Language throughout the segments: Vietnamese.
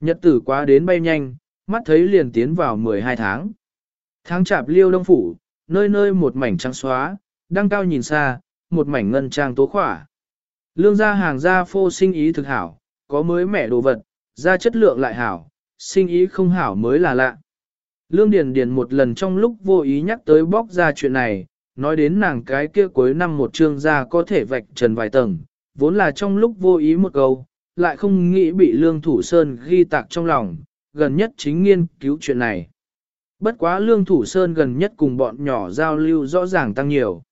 Nhật tử quá đến bay nhanh, mắt thấy liền tiến vào 12 tháng. Tháng chạp liêu đông phủ, nơi nơi một mảnh trắng xóa, đang cao nhìn xa, một mảnh ngân trang tố khỏa. Lương gia hàng gia phô sinh ý thực hảo, có mới mẻ đồ vật, ra chất lượng lại hảo, sinh ý không hảo mới là lạ. Lương Điền Điền một lần trong lúc vô ý nhắc tới bóc ra chuyện này, nói đến nàng cái kia cuối năm một chương ra có thể vạch trần vài tầng, vốn là trong lúc vô ý một câu, lại không nghĩ bị Lương Thủ Sơn ghi tạc trong lòng, gần nhất chính nghiên cứu chuyện này. Bất quá Lương Thủ Sơn gần nhất cùng bọn nhỏ giao lưu rõ ràng tăng nhiều.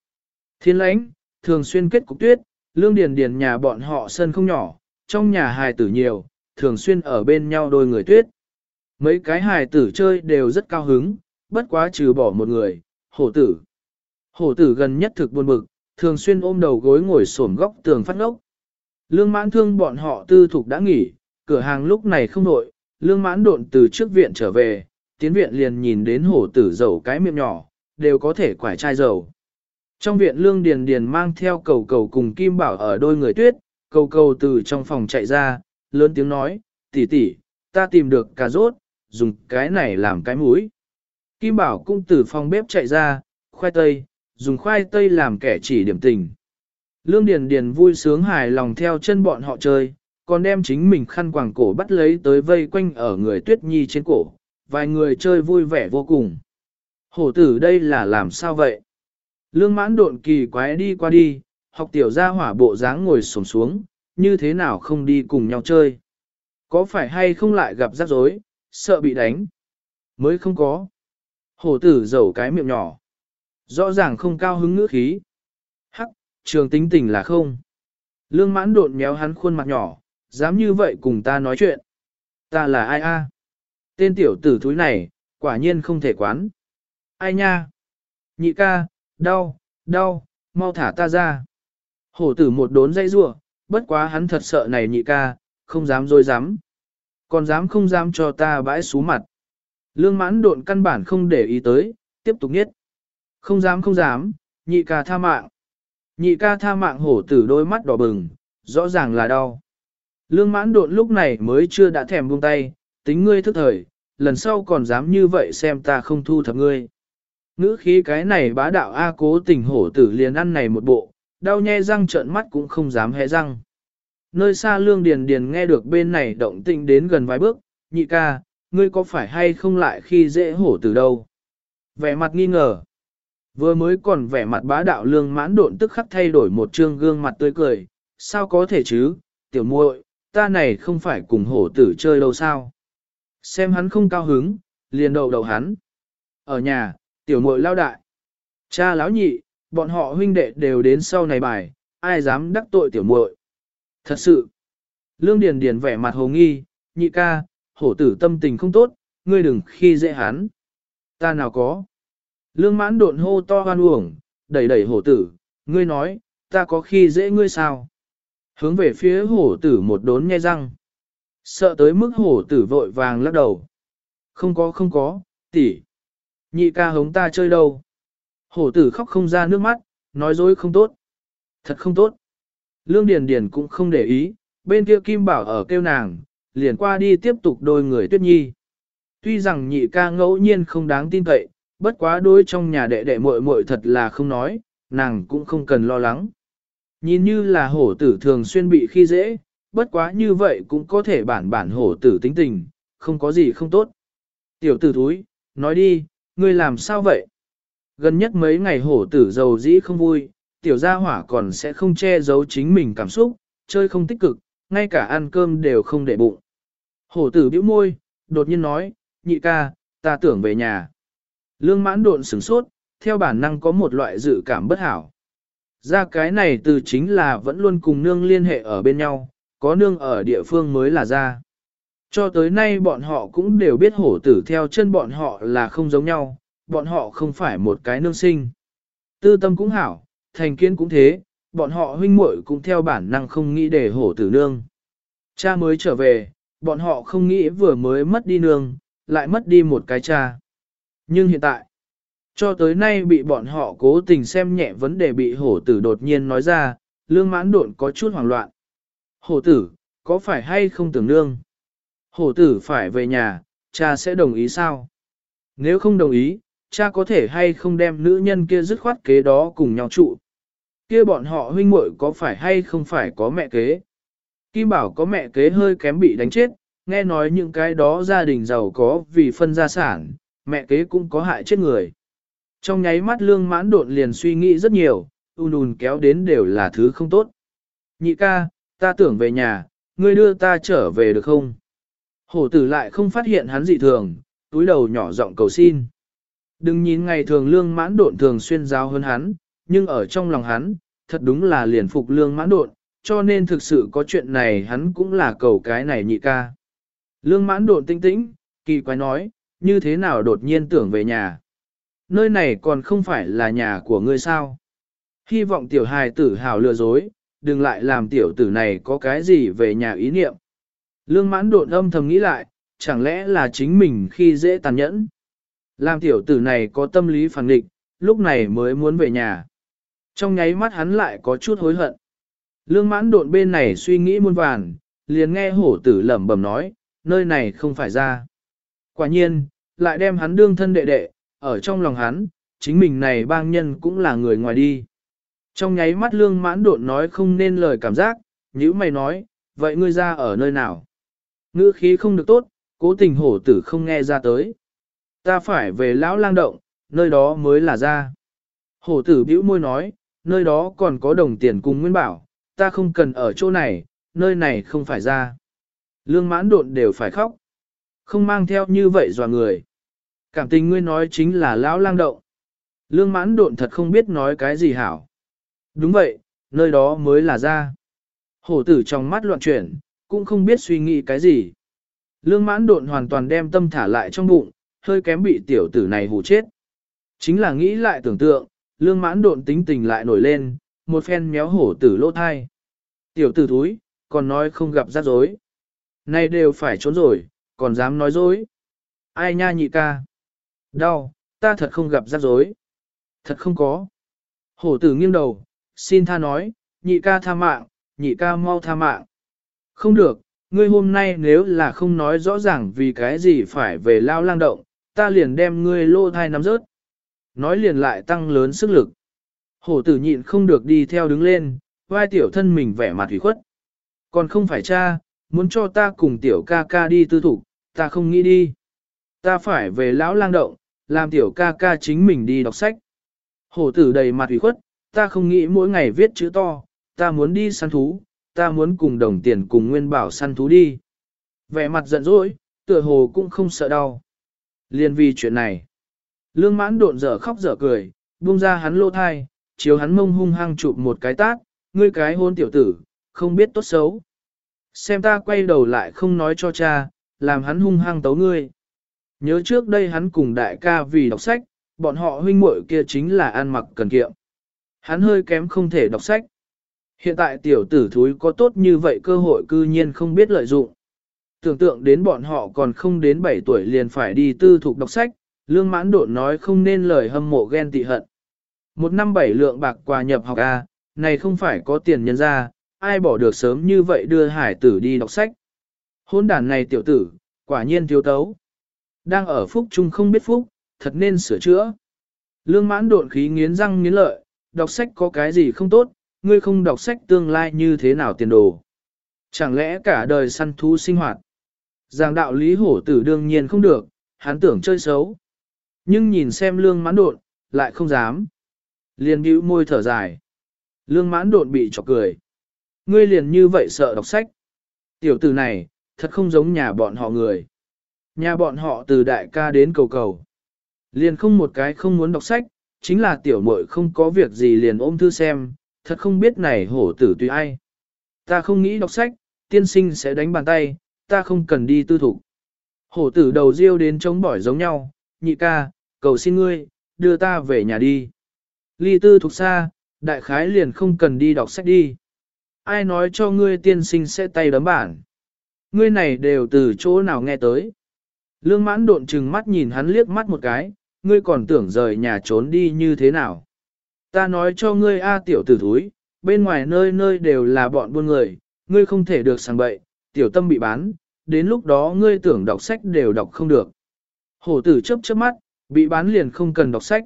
Thiên lãnh, thường xuyên kết cục tuyết, Lương Điền Điền nhà bọn họ sơn không nhỏ, trong nhà hài tử nhiều, thường xuyên ở bên nhau đôi người tuyết. Mấy cái hài tử chơi đều rất cao hứng, bất quá trừ bỏ một người, hổ tử. Hổ tử gần nhất thực buồn bực, thường xuyên ôm đầu gối ngồi xổm góc tường phát ngốc. Lương mãn thương bọn họ tư thục đã nghỉ, cửa hàng lúc này không nội, lương mãn độn từ trước viện trở về, tiến viện liền nhìn đến hổ tử dầu cái miệng nhỏ, đều có thể quải chai dầu. Trong viện lương điền điền mang theo cầu cầu cùng kim bảo ở đôi người tuyết, cầu cầu từ trong phòng chạy ra, lớn tiếng nói, tỷ tỷ, ta tìm được cà rốt, dùng cái này làm cái mũi. Kim bảo cũng từ phòng bếp chạy ra, khoai tây, dùng khoai tây làm kẻ chỉ điểm tình. Lương Điền Điền vui sướng hài lòng theo chân bọn họ chơi, còn đem chính mình khăn quàng cổ bắt lấy tới vây quanh ở người tuyết nhi trên cổ, vài người chơi vui vẻ vô cùng. Hổ tử đây là làm sao vậy? Lương mãn độn kỳ quái đi qua đi, học tiểu gia hỏa bộ dáng ngồi sổm xuống, như thế nào không đi cùng nhau chơi? Có phải hay không lại gặp rắc rối, sợ bị đánh? Mới không có. Hổ tử dầu cái miệng nhỏ. Rõ ràng không cao hứng ngữ khí. Trường tính tình là không. Lương mãn độn méo hắn khuôn mặt nhỏ, dám như vậy cùng ta nói chuyện. Ta là ai a? Tên tiểu tử thúi này, quả nhiên không thể quán. Ai nha? Nhị ca, đau, đau, mau thả ta ra. Hổ tử một đốn dây rủa, bất quá hắn thật sợ này nhị ca, không dám dối dám. Còn dám không dám cho ta bãi xú mặt. Lương mãn độn căn bản không để ý tới, tiếp tục nhất. Không dám không dám, nhị ca tha mạng. Nhị ca tha mạng hổ tử đôi mắt đỏ bừng, rõ ràng là đau. Lương mãn độn lúc này mới chưa đã thèm buông tay, tính ngươi thức thời, lần sau còn dám như vậy xem ta không thu thập ngươi. Ngữ khí cái này bá đạo A cố tình hổ tử liền ăn này một bộ, đau nhe răng trợn mắt cũng không dám hé răng. Nơi xa lương điền điền nghe được bên này động tĩnh đến gần vài bước, nhị ca, ngươi có phải hay không lại khi dễ hổ tử đâu? Vẻ mặt nghi ngờ. Vừa mới còn vẻ mặt bá đạo lương mãn độn tức khắc thay đổi một trương gương mặt tươi cười, sao có thể chứ, tiểu muội, ta này không phải cùng hổ tử chơi đâu sao? Xem hắn không cao hứng, liền đầu đầu hắn. Ở nhà, tiểu muội lao đại. Cha lão nhị, bọn họ huynh đệ đều đến sau này bài, ai dám đắc tội tiểu muội? Thật sự. Lương Điền Điền vẻ mặt hồ nghi, nhị ca, hổ tử tâm tình không tốt, ngươi đừng khi dễ hắn. Ta nào có. Lương mãn độn hô to hoan uổng, đẩy đẩy hổ tử, ngươi nói, ta có khi dễ ngươi sao? Hướng về phía hổ tử một đốn nhe răng. Sợ tới mức hổ tử vội vàng lắc đầu. Không có không có, tỷ. Nhị ca hống ta chơi đâu. Hổ tử khóc không ra nước mắt, nói dối không tốt. Thật không tốt. Lương Điền Điền cũng không để ý, bên kia Kim Bảo ở kêu nàng, liền qua đi tiếp tục đôi người tuyết nhi. Tuy rằng nhị ca ngẫu nhiên không đáng tin cậy, bất quá đối trong nhà đệ đệ muội muội thật là không nói, nàng cũng không cần lo lắng. Nhìn như là hổ tử thường xuyên bị khi dễ, bất quá như vậy cũng có thể bản bản hổ tử tính tình, không có gì không tốt. Tiểu tử thúi, nói đi, ngươi làm sao vậy? Gần nhất mấy ngày hổ tử giàu dĩ không vui, tiểu gia hỏa còn sẽ không che giấu chính mình cảm xúc, chơi không tích cực, ngay cả ăn cơm đều không để bụng. Hổ tử bĩu môi, đột nhiên nói, nhị ca, ta tưởng về nhà. Lương mãn độn sửng sốt, theo bản năng có một loại dự cảm bất hảo. Ra cái này từ chính là vẫn luôn cùng nương liên hệ ở bên nhau, có nương ở địa phương mới là ra. Cho tới nay bọn họ cũng đều biết hổ tử theo chân bọn họ là không giống nhau, bọn họ không phải một cái nương sinh. Tư tâm cũng hảo, thành kiến cũng thế, bọn họ huynh muội cũng theo bản năng không nghĩ để hổ tử nương. Cha mới trở về, bọn họ không nghĩ vừa mới mất đi nương, lại mất đi một cái cha. Nhưng hiện tại, cho tới nay bị bọn họ cố tình xem nhẹ vấn đề bị hổ tử đột nhiên nói ra, lương mãn độn có chút hoảng loạn. Hổ tử, có phải hay không tưởng nương? Hổ tử phải về nhà, cha sẽ đồng ý sao? Nếu không đồng ý, cha có thể hay không đem nữ nhân kia dứt khoát kế đó cùng nhau trụ. Kia bọn họ huynh muội có phải hay không phải có mẹ kế? Kim Bảo có mẹ kế hơi kém bị đánh chết, nghe nói những cái đó gia đình giàu có vì phân gia sản, mẹ kế cũng có hại chết người. Trong nháy mắt lương mãn độn liền suy nghĩ rất nhiều, un un kéo đến đều là thứ không tốt. Nhị ca, ta tưởng về nhà, ngươi đưa ta trở về được không? Hổ tử lại không phát hiện hắn dị thường, túi đầu nhỏ giọng cầu xin. Đừng nhìn ngày thường lương mãn độn thường xuyên giáo hơn hắn, nhưng ở trong lòng hắn, thật đúng là liền phục lương mãn độn, cho nên thực sự có chuyện này hắn cũng là cầu cái này nhị ca. Lương mãn độn tinh tĩnh, kỳ quái nói, như thế nào đột nhiên tưởng về nhà. Nơi này còn không phải là nhà của ngươi sao. Hy vọng tiểu hài tử hào lừa dối, đừng lại làm tiểu tử này có cái gì về nhà ý niệm. Lương mãn độn âm thầm nghĩ lại, chẳng lẽ là chính mình khi dễ tàn nhẫn. Làm tiểu tử này có tâm lý phản định, lúc này mới muốn về nhà. Trong nháy mắt hắn lại có chút hối hận. Lương mãn độn bên này suy nghĩ muôn vàn, liền nghe hổ tử lẩm bẩm nói, nơi này không phải ra. Quả nhiên, lại đem hắn đương thân đệ đệ, ở trong lòng hắn, chính mình này bang nhân cũng là người ngoài đi. Trong nháy mắt lương mãn độn nói không nên lời cảm giác, như mày nói, vậy ngươi ra ở nơi nào? Ngữ khí không được tốt, cố tình hổ tử không nghe ra tới. Ta phải về lão lang động, nơi đó mới là ra. Hổ tử bĩu môi nói, nơi đó còn có đồng tiền cùng nguyên bảo, ta không cần ở chỗ này, nơi này không phải ra. Lương mãn độn đều phải khóc. Không mang theo như vậy dò người. Cảm tình ngươi nói chính là lão lang động. Lương mãn độn thật không biết nói cái gì hảo. Đúng vậy, nơi đó mới là ra. Hổ tử trong mắt loạn chuyển, cũng không biết suy nghĩ cái gì. Lương mãn độn hoàn toàn đem tâm thả lại trong bụng, hơi kém bị tiểu tử này hù chết. Chính là nghĩ lại tưởng tượng, lương mãn độn tính tình lại nổi lên, một phen méo hổ tử lỗ thai. Tiểu tử thúi, còn nói không gặp rắc rối. nay đều phải trốn rồi, còn dám nói dối. Ai nha nhị ca? Đau, ta thật không gặp rắc rối. Thật không có. Hổ tử nghiêng đầu, xin tha nói, nhị ca tha mạng, nhị ca mau tha mạng. Không được, ngươi hôm nay nếu là không nói rõ ràng vì cái gì phải về lao lang động, ta liền đem ngươi lô thai nắm rớt. Nói liền lại tăng lớn sức lực. Hổ tử nhịn không được đi theo đứng lên, vai tiểu thân mình vẻ mặt hủy khuất. Còn không phải cha, muốn cho ta cùng tiểu ca ca đi tư thủ, ta không nghĩ đi. Ta phải về lão lang động, làm tiểu ca ca chính mình đi đọc sách. Hổ tử đầy mặt ủy khuất, ta không nghĩ mỗi ngày viết chữ to, ta muốn đi săn thú, ta muốn cùng đồng tiền cùng nguyên bảo săn thú đi. Vẻ mặt giận dỗi, tựa hồ cũng không sợ đau. Liên vì chuyện này, lương mãn độn dở khóc dở cười, buông ra hắn lô thai, chiếu hắn mông hung hăng chụp một cái tát, ngươi cái hôn tiểu tử, không biết tốt xấu. Xem ta quay đầu lại không nói cho cha, làm hắn hung hăng tấu ngươi. Nhớ trước đây hắn cùng đại ca vì đọc sách, bọn họ huynh muội kia chính là ăn mặc cần kiệm. Hắn hơi kém không thể đọc sách. Hiện tại tiểu tử thúi có tốt như vậy cơ hội cư nhiên không biết lợi dụng. Tưởng tượng đến bọn họ còn không đến 7 tuổi liền phải đi tư thục đọc sách, lương mãn độn nói không nên lời hâm mộ ghen tị hận. Một năm bảy lượng bạc quà nhập học A, này không phải có tiền nhân ra, ai bỏ được sớm như vậy đưa hải tử đi đọc sách. Hôn đàn này tiểu tử, quả nhiên thiếu tấu. Đang ở phúc chung không biết phúc, thật nên sửa chữa. Lương mãn độn khí nghiến răng nghiến lợi, đọc sách có cái gì không tốt, ngươi không đọc sách tương lai như thế nào tiền đồ. Chẳng lẽ cả đời săn thú sinh hoạt. Giảng đạo lý hổ tử đương nhiên không được, hắn tưởng chơi xấu. Nhưng nhìn xem lương mãn độn, lại không dám. Liền bĩu môi thở dài. Lương mãn độn bị chọc cười. Ngươi liền như vậy sợ đọc sách. Tiểu tử này, thật không giống nhà bọn họ người. Nhà bọn họ từ đại ca đến cầu cầu. Liền không một cái không muốn đọc sách, chính là tiểu muội không có việc gì liền ôm thư xem, thật không biết này hổ tử tùy ai. Ta không nghĩ đọc sách, tiên sinh sẽ đánh bàn tay, ta không cần đi tư thục. Hổ tử đầu riêu đến chống bỏi giống nhau, nhị ca, cầu xin ngươi, đưa ta về nhà đi. Ly tư thuộc xa, đại khái liền không cần đi đọc sách đi. Ai nói cho ngươi tiên sinh sẽ tay đấm bản. Ngươi này đều từ chỗ nào nghe tới. Lương mãn độn chừng mắt nhìn hắn liếc mắt một cái, ngươi còn tưởng rời nhà trốn đi như thế nào. Ta nói cho ngươi a tiểu tử thúi, bên ngoài nơi nơi đều là bọn buôn người, ngươi không thể được sang bậy, tiểu tâm bị bán, đến lúc đó ngươi tưởng đọc sách đều đọc không được. Hổ tử chớp chớp mắt, bị bán liền không cần đọc sách.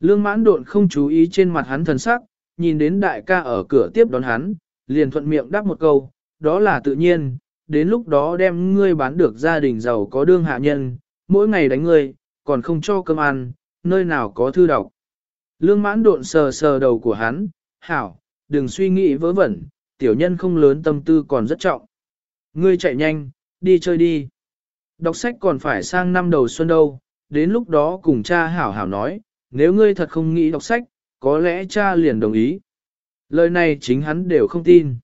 Lương mãn độn không chú ý trên mặt hắn thần sắc, nhìn đến đại ca ở cửa tiếp đón hắn, liền thuận miệng đáp một câu, đó là tự nhiên, đến lúc đó đem ngươi bán được gia đình giàu có đương hạ nhân, mỗi ngày đánh ngươi, còn không cho cơm ăn, nơi nào có thư đọc. Lương mãn độn sờ sờ đầu của hắn, hảo, đừng suy nghĩ vớ vẩn, tiểu nhân không lớn tâm tư còn rất trọng. Ngươi chạy nhanh, đi chơi đi. Đọc sách còn phải sang năm đầu xuân đâu, đến lúc đó cùng cha hảo hảo nói, nếu ngươi thật không nghĩ đọc sách, có lẽ cha liền đồng ý. Lời này chính hắn đều không tin.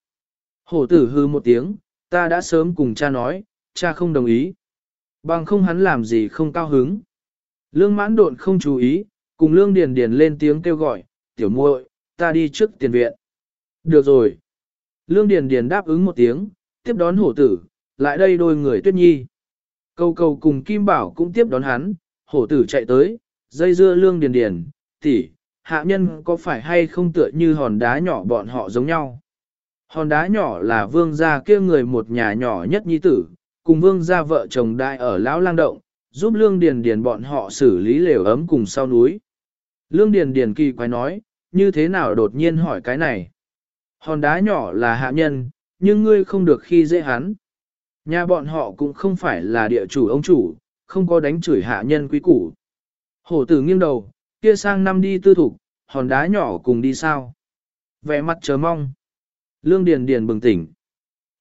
Hổ tử hư một tiếng, ta đã sớm cùng cha nói, cha không đồng ý. Bằng không hắn làm gì không cao hứng. Lương mãn độn không chú ý, cùng lương điền điền lên tiếng kêu gọi, tiểu muội, ta đi trước tiền viện. Được rồi. Lương điền điền đáp ứng một tiếng, tiếp đón hổ tử, lại đây đôi người tuyết nhi. Cầu cầu cùng Kim Bảo cũng tiếp đón hắn, hổ tử chạy tới, dây dưa lương điền điền, tỷ, hạ nhân có phải hay không tựa như hòn đá nhỏ bọn họ giống nhau. Hòn đá nhỏ là vương gia kia người một nhà nhỏ nhất nhi tử, cùng vương gia vợ chồng đại ở lão lang động, giúp lương điền điền bọn họ xử lý lều ấm cùng sau núi. Lương điền điền kỳ quái nói, như thế nào đột nhiên hỏi cái này. Hòn đá nhỏ là hạ nhân, nhưng ngươi không được khi dễ hắn. Nhà bọn họ cũng không phải là địa chủ ông chủ, không có đánh chửi hạ nhân quý củ. Hổ tử nghiêng đầu, kia sang năm đi tư thục, hòn đá nhỏ cùng đi sao. Vẻ mặt chờ mong. Lương Điền Điền bừng tỉnh.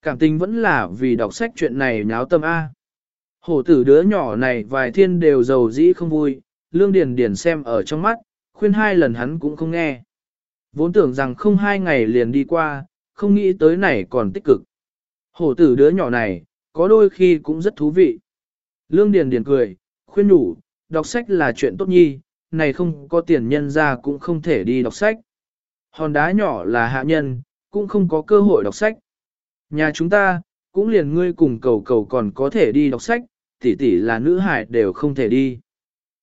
Cảm tình vẫn là vì đọc sách chuyện này nháo tâm A. Hổ tử đứa nhỏ này vài thiên đều giàu dĩ không vui, Lương Điền Điền xem ở trong mắt, khuyên hai lần hắn cũng không nghe. Vốn tưởng rằng không hai ngày liền đi qua, không nghĩ tới này còn tích cực. Hổ tử đứa nhỏ này, có đôi khi cũng rất thú vị. Lương Điền Điền cười, khuyên nhủ, đọc sách là chuyện tốt nhi, này không có tiền nhân ra cũng không thể đi đọc sách. Hòn đá nhỏ là hạ nhân, cũng không có cơ hội đọc sách. Nhà chúng ta, cũng liền ngươi cùng cầu cầu còn có thể đi đọc sách, tỷ tỷ là nữ hải đều không thể đi.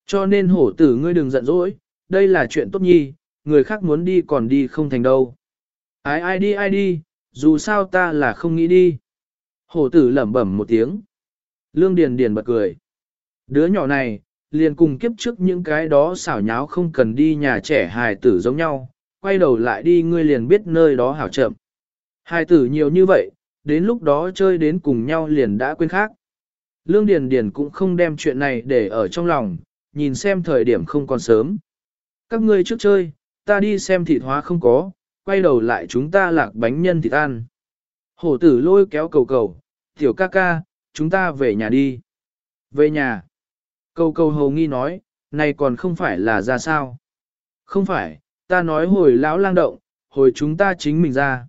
Cho nên hổ tử ngươi đừng giận dỗi, đây là chuyện tốt nhi, người khác muốn đi còn đi không thành đâu. Ai ai đi ai đi, dù sao ta là không nghĩ đi. Hổ tử lẩm bẩm một tiếng. Lương Điền Điền bật cười. Đứa nhỏ này, liền cùng kiếp trước những cái đó xảo nháo không cần đi nhà trẻ hài tử giống nhau, quay đầu lại đi ngươi liền biết nơi đó hảo chậm. Hai tử nhiều như vậy, đến lúc đó chơi đến cùng nhau liền đã quên khác. Lương Điền Điền cũng không đem chuyện này để ở trong lòng, nhìn xem thời điểm không còn sớm. Các ngươi trước chơi, ta đi xem thịt hóa không có, quay đầu lại chúng ta lạc bánh nhân thịt ăn. Hổ tử lôi kéo cầu cầu, tiểu ca ca, chúng ta về nhà đi. Về nhà. Cầu cầu hầu nghi nói, này còn không phải là ra sao. Không phải, ta nói hồi lão lang động, hồi chúng ta chính mình ra.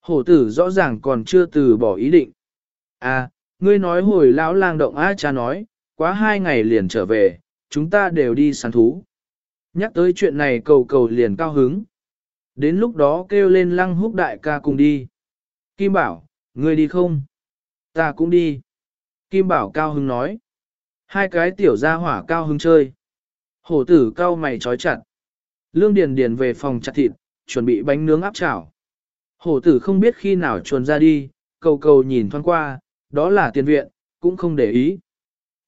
Hổ tử rõ ràng còn chưa từ bỏ ý định. À, ngươi nói hồi lão lang động á cha nói, quá hai ngày liền trở về, chúng ta đều đi săn thú. Nhắc tới chuyện này cầu cầu liền cao hứng. Đến lúc đó kêu lên lăng húc đại ca cùng đi. Kim bảo, ngươi đi không? Ta cũng đi. Kim bảo cao hứng nói. Hai cái tiểu gia hỏa cao hứng chơi. Hổ tử cao mày trói chặt. Lương Điền Điền về phòng chặt thịt, chuẩn bị bánh nướng áp chảo. Hổ tử không biết khi nào chuồn ra đi, cầu cầu nhìn thoáng qua, đó là tiền viện, cũng không để ý.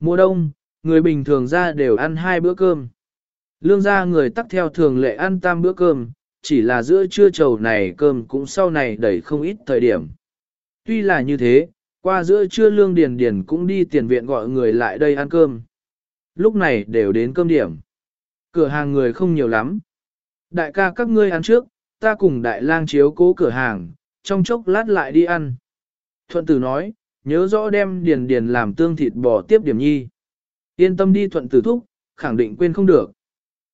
Mùa đông, người bình thường ra đều ăn hai bữa cơm. Lương gia người tắc theo thường lệ ăn tam bữa cơm, chỉ là giữa trưa trầu này cơm cũng sau này đẩy không ít thời điểm. Tuy là như thế, qua giữa trưa lương điền điền cũng đi tiền viện gọi người lại đây ăn cơm. Lúc này đều đến cơm điểm. Cửa hàng người không nhiều lắm. Đại ca các ngươi ăn trước, ta cùng đại lang chiếu cố cửa hàng, trong chốc lát lại đi ăn. Thuận tử nói, nhớ rõ đem điền điền làm tương thịt bò tiếp điểm nhi. Yên tâm đi thuận tử thúc, khẳng định quên không được.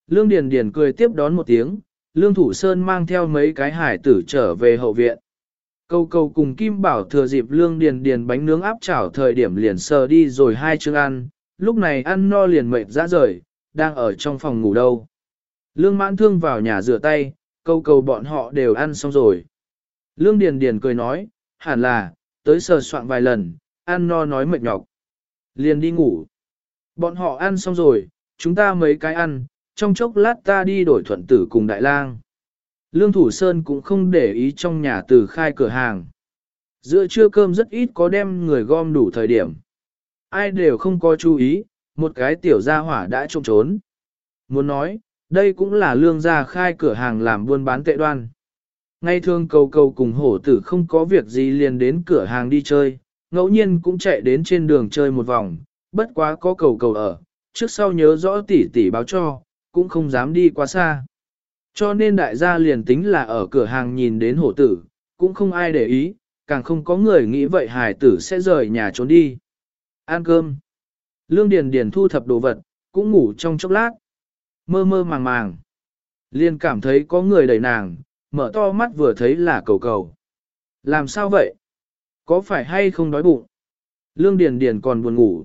Lương điền điền cười tiếp đón một tiếng, lương thủ sơn mang theo mấy cái hải tử trở về hậu viện. Câu Câu cùng Kim Bảo thừa dịp lương điền điền bánh nướng áp chảo thời điểm liền sờ đi rồi hai chương ăn, lúc này ăn no liền mệt ra rời, đang ở trong phòng ngủ đâu. Lương mãn thương vào nhà rửa tay, câu cầu bọn họ đều ăn xong rồi. Lương Điền Điền cười nói, hẳn là, tới sờ soạn vài lần, ăn no nói mệt nhọc. Liền đi ngủ. Bọn họ ăn xong rồi, chúng ta mấy cái ăn, trong chốc lát ta đi đổi thuận tử cùng đại lang. Lương Thủ Sơn cũng không để ý trong nhà từ khai cửa hàng. Giữa trưa cơm rất ít có đem người gom đủ thời điểm. Ai đều không có chú ý, một cái tiểu gia hỏa đã trông trốn. Muốn nói, đây cũng là lương gia khai cửa hàng làm buôn bán tệ đoan. Ngay thường cầu cầu cùng hổ tử không có việc gì liền đến cửa hàng đi chơi, ngẫu nhiên cũng chạy đến trên đường chơi một vòng, bất quá có cầu cầu ở, trước sau nhớ rõ tỷ tỷ báo cho, cũng không dám đi quá xa. Cho nên đại gia liền tính là ở cửa hàng nhìn đến hổ tử, cũng không ai để ý, càng không có người nghĩ vậy hải tử sẽ rời nhà trốn đi. Ăn cơm. Lương Điền Điền thu thập đồ vật, cũng ngủ trong chốc lát. Mơ mơ màng màng. Liên cảm thấy có người đẩy nàng, mở to mắt vừa thấy là cầu cầu. Làm sao vậy? Có phải hay không đói bụng? Lương Điền Điền còn buồn ngủ.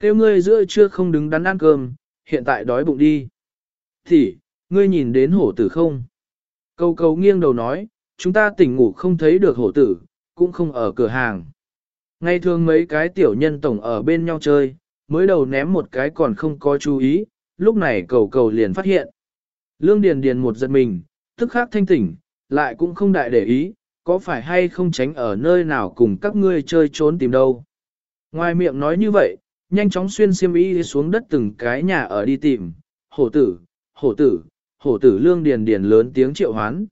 Kêu ngươi giữa trưa không đứng đắn ăn cơm, hiện tại đói bụng đi. Thì, ngươi nhìn đến hổ tử không? Cầu cầu nghiêng đầu nói, chúng ta tỉnh ngủ không thấy được hổ tử, cũng không ở cửa hàng. Ngày thường mấy cái tiểu nhân tổng ở bên nhau chơi, mới đầu ném một cái còn không có chú ý, lúc này cầu cầu liền phát hiện. Lương Điền Điền một giật mình, tức khắc thanh tỉnh, lại cũng không đại để ý, có phải hay không tránh ở nơi nào cùng các ngươi chơi trốn tìm đâu. Ngoài miệng nói như vậy, nhanh chóng xuyên xiêm y xuống đất từng cái nhà ở đi tìm, hổ tử, hổ tử, hổ tử lương điền điền lớn tiếng triệu hoán.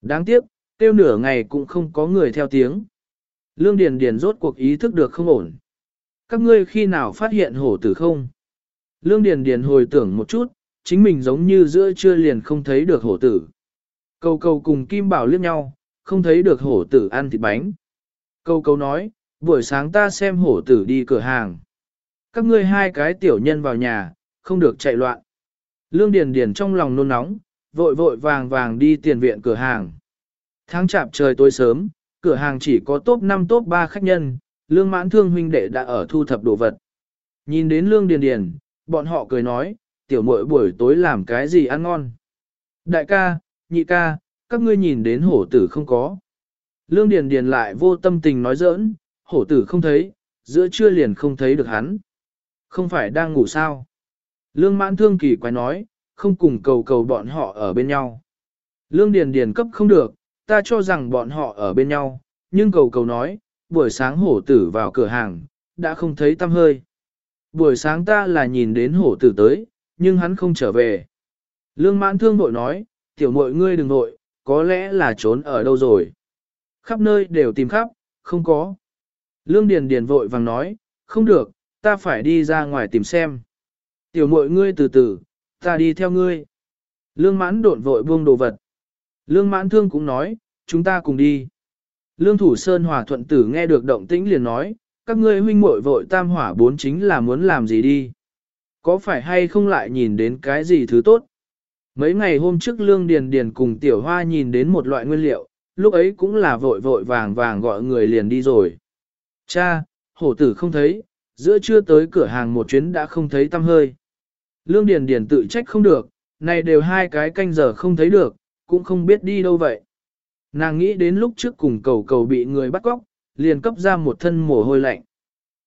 Đáng tiếc, tiêu nửa ngày cũng không có người theo tiếng. Lương điền điền rốt cuộc ý thức được không ổn. Các ngươi khi nào phát hiện hổ tử không? Lương điền điền hồi tưởng một chút, chính mình giống như giữa trưa liền không thấy được hổ tử. Câu Câu cùng Kim Bảo liếc nhau, không thấy được hổ tử ăn thịt bánh. Câu Câu nói, buổi sáng ta xem hổ tử đi cửa hàng. Các ngươi hai cái tiểu nhân vào nhà, không được chạy loạn. Lương Điền Điền trong lòng nôn nóng, vội vội vàng vàng đi tiền viện cửa hàng. Tháng chạp trời tối sớm, cửa hàng chỉ có top 5 top 3 khách nhân, Lương Mãn Thương huynh đệ đã ở thu thập đồ vật. Nhìn đến Lương Điền Điền, bọn họ cười nói, tiểu muội buổi tối làm cái gì ăn ngon. Đại ca, nhị ca, các ngươi nhìn đến hổ tử không có. Lương Điền Điền lại vô tâm tình nói giỡn, hổ tử không thấy, giữa trưa liền không thấy được hắn. Không phải đang ngủ sao? Lương mãn thương kỳ quái nói, không cùng cầu cầu bọn họ ở bên nhau. Lương Điền Điền cấp không được, ta cho rằng bọn họ ở bên nhau, nhưng cầu cầu nói, buổi sáng hổ tử vào cửa hàng, đã không thấy tâm hơi. Buổi sáng ta là nhìn đến hổ tử tới, nhưng hắn không trở về. Lương mãn thương bội nói, tiểu mội ngươi đừng nội, có lẽ là trốn ở đâu rồi. Khắp nơi đều tìm khắp, không có. Lương Điền Điền vội vàng nói, không được, ta phải đi ra ngoài tìm xem. Tiểu mội ngươi từ từ, ta đi theo ngươi. Lương mãn độn vội buông đồ vật. Lương mãn thương cũng nói, chúng ta cùng đi. Lương thủ sơn hòa thuận tử nghe được động tĩnh liền nói, các ngươi huynh muội vội tam hỏa bốn chính là muốn làm gì đi. Có phải hay không lại nhìn đến cái gì thứ tốt? Mấy ngày hôm trước Lương Điền Điền cùng Tiểu Hoa nhìn đến một loại nguyên liệu, lúc ấy cũng là vội vội vàng vàng gọi người liền đi rồi. Cha, hổ tử không thấy, giữa trưa tới cửa hàng một chuyến đã không thấy tăm hơi. Lương Điền Điền tự trách không được, này đều hai cái canh giờ không thấy được, cũng không biết đi đâu vậy. Nàng nghĩ đến lúc trước cùng cầu cầu bị người bắt cóc, liền cấp ra một thân mồ hôi lạnh.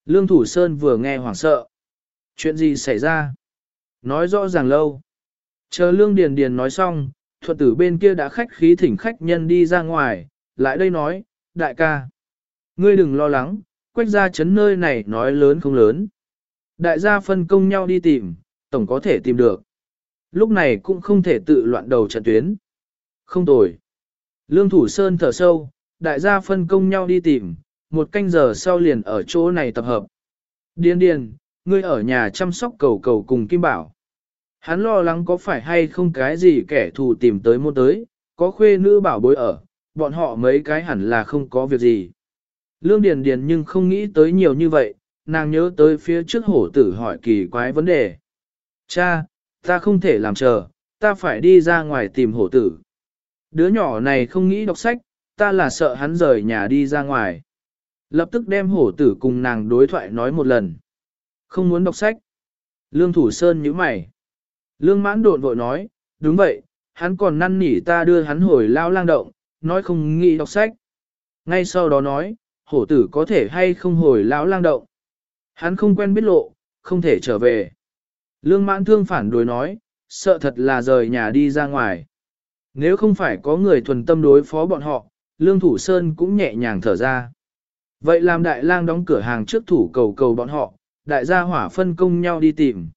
Lương Thủ Sơn vừa nghe hoảng sợ. Chuyện gì xảy ra? Nói rõ ràng lâu. Chờ Lương Điền Điền nói xong, thuật tử bên kia đã khách khí thỉnh khách nhân đi ra ngoài, lại đây nói, đại ca. Ngươi đừng lo lắng, quách gia chấn nơi này nói lớn không lớn. Đại gia phân công nhau đi tìm, tổng có thể tìm được. Lúc này cũng không thể tự loạn đầu trận tuyến. Không tồi. Lương Thủ Sơn thở sâu, đại gia phân công nhau đi tìm, một canh giờ sau liền ở chỗ này tập hợp. Điền Điền, ngươi ở nhà chăm sóc cầu cầu cùng Kim Bảo. Hắn lo lắng có phải hay không cái gì kẻ thù tìm tới môn tới, có khuê nữ bảo bối ở, bọn họ mấy cái hẳn là không có việc gì. Lương Điền Điền nhưng không nghĩ tới nhiều như vậy, nàng nhớ tới phía trước hổ tử hỏi kỳ quái vấn đề. Cha, ta không thể làm chờ, ta phải đi ra ngoài tìm hổ tử. Đứa nhỏ này không nghĩ đọc sách, ta là sợ hắn rời nhà đi ra ngoài. Lập tức đem hổ tử cùng nàng đối thoại nói một lần. Không muốn đọc sách. Lương Thủ Sơn nhíu mày. Lương mãn đột vội nói, đúng vậy, hắn còn năn nỉ ta đưa hắn hồi lao lang động, nói không nghĩ đọc sách. Ngay sau đó nói, hổ tử có thể hay không hồi lão lang động. Hắn không quen biết lộ, không thể trở về. Lương mãn thương phản đối nói, sợ thật là rời nhà đi ra ngoài. Nếu không phải có người thuần tâm đối phó bọn họ, Lương Thủ Sơn cũng nhẹ nhàng thở ra. Vậy làm đại lang đóng cửa hàng trước thủ cầu cầu bọn họ, đại gia hỏa phân công nhau đi tìm.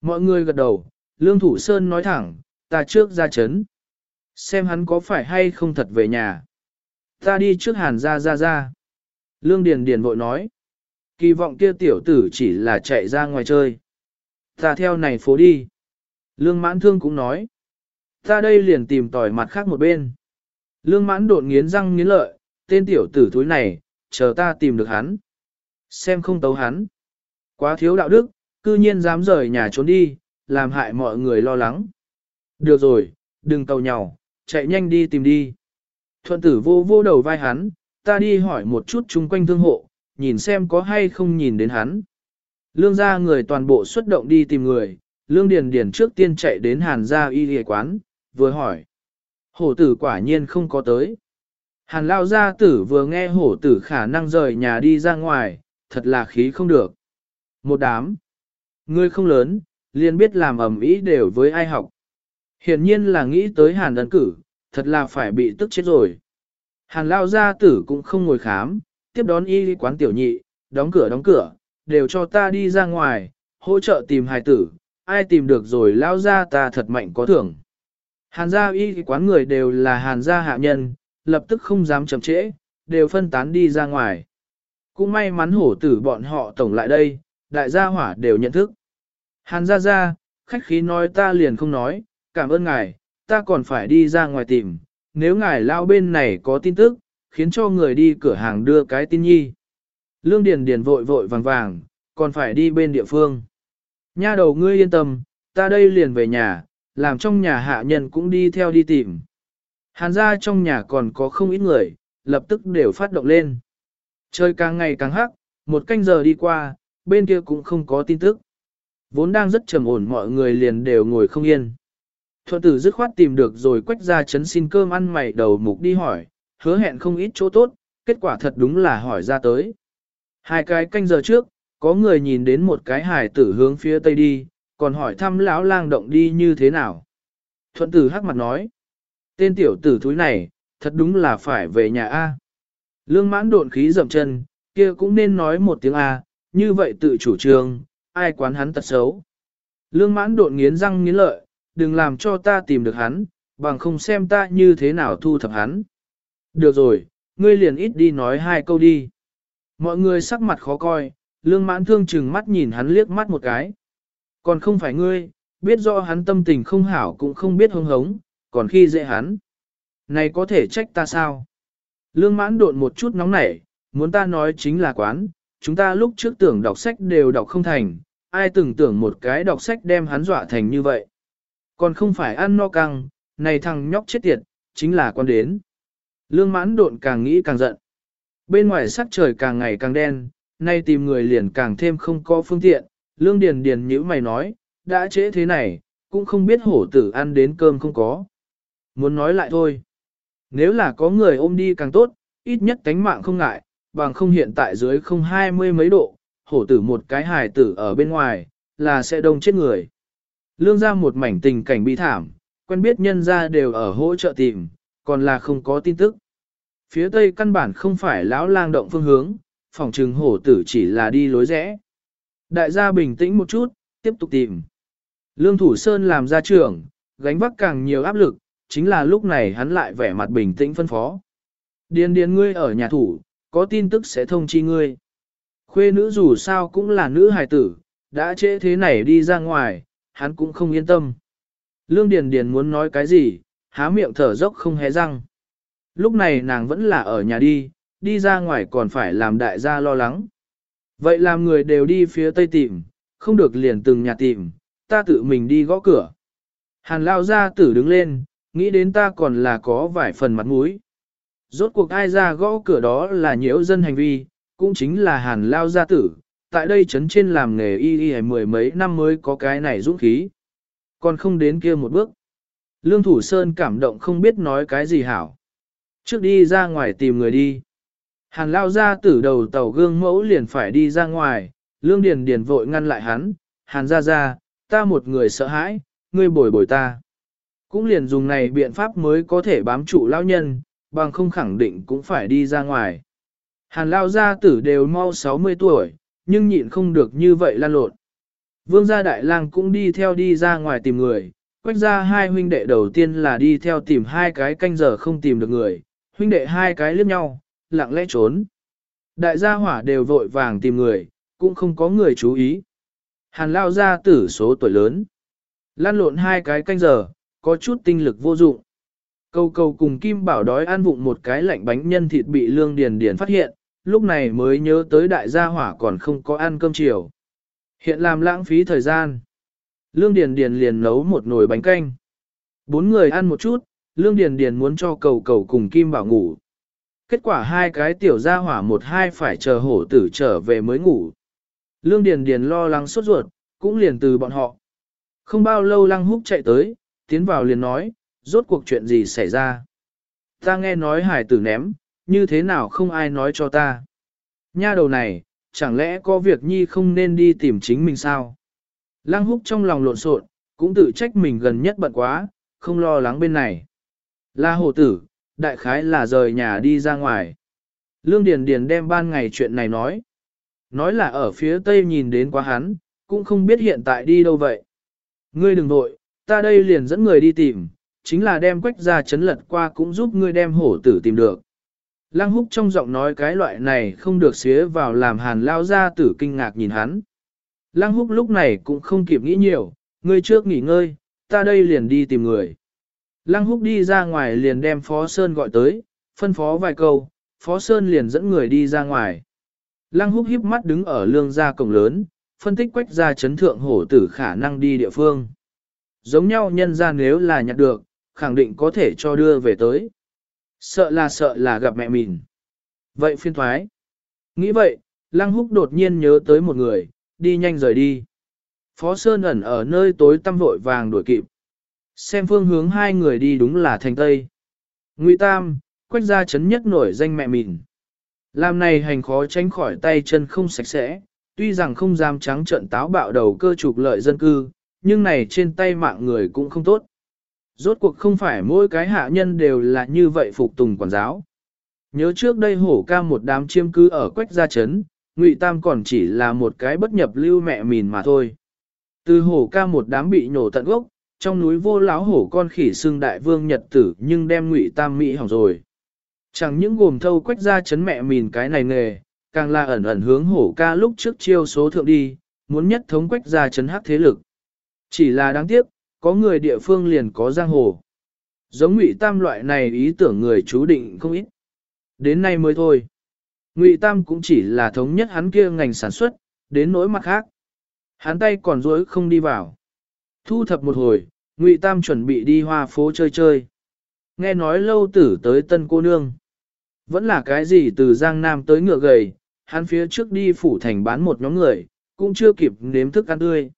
Mọi người gật đầu, Lương Thủ Sơn nói thẳng, ta trước ra chấn. Xem hắn có phải hay không thật về nhà. Ta đi trước hàn ra ra ra. Lương Điền Điền vội nói. Kỳ vọng kia tiểu tử chỉ là chạy ra ngoài chơi. Ta theo này phố đi. Lương mãn thương cũng nói. Ta đây liền tìm tỏi mặt khác một bên. Lương mãn đột nghiến răng nghiến lợi, tên tiểu tử thúi này, chờ ta tìm được hắn. Xem không tấu hắn. Quá thiếu đạo đức, cư nhiên dám rời nhà trốn đi, làm hại mọi người lo lắng. Được rồi, đừng tàu nhau, chạy nhanh đi tìm đi. Thuận tử vô vô đầu vai hắn, ta đi hỏi một chút chung quanh thương hộ, nhìn xem có hay không nhìn đến hắn. Lương gia người toàn bộ xuất động đi tìm người, Lương Điền Điền trước tiên chạy đến Hàn gia y y quán, vừa hỏi. Hổ tử quả nhiên không có tới. Hàn lao gia tử vừa nghe hổ tử khả năng rời nhà đi ra ngoài, thật là khí không được. Một đám. Người không lớn, liền biết làm ẩm ý đều với ai học. Hiển nhiên là nghĩ tới hàn ấn cử, thật là phải bị tức chết rồi. Hàn lao gia tử cũng không ngồi khám, tiếp đón y quán tiểu nhị, đóng cửa đóng cửa, đều cho ta đi ra ngoài, hỗ trợ tìm hài tử, ai tìm được rồi lao ra ta thật mạnh có thưởng. Hàn gia y quán người đều là hàn gia hạ nhân, lập tức không dám chậm trễ, đều phân tán đi ra ngoài. Cũng may mắn hổ tử bọn họ tổng lại đây, đại gia hỏa đều nhận thức. Hàn gia gia, khách khí nói ta liền không nói, cảm ơn ngài, ta còn phải đi ra ngoài tìm, nếu ngài lao bên này có tin tức, khiến cho người đi cửa hàng đưa cái tin nhi. Lương Điền Điền vội vội vàng vàng, còn phải đi bên địa phương. Nha đầu ngươi yên tâm, ta đây liền về nhà, làm trong nhà hạ nhân cũng đi theo đi tìm. Hàn gia trong nhà còn có không ít người, lập tức đều phát động lên. Trời càng ngày càng hắc, một canh giờ đi qua, bên kia cũng không có tin tức. Vốn đang rất trầm ổn mọi người liền đều ngồi không yên. Thuận tử dứt khoát tìm được rồi quách ra chấn xin cơm ăn mày đầu mục đi hỏi, hứa hẹn không ít chỗ tốt, kết quả thật đúng là hỏi ra tới. Hai cái canh giờ trước, có người nhìn đến một cái hải tử hướng phía tây đi, còn hỏi thăm lão lang động đi như thế nào. Thuận tử hắc mặt nói, tên tiểu tử thúi này, thật đúng là phải về nhà A. Lương mãn độn khí dậm chân, kia cũng nên nói một tiếng A, như vậy tự chủ trương, ai quán hắn tật xấu. Lương mãn độn nghiến răng nghiến lợi, đừng làm cho ta tìm được hắn, bằng không xem ta như thế nào thu thập hắn. Được rồi, ngươi liền ít đi nói hai câu đi. Mọi người sắc mặt khó coi, lương mãn thương chừng mắt nhìn hắn liếc mắt một cái. Còn không phải ngươi, biết rõ hắn tâm tình không hảo cũng không biết hống hống, còn khi dễ hắn. Này có thể trách ta sao? Lương mãn độn một chút nóng nảy, muốn ta nói chính là quán, chúng ta lúc trước tưởng đọc sách đều đọc không thành, ai từng tưởng một cái đọc sách đem hắn dọa thành như vậy. Còn không phải ăn no căng, này thằng nhóc chết tiệt, chính là con đến. Lương mãn độn càng nghĩ càng giận. Bên ngoài sắc trời càng ngày càng đen, nay tìm người liền càng thêm không có phương tiện. Lương Điền Điền nhữ mày nói, đã trễ thế này, cũng không biết hổ tử ăn đến cơm không có. Muốn nói lại thôi. Nếu là có người ôm đi càng tốt, ít nhất tánh mạng không ngại, bằng không hiện tại dưới không hai mươi mấy độ, hổ tử một cái hài tử ở bên ngoài, là sẽ đông chết người. Lương ra một mảnh tình cảnh bi thảm, quen biết nhân ra đều ở hỗ trợ tìm, còn là không có tin tức. Phía tây căn bản không phải lão lang động phương hướng, phòng trừng hổ tử chỉ là đi lối rẽ. Đại gia bình tĩnh một chút, tiếp tục tìm. Lương Thủ Sơn làm gia trưởng, gánh vác càng nhiều áp lực, chính là lúc này hắn lại vẻ mặt bình tĩnh phân phó. Điền điền ngươi ở nhà thủ, có tin tức sẽ thông chi ngươi. Khuê nữ dù sao cũng là nữ hài tử, đã trễ thế này đi ra ngoài, hắn cũng không yên tâm. Lương Điền Điền muốn nói cái gì, há miệng thở dốc không hé răng. Lúc này nàng vẫn là ở nhà đi, đi ra ngoài còn phải làm đại gia lo lắng. Vậy làm người đều đi phía tây tìm, không được liền từng nhà tìm, ta tự mình đi gõ cửa. Hàn lao ra tử đứng lên, nghĩ đến ta còn là có vài phần mặt mũi. Rốt cuộc ai ra gõ cửa đó là nhiễu dân hành vi, cũng chính là hàn lao gia tử, tại đây trấn trên làm nghề y y mười mấy năm mới có cái này dũng khí. Còn không đến kia một bước. Lương Thủ Sơn cảm động không biết nói cái gì hảo. Trước đi ra ngoài tìm người đi. Hàn lao ra tử đầu tàu gương mẫu liền phải đi ra ngoài, Lương Điền Điền vội ngăn lại hắn, Hàn ra ra, ta một người sợ hãi, ngươi bồi bồi ta. Cũng liền dùng này biện pháp mới có thể bám trụ lão nhân, bằng không khẳng định cũng phải đi ra ngoài. Hàn lao gia tử đều mau 60 tuổi, nhưng nhịn không được như vậy lan lộn. Vương gia đại lang cũng đi theo đi ra ngoài tìm người, quách ra hai huynh đệ đầu tiên là đi theo tìm hai cái canh giờ không tìm được người, huynh đệ hai cái liếc nhau, lặng lẽ trốn. Đại gia hỏa đều vội vàng tìm người, cũng không có người chú ý. Hàn lao gia tử số tuổi lớn. Lan lộn hai cái canh giờ, có chút tinh lực vô dụng. Cầu cầu cùng Kim Bảo đói ăn vụng một cái lạnh bánh nhân thịt bị Lương Điền Điền phát hiện, lúc này mới nhớ tới đại gia hỏa còn không có ăn cơm chiều. Hiện làm lãng phí thời gian. Lương Điền Điền liền nấu một nồi bánh canh. Bốn người ăn một chút, Lương Điền Điền muốn cho cầu cầu cùng Kim Bảo ngủ. Kết quả hai cái tiểu gia hỏa một hai phải chờ hổ tử trở về mới ngủ. Lương Điền Điền lo lắng sốt ruột, cũng liền từ bọn họ. Không bao lâu Lăng Húc chạy tới, tiến vào liền nói, rốt cuộc chuyện gì xảy ra. Ta nghe nói hải tử ném, như thế nào không ai nói cho ta. Nha đầu này, chẳng lẽ có việc nhi không nên đi tìm chính mình sao? Lăng húc trong lòng lộn xộn, cũng tự trách mình gần nhất bận quá, không lo lắng bên này. La hồ tử, đại khái là rời nhà đi ra ngoài. Lương Điền Điền đem ban ngày chuyện này nói. Nói là ở phía tây nhìn đến quá hắn, cũng không biết hiện tại đi đâu vậy. Ngươi đừng vội, ta đây liền dẫn người đi tìm, chính là đem quách ra chấn lật qua cũng giúp ngươi đem hổ tử tìm được. Lăng húc trong giọng nói cái loại này không được xía vào làm hàn lao ra tử kinh ngạc nhìn hắn. Lăng húc lúc này cũng không kịp nghĩ nhiều, ngươi trước nghỉ ngơi, ta đây liền đi tìm người. Lăng húc đi ra ngoài liền đem Phó Sơn gọi tới, phân phó vài câu, Phó Sơn liền dẫn người đi ra ngoài. Lăng húc híp mắt đứng ở lương gia cổng lớn, phân tích quách gia chấn thượng hổ tử khả năng đi địa phương. Giống nhau nhân ra nếu là nhặt được, khẳng định có thể cho đưa về tới. Sợ là sợ là gặp mẹ mình. Vậy phiên thoái. Nghĩ vậy, Lăng Húc đột nhiên nhớ tới một người, đi nhanh rời đi. Phó Sơn ẩn ở nơi tối tăm vội vàng đuổi kịp. Xem phương hướng hai người đi đúng là thành Tây. Ngụy Tam, quách gia chấn nhất nổi danh mẹ mình. Làm này hành khó tránh khỏi tay chân không sạch sẽ, tuy rằng không dám trắng trận táo bạo đầu cơ trục lợi dân cư, nhưng này trên tay mạng người cũng không tốt. Rốt cuộc không phải mỗi cái hạ nhân đều là như vậy phục tùng quản giáo. Nhớ trước đây hổ ca một đám chiêm cư ở quách gia chấn, Ngụy Tam còn chỉ là một cái bất nhập lưu mẹ mìn mà thôi. Từ hổ ca một đám bị nhổ tận gốc, trong núi vô láo hổ con khỉ xương đại vương nhật tử nhưng đem Ngụy Tam Mỹ hỏng rồi. Chẳng những gồm thâu quách gia chấn mẹ mìn cái này nghề, càng là ẩn ẩn hướng hổ ca lúc trước chiêu số thượng đi, muốn nhất thống quách gia chấn hắc thế lực. Chỉ là đáng tiếc, có người địa phương liền có giang hồ. Giống ngụy tam loại này ý tưởng người chú định không ít. Đến nay mới thôi. Ngụy tam cũng chỉ là thống nhất hắn kia ngành sản xuất, đến nỗi mặt khác. Hắn tay còn rối không đi vào. Thu thập một hồi, Ngụy Tam chuẩn bị đi hoa phố chơi chơi. Nghe nói lâu tử tới tân cô nương. Vẫn là cái gì từ Giang Nam tới ngựa gầy, hắn phía trước đi phủ thành bán một nhóm người, cũng chưa kịp nếm thức ăn tươi.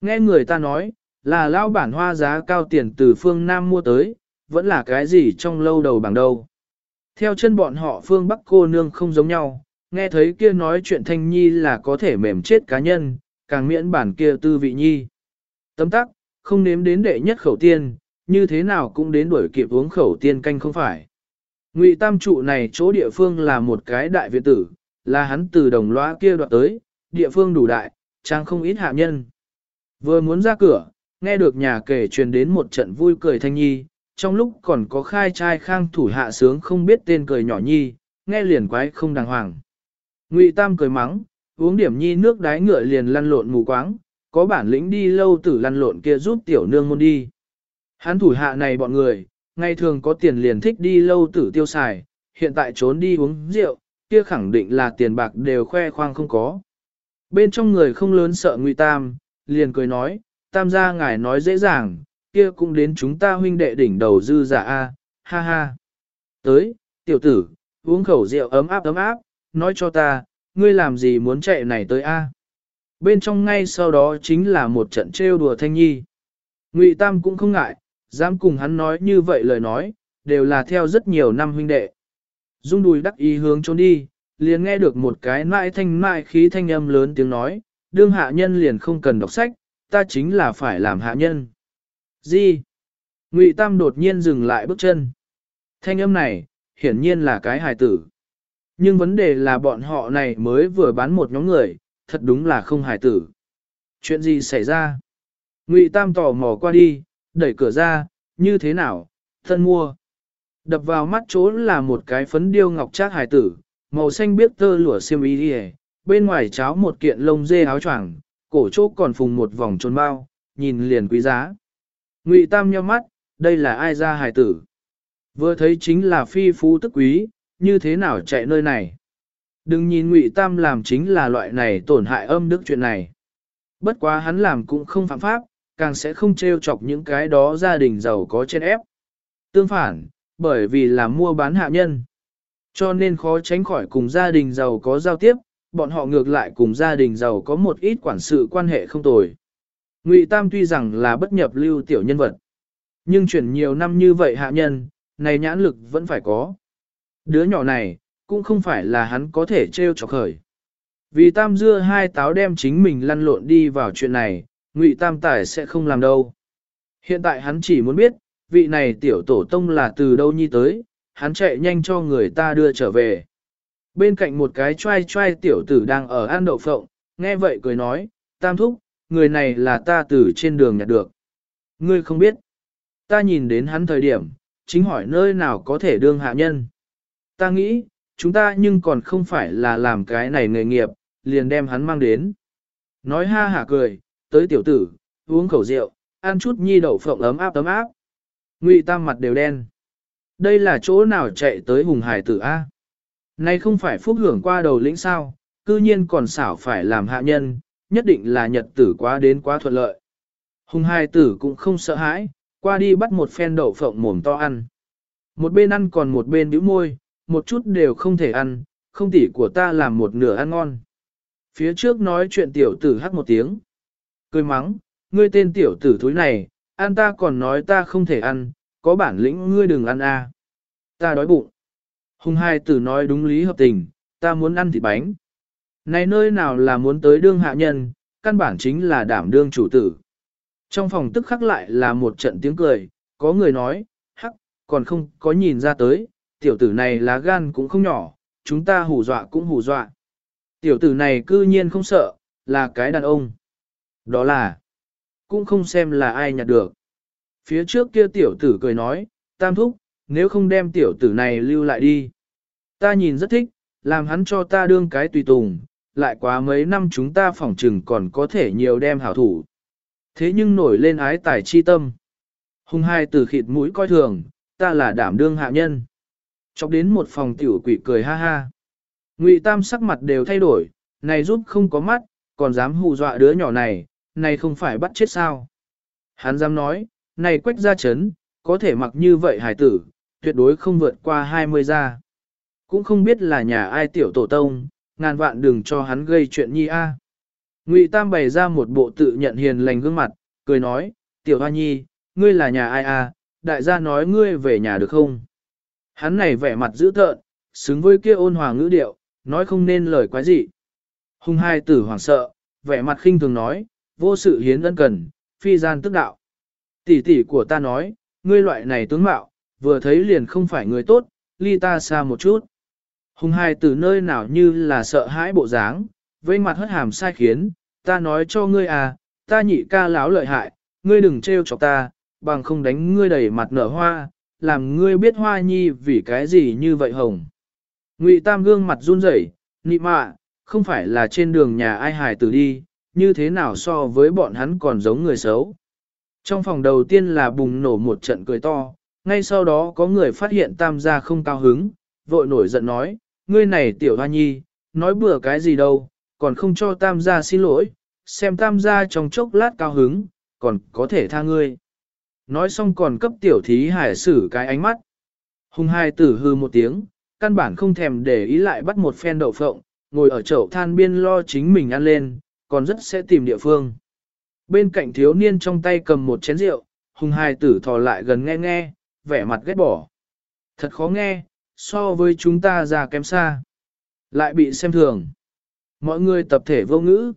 Nghe người ta nói, là lao bản hoa giá cao tiền từ phương Nam mua tới, vẫn là cái gì trong lâu đầu bằng đầu. Theo chân bọn họ phương Bắc cô nương không giống nhau, nghe thấy kia nói chuyện thanh nhi là có thể mềm chết cá nhân, càng miễn bản kia tư vị nhi. Tấm tắc, không nếm đến đệ nhất khẩu tiên, như thế nào cũng đến đuổi kịp uống khẩu tiên canh không phải. Ngụy Tam trụ này chỗ địa phương là một cái đại viện tử, là hắn từ đồng loa kia đoạt tới, địa phương đủ đại, trang không ít hạ nhân. Vừa muốn ra cửa, nghe được nhà kể truyền đến một trận vui cười thanh nhi, trong lúc còn có khai trai khang thủ hạ sướng không biết tên cười nhỏ nhi, nghe liền quái không đàng hoàng. Ngụy Tam cười mắng, uống điểm nhi nước đái ngựa liền lăn lộn mù quáng, có bản lĩnh đi lâu tử lăn lộn kia giúp tiểu nương môn đi. Hắn thủ hạ này bọn người, ngày thường có tiền liền thích đi lâu tử tiêu xài, hiện tại trốn đi uống rượu, kia khẳng định là tiền bạc đều khoe khoang không có. Bên trong người không lớn sợ Ngụy Tam, liền cười nói, Tam gia ngài nói dễ dàng, kia cũng đến chúng ta huynh đệ đỉnh đầu dư giả a, ha ha. Tới, tiểu tử, uống khẩu rượu ấm áp ấm áp, nói cho ta, ngươi làm gì muốn chạy này tới a? Bên trong ngay sau đó chính là một trận trêu đùa thanh nhi. Ngụy Tam cũng không ngại, dám cùng hắn nói như vậy lời nói, đều là theo rất nhiều năm huynh đệ. Dung đùi đắc ý hướng trốn đi, liền nghe được một cái nại thanh nại khí thanh âm lớn tiếng nói, đương hạ nhân liền không cần đọc sách, ta chính là phải làm hạ nhân. Gì? Ngụy Tam đột nhiên dừng lại bước chân. Thanh âm này, hiển nhiên là cái hài tử. Nhưng vấn đề là bọn họ này mới vừa bán một nhóm người, thật đúng là không hài tử. Chuyện gì xảy ra? Ngụy Tam tò mò qua đi, đẩy cửa ra, như thế nào, thân mua. Đập vào mắt chỗ là một cái phấn điêu ngọc trác hài tử, màu xanh biếc tơ lụa xiêm y đi bên ngoài cháo một kiện lông dê áo choàng, cổ chỗ còn phùng một vòng tròn bao, nhìn liền quý giá. Ngụy Tam nheo mắt, đây là ai ra hài tử? Vừa thấy chính là phi phú tức quý, như thế nào chạy nơi này? Đừng nhìn Ngụy Tam làm chính là loại này tổn hại âm đức chuyện này. Bất quá hắn làm cũng không phạm pháp, càng sẽ không trêu chọc những cái đó gia đình giàu có trên ép. Tương phản, bởi vì là mua bán hạ nhân. Cho nên khó tránh khỏi cùng gia đình giàu có giao tiếp, bọn họ ngược lại cùng gia đình giàu có một ít quản sự quan hệ không tồi. Ngụy Tam tuy rằng là bất nhập lưu tiểu nhân vật, nhưng chuyển nhiều năm như vậy hạ nhân, này nhãn lực vẫn phải có. Đứa nhỏ này, cũng không phải là hắn có thể trêu chọc khởi. Vì Tam dưa hai táo đem chính mình lăn lộn đi vào chuyện này, Ngụy Tam Tài sẽ không làm đâu. Hiện tại hắn chỉ muốn biết, vị này tiểu tổ tông là từ đâu nhi tới, hắn chạy nhanh cho người ta đưa trở về. Bên cạnh một cái trai trai tiểu tử đang ở ăn đậu phộng, nghe vậy cười nói, Tam Thúc, người này là ta từ trên đường nhặt được. Ngươi không biết. Ta nhìn đến hắn thời điểm, chính hỏi nơi nào có thể đương hạ nhân. Ta nghĩ, chúng ta nhưng còn không phải là làm cái này nghề nghiệp, liền đem hắn mang đến. Nói ha hả cười, tới tiểu tử, uống khẩu rượu, ăn chút nhi đậu phộng ấm áp ấm áp. Ngụy tam mặt đều đen. Đây là chỗ nào chạy tới hùng hải tử A. Này không phải phúc hưởng qua đầu lĩnh sao, cư nhiên còn xảo phải làm hạ nhân, nhất định là nhật tử quá đến quá thuận lợi. Hùng hải tử cũng không sợ hãi, qua đi bắt một phen đậu phộng mồm to ăn. Một bên ăn còn một bên bĩu môi, một chút đều không thể ăn, không tỉ của ta làm một nửa ăn ngon. Phía trước nói chuyện tiểu tử hắc một tiếng. Cười mắng, ngươi tên tiểu tử thúi này, ăn ta còn nói ta không thể ăn, có bản lĩnh ngươi đừng ăn a. Ta đói bụng. Hùng hai tử nói đúng lý hợp tình, ta muốn ăn thịt bánh. Này nơi nào là muốn tới đương hạ nhân, căn bản chính là đảm đương chủ tử. Trong phòng tức khắc lại là một trận tiếng cười, có người nói, hắc, còn không có nhìn ra tới, tiểu tử này lá gan cũng không nhỏ, chúng ta hù dọa cũng hù dọa. Tiểu tử này cư nhiên không sợ, là cái đàn ông. Đó là, cũng không xem là ai nhặt được. Phía trước kia tiểu tử cười nói, tam thúc, nếu không đem tiểu tử này lưu lại đi. Ta nhìn rất thích, làm hắn cho ta đương cái tùy tùng, lại quá mấy năm chúng ta phỏng trừng còn có thể nhiều đem hảo thủ. Thế nhưng nổi lên ái tài chi tâm. Hùng hai từ khịt mũi coi thường, ta là đảm đương hạ nhân. Chọc đến một phòng tiểu quỷ cười ha ha. Ngụy Tam sắc mặt đều thay đổi, này giúp không có mắt, còn dám hù dọa đứa nhỏ này, này không phải bắt chết sao. Hắn dám nói, này quách ra chấn, có thể mặc như vậy hải tử, tuyệt đối không vượt qua 20 gia. Cũng không biết là nhà ai tiểu tổ tông, ngàn vạn đừng cho hắn gây chuyện nhi a. Ngụy Tam bày ra một bộ tự nhận hiền lành gương mặt, cười nói, tiểu hoa nhi, ngươi là nhà ai a? đại gia nói ngươi về nhà được không? Hắn này vẻ mặt dữ tợn, xứng với kia ôn hòa ngữ điệu, nói không nên lời quái gì. Hùng hai tử hoảng sợ, vẻ mặt khinh thường nói, vô sự hiến ân cần, phi gian tức đạo. Tỷ tỷ của ta nói, ngươi loại này tướng mạo, vừa thấy liền không phải người tốt, ly ta xa một chút. Hùng hai tử nơi nào như là sợ hãi bộ dáng, với mặt hất hàm sai khiến, ta nói cho ngươi à, ta nhị ca láo lợi hại, ngươi đừng trêu chọc ta, bằng không đánh ngươi đầy mặt nở hoa, làm ngươi biết hoa nhi vì cái gì như vậy hồng. Ngụy Tam gương mặt run rẩy, nị mạ, không phải là trên đường nhà ai hài tử đi, như thế nào so với bọn hắn còn giống người xấu. Trong phòng đầu tiên là bùng nổ một trận cười to, ngay sau đó có người phát hiện Tam gia không cao hứng, vội nổi giận nói, ngươi này tiểu hoa nhi, nói bừa cái gì đâu, còn không cho Tam gia xin lỗi, xem Tam gia trong chốc lát cao hứng, còn có thể tha ngươi. Nói xong còn cấp tiểu thí hải sử cái ánh mắt. Hùng hai tử hư một tiếng, căn bản không thèm để ý lại bắt một phen đậu phộng, ngồi ở chậu than biên lo chính mình ăn lên, còn rất sẽ tìm địa phương. Bên cạnh thiếu niên trong tay cầm một chén rượu, hùng hai tử thò lại gần nghe nghe, vẻ mặt ghét bỏ. Thật khó nghe, so với chúng ta già kém xa. Lại bị xem thường. Mọi người tập thể vô ngữ.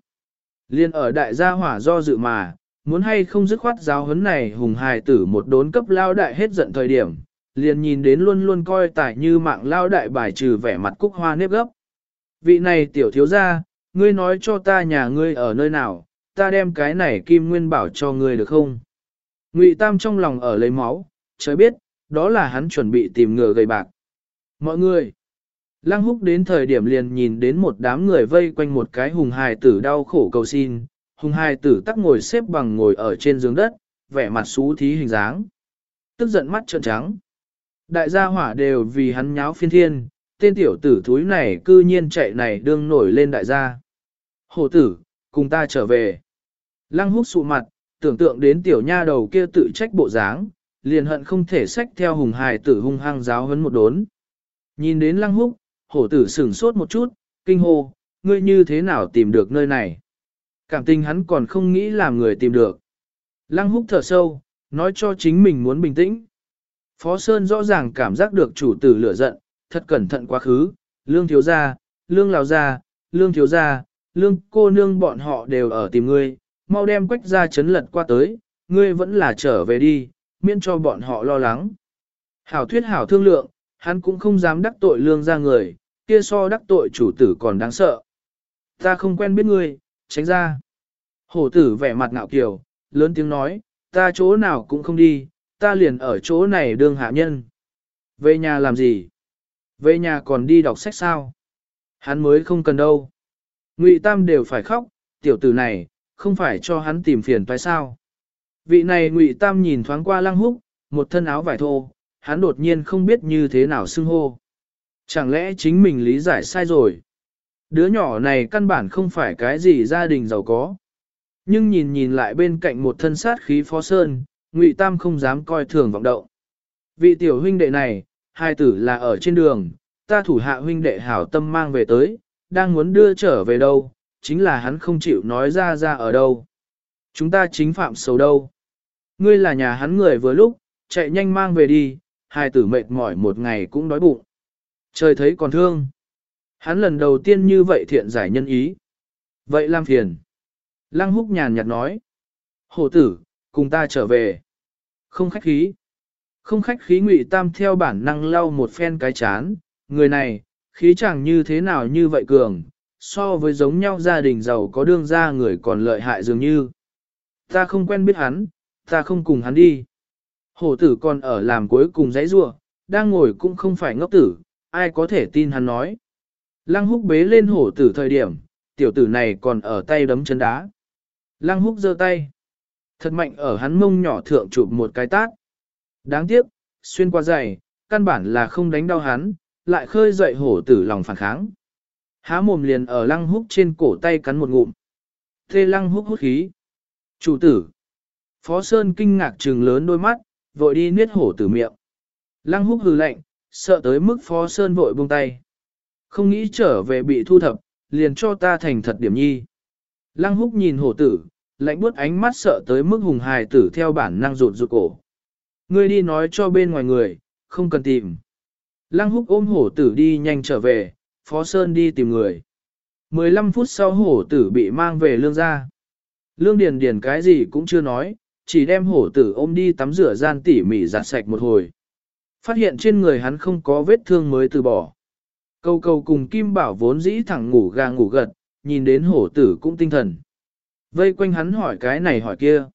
Liên ở đại gia hỏa do dự mà, muốn hay không dứt khoát giáo huấn này hùng hài tử một đốn cấp lao đại hết giận thời điểm, liền nhìn đến luôn luôn coi tài như mạng lao đại bài trừ vẻ mặt cúc hoa nếp gấp. Vị này tiểu thiếu gia, ngươi nói cho ta nhà ngươi ở nơi nào, ta đem cái này kim nguyên bảo cho ngươi được không? Ngụy Tam trong lòng ở lấy máu, trời biết, đó là hắn chuẩn bị tìm ngựa gầy bạc. Mọi người, Lăng húc đến thời điểm liền nhìn đến một đám người vây quanh một cái hùng hài tử đau khổ cầu xin, hùng hai tử tắc ngồi xếp bằng ngồi ở trên giường đất, vẻ mặt xú thí hình dáng. Tức giận mắt trợn trắng. Đại gia hỏa đều vì hắn nháo phiên thiên, tên tiểu tử thúi này cư nhiên chạy này đương nổi lên đại gia. Hồ tử, cùng ta trở về. Lăng húc sụ mặt, tưởng tượng đến tiểu nha đầu kia tự trách bộ dáng, liền hận không thể xách theo hùng hài tử hung hăng giáo huấn một đốn. Nhìn đến lăng húc, hổ tử sửng sốt một chút, kinh hô, ngươi như thế nào tìm được nơi này. Cảm tình hắn còn không nghĩ làm người tìm được. Lăng húc thở sâu, nói cho chính mình muốn bình tĩnh. Phó Sơn rõ ràng cảm giác được chủ tử lửa giận, thật cẩn thận quá khứ, lương thiếu gia, lương lào gia, lương thiếu gia, lương cô nương bọn họ đều ở tìm ngươi, mau đem quách ra chấn lật qua tới, ngươi vẫn là trở về đi, miễn cho bọn họ lo lắng. Hảo thuyết hảo thương lượng, hắn cũng không dám đắc tội lương ra người, kia so đắc tội chủ tử còn đáng sợ. Ta không quen biết ngươi, tránh ra. Hổ tử vẻ mặt ngạo kiều, lớn tiếng nói, ta chỗ nào cũng không đi, ta liền ở chỗ này đương hạ nhân. Về nhà làm gì? Về nhà còn đi đọc sách sao? Hắn mới không cần đâu. Ngụy Tam đều phải khóc, tiểu tử này, không phải cho hắn tìm phiền phải sao? Vị này Ngụy Tam nhìn thoáng qua lăng húc, một thân áo vải thô, hắn đột nhiên không biết như thế nào xưng hô. Chẳng lẽ chính mình lý giải sai rồi? Đứa nhỏ này căn bản không phải cái gì gia đình giàu có. Nhưng nhìn nhìn lại bên cạnh một thân sát khí phó sơn, Ngụy Tam không dám coi thường vọng động. Vị tiểu huynh đệ này, hai tử là ở trên đường, ta thủ hạ huynh đệ hảo tâm mang về tới, đang muốn đưa trở về đâu, chính là hắn không chịu nói ra ra ở đâu. Chúng ta chính phạm xấu đâu. Ngươi là nhà hắn người vừa lúc, chạy nhanh mang về đi, hai tử mệt mỏi một ngày cũng đói bụng. Trời thấy còn thương. Hắn lần đầu tiên như vậy thiện giải nhân ý. Vậy làm phiền. Lăng húc nhàn nhạt nói. Hổ tử, cùng ta trở về. Không khách khí. Không khách khí ngụy tam theo bản năng lau một phen cái chán. Người này, khí chẳng như thế nào như vậy cường, so với giống nhau gia đình giàu có đương gia người còn lợi hại dường như. Ta không quen biết hắn, ta không cùng hắn đi. Hổ tử còn ở làm cuối cùng giấy rua, đang ngồi cũng không phải ngốc tử, ai có thể tin hắn nói. Lăng húc bế lên hổ tử thời điểm, tiểu tử này còn ở tay đấm chân đá. Lăng húc giơ tay. Thật mạnh ở hắn mông nhỏ thượng chụp một cái tát. Đáng tiếc, xuyên qua giày, căn bản là không đánh đau hắn, lại khơi dậy hổ tử lòng phản kháng. Há mồm liền ở lăng húc trên cổ tay cắn một ngụm. Thê lăng húc hút khí. Chủ tử. Phó Sơn kinh ngạc trừng lớn đôi mắt, vội đi niết hổ tử miệng. Lăng húc hừ lạnh, sợ tới mức Phó Sơn vội buông tay. Không nghĩ trở về bị thu thập, liền cho ta thành thật điểm nhi. Lăng húc nhìn hổ tử, lạnh buốt ánh mắt sợ tới mức hùng hài tử theo bản năng rụt rụt cổ. Ngươi đi nói cho bên ngoài người, không cần tìm. Lăng húc ôm hổ tử đi nhanh trở về, Phó Sơn đi tìm người. 15 phút sau hổ tử bị mang về lương gia. Lương Điền Điền cái gì cũng chưa nói, chỉ đem hổ tử ôm đi tắm rửa gian tỉ mỉ giặt sạch một hồi. Phát hiện trên người hắn không có vết thương mới từ bỏ. Câu câu cùng Kim Bảo vốn dĩ thẳng ngủ gà ngủ gật, nhìn đến hổ tử cũng tinh thần. Vây quanh hắn hỏi cái này hỏi kia.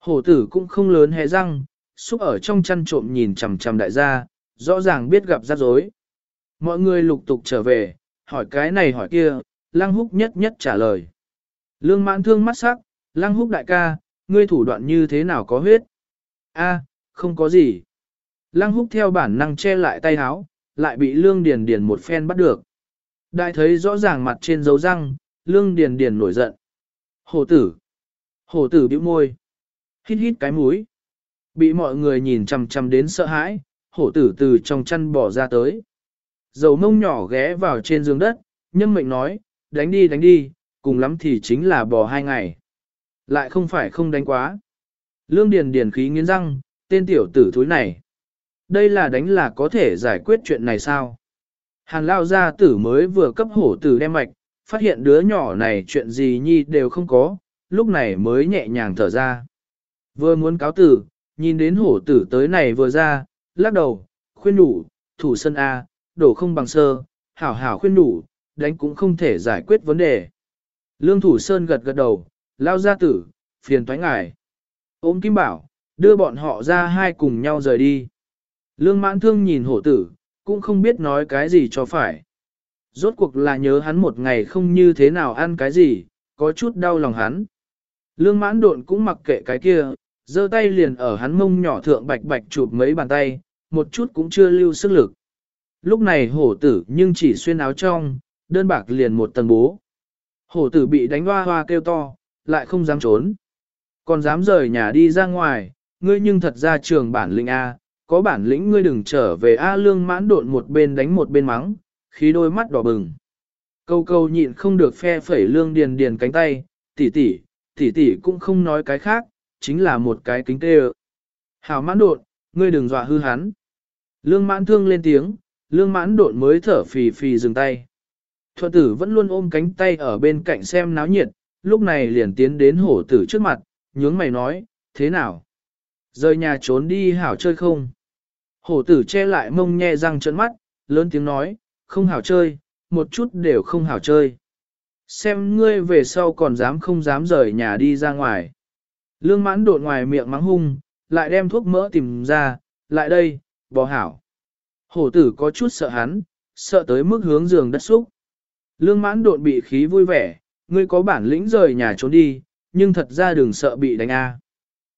Hổ tử cũng không lớn hé răng, xúc ở trong chăn trộm nhìn chằm chằm đại gia, rõ ràng biết gặp rắc rối. Mọi người lục tục trở về, hỏi cái này hỏi kia, lăng húc nhất nhất trả lời. Lương mãn thương mắt sắc, lăng húc đại ca, ngươi thủ đoạn như thế nào có huyết? A, không có gì. Lăng húc theo bản năng che lại tay háo, lại bị lương điền điền một phen bắt được. Đại thấy rõ ràng mặt trên dấu răng, lương điền điền nổi giận. Hổ tử. Hổ tử bĩu môi. Hít hít cái mũi. Bị mọi người nhìn chằm chằm đến sợ hãi, hổ tử từ trong chăn bỏ ra tới. Dầu mông nhỏ ghé vào trên giường đất, nhân mệnh nói, đánh đi đánh đi, cùng lắm thì chính là bò hai ngày. Lại không phải không đánh quá. Lương Điền Điền khí nghiến răng, tên tiểu tử thúi này. Đây là đánh là có thể giải quyết chuyện này sao? Hàn lao gia tử mới vừa cấp hổ tử đem mạch, phát hiện đứa nhỏ này chuyện gì nhi đều không có, lúc này mới nhẹ nhàng thở ra. Vừa muốn cáo tử, nhìn đến hổ tử tới này vừa ra, lắc đầu, khuyên đủ, thủ sân A, đổ không bằng sơ, hảo hảo khuyên đủ, đánh cũng không thể giải quyết vấn đề. Lương Thủ Sơn gật gật đầu, lao gia tử, phiền thoái ngài. Ôm Kim Bảo, đưa bọn họ ra hai cùng nhau rời đi. Lương mãn thương nhìn hổ tử, cũng không biết nói cái gì cho phải. Rốt cuộc là nhớ hắn một ngày không như thế nào ăn cái gì, có chút đau lòng hắn. Lương mãn độn cũng mặc kệ cái kia, giơ tay liền ở hắn mông nhỏ thượng bạch bạch chụp mấy bàn tay, một chút cũng chưa lưu sức lực. Lúc này hổ tử nhưng chỉ xuyên áo trong, đơn bạc liền một tầng bố. Hổ tử bị đánh hoa hoa kêu to, lại không dám trốn. Còn dám rời nhà đi ra ngoài, ngươi nhưng thật ra trường bản linh A, có bản lĩnh ngươi đừng trở về A lương mãn độn một bên đánh một bên mắng, khí đôi mắt đỏ bừng. Câu câu nhịn không được phe phẩy lương điền điền cánh tay, tỷ tỷ, tỷ tỷ cũng không nói cái khác, chính là một cái kính tê Hảo mãn độn, ngươi đừng dọa hư hắn. Lương mãn thương lên tiếng, lương mãn độn mới thở phì phì dừng tay. Thuận tử vẫn luôn ôm cánh tay ở bên cạnh xem náo nhiệt, lúc này liền tiến đến hổ tử trước mặt, nhướng mày nói, thế nào? Rời nhà trốn đi hảo chơi không? Hổ tử che lại mông nhe răng trợn mắt, lớn tiếng nói, không hảo chơi, một chút đều không hảo chơi. Xem ngươi về sau còn dám không dám rời nhà đi ra ngoài. Lương mãn đột ngoài miệng mắng hung, lại đem thuốc mỡ tìm ra, lại đây, bò hảo. Hổ tử có chút sợ hắn, sợ tới mức hướng giường đất xúc. Lương mãn đột bị khí vui vẻ, ngươi có bản lĩnh rời nhà trốn đi, nhưng thật ra đừng sợ bị đánh a.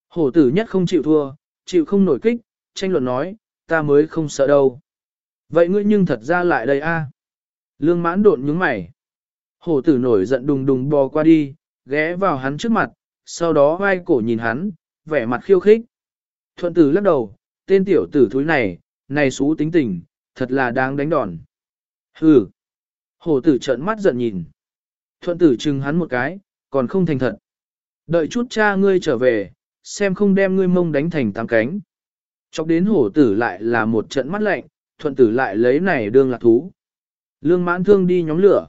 Hổ tử nhất không chịu thua, chịu không nổi kích, tranh luận nói, ta mới không sợ đâu. Vậy ngươi nhưng thật ra lại đây a. Lương mãn đột nhướng mày. Hổ tử nổi giận đùng đùng bò qua đi, ghé vào hắn trước mặt, sau đó vai cổ nhìn hắn, vẻ mặt khiêu khích. Thuận tử lắc đầu, tên tiểu tử thúi này, này xú tính tình, thật là đáng đánh đòn. Hừ. Hổ tử trợn mắt giận nhìn. Thuận tử chừng hắn một cái, còn không thành thật. Đợi chút cha ngươi trở về, xem không đem ngươi mông đánh thành tám cánh. Chọc đến hổ tử lại là một trận mắt lạnh, thuận tử lại lấy này đương lạc thú. Lương mãn thương đi nhóm lửa.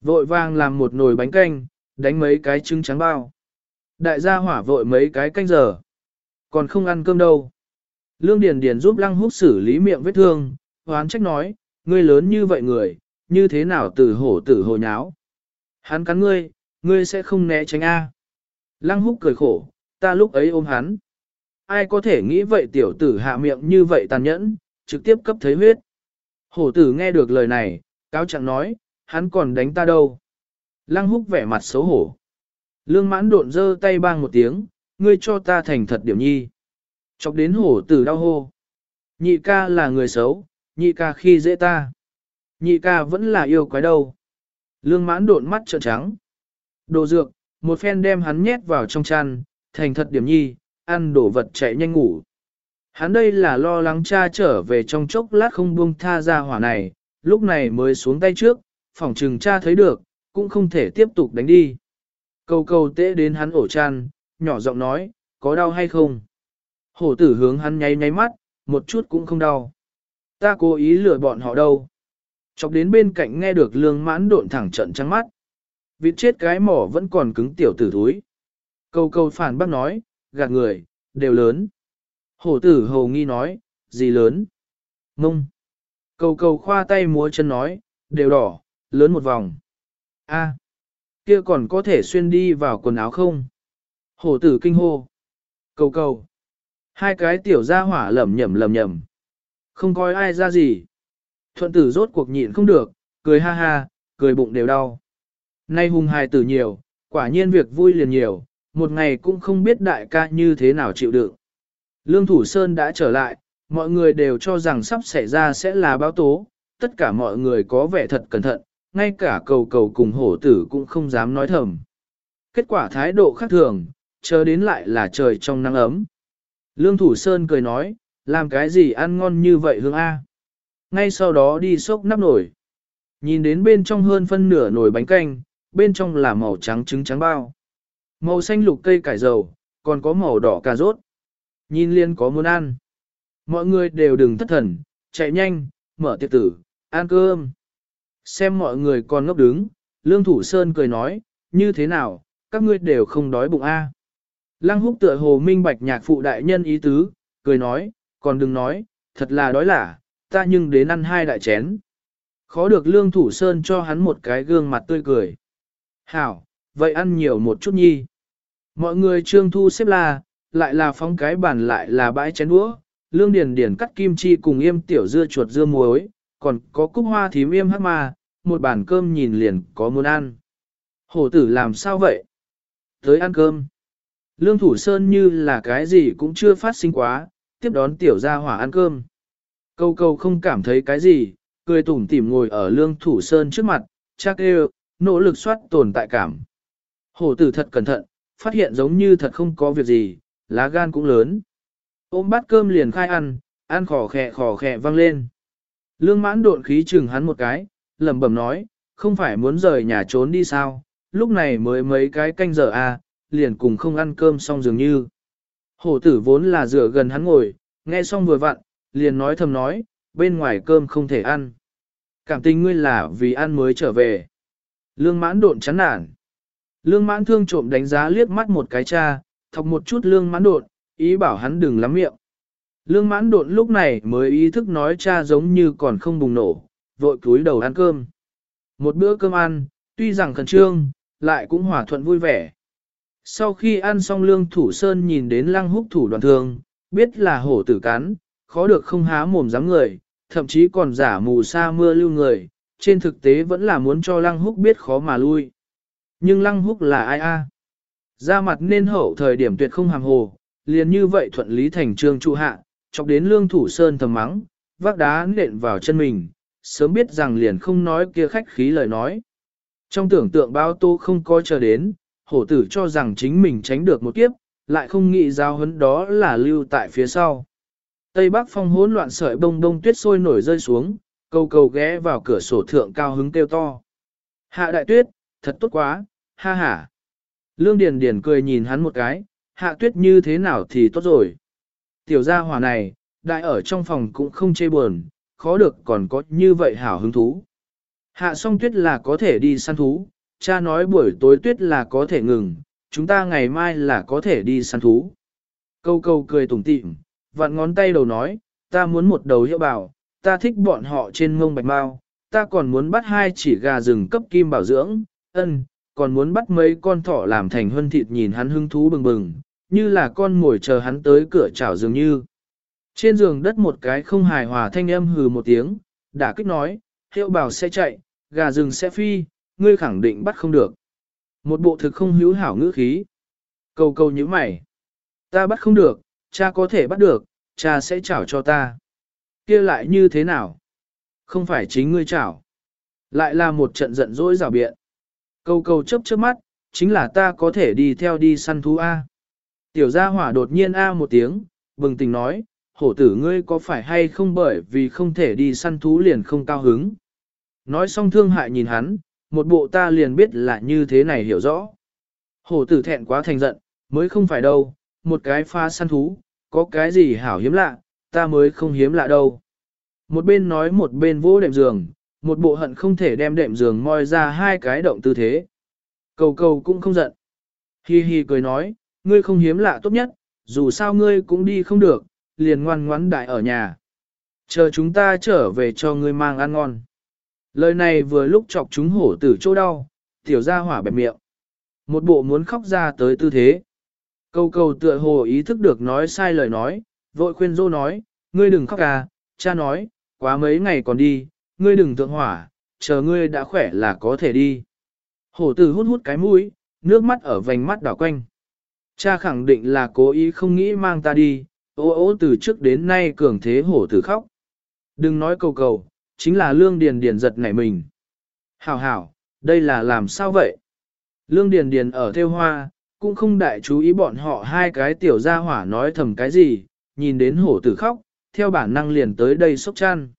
Vội vàng làm một nồi bánh canh, đánh mấy cái trứng trắng bao. Đại gia hỏa vội mấy cái canh giờ. Còn không ăn cơm đâu. Lương Điền Điền giúp Lăng Húc xử lý miệng vết thương, hoán trách nói, ngươi lớn như vậy người, như thế nào từ hổ tử hồ nháo. Hắn cắn ngươi, ngươi sẽ không né tránh A. Lăng Húc cười khổ, ta lúc ấy ôm hắn. Ai có thể nghĩ vậy tiểu tử hạ miệng như vậy tàn nhẫn, trực tiếp cấp thấy huyết. Hổ tử nghe được lời này, cáo chẳng nói, hắn còn đánh ta đâu. Lăng húc vẻ mặt xấu hổ. Lương mãn độn dơ tay bang một tiếng, ngươi cho ta thành thật điểm nhi. Chọc đến hổ tử đau hô. Nhị ca là người xấu, nhị ca khi dễ ta. Nhị ca vẫn là yêu quái đâu. Lương mãn độn mắt trợn trắng. Đồ dược, một phen đem hắn nhét vào trong chăn, thành thật điểm nhi, ăn đổ vật chạy nhanh ngủ. Hắn đây là lo lắng cha trở về trong chốc lát không buông tha ra hỏa này, lúc này mới xuống tay trước, phòng trừng cha thấy được, cũng không thể tiếp tục đánh đi. Cầu cầu tễ đến hắn ổ chăn, nhỏ giọng nói, có đau hay không? Hổ tử hướng hắn nháy nháy mắt, một chút cũng không đau. Ta cố ý lừa bọn họ đâu. Chọc đến bên cạnh nghe được lương mãn độn thẳng trận trắng mắt. Vịt chết cái mỏ vẫn còn cứng tiểu tử thúi. Cầu cầu phản bác nói, gạt người, đều lớn. Hổ tử hầu nghi nói, gì lớn? Mông. Cầu cầu khoa tay múa chân nói, đều đỏ, lớn một vòng. A, kia còn có thể xuyên đi vào quần áo không? Hổ tử kinh hô. Cầu cầu. Hai cái tiểu ra hỏa lầm nhầm lầm nhầm. Không coi ai ra gì. Thuận tử rốt cuộc nhịn không được, cười ha ha, cười bụng đều đau. Nay hùng hài tử nhiều, quả nhiên việc vui liền nhiều, một ngày cũng không biết đại ca như thế nào chịu đựng. Lương Thủ Sơn đã trở lại, mọi người đều cho rằng sắp xảy ra sẽ là báo tố, tất cả mọi người có vẻ thật cẩn thận, ngay cả cầu cầu cùng hổ tử cũng không dám nói thầm. Kết quả thái độ khác thường, chờ đến lại là trời trong nắng ấm. Lương Thủ Sơn cười nói, làm cái gì ăn ngon như vậy hương A. Ngay sau đó đi xốc nắp nồi. Nhìn đến bên trong hơn phân nửa nồi bánh canh, bên trong là màu trắng trứng trắng bao. Màu xanh lục cây cải dầu, còn có màu đỏ cà rốt. Nhìn liên có muốn ăn. Mọi người đều đừng thất thần, chạy nhanh, mở tiệc tử, ăn cơm. Xem mọi người còn ngốc đứng, Lương Thủ Sơn cười nói, như thế nào, các ngươi đều không đói bụng a. À. Lăng húc tựa hồ minh bạch nhạc phụ đại nhân ý tứ, cười nói, còn đừng nói, thật là đói lả, ta nhưng đến ăn hai đại chén. Khó được lương thủ sơn cho hắn một cái gương mặt tươi cười. Hảo, vậy ăn nhiều một chút nhi. Mọi người trương thu xếp là lại là phóng cái bàn lại là bãi chén đũa, lương điền điền cắt kim chi cùng yêm tiểu dưa chuột dưa muối, còn có cúc hoa thím yêm hắc ma, một bàn cơm nhìn liền có muốn ăn. Hổ tử làm sao vậy? Tới ăn cơm. Lương Thủ Sơn như là cái gì cũng chưa phát sinh quá, tiếp đón tiểu gia hỏa ăn cơm. Câu câu không cảm thấy cái gì, cười tủm tỉm ngồi ở Lương Thủ Sơn trước mặt, chắc đều, nỗ lực soát tồn tại cảm. Hổ tử thật cẩn thận, phát hiện giống như thật không có việc gì, lá gan cũng lớn. Ôm bát cơm liền khai ăn, ăn khò khẹ khò khẹ vang lên. Lương mãn độn khí chừng hắn một cái, lẩm bẩm nói, không phải muốn rời nhà trốn đi sao, lúc này mới mấy cái canh giờ à, liền cùng không ăn cơm xong dường như. Hổ tử vốn là dựa gần hắn ngồi, nghe xong vừa vặn, liền nói thầm nói, bên ngoài cơm không thể ăn. Cảm tình ngươi là vì ăn mới trở về. Lương mãn độn chán nản. Lương mãn thương trộm đánh giá liếc mắt một cái cha, thọc một chút lương mãn Đột, ý bảo hắn đừng lắm miệng. Lương mãn Đột lúc này mới ý thức nói cha giống như còn không bùng nổ, vội cúi đầu ăn cơm. Một bữa cơm ăn, tuy rằng khẩn trương, lại cũng hòa thuận vui vẻ. Sau khi ăn xong lương thủ sơn nhìn đến lăng húc thủ đoàn thương, biết là hổ tử cắn, khó được không há mồm dám người, thậm chí còn giả mù sa mưa lưu người, trên thực tế vẫn là muốn cho lăng húc biết khó mà lui. Nhưng lăng húc là ai a? Ra mặt nên hậu thời điểm tuyệt không hàm hồ, liền như vậy thuận lý thành trương trụ hạ, chọc đến lương thủ sơn thầm mắng, vác đá nện vào chân mình, sớm biết rằng liền không nói kia khách khí lời nói. Trong tưởng tượng bao tô không có chờ đến, hổ tử cho rằng chính mình tránh được một kiếp, lại không nghĩ giao hấn đó là lưu tại phía sau. Tây Bắc phong hỗn loạn sợi bông bông tuyết sôi nổi rơi xuống, câu cầu ghé vào cửa sổ thượng cao hứng kêu to. Hạ đại tuyết, thật tốt quá, ha ha. Lương Điền Điền cười nhìn hắn một cái, hạ tuyết như thế nào thì tốt rồi. Tiểu gia hỏa này, đại ở trong phòng cũng không chê buồn, khó được còn có như vậy hảo hứng thú. Hạ xong tuyết là có thể đi săn thú, cha nói buổi tối tuyết là có thể ngừng, chúng ta ngày mai là có thể đi săn thú. Câu câu cười tủm tỉm, vặn ngón tay đầu nói, ta muốn một đầu hiệu bảo, ta thích bọn họ trên ngông bạch mau, ta còn muốn bắt hai chỉ gà rừng cấp kim bảo dưỡng, ân, còn muốn bắt mấy con thỏ làm thành hân thịt nhìn hắn hưng thú bừng bừng, như là con ngồi chờ hắn tới cửa chảo dường như. Trên giường đất một cái không hài hòa thanh âm hừ một tiếng, đã kích nói, hiệu bảo sẽ chạy, gà rừng sẽ phi, ngươi khẳng định bắt không được. Một bộ thực không hữu hảo ngữ khí. Cầu cầu như mày. Ta bắt không được, cha có thể bắt được, cha sẽ chảo cho ta. kia lại như thế nào? Không phải chính ngươi chảo. Lại là một trận giận dỗi rào biện. Câu câu chớp chớp mắt, chính là ta có thể đi theo đi săn thú A. Tiểu gia hỏa đột nhiên A một tiếng, bừng tỉnh nói, hổ tử ngươi có phải hay không bởi vì không thể đi săn thú liền không cao hứng. Nói xong thương hại nhìn hắn, một bộ ta liền biết là như thế này hiểu rõ. Hổ tử thẹn quá thành giận, mới không phải đâu, một cái pha săn thú, có cái gì hảo hiếm lạ, ta mới không hiếm lạ đâu. Một bên nói một bên vô đệm giường, một bộ hận không thể đem đệm giường moi ra hai cái động tư thế. Cầu cầu cũng không giận. Hi hi cười nói, ngươi không hiếm lạ tốt nhất, dù sao ngươi cũng đi không được, liền ngoan ngoãn đại ở nhà. Chờ chúng ta trở về cho ngươi mang ăn ngon. Lời này vừa lúc chọc chúng hổ tử chỗ đau, tiểu ra hỏa bẹp miệng. Một bộ muốn khóc ra tới tư thế. Câu cầu tựa hồ ý thức được nói sai lời nói, vội khuyên dô nói, ngươi đừng khóc à, cha nói, quá mấy ngày còn đi, ngươi đừng thượng hỏa, chờ ngươi đã khỏe là có thể đi. Hổ tử hút hút cái mũi, nước mắt ở vành mắt đảo quanh. Cha khẳng định là cố ý không nghĩ mang ta đi, ô ô từ trước đến nay cường thế hổ tử khóc. Đừng nói cầu cầu, chính là lương điền điền giật nảy mình. Hảo hảo, đây là làm sao vậy? Lương điền điền ở theo hoa, cũng không đại chú ý bọn họ hai cái tiểu gia hỏa nói thầm cái gì, nhìn đến hổ tử khóc, theo bản năng liền tới đây sốc chăn.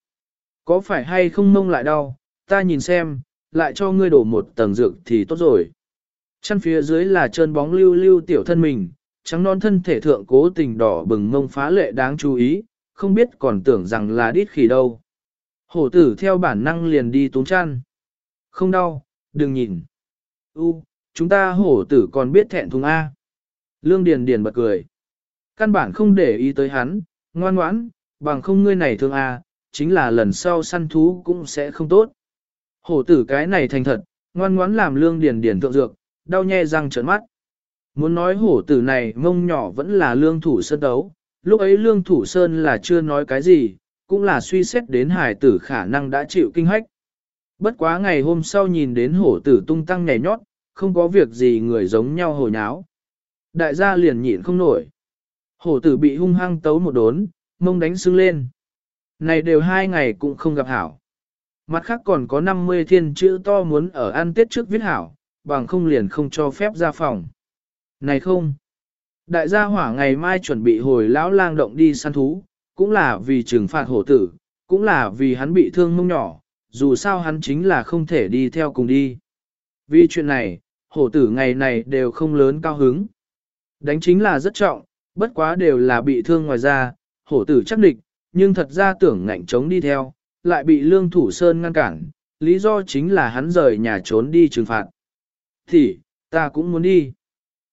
Có phải hay không mông lại đau, ta nhìn xem, lại cho ngươi đổ một tầng dược thì tốt rồi. Chân phía dưới là trơn bóng lưu lưu tiểu thân mình, trắng non thân thể thượng cố tình đỏ bừng mông phá lệ đáng chú ý, không biết còn tưởng rằng là đít khỉ đâu. Hổ tử theo bản năng liền đi túng chăn. Không đau, đừng nhìn. U, chúng ta hổ tử còn biết thẹn thùng A. Lương Điền Điền bật cười. Căn bản không để ý tới hắn, ngoan ngoãn, bằng không ngươi này thương a, chính là lần sau săn thú cũng sẽ không tốt. Hổ tử cái này thành thật, ngoan ngoãn làm lương điền điền thượng dược, đau nhe răng trợn mắt. Muốn nói hổ tử này mông nhỏ vẫn là lương thủ sơn đấu, lúc ấy lương thủ sơn là chưa nói cái gì, cũng là suy xét đến hải tử khả năng đã chịu kinh hách. Bất quá ngày hôm sau nhìn đến hổ tử tung tăng nhảy nhót, không có việc gì người giống nhau hồi nháo. Đại gia liền nhịn không nổi. Hổ tử bị hung hăng tấu một đốn, mông đánh sưng lên. Này đều hai ngày cũng không gặp hảo. Mặt khác còn có 50 thiên chữ to muốn ở ăn tết trước viết hảo, bằng không liền không cho phép ra phòng. Này không! Đại gia hỏa ngày mai chuẩn bị hồi lão lang động đi săn thú, cũng là vì trừng phạt hổ tử, cũng là vì hắn bị thương mông nhỏ, dù sao hắn chính là không thể đi theo cùng đi. Vì chuyện này, hổ tử ngày này đều không lớn cao hứng. Đánh chính là rất trọng, bất quá đều là bị thương ngoài ra, hổ tử chắc địch, nhưng thật ra tưởng ngạnh chống đi theo, lại bị lương thủ sơn ngăn cản, lý do chính là hắn rời nhà trốn đi trừng phạt. Thì, ta cũng muốn đi.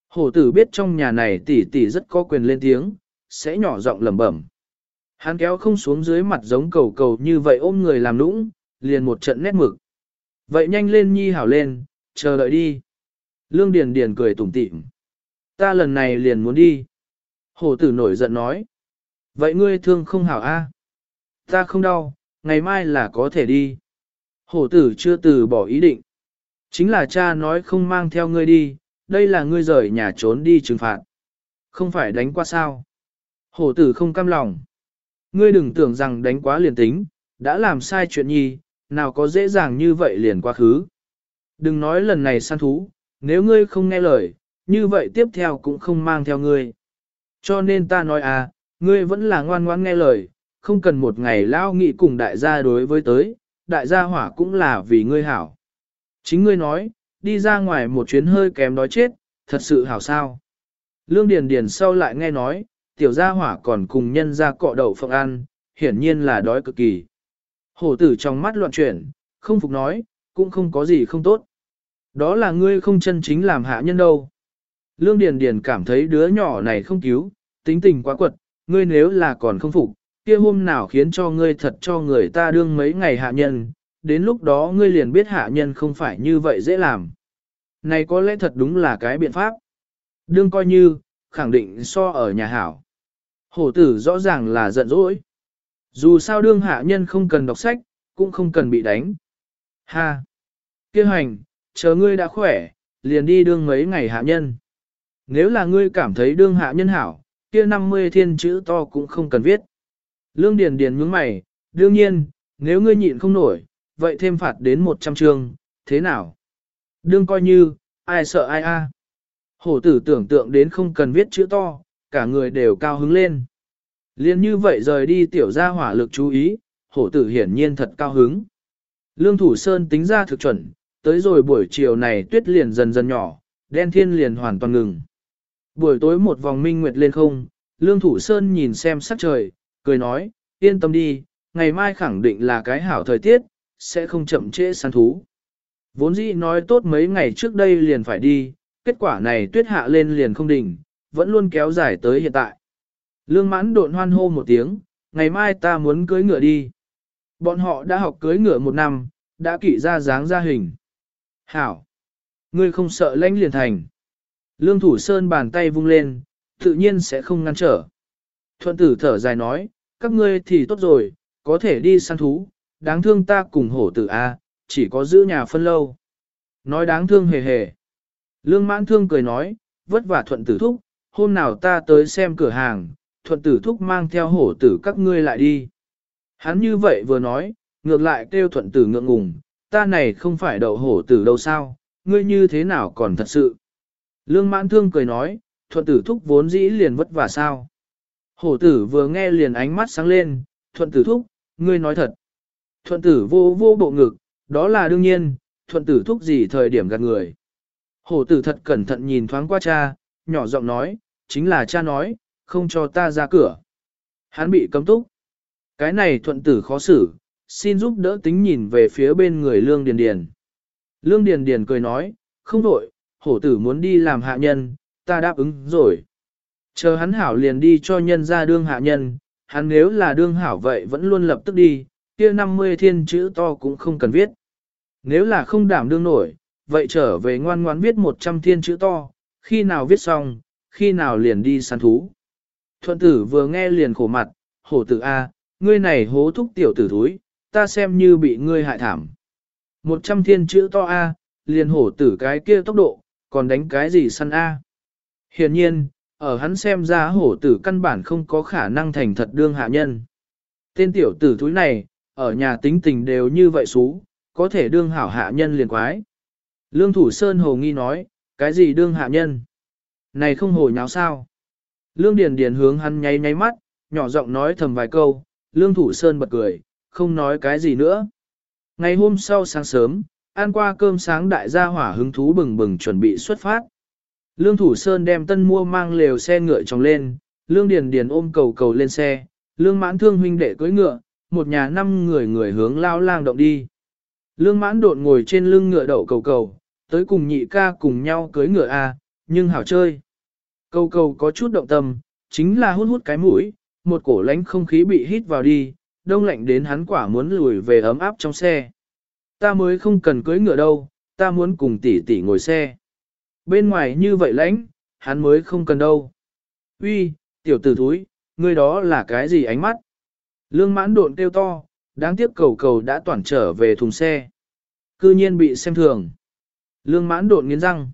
Hổ tử biết trong nhà này tỷ tỷ rất có quyền lên tiếng, sẽ nhỏ giọng lẩm bẩm. Hắn kéo không xuống dưới mặt giống cầu cầu như vậy ôm người làm nũng, liền một trận nét mực. Vậy nhanh lên nhi hảo lên, chờ đợi đi. Lương Điền Điền cười tủm tỉm. Ta lần này liền muốn đi. Hổ tử nổi giận nói. Vậy ngươi thương không hảo a? Ta không đau, ngày mai là có thể đi. Hổ tử chưa từ bỏ ý định. Chính là cha nói không mang theo ngươi đi, đây là ngươi rời nhà trốn đi trừng phạt. Không phải đánh qua sao. Hổ tử không cam lòng. Ngươi đừng tưởng rằng đánh quá liền tính, đã làm sai chuyện nhi, nào có dễ dàng như vậy liền quá khứ. Đừng nói lần này săn thú, nếu ngươi không nghe lời, như vậy tiếp theo cũng không mang theo ngươi. Cho nên ta nói à, ngươi vẫn là ngoan ngoãn nghe lời, không cần một ngày lao nghị cùng đại gia đối với tới, đại gia hỏa cũng là vì ngươi hảo. Chính ngươi nói, đi ra ngoài một chuyến hơi kém đói chết, thật sự hảo sao. Lương Điền Điền sau lại nghe nói, tiểu gia hỏa còn cùng nhân gia cọ đậu phộng ăn, hiển nhiên là đói cực kỳ. Hổ tử trong mắt loạn chuyển, không phục nói, cũng không có gì không tốt. Đó là ngươi không chân chính làm hạ nhân đâu. Lương Điền Điền cảm thấy đứa nhỏ này không cứu, tính tình quá quật, ngươi nếu là còn không phục, kia hôm nào khiến cho ngươi thật cho người ta đương mấy ngày hạ nhân, đến lúc đó ngươi liền biết hạ nhân không phải như vậy dễ làm. Này có lẽ thật đúng là cái biện pháp. Đương coi như, khẳng định so ở nhà hảo. Hổ tử rõ ràng là giận dỗi. Dù sao đương hạ nhân không cần đọc sách, cũng không cần bị đánh. Ha! Kêu hành, chờ ngươi đã khỏe, liền đi đương mấy ngày hạ nhân. Nếu là ngươi cảm thấy đương hạ nhân hảo, kia 50 thiên chữ to cũng không cần viết. Lương Điền Điền nhướng mày, đương nhiên, nếu ngươi nhịn không nổi, vậy thêm phạt đến 100 chương, thế nào? Đương coi như, ai sợ ai a? Hổ tử tưởng tượng đến không cần viết chữ to, cả người đều cao hứng lên. Liên như vậy rời đi tiểu gia hỏa lực chú ý, hổ tử hiển nhiên thật cao hứng. Lương Thủ Sơn tính ra thực chuẩn, tới rồi buổi chiều này tuyết liền dần dần nhỏ, đen thiên liền hoàn toàn ngừng. Buổi tối một vòng minh nguyệt lên không, Lương Thủ Sơn nhìn xem sắc trời, cười nói, yên tâm đi, ngày mai khẳng định là cái hảo thời tiết, sẽ không chậm trễ săn thú. Vốn dĩ nói tốt mấy ngày trước đây liền phải đi, kết quả này tuyết hạ lên liền không đỉnh, vẫn luôn kéo dài tới hiện tại. Lương mãn độn hoan hô một tiếng, ngày mai ta muốn cưới ngựa đi. Bọn họ đã học cưới ngựa một năm, đã kỵ ra dáng ra hình. Hảo! Ngươi không sợ lãnh liền thành. Lương thủ sơn bàn tay vung lên, tự nhiên sẽ không ngăn trở. Thuận tử thở dài nói, các ngươi thì tốt rồi, có thể đi săn thú, đáng thương ta cùng hổ tử A, chỉ có giữ nhà phân lâu. Nói đáng thương hề hề. Lương mãn thương cười nói, vất vả thuận tử thúc, hôm nào ta tới xem cửa hàng, thuận tử thúc mang theo hổ tử các ngươi lại đi. Hắn như vậy vừa nói, ngược lại kêu thuận tử ngượng ngùng, ta này không phải đậu hổ tử đâu sao, ngươi như thế nào còn thật sự. Lương mãn thương cười nói, thuận tử thúc vốn dĩ liền vất vả sao. Hổ tử vừa nghe liền ánh mắt sáng lên, thuận tử thúc, ngươi nói thật. Thuận tử vô vô bộ ngực, đó là đương nhiên, thuận tử thúc gì thời điểm gạt người. Hổ tử thật cẩn thận nhìn thoáng qua cha, nhỏ giọng nói, chính là cha nói, không cho ta ra cửa. Hắn bị cấm túc. Cái này thuận tử khó xử, xin giúp đỡ tính nhìn về phía bên người Lương Điền Điền. Lương Điền Điền cười nói, không đổi, hổ tử muốn đi làm hạ nhân, ta đáp ứng rồi. Chờ hắn hảo liền đi cho nhân ra đương hạ nhân, hắn nếu là đương hảo vậy vẫn luôn lập tức đi, kia 50 thiên chữ to cũng không cần viết. Nếu là không đảm đương nổi, vậy trở về ngoan ngoan viết 100 thiên chữ to, khi nào viết xong, khi nào liền đi săn thú. Thuận tử vừa nghe liền khổ mặt, hổ tử A, ngươi này hố thúc tiểu tử thúi, ta xem như bị ngươi hại thảm. 100 thiên chữ to A, liền hổ tử cái kia tốc độ, còn đánh cái gì săn A. Hiển nhiên, ở hắn xem ra hổ tử căn bản không có khả năng thành thật đương hạ nhân. Tên tiểu tử thúi này, ở nhà tính tình đều như vậy xú, có thể đương hảo hạ nhân liền quái. Lương Thủ Sơn hồ nghi nói, cái gì đương hạ nhân? Này không hồi nháo sao? Lương Điền Điền hướng hắn nháy nháy mắt, nhỏ giọng nói thầm vài câu, Lương Thủ Sơn bật cười, không nói cái gì nữa. Ngày hôm sau sáng sớm, ăn qua cơm sáng đại gia hỏa hứng thú bừng bừng chuẩn bị xuất phát. Lương Thủ Sơn đem tân mua mang lều xe ngựa trong lên, Lương Điền Điền ôm cầu cầu lên xe, Lương Mãn Thương huynh đệ cưỡi ngựa, một nhà năm người người hướng lao lang động đi. Lương Mãn đột ngồi trên lưng ngựa đậu cầu cầu, tới cùng nhị ca cùng nhau cưỡi ngựa a, nhưng hảo chơi. Cầu cầu có chút động tâm, chính là hút hút cái mũi, một cổ lánh không khí bị hít vào đi, đông lạnh đến hắn quả muốn lùi về ấm áp trong xe. Ta mới không cần cưới ngựa đâu, ta muốn cùng tỷ tỷ ngồi xe. Bên ngoài như vậy lãnh, hắn mới không cần đâu. Uy, tiểu tử thúi, ngươi đó là cái gì ánh mắt? Lương mãn độn kêu to, đáng tiếc cầu cầu đã toàn trở về thùng xe. Cư nhiên bị xem thường. Lương mãn độn nghiến răng.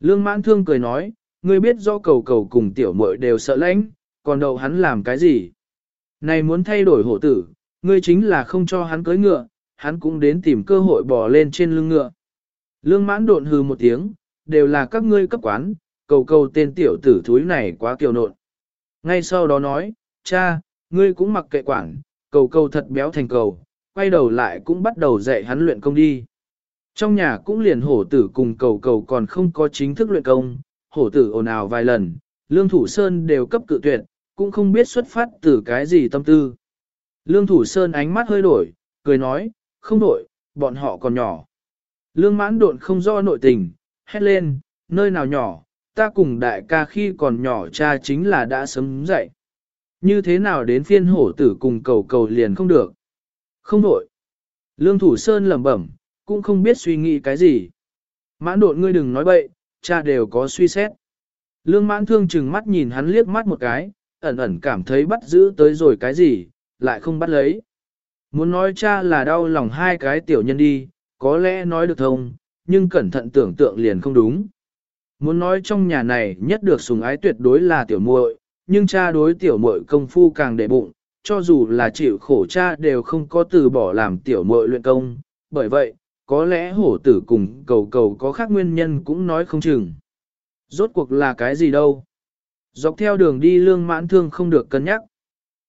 Lương mãn thương cười nói, ngươi biết do cầu cầu cùng tiểu muội đều sợ lãnh, còn đầu hắn làm cái gì? Này muốn thay đổi hổ tử, ngươi chính là không cho hắn cưới ngựa, hắn cũng đến tìm cơ hội bò lên trên lưng ngựa. Lương mãn độn hừ một tiếng, đều là các ngươi cấp quán, cầu cầu tên tiểu tử thúi này quá kiều nộn. Ngay sau đó nói, cha, ngươi cũng mặc kệ quản, cầu cầu thật béo thành cầu, quay đầu lại cũng bắt đầu dạy hắn luyện công đi. Trong nhà cũng liền hổ tử cùng cầu cầu còn không có chính thức luyện công, hổ tử ồn ào vài lần, lương thủ sơn đều cấp cự tuyệt, cũng không biết xuất phát từ cái gì tâm tư. Lương thủ sơn ánh mắt hơi đổi, cười nói, không đổi, bọn họ còn nhỏ. Lương mãn độn không do nội tình, hét lên, nơi nào nhỏ, ta cùng đại ca khi còn nhỏ cha chính là đã sớm dậy. Như thế nào đến phiên hổ tử cùng cầu cầu liền không được. Không đổi. Lương thủ sơn lẩm bẩm, cũng không biết suy nghĩ cái gì. Mãn độn ngươi đừng nói bậy, cha đều có suy xét. Lương mãn thương chừng mắt nhìn hắn liếc mắt một cái, ẩn ẩn cảm thấy bắt giữ tới rồi cái gì, lại không bắt lấy. Muốn nói cha là đau lòng hai cái tiểu nhân đi, có lẽ nói được thông, nhưng cẩn thận tưởng tượng liền không đúng. Muốn nói trong nhà này nhất được sùng ái tuyệt đối là tiểu muội, nhưng cha đối tiểu muội công phu càng để bụng, cho dù là chịu khổ cha đều không có từ bỏ làm tiểu muội luyện công, bởi vậy, có lẽ hổ tử cùng cầu cầu có khác nguyên nhân cũng nói không chừng. Rốt cuộc là cái gì đâu? Dọc theo đường đi lương mãn thương không được cân nhắc.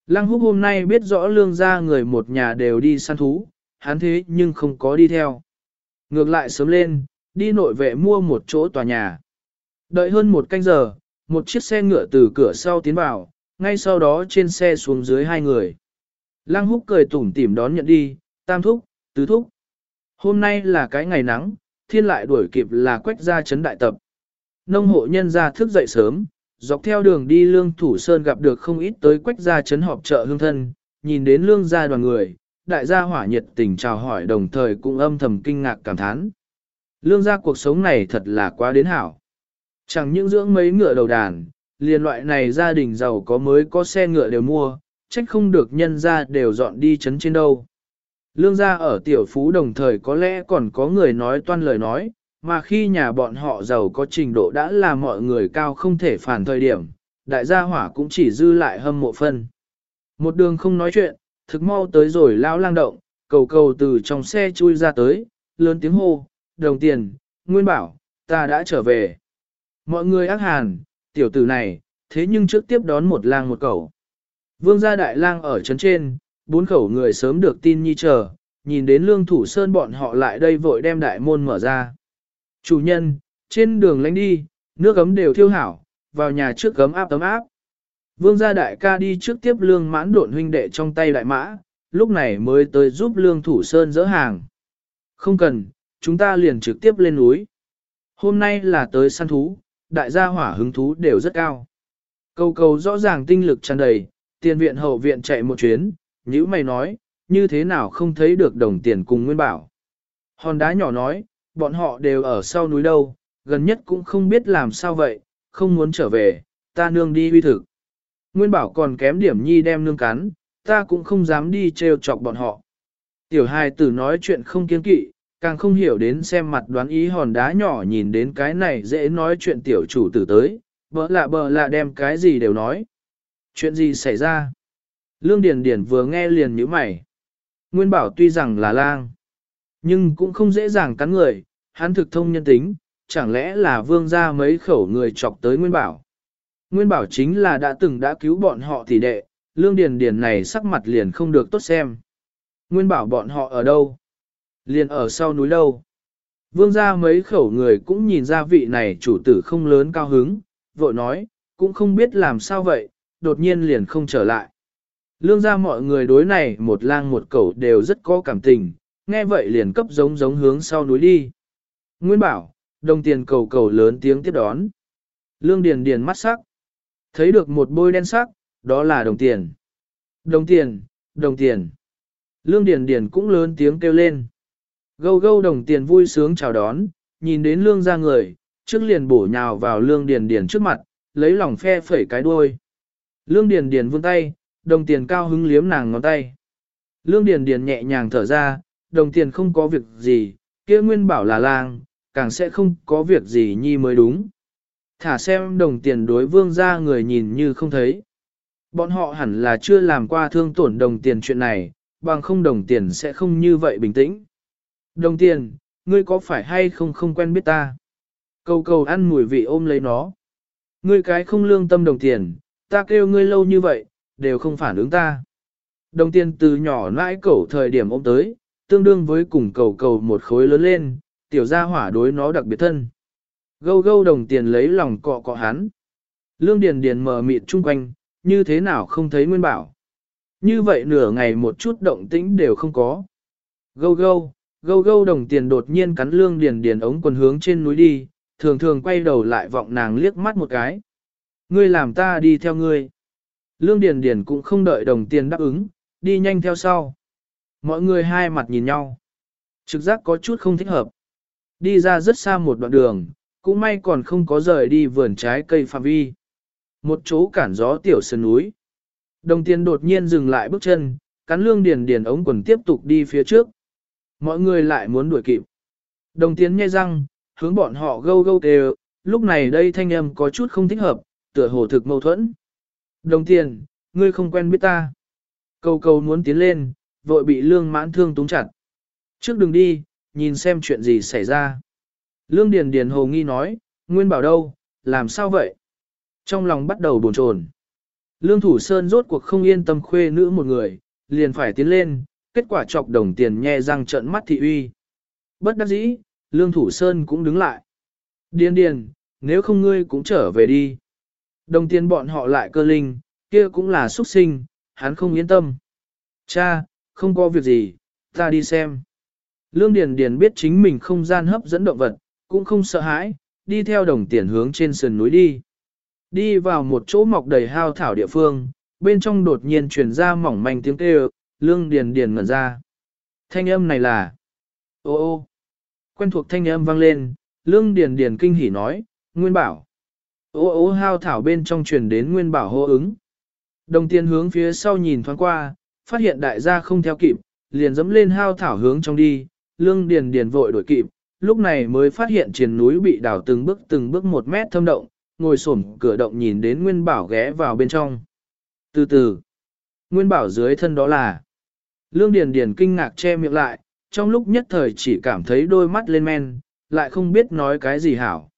Lăng húc hôm nay biết rõ lương gia người một nhà đều đi săn thú, hắn thế nhưng không có đi theo. Ngược lại sớm lên, đi nội vệ mua một chỗ tòa nhà. Đợi hơn một canh giờ, một chiếc xe ngựa từ cửa sau tiến vào, ngay sau đó trên xe xuống dưới hai người. Lăng húc cười tủm tỉm đón nhận đi, tam thúc, tứ thúc. Hôm nay là cái ngày nắng, thiên lại đuổi kịp là quách ra chấn đại tập. Nông hộ nhân gia thức dậy sớm, dọc theo đường đi lương thủ sơn gặp được không ít tới quách gia chấn họp chợ hương thân, nhìn đến lương gia đoàn người, đại gia hỏa nhiệt tình chào hỏi đồng thời cũng âm thầm kinh ngạc cảm thán. Lương gia cuộc sống này thật là quá đến hảo. Chẳng những dưỡng mấy ngựa đầu đàn, liền loại này gia đình giàu có mới có xe ngựa đều mua, trách không được nhân gia đều dọn đi chấn trên đâu. Lương gia ở tiểu phú đồng thời có lẽ còn có người nói toan lời nói, mà khi nhà bọn họ giàu có trình độ đã là mọi người cao không thể phản thời điểm, đại gia hỏa cũng chỉ dư lại hâm mộ phân. Một đường không nói chuyện, thực mau tới rồi lao lang động, cầu cầu từ trong xe chui ra tới, lớn tiếng hô, đồng tiền, nguyên bảo, ta đã trở về. Mọi người ác hàn, tiểu tử này, thế nhưng trước tiếp đón một lang một cầu. Vương gia đại lang ở trấn trên, bốn khẩu người sớm được tin nhi chờ, nhìn đến lương thủ sơn bọn họ lại đây vội đem đại môn mở ra. Chủ nhân, trên đường lánh đi, nước ấm đều thiêu hảo, vào nhà trước gấm áp tấm áp. Vương gia đại ca đi trước tiếp lương mãn độn huynh đệ trong tay đại mã, lúc này mới tới giúp lương thủ sơn dỡ hàng. Không cần, chúng ta liền trực tiếp lên núi. Hôm nay là tới săn thú, đại gia hỏa hứng thú đều rất cao. Cầu cầu rõ ràng tinh lực tràn đầy, tiền viện hậu viện chạy một chuyến, nhữ mày nói, như thế nào không thấy được đồng tiền cùng nguyên bảo. Hòn đá nhỏ nói, bọn họ đều ở sau núi đâu, gần nhất cũng không biết làm sao vậy, không muốn trở về, ta nương đi huy thực. Nguyên bảo còn kém điểm nhi đem nương cắn, ta cũng không dám đi trêu chọc bọn họ. Tiểu hài tử nói chuyện không kiên kỵ, càng không hiểu đến xem mặt đoán ý hòn đá nhỏ nhìn đến cái này dễ nói chuyện tiểu chủ tử tới, bỡ lạ bỡ lạ đem cái gì đều nói. Chuyện gì xảy ra? Lương Điền Điền vừa nghe liền nhíu mày. Nguyên bảo tuy rằng là lang, nhưng cũng không dễ dàng cắn người, hắn thực thông nhân tính, chẳng lẽ là vương gia mấy khẩu người chọc tới Nguyên bảo. Nguyên bảo chính là đã từng đã cứu bọn họ thì đệ, Lương Điền Điền này sắc mặt liền không được tốt xem. Nguyên bảo bọn họ ở đâu? Liền ở sau núi đâu? Vương gia mấy khẩu người cũng nhìn ra vị này chủ tử không lớn cao hứng, vội nói, cũng không biết làm sao vậy, đột nhiên liền không trở lại. Lương gia mọi người đối này một lang một cẩu đều rất có cảm tình, nghe vậy liền cấp giống giống hướng sau núi đi. Nguyên bảo, đồng tiền cầu cầu lớn tiếng tiếp đón. Lương Điền Điền mắt sắc. Thấy được một bôi đen sắc, đó là đồng tiền. Đồng tiền, đồng tiền. Lương Điền Điền cũng lớn tiếng kêu lên. Gâu gâu đồng tiền vui sướng chào đón, nhìn đến lương ra người, trước liền bổ nhào vào lương Điền Điền trước mặt, lấy lòng phe phẩy cái đuôi. Lương Điền Điền vươn tay, đồng tiền cao hứng liếm nàng ngón tay. Lương Điền Điền nhẹ nhàng thở ra, đồng tiền không có việc gì, kia nguyên bảo là lang, càng sẽ không có việc gì nhi mới đúng. Thả xem đồng tiền đối vương ra người nhìn như không thấy. Bọn họ hẳn là chưa làm qua thương tổn đồng tiền chuyện này, bằng không đồng tiền sẽ không như vậy bình tĩnh. Đồng tiền, ngươi có phải hay không không quen biết ta? Cầu cầu ăn mùi vị ôm lấy nó. Ngươi cái không lương tâm đồng tiền, ta kêu ngươi lâu như vậy, đều không phản ứng ta. Đồng tiền từ nhỏ nãi cẩu thời điểm ôm tới, tương đương với cùng cầu cầu một khối lớn lên, tiểu gia hỏa đối nó đặc biệt thân. Gâu gâu đồng tiền lấy lòng cọ cọ hắn. Lương Điền Điền mờ mịt chung quanh, như thế nào không thấy Nguyên Bảo. Như vậy nửa ngày một chút động tĩnh đều không có. Gâu gâu, gâu gâu đồng tiền đột nhiên cắn Lương Điền Điền ống quần hướng trên núi đi, thường thường quay đầu lại vọng nàng liếc mắt một cái. Ngươi làm ta đi theo ngươi. Lương Điền Điền cũng không đợi đồng tiền đáp ứng, đi nhanh theo sau. Mọi người hai mặt nhìn nhau. Trực giác có chút không thích hợp. Đi ra rất xa một đoạn đường, cũng may còn không có rời đi vườn trái cây phạm vi. Một chỗ cản gió tiểu sơn núi. Đồng tiền đột nhiên dừng lại bước chân, cắn lương điền điền ống quần tiếp tục đi phía trước. Mọi người lại muốn đuổi kịp. Đồng tiền nghe răng, hướng bọn họ gâu gâu kêu, lúc này đây thanh âm có chút không thích hợp, tựa hồ thực mâu thuẫn. Đồng tiền, ngươi không quen biết ta. Cầu cầu muốn tiến lên, vội bị lương mãn thương túng chặt. Trước đừng đi, nhìn xem chuyện gì xảy ra. Lương Điền Điền hồ nghi nói, Nguyên bảo đâu, làm sao vậy? Trong lòng bắt đầu bồn chồn. Lương Thủ Sơn rốt cuộc không yên tâm khuê nữ một người, liền phải tiến lên, kết quả chọc đồng tiền nhe răng trợn mắt thị uy. Bất đắc dĩ, Lương Thủ Sơn cũng đứng lại. Điền điền, nếu không ngươi cũng trở về đi. Đồng tiền bọn họ lại cơ linh, kia cũng là xuất sinh, hắn không yên tâm. Cha, không có việc gì, ta đi xem. Lương Điền Điền biết chính mình không gian hấp dẫn động vật, cũng không sợ hãi, đi theo đồng tiền hướng trên sườn núi đi. Đi vào một chỗ mọc đầy hao thảo địa phương, bên trong đột nhiên truyền ra mỏng manh tiếng kêu, Lương Điền Điền ngẩn ra. Thanh âm này là... Ô ô! Quen thuộc thanh âm vang lên, Lương Điền Điền kinh hỉ nói, Nguyên Bảo. Ô ô hao thảo bên trong truyền đến Nguyên Bảo hô ứng. Đồng tiền hướng phía sau nhìn thoáng qua, phát hiện đại gia không theo kịp, liền dẫm lên hao thảo hướng trong đi, lương điền điền vội đuổi kịp, lúc này mới phát hiện triền núi bị đào từng bước từng bước một mét thâm động, ngồi xổm cửa động nhìn đến Nguyên Bảo ghé vào bên trong. Từ từ, Nguyên Bảo dưới thân đó là, lương điền điền kinh ngạc che miệng lại, trong lúc nhất thời chỉ cảm thấy đôi mắt lên men, lại không biết nói cái gì hảo.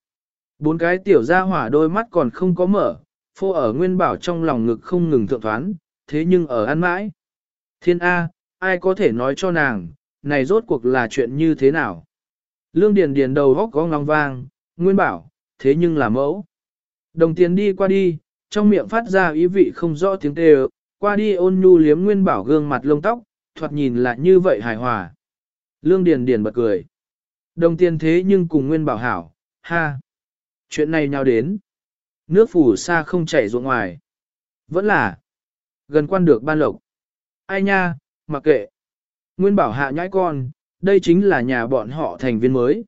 Bốn cái tiểu gia hỏa đôi mắt còn không có mở, phô ở Nguyên Bảo trong lòng ngực không ngừng thượng thoán, thế nhưng ở ăn mãi. Thiên A, ai có thể nói cho nàng, này rốt cuộc là chuyện như thế nào? Lương Điền Điền đầu góc có ngóng vang, Nguyên Bảo, thế nhưng là mẫu. Đồng tiền đi qua đi, trong miệng phát ra ý vị không rõ tiếng kêu, qua đi ôn nhu liếm Nguyên Bảo gương mặt lông tóc, thoạt nhìn lại như vậy hài hòa. Lương Điền Điền bật cười. Đồng tiền thế nhưng cùng Nguyên Bảo hảo, ha. Chuyện này nhau đến. Nước phủ xa không chảy ruộng ngoài. Vẫn là. gần quan được ban lộc. Ai nha, mặc kệ. Nguyên bảo hạ nhãi con, đây chính là nhà bọn họ thành viên mới.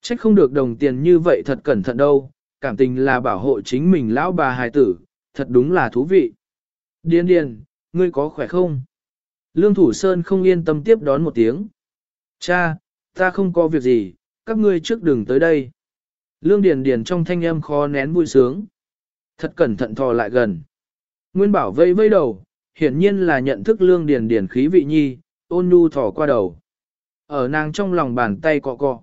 Trách không được đồng tiền như vậy thật cẩn thận đâu, cảm tình là bảo hộ chính mình lão bà hài tử, thật đúng là thú vị. Điên điền, ngươi có khỏe không? Lương Thủ Sơn không yên tâm tiếp đón một tiếng. Cha, ta không có việc gì, các ngươi trước đừng tới đây. Lương Điền Điền trong thanh âm khó nén vui sướng. Thật cẩn thận thò lại gần. Nguyên bảo vây vây đầu, hiển nhiên là nhận thức Lương Điền Điền khí vị nhi, ôn nhu thò qua đầu. Ở nàng trong lòng bàn tay cọ cọ.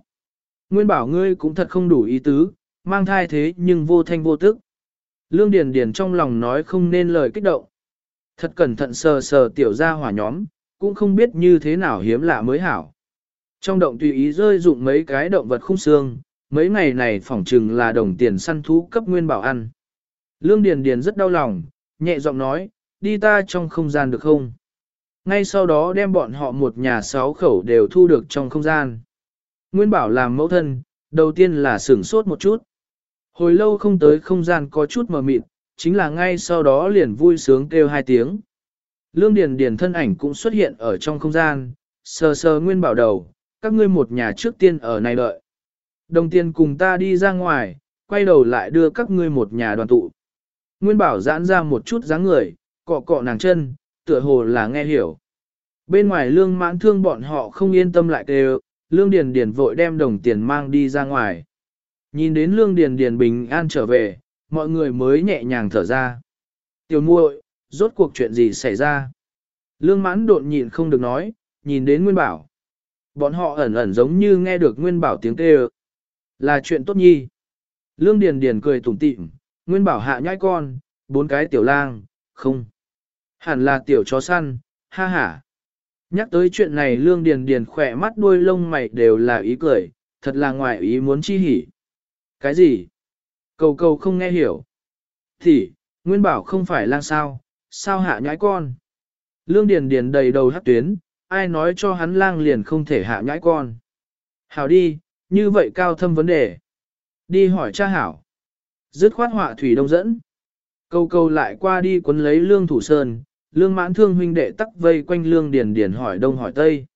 Nguyên bảo ngươi cũng thật không đủ ý tứ, mang thai thế nhưng vô thanh vô tức. Lương Điền Điền trong lòng nói không nên lời kích động. Thật cẩn thận sờ sờ tiểu gia hỏa nhóm, cũng không biết như thế nào hiếm lạ mới hảo. Trong động tùy ý rơi dụng mấy cái động vật khung xương, mấy ngày này phỏng chừng là đồng tiền săn thú cấp nguyên bảo ăn. Lương Điền Điền rất đau lòng, nhẹ giọng nói, đi ta trong không gian được không? Ngay sau đó đem bọn họ một nhà sáu khẩu đều thu được trong không gian. Nguyên bảo làm mẫu thân, đầu tiên là sửng sốt một chút. Hồi lâu không tới không gian có chút mờ mịt, chính là ngay sau đó liền vui sướng kêu hai tiếng. Lương Điền Điền thân ảnh cũng xuất hiện ở trong không gian, sờ sờ Nguyên bảo đầu, các ngươi một nhà trước tiên ở này đợi. Đồng tiền cùng ta đi ra ngoài, quay đầu lại đưa các ngươi một nhà đoàn tụ. Nguyên bảo giãn ra một chút dáng người, cọ cọ nàng chân, tựa hồ là nghe hiểu. Bên ngoài lương mãn thương bọn họ không yên tâm lại kêu, lương điền điền vội đem đồng tiền mang đi ra ngoài. Nhìn đến lương điền điền bình an trở về, mọi người mới nhẹ nhàng thở ra. Tiểu muội, rốt cuộc chuyện gì xảy ra? Lương mãn đột nhịn không được nói, nhìn đến Nguyên Bảo. Bọn họ ẩn ẩn giống như nghe được Nguyên Bảo tiếng kêu. Là chuyện tốt nhi. Lương Điền Điền cười tủm tỉm, Nguyên Bảo hạ nhai con, bốn cái tiểu lang, không. Hẳn là tiểu chó săn, ha ha. Nhắc tới chuyện này Lương Điền Điền khỏe mắt đuôi lông mày đều là ý cười, thật là ngoài ý muốn chi hỉ. Cái gì? Cầu cầu không nghe hiểu. Thì, Nguyên Bảo không phải lang sao, sao hạ nhãi con? Lương Điền Điền đầy đầu hắc tuyến, ai nói cho hắn lang liền không thể hạ nhãi con. Hảo đi, như vậy cao thâm vấn đề. Đi hỏi cha hảo. Dứt khoát họa thủy đông dẫn. Câu câu lại qua đi quấn lấy lương thủ sơn, lương mãn thương huynh đệ tắc vây quanh lương điền điền hỏi đông hỏi tây.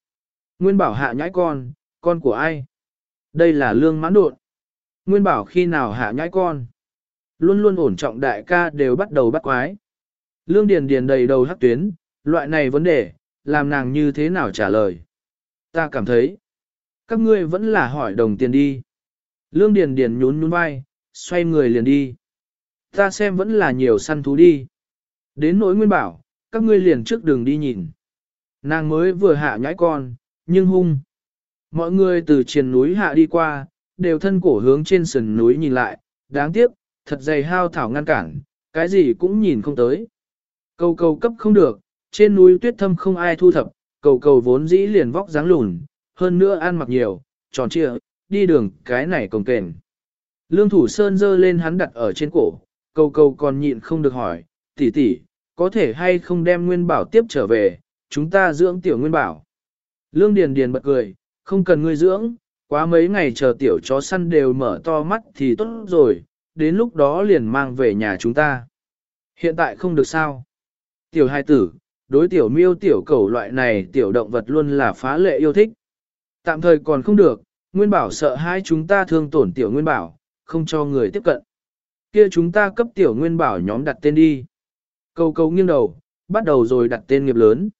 Nguyên bảo hạ nhãi con, con của ai? Đây là lương mãn đột. Nguyên bảo khi nào hạ nhãi con? Luôn luôn ổn trọng đại ca đều bắt đầu bắt quái. Lương điền điền đầy đầu hắc tuyến, loại này vấn đề, làm nàng như thế nào trả lời? Ta cảm thấy, các ngươi vẫn là hỏi đồng tiền đi. Lương Điền Điền nhún nhún vai, xoay người liền đi. Ta xem vẫn là nhiều săn thú đi. Đến nỗi nguyên bảo, các ngươi liền trước đường đi nhìn. Nàng mới vừa hạ nhãi con, nhưng hung. Mọi người từ triền núi hạ đi qua, đều thân cổ hướng trên sườn núi nhìn lại, đáng tiếc, thật dày hao thảo ngăn cản, cái gì cũng nhìn không tới. Cầu cầu cấp không được, trên núi tuyết thâm không ai thu thập, cầu cầu vốn dĩ liền vóc dáng lùn, hơn nữa ăn mặc nhiều, tròn trịa, đi đường cái này cồng kềnh. Lương Thủ Sơn dơ lên hắn đặt ở trên cổ, cầu cầu còn nhịn không được hỏi, tỷ tỷ, có thể hay không đem Nguyên Bảo tiếp trở về, chúng ta dưỡng tiểu Nguyên Bảo. Lương Điền Điền bật cười, không cần ngươi dưỡng, quá mấy ngày chờ tiểu chó săn đều mở to mắt thì tốt rồi, đến lúc đó liền mang về nhà chúng ta. Hiện tại không được sao. Tiểu hai tử, đối tiểu miêu tiểu cẩu loại này tiểu động vật luôn là phá lệ yêu thích. Tạm thời còn không được, Nguyên Bảo sợ hai chúng ta thương tổn tiểu Nguyên Bảo, không cho người tiếp cận. Kia chúng ta cấp tiểu Nguyên Bảo nhóm đặt tên đi câu câu nghiêng đầu, bắt đầu rồi đặt tên nghiệp lớn.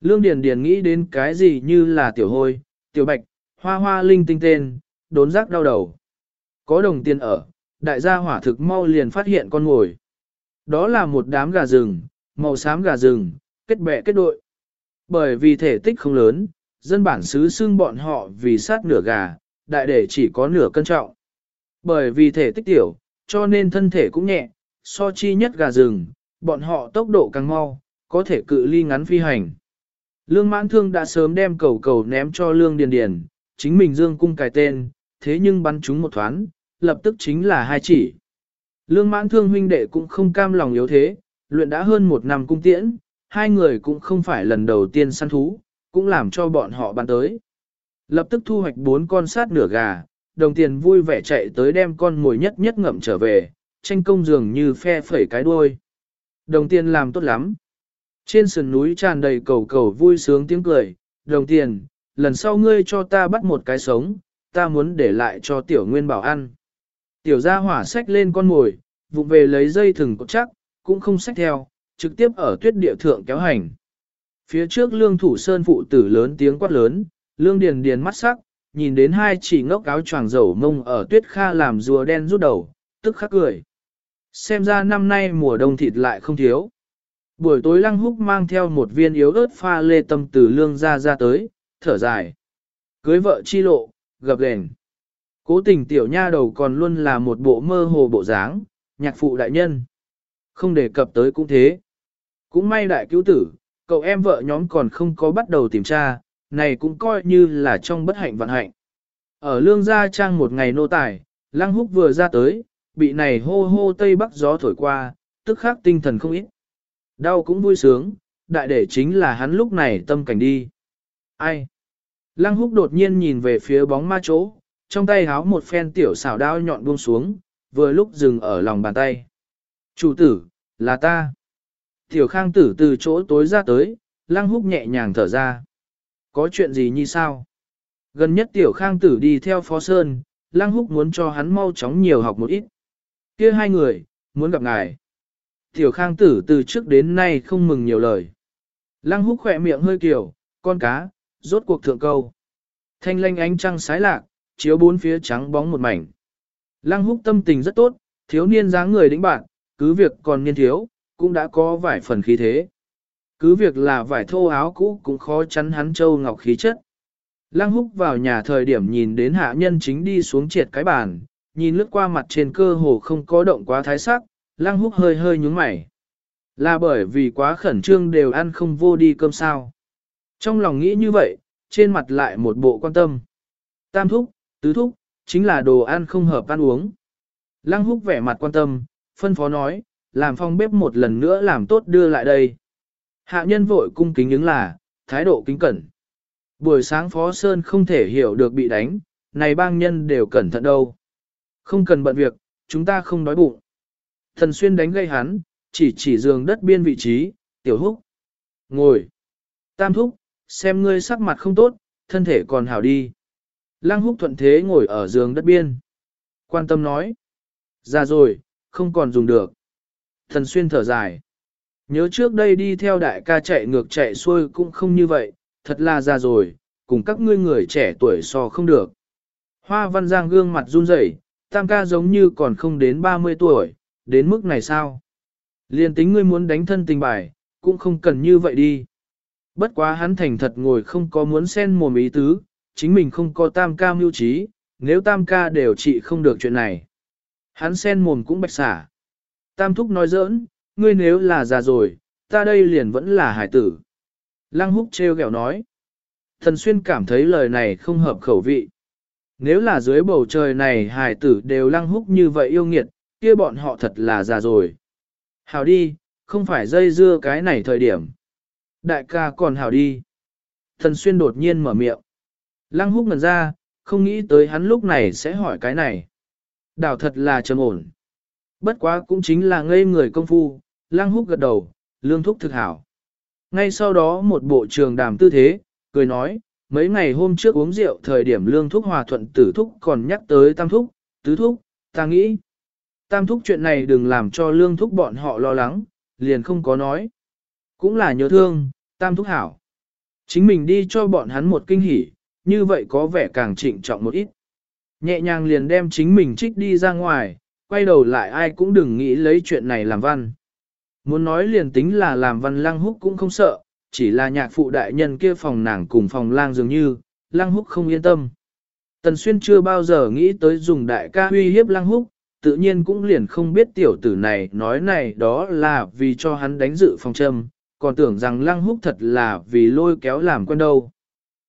Lương Điền Điền nghĩ đến cái gì như là tiểu hôi, tiểu bạch, hoa hoa linh tinh tên, đốn giác đau đầu. Có đồng tiền ở, đại gia hỏa thực mau liền phát hiện con ngồi. Đó là một đám gà rừng, màu xám gà rừng, kết bè kết đội. Bởi vì thể tích không lớn, dân bản xứ xưng bọn họ vì sát nửa gà, đại để chỉ có nửa cân trọng. Bởi vì thể tích tiểu, cho nên thân thể cũng nhẹ, so chi nhất gà rừng, bọn họ tốc độ càng mau, có thể cự ly ngắn phi hành. Lương mãn thương đã sớm đem cầu cầu ném cho lương điền điền, chính mình dương cung cài tên, thế nhưng bắn chúng một thoáng, lập tức chính là hai chỉ. Lương mãn thương huynh đệ cũng không cam lòng yếu thế, luyện đã hơn một năm cung tiễn, hai người cũng không phải lần đầu tiên săn thú, cũng làm cho bọn họ bắn tới. Lập tức thu hoạch bốn con sát nửa gà, đồng tiền vui vẻ chạy tới đem con mồi nhất nhất ngậm trở về, tranh công dường như phe phẩy cái đuôi. Đồng tiền làm tốt lắm. Trên sườn núi tràn đầy cầu cầu vui sướng tiếng cười, đồng tiền, lần sau ngươi cho ta bắt một cái sống, ta muốn để lại cho tiểu nguyên bảo ăn. Tiểu gia hỏa xách lên con mồi, vụng về lấy dây thừng cột chắc, cũng không xách theo, trực tiếp ở tuyết địa thượng kéo hành. Phía trước lương thủ sơn phụ tử lớn tiếng quát lớn, lương điền điền mắt sắc, nhìn đến hai chỉ ngốc áo choàng dầu mông ở tuyết kha làm rùa đen rút đầu, tức khắc cười. Xem ra năm nay mùa đông thịt lại không thiếu. Buổi tối lăng húc mang theo một viên yếu ớt pha lê tâm từ lương ra ra tới, thở dài. Cưới vợ chi lộ, gặp đèn Cố tình tiểu nha đầu còn luôn là một bộ mơ hồ bộ dáng, nhạc phụ đại nhân. Không đề cập tới cũng thế. Cũng may đại cứu tử, cậu em vợ nhóm còn không có bắt đầu tìm tra, này cũng coi như là trong bất hạnh vận hạnh. Ở lương gia trang một ngày nô tài, lăng húc vừa ra tới, bị này hô hô tây bắc gió thổi qua, tức khắc tinh thần không ít. Đau cũng vui sướng, đại để chính là hắn lúc này tâm cảnh đi. Ai? Lăng húc đột nhiên nhìn về phía bóng ma chỗ, trong tay háo một phen tiểu xảo đao nhọn buông xuống, vừa lúc dừng ở lòng bàn tay. Chủ tử, là ta. Tiểu khang tử từ chỗ tối ra tới, lăng húc nhẹ nhàng thở ra. Có chuyện gì như sao? Gần nhất tiểu khang tử đi theo phó sơn, lăng húc muốn cho hắn mau chóng nhiều học một ít kia hai người, muốn gặp ngài. Tiểu khang tử từ trước đến nay không mừng nhiều lời. Lăng húc khỏe miệng hơi kiểu, con cá, rốt cuộc thượng câu. Thanh lanh ánh trăng sái lạc, chiếu bốn phía trắng bóng một mảnh. Lăng húc tâm tình rất tốt, thiếu niên dáng người đĩnh bạn, cứ việc còn niên thiếu, cũng đã có vài phần khí thế. Cứ việc là vải thô áo cũ cũng khó chắn hắn châu ngọc khí chất. Lăng húc vào nhà thời điểm nhìn đến hạ nhân chính đi xuống triệt cái bàn, nhìn lướt qua mặt trên cơ hồ không có động quá thái sắc, lăng húc hơi hơi nhúng mày. Là bởi vì quá khẩn trương đều ăn không vô đi cơm sao. Trong lòng nghĩ như vậy, trên mặt lại một bộ quan tâm. Tam thúc, tứ thúc, chính là đồ ăn không hợp ăn uống. Lăng húc vẻ mặt quan tâm, phân phó nói, làm phong bếp một lần nữa làm tốt đưa lại đây. Hạ nhân vội cung kính ứng là, thái độ kính cẩn. Buổi sáng Phó Sơn không thể hiểu được bị đánh, này bang nhân đều cẩn thận đâu. Không cần bận việc, chúng ta không đói bụng. Thần xuyên đánh gây hắn, chỉ chỉ giường đất biên vị trí, tiểu húc. Ngồi. Tam thúc, xem ngươi sắc mặt không tốt, thân thể còn hảo đi. Lăng húc thuận thế ngồi ở giường đất biên. Quan tâm nói. Ra rồi, không còn dùng được. Thần xuyên thở dài. Nhớ trước đây đi theo đại ca chạy ngược chạy xuôi cũng không như vậy, thật là ra rồi, cùng các ngươi người trẻ tuổi so không được. Hoa văn giang gương mặt run rẩy, tam ca giống như còn không đến 30 tuổi, đến mức này sao? Liên tính ngươi muốn đánh thân tình bài, cũng không cần như vậy đi. Bất quá hắn thành thật ngồi không có muốn xen mồm ý tứ, chính mình không có tam ca mưu trí, nếu tam ca đều trị không được chuyện này. Hắn xen mồm cũng bạch xả. Tam thúc nói giỡn, ngươi nếu là già rồi, ta đây liền vẫn là hải tử. Lăng húc treo gẹo nói. Thần xuyên cảm thấy lời này không hợp khẩu vị. Nếu là dưới bầu trời này hải tử đều lăng húc như vậy yêu nghiệt, kia bọn họ thật là già rồi. Hào đi, không phải dây dưa cái này thời điểm. Đại ca còn hào đi. Thần xuyên đột nhiên mở miệng. Lăng húc ngần ra, không nghĩ tới hắn lúc này sẽ hỏi cái này. Đảo thật là trầm ổn. Bất quá cũng chính là ngây người công phu, lăng húc gật đầu, lương thúc thực hảo. Ngay sau đó một bộ trường đàm tư thế, cười nói, mấy ngày hôm trước uống rượu thời điểm lương thúc hòa thuận tử thúc còn nhắc tới tam thúc, tứ thúc, ta nghĩ. Tam thúc chuyện này đừng làm cho lương thúc bọn họ lo lắng, liền không có nói. Cũng là nhớ thương, tam thúc hảo. Chính mình đi cho bọn hắn một kinh hỉ, như vậy có vẻ càng trịnh trọng một ít. Nhẹ nhàng liền đem chính mình trích đi ra ngoài, quay đầu lại ai cũng đừng nghĩ lấy chuyện này làm văn. Muốn nói liền tính là làm văn lăng húc cũng không sợ, chỉ là nhạc phụ đại nhân kia phòng nàng cùng phòng lang dường như, lang húc không yên tâm. Tần Xuyên chưa bao giờ nghĩ tới dùng đại ca uy hiếp lang húc, tự nhiên cũng liền không biết tiểu tử này nói này đó là vì cho hắn đánh dự phòng châm, còn tưởng rằng lăng húc thật là vì lôi kéo làm quen đâu.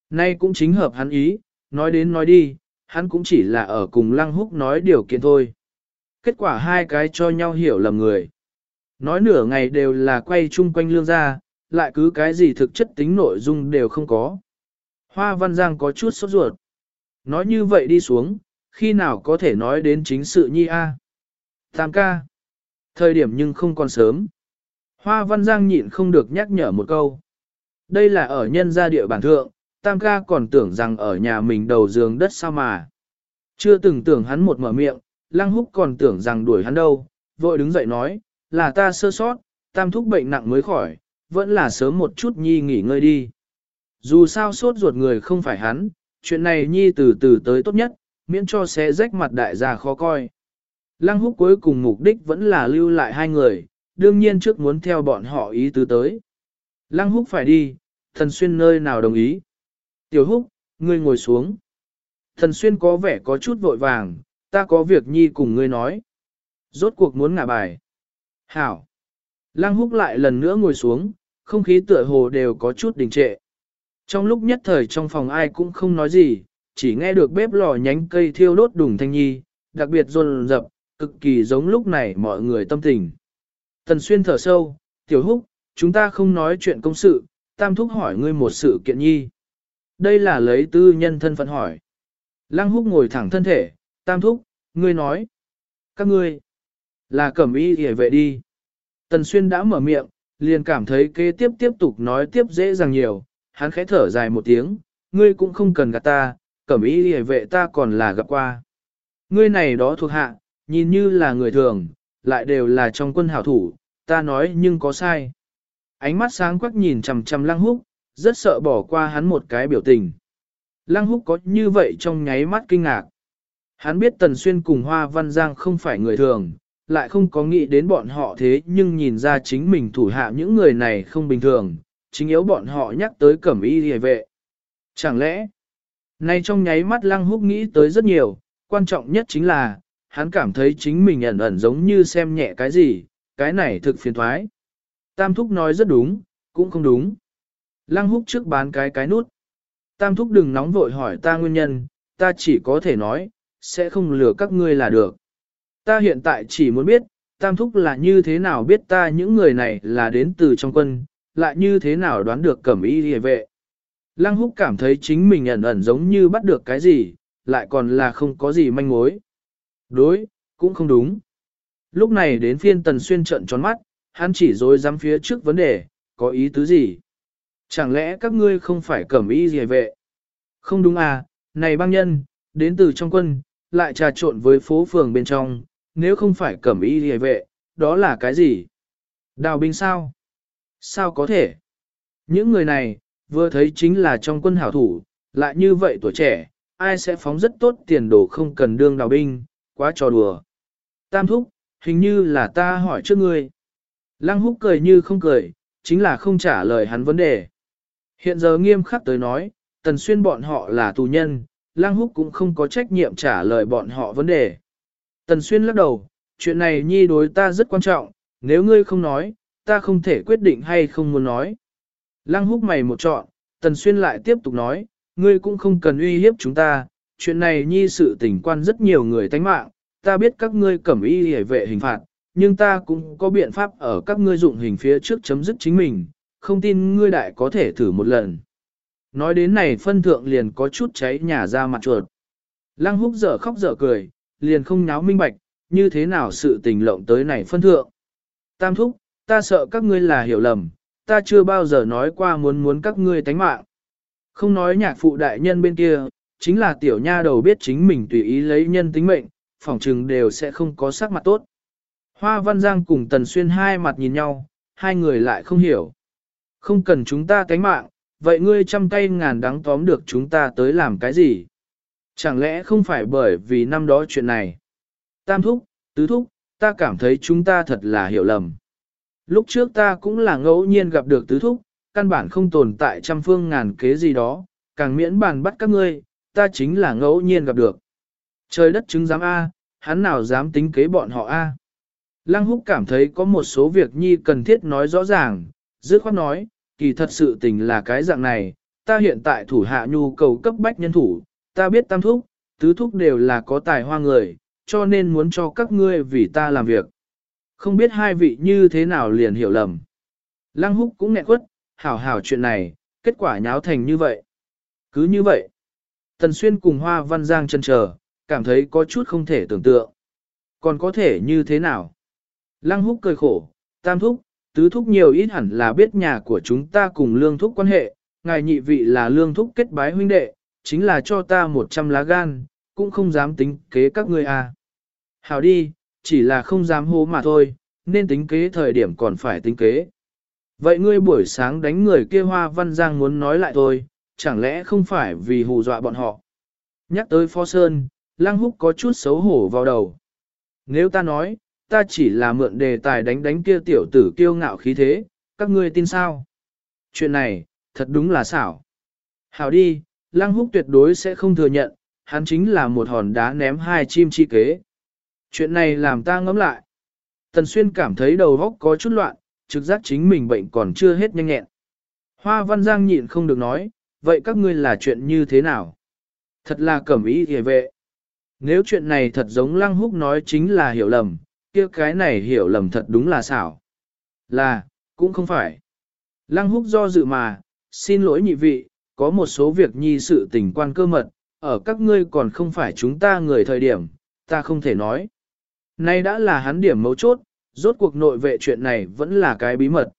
Nay cũng chính hợp hắn ý, nói đến nói đi, hắn cũng chỉ là ở cùng lăng húc nói điều kiện thôi. Kết quả hai cái cho nhau hiểu lầm người. Nói nửa ngày đều là quay chung quanh lương gia lại cứ cái gì thực chất tính nội dung đều không có. Hoa Văn Giang có chút sốt ruột. Nói như vậy đi xuống, khi nào có thể nói đến chính sự nhi a? Tam ca. Thời điểm nhưng không còn sớm. Hoa Văn Giang nhịn không được nhắc nhở một câu. Đây là ở nhân gia địa bản thượng, Tam ca còn tưởng rằng ở nhà mình đầu giường đất sao mà. Chưa từng tưởng hắn một mở miệng, Lăng Húc còn tưởng rằng đuổi hắn đâu, vội đứng dậy nói, là ta sơ sót, Tam thúc bệnh nặng mới khỏi, vẫn là sớm một chút nhi nghỉ ngơi đi. Dù sao sốt ruột người không phải hắn, chuyện này nhi từ từ tới tốt nhất, miễn cho sẽ rách mặt đại gia khó coi. Lăng húc cuối cùng mục đích vẫn là lưu lại hai người, đương nhiên trước muốn theo bọn họ ý tứ tới. Lăng húc phải đi, thần xuyên nơi nào đồng ý. Tiểu húc, ngươi ngồi xuống. Thần xuyên có vẻ có chút vội vàng, ta có việc nhi cùng ngươi nói. Rốt cuộc muốn ngả bài. Hảo. Lăng húc lại lần nữa ngồi xuống, không khí tựa hồ đều có chút đình trệ. Trong lúc nhất thời trong phòng ai cũng không nói gì, chỉ nghe được bếp lò nhánh cây thiêu đốt đùng thanh nhi, đặc biệt rồn rập, cực kỳ giống lúc này mọi người tâm tình. Tần xuyên thở sâu, tiểu húc, chúng ta không nói chuyện công sự, tam thúc hỏi ngươi một sự kiện nhi. Đây là lấy tư nhân thân phận hỏi. Lăng húc ngồi thẳng thân thể, tam thúc, ngươi nói. Các ngươi, là cẩm y hề vệ đi. Tần xuyên đã mở miệng, liền cảm thấy kế tiếp tiếp tục nói tiếp dễ dàng nhiều, hắn khẽ thở dài một tiếng, ngươi cũng không cần gạt ta, cẩm ý hề vệ ta còn là gặp qua. Ngươi này đó thuộc hạ, nhìn như là người thường, lại đều là trong quân hảo thủ, ta nói nhưng có sai. Ánh mắt sáng quắc nhìn chằm chằm lăng húc, rất sợ bỏ qua hắn một cái biểu tình. Lăng húc có như vậy trong nháy mắt kinh ngạc. Hắn biết Tần Xuyên cùng Hoa Văn Giang không phải người thường, lại không có nghĩ đến bọn họ thế nhưng nhìn ra chính mình thủ hạ những người này không bình thường, chính yếu bọn họ nhắc tới cẩm y hề vệ. Chẳng lẽ, nay trong nháy mắt lăng húc nghĩ tới rất nhiều, quan trọng nhất chính là, hắn cảm thấy chính mình ẩn ẩn giống như xem nhẹ cái gì, cái này thực phiền thoái. Tam thúc nói rất đúng, cũng không đúng. Lăng húc trước bán cái cái nút. Tam thúc đừng nóng vội hỏi ta nguyên nhân, ta chỉ có thể nói, sẽ không lừa các ngươi là được. Ta hiện tại chỉ muốn biết, tam thúc là như thế nào biết ta những người này là đến từ trong quân, lại như thế nào đoán được cẩm y hề vệ. Lăng húc cảm thấy chính mình ẩn ẩn giống như bắt được cái gì, lại còn là không có gì manh mối. Đối, cũng không đúng. Lúc này đến phiên tần xuyên trận tròn mắt, hắn chỉ dối dám phía trước vấn đề, có ý tứ gì? Chẳng lẽ các ngươi không phải cẩm y gì vệ? Không đúng à, này băng nhân, đến từ trong quân, lại trà trộn với phố phường bên trong, nếu không phải cẩm y hề vệ, đó là cái gì? Đào binh sao? Sao có thể? Những người này, vừa thấy chính là trong quân hảo thủ, lại như vậy tuổi trẻ, ai sẽ phóng rất tốt tiền đồ không cần đương đào binh, quá trò đùa. Tam thúc, hình như là ta hỏi trước ngươi. Lăng húc cười như không cười, chính là không trả lời hắn vấn đề. Hiện giờ nghiêm khắc tới nói, tần xuyên bọn họ là tù nhân, Lăng húc cũng không có trách nhiệm trả lời bọn họ vấn đề. Tần xuyên lắc đầu, chuyện này nhi đối ta rất quan trọng, nếu ngươi không nói, ta không thể quyết định hay không muốn nói. Lăng húc mày một trọn, tần xuyên lại tiếp tục nói, ngươi cũng không cần uy hiếp chúng ta, chuyện này nhi sự tình quan rất nhiều người tánh mạng, ta biết các ngươi cẩm y hề vệ hình phạt, nhưng ta cũng có biện pháp ở các ngươi dụng hình phía trước chấm dứt chính mình, không tin ngươi đại có thể thử một lần. Nói đến này phân thượng liền có chút cháy nhà ra mặt chuột. Lăng húc dở khóc dở cười, liền không nháo minh bạch, như thế nào sự tình lộng tới này phân thượng. Tam thúc, ta sợ các ngươi là hiểu lầm, ta chưa bao giờ nói qua muốn muốn các ngươi tánh mạng. Không nói nhạc phụ đại nhân bên kia, chính là tiểu nha đầu biết chính mình tùy ý lấy nhân tính mệnh, phỏng trừng đều sẽ không có sắc mặt tốt. Hoa Văn Giang cùng Tần Xuyên hai mặt nhìn nhau, hai người lại không hiểu. Không cần chúng ta tánh mạng, vậy ngươi trăm tay ngàn đắng tóm được chúng ta tới làm cái gì? Chẳng lẽ không phải bởi vì năm đó chuyện này? Tam thúc, tứ thúc, ta cảm thấy chúng ta thật là hiểu lầm. Lúc trước ta cũng là ngẫu nhiên gặp được tứ thúc, căn bản không tồn tại trăm phương ngàn kế gì đó, càng miễn bàn bắt các ngươi, ta chính là ngẫu nhiên gặp được. Trời đất chứng giám A, hắn nào dám tính kế bọn họ A. Lăng húc cảm thấy có một số việc nhi cần thiết nói rõ ràng, dứt khoát nói, kỳ thật sự tình là cái dạng này, ta hiện tại thủ hạ nhu cầu cấp bách nhân thủ, ta biết tam thúc, tứ thúc đều là có tài hoa người, cho nên muốn cho các ngươi vì ta làm việc. Không biết hai vị như thế nào liền hiểu lầm. Lăng húc cũng nghẹn quất, hảo hảo chuyện này, kết quả nháo thành như vậy. Cứ như vậy, Tần Xuyên cùng Hoa Văn Giang chân chờ, cảm thấy có chút không thể tưởng tượng. Còn có thể như thế nào? Lăng húc cười khổ, tam thúc, tứ thúc nhiều ít hẳn là biết nhà của chúng ta cùng lương thúc quan hệ, ngài nhị vị là lương thúc kết bái huynh đệ, chính là cho ta một trăm lá gan, cũng không dám tính kế các ngươi à. Hảo đi, chỉ là không dám hố mà thôi, nên tính kế thời điểm còn phải tính kế. Vậy ngươi buổi sáng đánh người kia hoa văn giang muốn nói lại thôi, chẳng lẽ không phải vì hù dọa bọn họ. Nhắc tới Phó Sơn, Lăng Húc có chút xấu hổ vào đầu. Nếu ta nói, ta chỉ là mượn đề tài đánh đánh kia tiểu tử kiêu ngạo khí thế, các ngươi tin sao? Chuyện này, thật đúng là xảo. Hảo đi, Lăng Húc tuyệt đối sẽ không thừa nhận, hắn chính là một hòn đá ném hai chim chi kế. Chuyện này làm ta ngẫm lại. Tần Xuyên cảm thấy đầu óc có chút loạn, trực giác chính mình bệnh còn chưa hết nhanh nhẹn. Hoa Văn Giang nhịn không được nói, vậy các ngươi là chuyện như thế nào? Thật là cẩm ý hề vệ. Nếu chuyện này thật giống Lăng Húc nói chính là hiểu lầm, kia cái này hiểu lầm thật đúng là xảo. Là, cũng không phải. Lăng Húc do dự mà, xin lỗi nhị vị, có một số việc nhi sự tình quan cơ mật, ở các ngươi còn không phải chúng ta người thời điểm, ta không thể nói. Nay đã là hắn điểm mấu chốt, rốt cuộc nội vệ chuyện này vẫn là cái bí mật.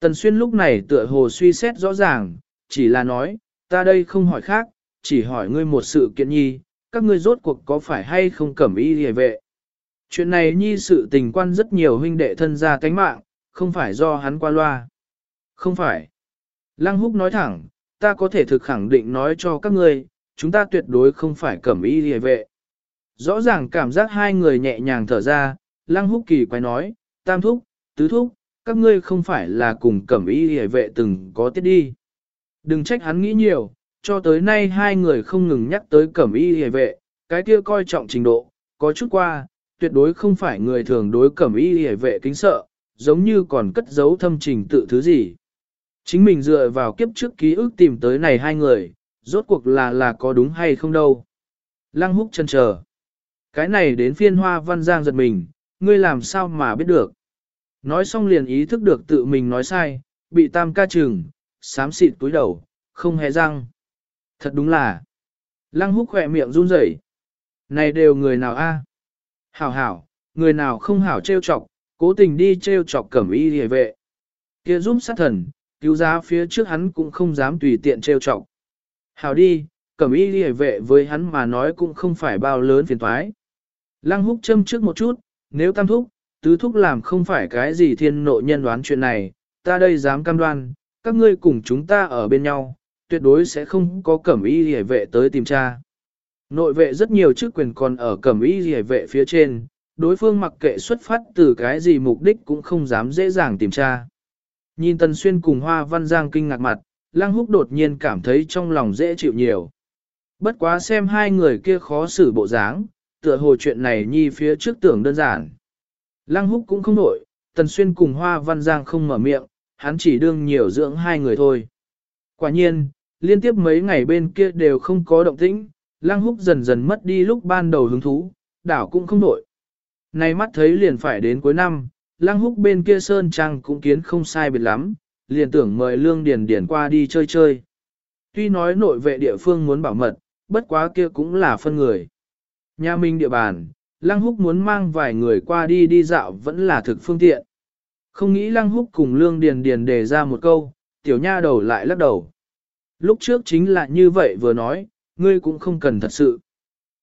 Tần Xuyên lúc này tựa hồ suy xét rõ ràng, chỉ là nói, ta đây không hỏi khác, chỉ hỏi ngươi một sự kiện nhi, các ngươi rốt cuộc có phải hay không cẩm y hề vệ. Chuyện này nhi sự tình quan rất nhiều huynh đệ thân gia cánh mạng, không phải do hắn qua loa. Không phải. Lăng húc nói thẳng, ta có thể thực khẳng định nói cho các ngươi, chúng ta tuyệt đối không phải cẩm y hề vệ. Rõ ràng cảm giác hai người nhẹ nhàng thở ra, lăng húc kỳ quay nói, tam thúc, tứ thúc, các ngươi không phải là cùng cẩm y hề vệ từng có tiết đi. Đừng trách hắn nghĩ nhiều, cho tới nay hai người không ngừng nhắc tới cẩm y hề vệ, cái kia coi trọng trình độ, có chút qua, tuyệt đối không phải người thường đối cẩm y hề vệ kính sợ, giống như còn cất giấu thâm trình tự thứ gì. Chính mình dựa vào kiếp trước ký ức tìm tới này hai người, rốt cuộc là là có đúng hay không đâu. Lăng húc chân chờ. Cái này đến phiên hoa văn giang giật mình, ngươi làm sao mà biết được. Nói xong liền ý thức được tự mình nói sai, bị tam ca chừng, sám xịt túi đầu, không hề răng. Thật đúng là. Lăng húc khỏe miệng run rẩy. Này đều người nào a? Hảo hảo, người nào không hảo trêu chọc, cố tình đi trêu chọc cẩm y hề vệ. Kia giúp sát thần, cứu giá phía trước hắn cũng không dám tùy tiện trêu chọc. Hảo đi, cẩm y hề vệ với hắn mà nói cũng không phải bao lớn phiền toái. Lăng húc châm trước một chút, nếu tam thúc, tứ thúc làm không phải cái gì thiên nội nhân đoán chuyện này, ta đây dám cam đoan, các ngươi cùng chúng ta ở bên nhau, tuyệt đối sẽ không có cẩm y hề vệ tới tìm tra. Nội vệ rất nhiều chức quyền còn ở cẩm y hề vệ phía trên, đối phương mặc kệ xuất phát từ cái gì mục đích cũng không dám dễ dàng tìm tra. Nhìn Tần Xuyên cùng Hoa Văn Giang kinh ngạc mặt, Lăng Húc đột nhiên cảm thấy trong lòng dễ chịu nhiều. Bất quá xem hai người kia khó xử bộ dáng, tựa hồ chuyện này nhi phía trước tưởng đơn giản. Lăng Húc cũng không nổi, Tần Xuyên cùng Hoa Văn Giang không mở miệng, hắn chỉ đương nhiều dưỡng hai người thôi. Quả nhiên, liên tiếp mấy ngày bên kia đều không có động tĩnh, Lăng Húc dần dần mất đi lúc ban đầu hứng thú, đảo cũng không nổi. Nay mắt thấy liền phải đến cuối năm, Lăng Húc bên kia Sơn Trang cũng kiến không sai biệt lắm, liền tưởng mời Lương Điền Điền qua đi chơi chơi. Tuy nói nội vệ địa phương muốn bảo mật, bất quá kia cũng là phân người. Nhà minh địa bàn, Lăng Húc muốn mang vài người qua đi đi dạo vẫn là thực phương tiện. Không nghĩ Lăng Húc cùng Lương Điền Điền đề ra một câu, tiểu nha đầu lại lắc đầu. Lúc trước chính là như vậy vừa nói, ngươi cũng không cần thật sự.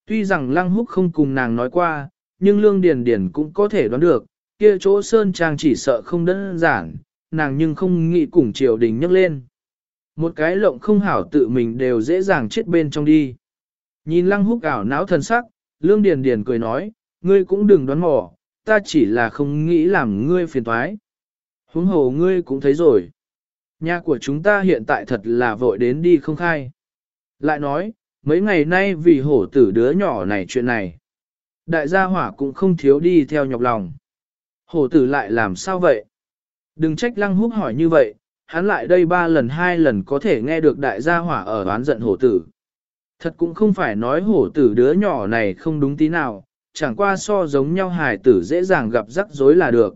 Tuy rằng Lăng Húc không cùng nàng nói qua, nhưng Lương Điền Điền cũng có thể đoán được, kia chỗ Sơn Trang chỉ sợ không đơn giản, nàng nhưng không nghĩ cùng triều đình nhấc lên. Một cái lộng không hảo tự mình đều dễ dàng chết bên trong đi. Nhìn Lăng Húc ảo não thần sắc, Lương Điền Điền cười nói, ngươi cũng đừng đoán mò, ta chỉ là không nghĩ làm ngươi phiền toái. Huống hồ ngươi cũng thấy rồi. Nhà của chúng ta hiện tại thật là vội đến đi không khai. Lại nói, mấy ngày nay vì hổ tử đứa nhỏ này chuyện này. Đại gia hỏa cũng không thiếu đi theo nhọc lòng. Hổ tử lại làm sao vậy? Đừng trách lăng húc hỏi như vậy, hắn lại đây ba lần hai lần có thể nghe được đại gia hỏa ở đoán giận hổ tử. Thật cũng không phải nói hổ tử đứa nhỏ này không đúng tí nào, chẳng qua so giống nhau hài tử dễ dàng gặp rắc rối là được.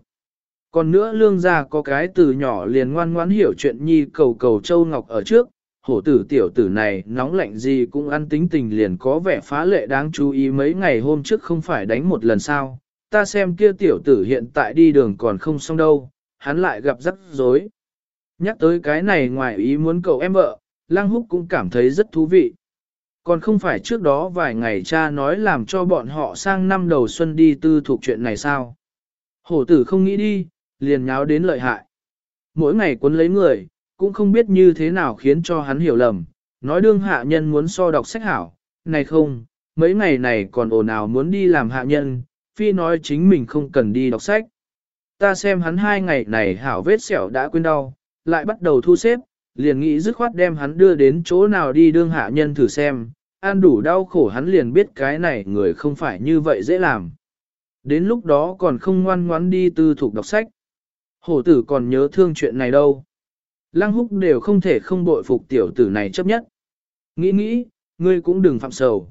Còn nữa lương gia có cái từ nhỏ liền ngoan ngoãn hiểu chuyện nhi cầu cầu châu ngọc ở trước, hổ tử tiểu tử này nóng lạnh gì cũng ăn tính tình liền có vẻ phá lệ đáng chú ý mấy ngày hôm trước không phải đánh một lần sao, ta xem kia tiểu tử hiện tại đi đường còn không xong đâu, hắn lại gặp rắc rối. Nhắc tới cái này ngoài ý muốn cậu em vợ, Lăng Húc cũng cảm thấy rất thú vị. Còn không phải trước đó vài ngày cha nói làm cho bọn họ sang năm đầu xuân đi tư thuộc chuyện này sao? Hổ tử không nghĩ đi, liền nháo đến lợi hại. Mỗi ngày cuốn lấy người, cũng không biết như thế nào khiến cho hắn hiểu lầm, nói đương hạ nhân muốn so đọc sách hảo, này không, mấy ngày này còn ồn ào muốn đi làm hạ nhân, phi nói chính mình không cần đi đọc sách. Ta xem hắn hai ngày này hảo vết sẹo đã quên đau, lại bắt đầu thu xếp, liền nghĩ dứt khoát đem hắn đưa đến chỗ nào đi đương hạ nhân thử xem, An đủ đau khổ hắn liền biết cái này người không phải như vậy dễ làm. Đến lúc đó còn không ngoan ngoãn đi tư thục đọc sách. Hổ tử còn nhớ thương chuyện này đâu. Lăng húc đều không thể không bội phục tiểu tử này chấp nhất. Nghĩ nghĩ, ngươi cũng đừng phạm sầu.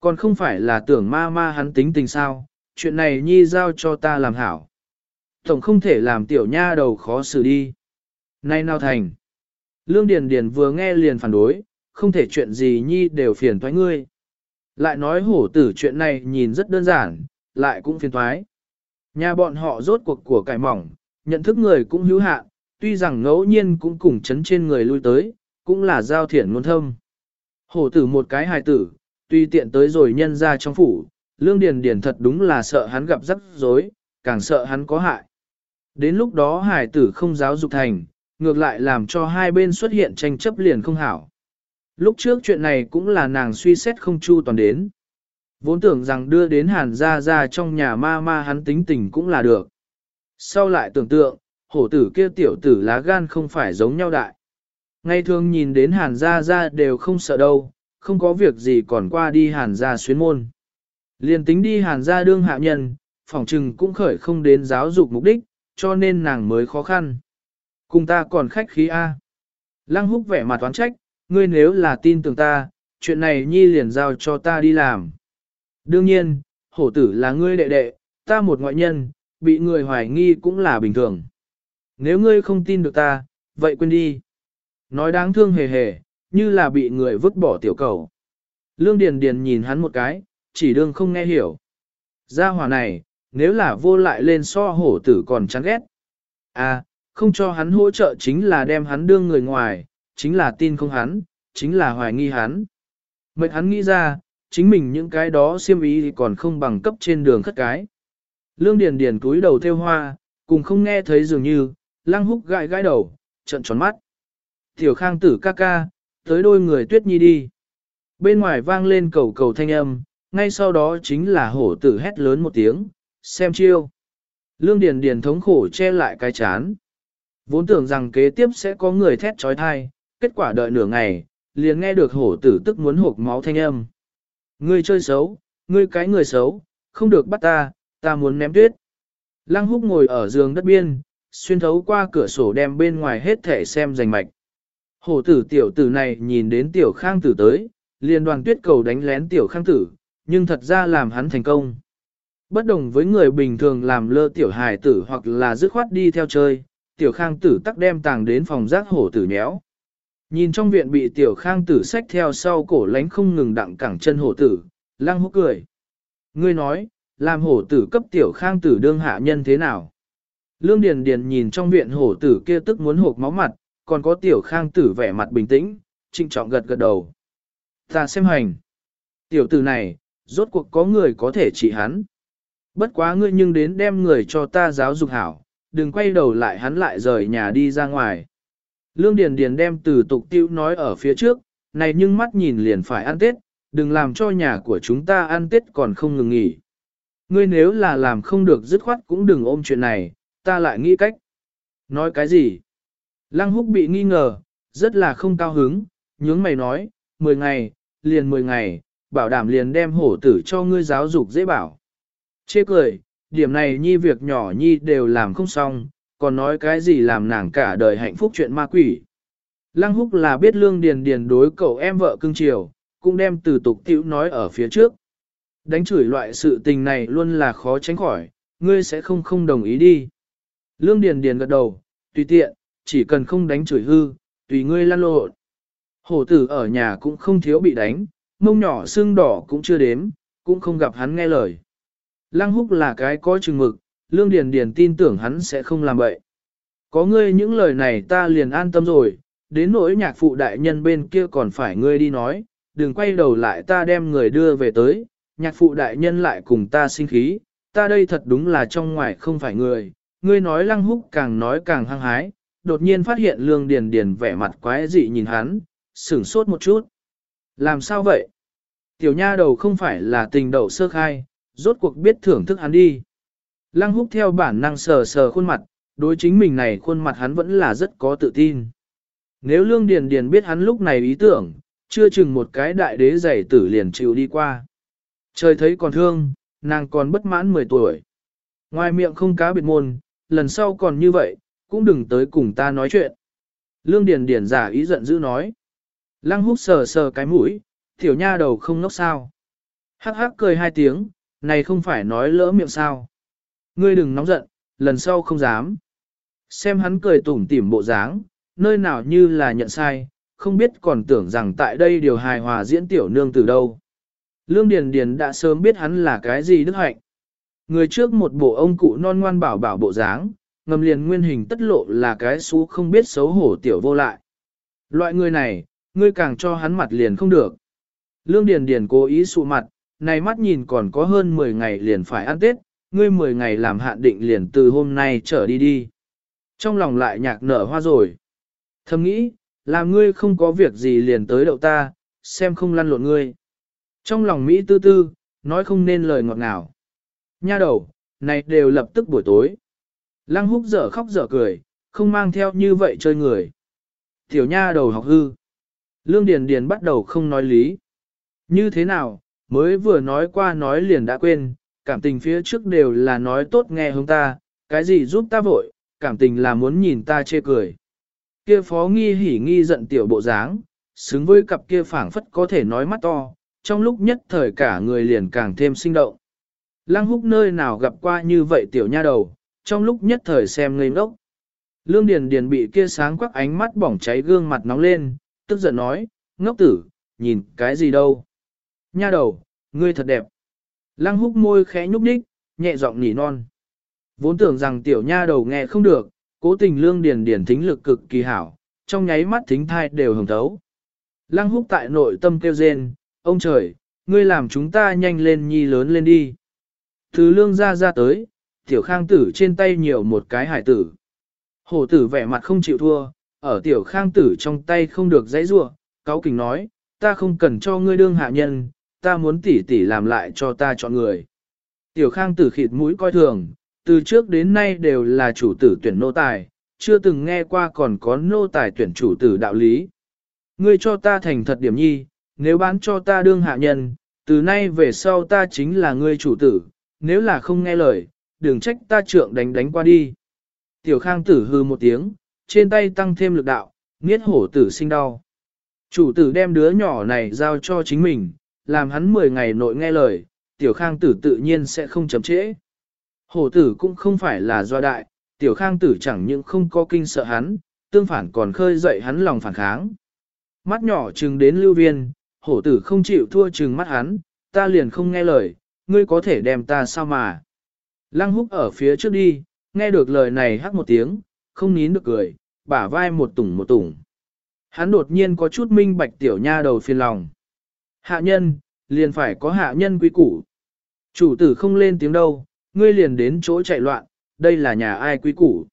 Còn không phải là tưởng ma ma hắn tính tình sao, chuyện này nhi giao cho ta làm hảo. Tổng không thể làm tiểu nha đầu khó xử đi. Nay nào thành. Lương Điền Điền vừa nghe liền phản đối, không thể chuyện gì nhi đều phiền thoái ngươi. Lại nói hổ tử chuyện này nhìn rất đơn giản, lại cũng phiền thoái. Nhà bọn họ rốt cuộc của cải mỏng, nhận thức người cũng hữu hạn, tuy rằng ngẫu nhiên cũng cùng chấn trên người lui tới, cũng là giao thiện ngôn thâm. Hổ tử một cái hài tử, tuy tiện tới rồi nhân ra trong phủ, lương điền điền thật đúng là sợ hắn gặp rắc rối, càng sợ hắn có hại. Đến lúc đó Hải tử không giáo dục thành, ngược lại làm cho hai bên xuất hiện tranh chấp liền không hảo. Lúc trước chuyện này cũng là nàng suy xét không chu toàn đến. Vốn tưởng rằng đưa đến hàn ra ra trong nhà ma ma hắn tính tình cũng là được. Sau lại tưởng tượng, hổ tử kia tiểu tử lá gan không phải giống nhau đại. Ngày thường nhìn đến hàn ra ra đều không sợ đâu, không có việc gì còn qua đi hàn ra xuyến môn. Liền tính đi hàn ra đương hạ nhân, phỏng trừng cũng khởi không đến giáo dục mục đích, cho nên nàng mới khó khăn. Cùng ta còn khách khí A. Lăng húc vẻ mặt toán trách, ngươi nếu là tin tưởng ta, chuyện này nhi liền giao cho ta đi làm. Đương nhiên, hổ tử là ngươi đệ đệ, ta một ngoại nhân, bị người hoài nghi cũng là bình thường. Nếu ngươi không tin được ta, vậy quên đi. Nói đáng thương hề hề, như là bị người vứt bỏ tiểu cầu. Lương Điền Điền nhìn hắn một cái, chỉ đương không nghe hiểu. Gia hỏa này, nếu là vô lại lên so hổ tử còn chán ghét. À, không cho hắn hỗ trợ chính là đem hắn đương người ngoài, chính là tin không hắn, chính là hoài nghi hắn. Mệnh hắn nghĩ ra, chính mình những cái đó siêm ý thì còn không bằng cấp trên đường khất cái. Lương Điền Điền cúi đầu theo hoa, cùng không nghe thấy dường như, lăng húc gãi gãi đầu, trợn tròn mắt. Tiểu khang tử ca ca, tới đôi người tuyết nhi đi. Bên ngoài vang lên cầu cầu thanh âm, ngay sau đó chính là hổ tử hét lớn một tiếng, xem chiêu. Lương Điền Điền thống khổ che lại cái chán. Vốn tưởng rằng kế tiếp sẽ có người thét trói thai, kết quả đợi nửa ngày, liền nghe được hổ tử tức muốn hộp máu thanh âm. Ngươi chơi xấu, ngươi cái người xấu, không được bắt ta, ta muốn ném tuyết. Lăng húc ngồi ở giường đất biên, xuyên thấu qua cửa sổ đem bên ngoài hết thể xem rành mạch. Hổ tử tiểu tử này nhìn đến tiểu khang tử tới, liền đoàn tuyết cầu đánh lén tiểu khang tử, nhưng thật ra làm hắn thành công. Bất đồng với người bình thường làm lơ tiểu hài tử hoặc là dứt khoát đi theo chơi, tiểu khang tử tắc đem tàng đến phòng giác hổ tử nhéo. Nhìn trong viện bị tiểu khang tử xách theo sau cổ lánh không ngừng đặng cẳng chân hổ tử, lăng hút cười. Ngươi nói, làm hổ tử cấp tiểu khang tử đương hạ nhân thế nào? Lương Điền Điền nhìn trong viện hổ tử kia tức muốn hộp máu mặt, còn có tiểu khang tử vẻ mặt bình tĩnh, trịnh trọng gật gật đầu. Ta xem hành. Tiểu tử này, rốt cuộc có người có thể trị hắn. Bất quá ngươi nhưng đến đem người cho ta giáo dục hảo, đừng quay đầu lại hắn lại rời nhà đi ra ngoài. Lương Điền Điền đem từ tục tiêu nói ở phía trước, này nhưng mắt nhìn liền phải ăn Tết, đừng làm cho nhà của chúng ta ăn Tết còn không ngừng nghỉ. Ngươi nếu là làm không được dứt khoát cũng đừng ôm chuyện này, ta lại nghĩ cách. Nói cái gì? Lăng húc bị nghi ngờ, rất là không cao hứng, nhướng mày nói, 10 ngày, liền 10 ngày, bảo đảm liền đem hổ tử cho ngươi giáo dục dễ bảo. Chê cười, điểm này nhi việc nhỏ nhi đều làm không xong, còn nói cái gì làm nàng cả đời hạnh phúc chuyện ma quỷ. Lăng húc là biết lương điền điền đối cậu em vợ cưng chiều, cũng đem từ tục tiểu nói ở phía trước. Đánh chửi loại sự tình này luôn là khó tránh khỏi, ngươi sẽ không không đồng ý đi. Lương điền điền gật đầu, tùy tiện, chỉ cần không đánh chửi hư, tùy ngươi lăn lộn. Hổ tử ở nhà cũng không thiếu bị đánh, mông nhỏ xương đỏ cũng chưa đếm, cũng không gặp hắn nghe lời. Lăng húc là cái có chừng mực, lương điền điền tin tưởng hắn sẽ không làm bậy. Có ngươi những lời này ta liền an tâm rồi, đến nỗi nhạc phụ đại nhân bên kia còn phải ngươi đi nói, đừng quay đầu lại ta đem người đưa về tới, nhạc phụ đại nhân lại cùng ta sinh khí, ta đây thật đúng là trong ngoài không phải người, ngươi nói lăng húc càng nói càng hăng hái, đột nhiên phát hiện lương điền điền vẻ mặt quái dị nhìn hắn, sửng sốt một chút. Làm sao vậy? Tiểu nha đầu không phải là tình đầu sơ khai, rốt cuộc biết thưởng thức hắn đi. Lăng húc theo bản năng sờ sờ khuôn mặt, đối chính mình này khuôn mặt hắn vẫn là rất có tự tin. Nếu Lương Điền Điền biết hắn lúc này ý tưởng, chưa chừng một cái đại đế giày tử liền chịu đi qua. Trời thấy còn thương, nàng còn bất mãn 10 tuổi. Ngoài miệng không cá biệt môn, lần sau còn như vậy, cũng đừng tới cùng ta nói chuyện. Lương Điền Điền giả ý giận dữ nói. Lăng húc sờ sờ cái mũi, tiểu nha đầu không nốc sao. Hắc hắc cười hai tiếng, này không phải nói lỡ miệng sao. Ngươi đừng nóng giận, lần sau không dám. Xem hắn cười tủm tỉm bộ dáng, nơi nào như là nhận sai, không biết còn tưởng rằng tại đây điều hài hòa diễn tiểu nương từ đâu. Lương Điền Điền đã sớm biết hắn là cái gì đức hạnh. Người trước một bộ ông cụ non ngoan bảo bảo bộ dáng, ngầm liền nguyên hình tất lộ là cái xú không biết xấu hổ tiểu vô lại. Loại người này, ngươi càng cho hắn mặt liền không được. Lương Điền Điền cố ý sụ mặt, này mắt nhìn còn có hơn 10 ngày liền phải ăn Tết, ngươi 10 ngày làm hạn định liền từ hôm nay trở đi đi. Trong lòng lại nhạc nở hoa rồi. Thầm nghĩ, làm ngươi không có việc gì liền tới đậu ta, xem không lăn lộn ngươi. Trong lòng Mỹ tư tư, nói không nên lời ngọt ngào. Nha đầu, này đều lập tức buổi tối. Lăng húc dở khóc dở cười, không mang theo như vậy chơi người. Tiểu nha đầu học hư. Lương Điền Điền bắt đầu không nói lý. Như thế nào, mới vừa nói qua nói liền đã quên, cảm tình phía trước đều là nói tốt nghe hướng ta, cái gì giúp ta vội, cảm tình là muốn nhìn ta chê cười. Kia phó nghi hỉ nghi giận tiểu bộ dáng, xứng với cặp kia phảng phất có thể nói mắt to, trong lúc nhất thời cả người liền càng thêm sinh động. Lăng húc nơi nào gặp qua như vậy tiểu nha đầu, trong lúc nhất thời xem ngây ngốc. Lương Điền Điền bị kia sáng quắc ánh mắt bỏng cháy gương mặt nóng lên, tức giận nói, ngốc tử, nhìn cái gì đâu. Nha đầu, ngươi thật đẹp. Lăng húc môi khẽ nhúc nhích, nhẹ giọng nỉ non. Vốn tưởng rằng tiểu nha đầu nghe không được, cố tình lương điền điền thính lực cực kỳ hảo, trong nháy mắt thính thai đều hồng thấu. Lăng húc tại nội tâm kêu rên, ông trời, ngươi làm chúng ta nhanh lên nhi lớn lên đi. Từ lương ra ra tới, tiểu khang tử trên tay nhiều một cái hải tử. Hổ tử vẻ mặt không chịu thua, ở tiểu khang tử trong tay không được dãy rua, cáo kình nói, ta không cần cho ngươi đương hạ nhân, ta muốn tỉ tỉ làm lại cho ta chọn người. Tiểu khang tử khịt mũi coi thường, từ trước đến nay đều là chủ tử tuyển nô tài, chưa từng nghe qua còn có nô tài tuyển chủ tử đạo lý. Ngươi cho ta thành thật điểm nhi, nếu bán cho ta đương hạ nhân, từ nay về sau ta chính là ngươi chủ tử, nếu là không nghe lời, đừng trách ta trượng đánh đánh qua đi. Tiểu khang tử hư một tiếng, trên tay tăng thêm lực đạo, niết hổ tử sinh đau. Chủ tử đem đứa nhỏ này giao cho chính mình, làm hắn 10 ngày nội nghe lời, tiểu khang tử tự nhiên sẽ không chậm trễ. Hổ tử cũng không phải là do đại, tiểu khang tử chẳng những không có kinh sợ hắn, tương phản còn khơi dậy hắn lòng phản kháng. Mắt nhỏ trừng đến lưu viên, hổ tử không chịu thua trừng mắt hắn, ta liền không nghe lời, ngươi có thể đem ta sao mà. Lăng húc ở phía trước đi, nghe được lời này hắc một tiếng, không nín được cười, bả vai một tủng một tủng. Hắn đột nhiên có chút minh bạch tiểu nha đầu phiền lòng. Hạ nhân, liền phải có hạ nhân quý củ. Chủ tử không lên tiếng đâu, ngươi liền đến chỗ chạy loạn, đây là nhà ai quý củ.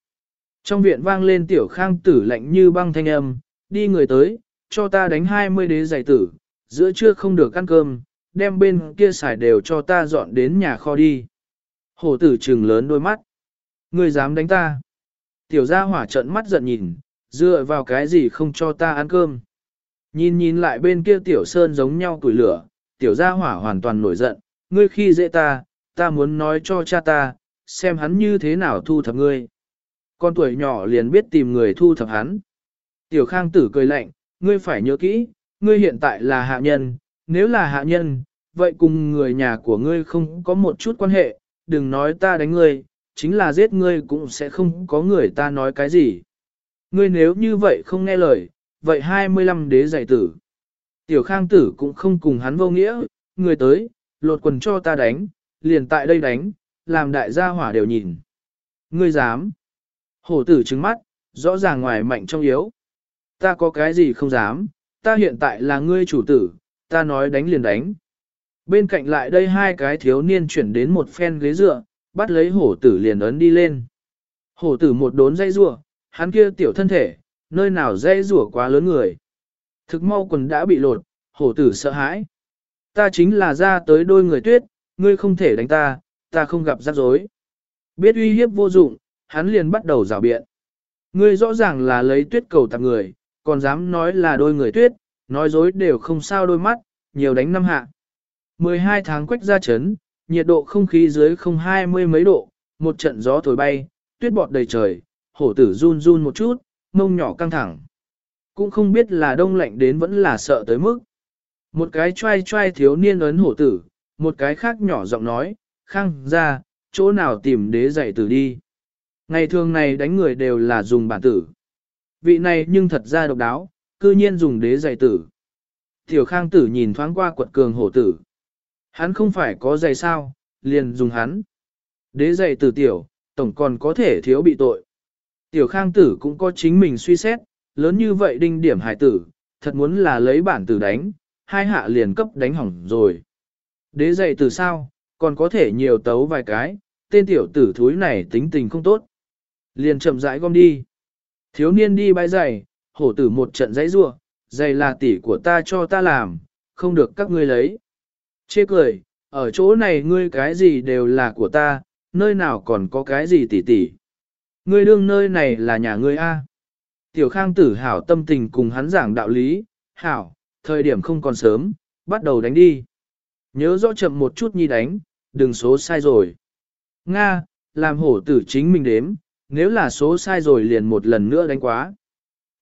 Trong viện vang lên tiểu khang tử lạnh như băng thanh âm, đi người tới, cho ta đánh 20 đế giải tử, giữa trưa không được ăn cơm, đem bên kia xài đều cho ta dọn đến nhà kho đi. Hổ tử trừng lớn đôi mắt. Ngươi dám đánh ta? Tiểu gia hỏa trợn mắt giận nhìn, dựa vào cái gì không cho ta ăn cơm? Nhìn nhìn lại bên kia tiểu sơn giống nhau tuổi lửa, tiểu gia hỏa hoàn toàn nổi giận, ngươi khi dễ ta, ta muốn nói cho cha ta, xem hắn như thế nào thu thập ngươi. Con tuổi nhỏ liền biết tìm người thu thập hắn. Tiểu khang tử cười lạnh, ngươi phải nhớ kỹ, ngươi hiện tại là hạ nhân, nếu là hạ nhân, vậy cùng người nhà của ngươi không có một chút quan hệ, đừng nói ta đánh ngươi, chính là giết ngươi cũng sẽ không có người ta nói cái gì. Ngươi nếu như vậy không nghe lời, vậy 25 đế giải tử. Tiểu khang tử cũng không cùng hắn vô nghĩa, người tới, lột quần cho ta đánh, liền tại đây đánh, làm đại gia hỏa đều nhìn. Ngươi dám. Hổ tử trứng mắt, rõ ràng ngoài mạnh trong yếu. Ta có cái gì không dám, ta hiện tại là ngươi chủ tử, ta nói đánh liền đánh. Bên cạnh lại đây hai cái thiếu niên chuyển đến một phen ghế dựa, bắt lấy hổ tử liền ấn đi lên. Hổ tử một đốn dây rủa, hắn kia tiểu thân thể, nơi nào dây rủa quá lớn người. Thực mau quần đã bị lột, hổ tử sợ hãi. Ta chính là ra tới đôi người tuyết, ngươi không thể đánh ta, ta không gặp rắc rối. Biết uy hiếp vô dụng, hắn liền bắt đầu rào biện. Ngươi rõ ràng là lấy tuyết cầu tạp người, còn dám nói là đôi người tuyết, nói dối đều không sao đôi mắt, nhiều đánh năm hạ. 12 tháng quách ra chấn, nhiệt độ không khí dưới không hai mươi mấy độ, một trận gió thổi bay, tuyết bọt đầy trời, hổ tử run run một chút, mông nhỏ căng thẳng. Cũng không biết là đông lạnh đến vẫn là sợ tới mức. Một cái trai trai thiếu niên ấn hổ tử, một cái khác nhỏ giọng nói, khang ra, chỗ nào tìm đế dạy tử đi. Ngày thường này đánh người đều là dùng bản tử. Vị này nhưng thật ra độc đáo, cư nhiên dùng đế dạy tử. Tiểu khang tử nhìn thoáng qua quật cường hổ tử. Hắn không phải có giày sao, liền dùng hắn. Đế giày từ tiểu, tổng còn có thể thiếu bị tội. Tiểu khang tử cũng có chính mình suy xét, lớn như vậy đinh điểm hải tử, thật muốn là lấy bản tử đánh, hai hạ liền cấp đánh hỏng rồi. Đế giày từ sao, còn có thể nhiều tấu vài cái, tên tiểu tử thúi này tính tình không tốt. Liền chậm rãi gom đi. Thiếu niên đi bãi giày, hổ tử một trận giấy rua, giày là tỷ của ta cho ta làm, không được các ngươi lấy. Chê cười, ở chỗ này ngươi cái gì đều là của ta, nơi nào còn có cái gì tỷ tỷ. Ngươi đương nơi này là nhà ngươi a. Tiểu khang tử hảo tâm tình cùng hắn giảng đạo lý, hảo, thời điểm không còn sớm, bắt đầu đánh đi. Nhớ rõ chậm một chút nhi đánh, đừng số sai rồi. Nga, làm hổ tử chính mình đếm, nếu là số sai rồi liền một lần nữa đánh quá.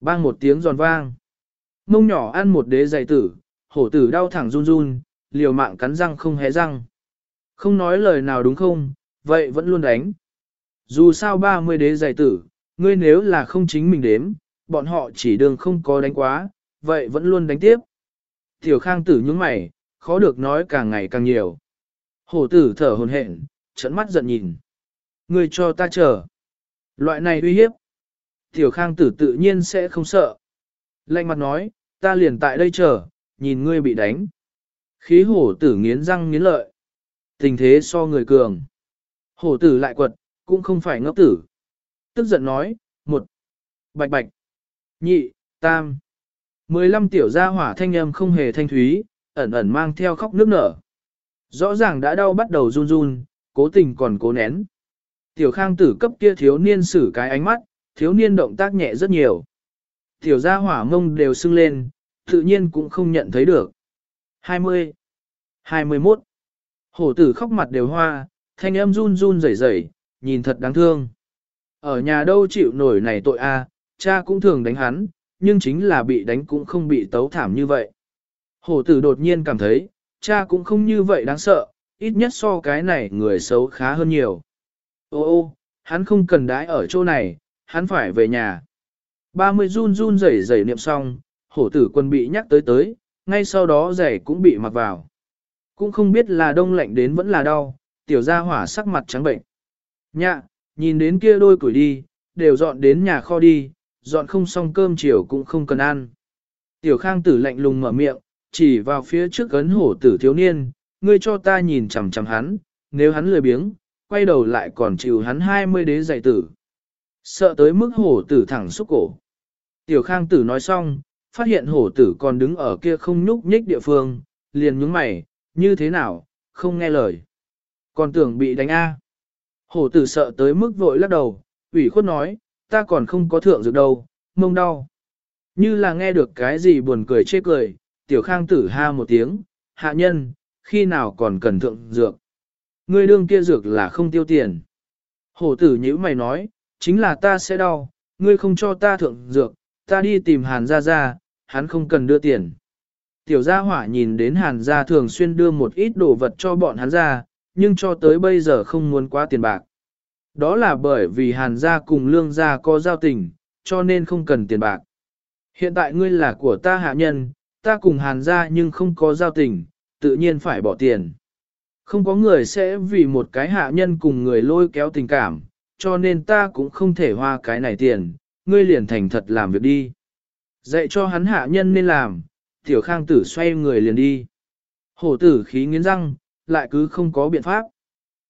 Bang một tiếng giòn vang. Mông nhỏ ăn một đế dày tử, hổ tử đau thẳng run run, liều mạng cắn răng không hé răng. Không nói lời nào đúng không, vậy vẫn luôn đánh. Dù sao 30 đế dày tử, ngươi nếu là không chính mình đếm, bọn họ chỉ đường không có đánh quá, vậy vẫn luôn đánh tiếp. Tiểu khang tử nhướng mày, khó được nói càng ngày càng nhiều. Hổ tử thở hồn hển, trận mắt giận nhìn. Ngươi cho ta chờ. Loại này uy hiếp. Tiểu khang tử tự nhiên sẽ không sợ. Lạnh mặt nói, ta liền tại đây chờ, nhìn ngươi bị đánh. Khí hổ tử nghiến răng nghiến lợi. Tình thế so người cường. Hổ tử lại quật, cũng không phải ngốc tử. Tức giận nói, một, bạch bạch, nhị, tam. Mười lăm tiểu gia hỏa thanh âm không hề thanh thúy, ẩn ẩn mang theo khóc nước nở. Rõ ràng đã đau bắt đầu run run, cố tình còn cố nén. Tiểu khang tử cấp kia thiếu niên xử cái ánh mắt, thiếu niên động tác nhẹ rất nhiều. Tiểu gia hỏa mông đều sưng lên, tự nhiên cũng không nhận thấy được. 20. 21. Hổ tử khóc mặt đều hoa, thanh âm run run rẩy rẩy, nhìn thật đáng thương. Ở nhà đâu chịu nổi này tội a, cha cũng thường đánh hắn, nhưng chính là bị đánh cũng không bị tấu thảm như vậy. Hổ tử đột nhiên cảm thấy, cha cũng không như vậy đáng sợ, ít nhất so cái này người xấu khá hơn nhiều. Ô ô, hắn không cần đái ở chỗ này, hắn phải về nhà. 30 run run rẩy rẩy niệm xong, hổ tử quân bị nhắc tới tới, ngay sau đó giày cũng bị mặc vào. Cũng không biết là đông lạnh đến vẫn là đau, tiểu gia hỏa sắc mặt trắng bệnh. Nhạ, nhìn đến kia đôi củi đi, đều dọn đến nhà kho đi, dọn không xong cơm chiều cũng không cần ăn. Tiểu khang tử lạnh lùng mở miệng, chỉ vào phía trước ấn hổ tử thiếu niên, ngươi cho ta nhìn chằm chằm hắn, nếu hắn lười biếng, quay đầu lại còn chịu hắn 20 đế giày tử. Sợ tới mức hổ tử thẳng xúc cổ. Tiểu khang tử nói xong, phát hiện hổ tử còn đứng ở kia không nhúc nhích địa phương, liền nhướng mày, như thế nào, không nghe lời. Còn tưởng bị đánh A. Hổ tử sợ tới mức vội lắc đầu, ủy khuất nói, ta còn không có thượng dược đâu, mông đau. Như là nghe được cái gì buồn cười chê cười, tiểu khang tử ha một tiếng, hạ nhân, khi nào còn cần thượng dược. Ngươi đương kia dược là không tiêu tiền. Hổ tử nhữ mày nói, chính là ta sẽ đau, ngươi không cho ta thượng dược, ta đi tìm hàn Gia Gia, hắn không cần đưa tiền. Tiểu gia hỏa nhìn đến hàn gia thường xuyên đưa một ít đồ vật cho bọn hắn ra, nhưng cho tới bây giờ không muốn quá tiền bạc. Đó là bởi vì hàn gia cùng lương gia có giao tình, cho nên không cần tiền bạc. Hiện tại ngươi là của ta hạ nhân, ta cùng hàn gia nhưng không có giao tình, tự nhiên phải bỏ tiền. Không có người sẽ vì một cái hạ nhân cùng người lôi kéo tình cảm, cho nên ta cũng không thể hoa cái này tiền, ngươi liền thành thật làm việc đi. Dạy cho hắn hạ nhân nên làm, tiểu khang tử xoay người liền đi. Hổ tử khí nghiến răng, lại cứ không có biện pháp.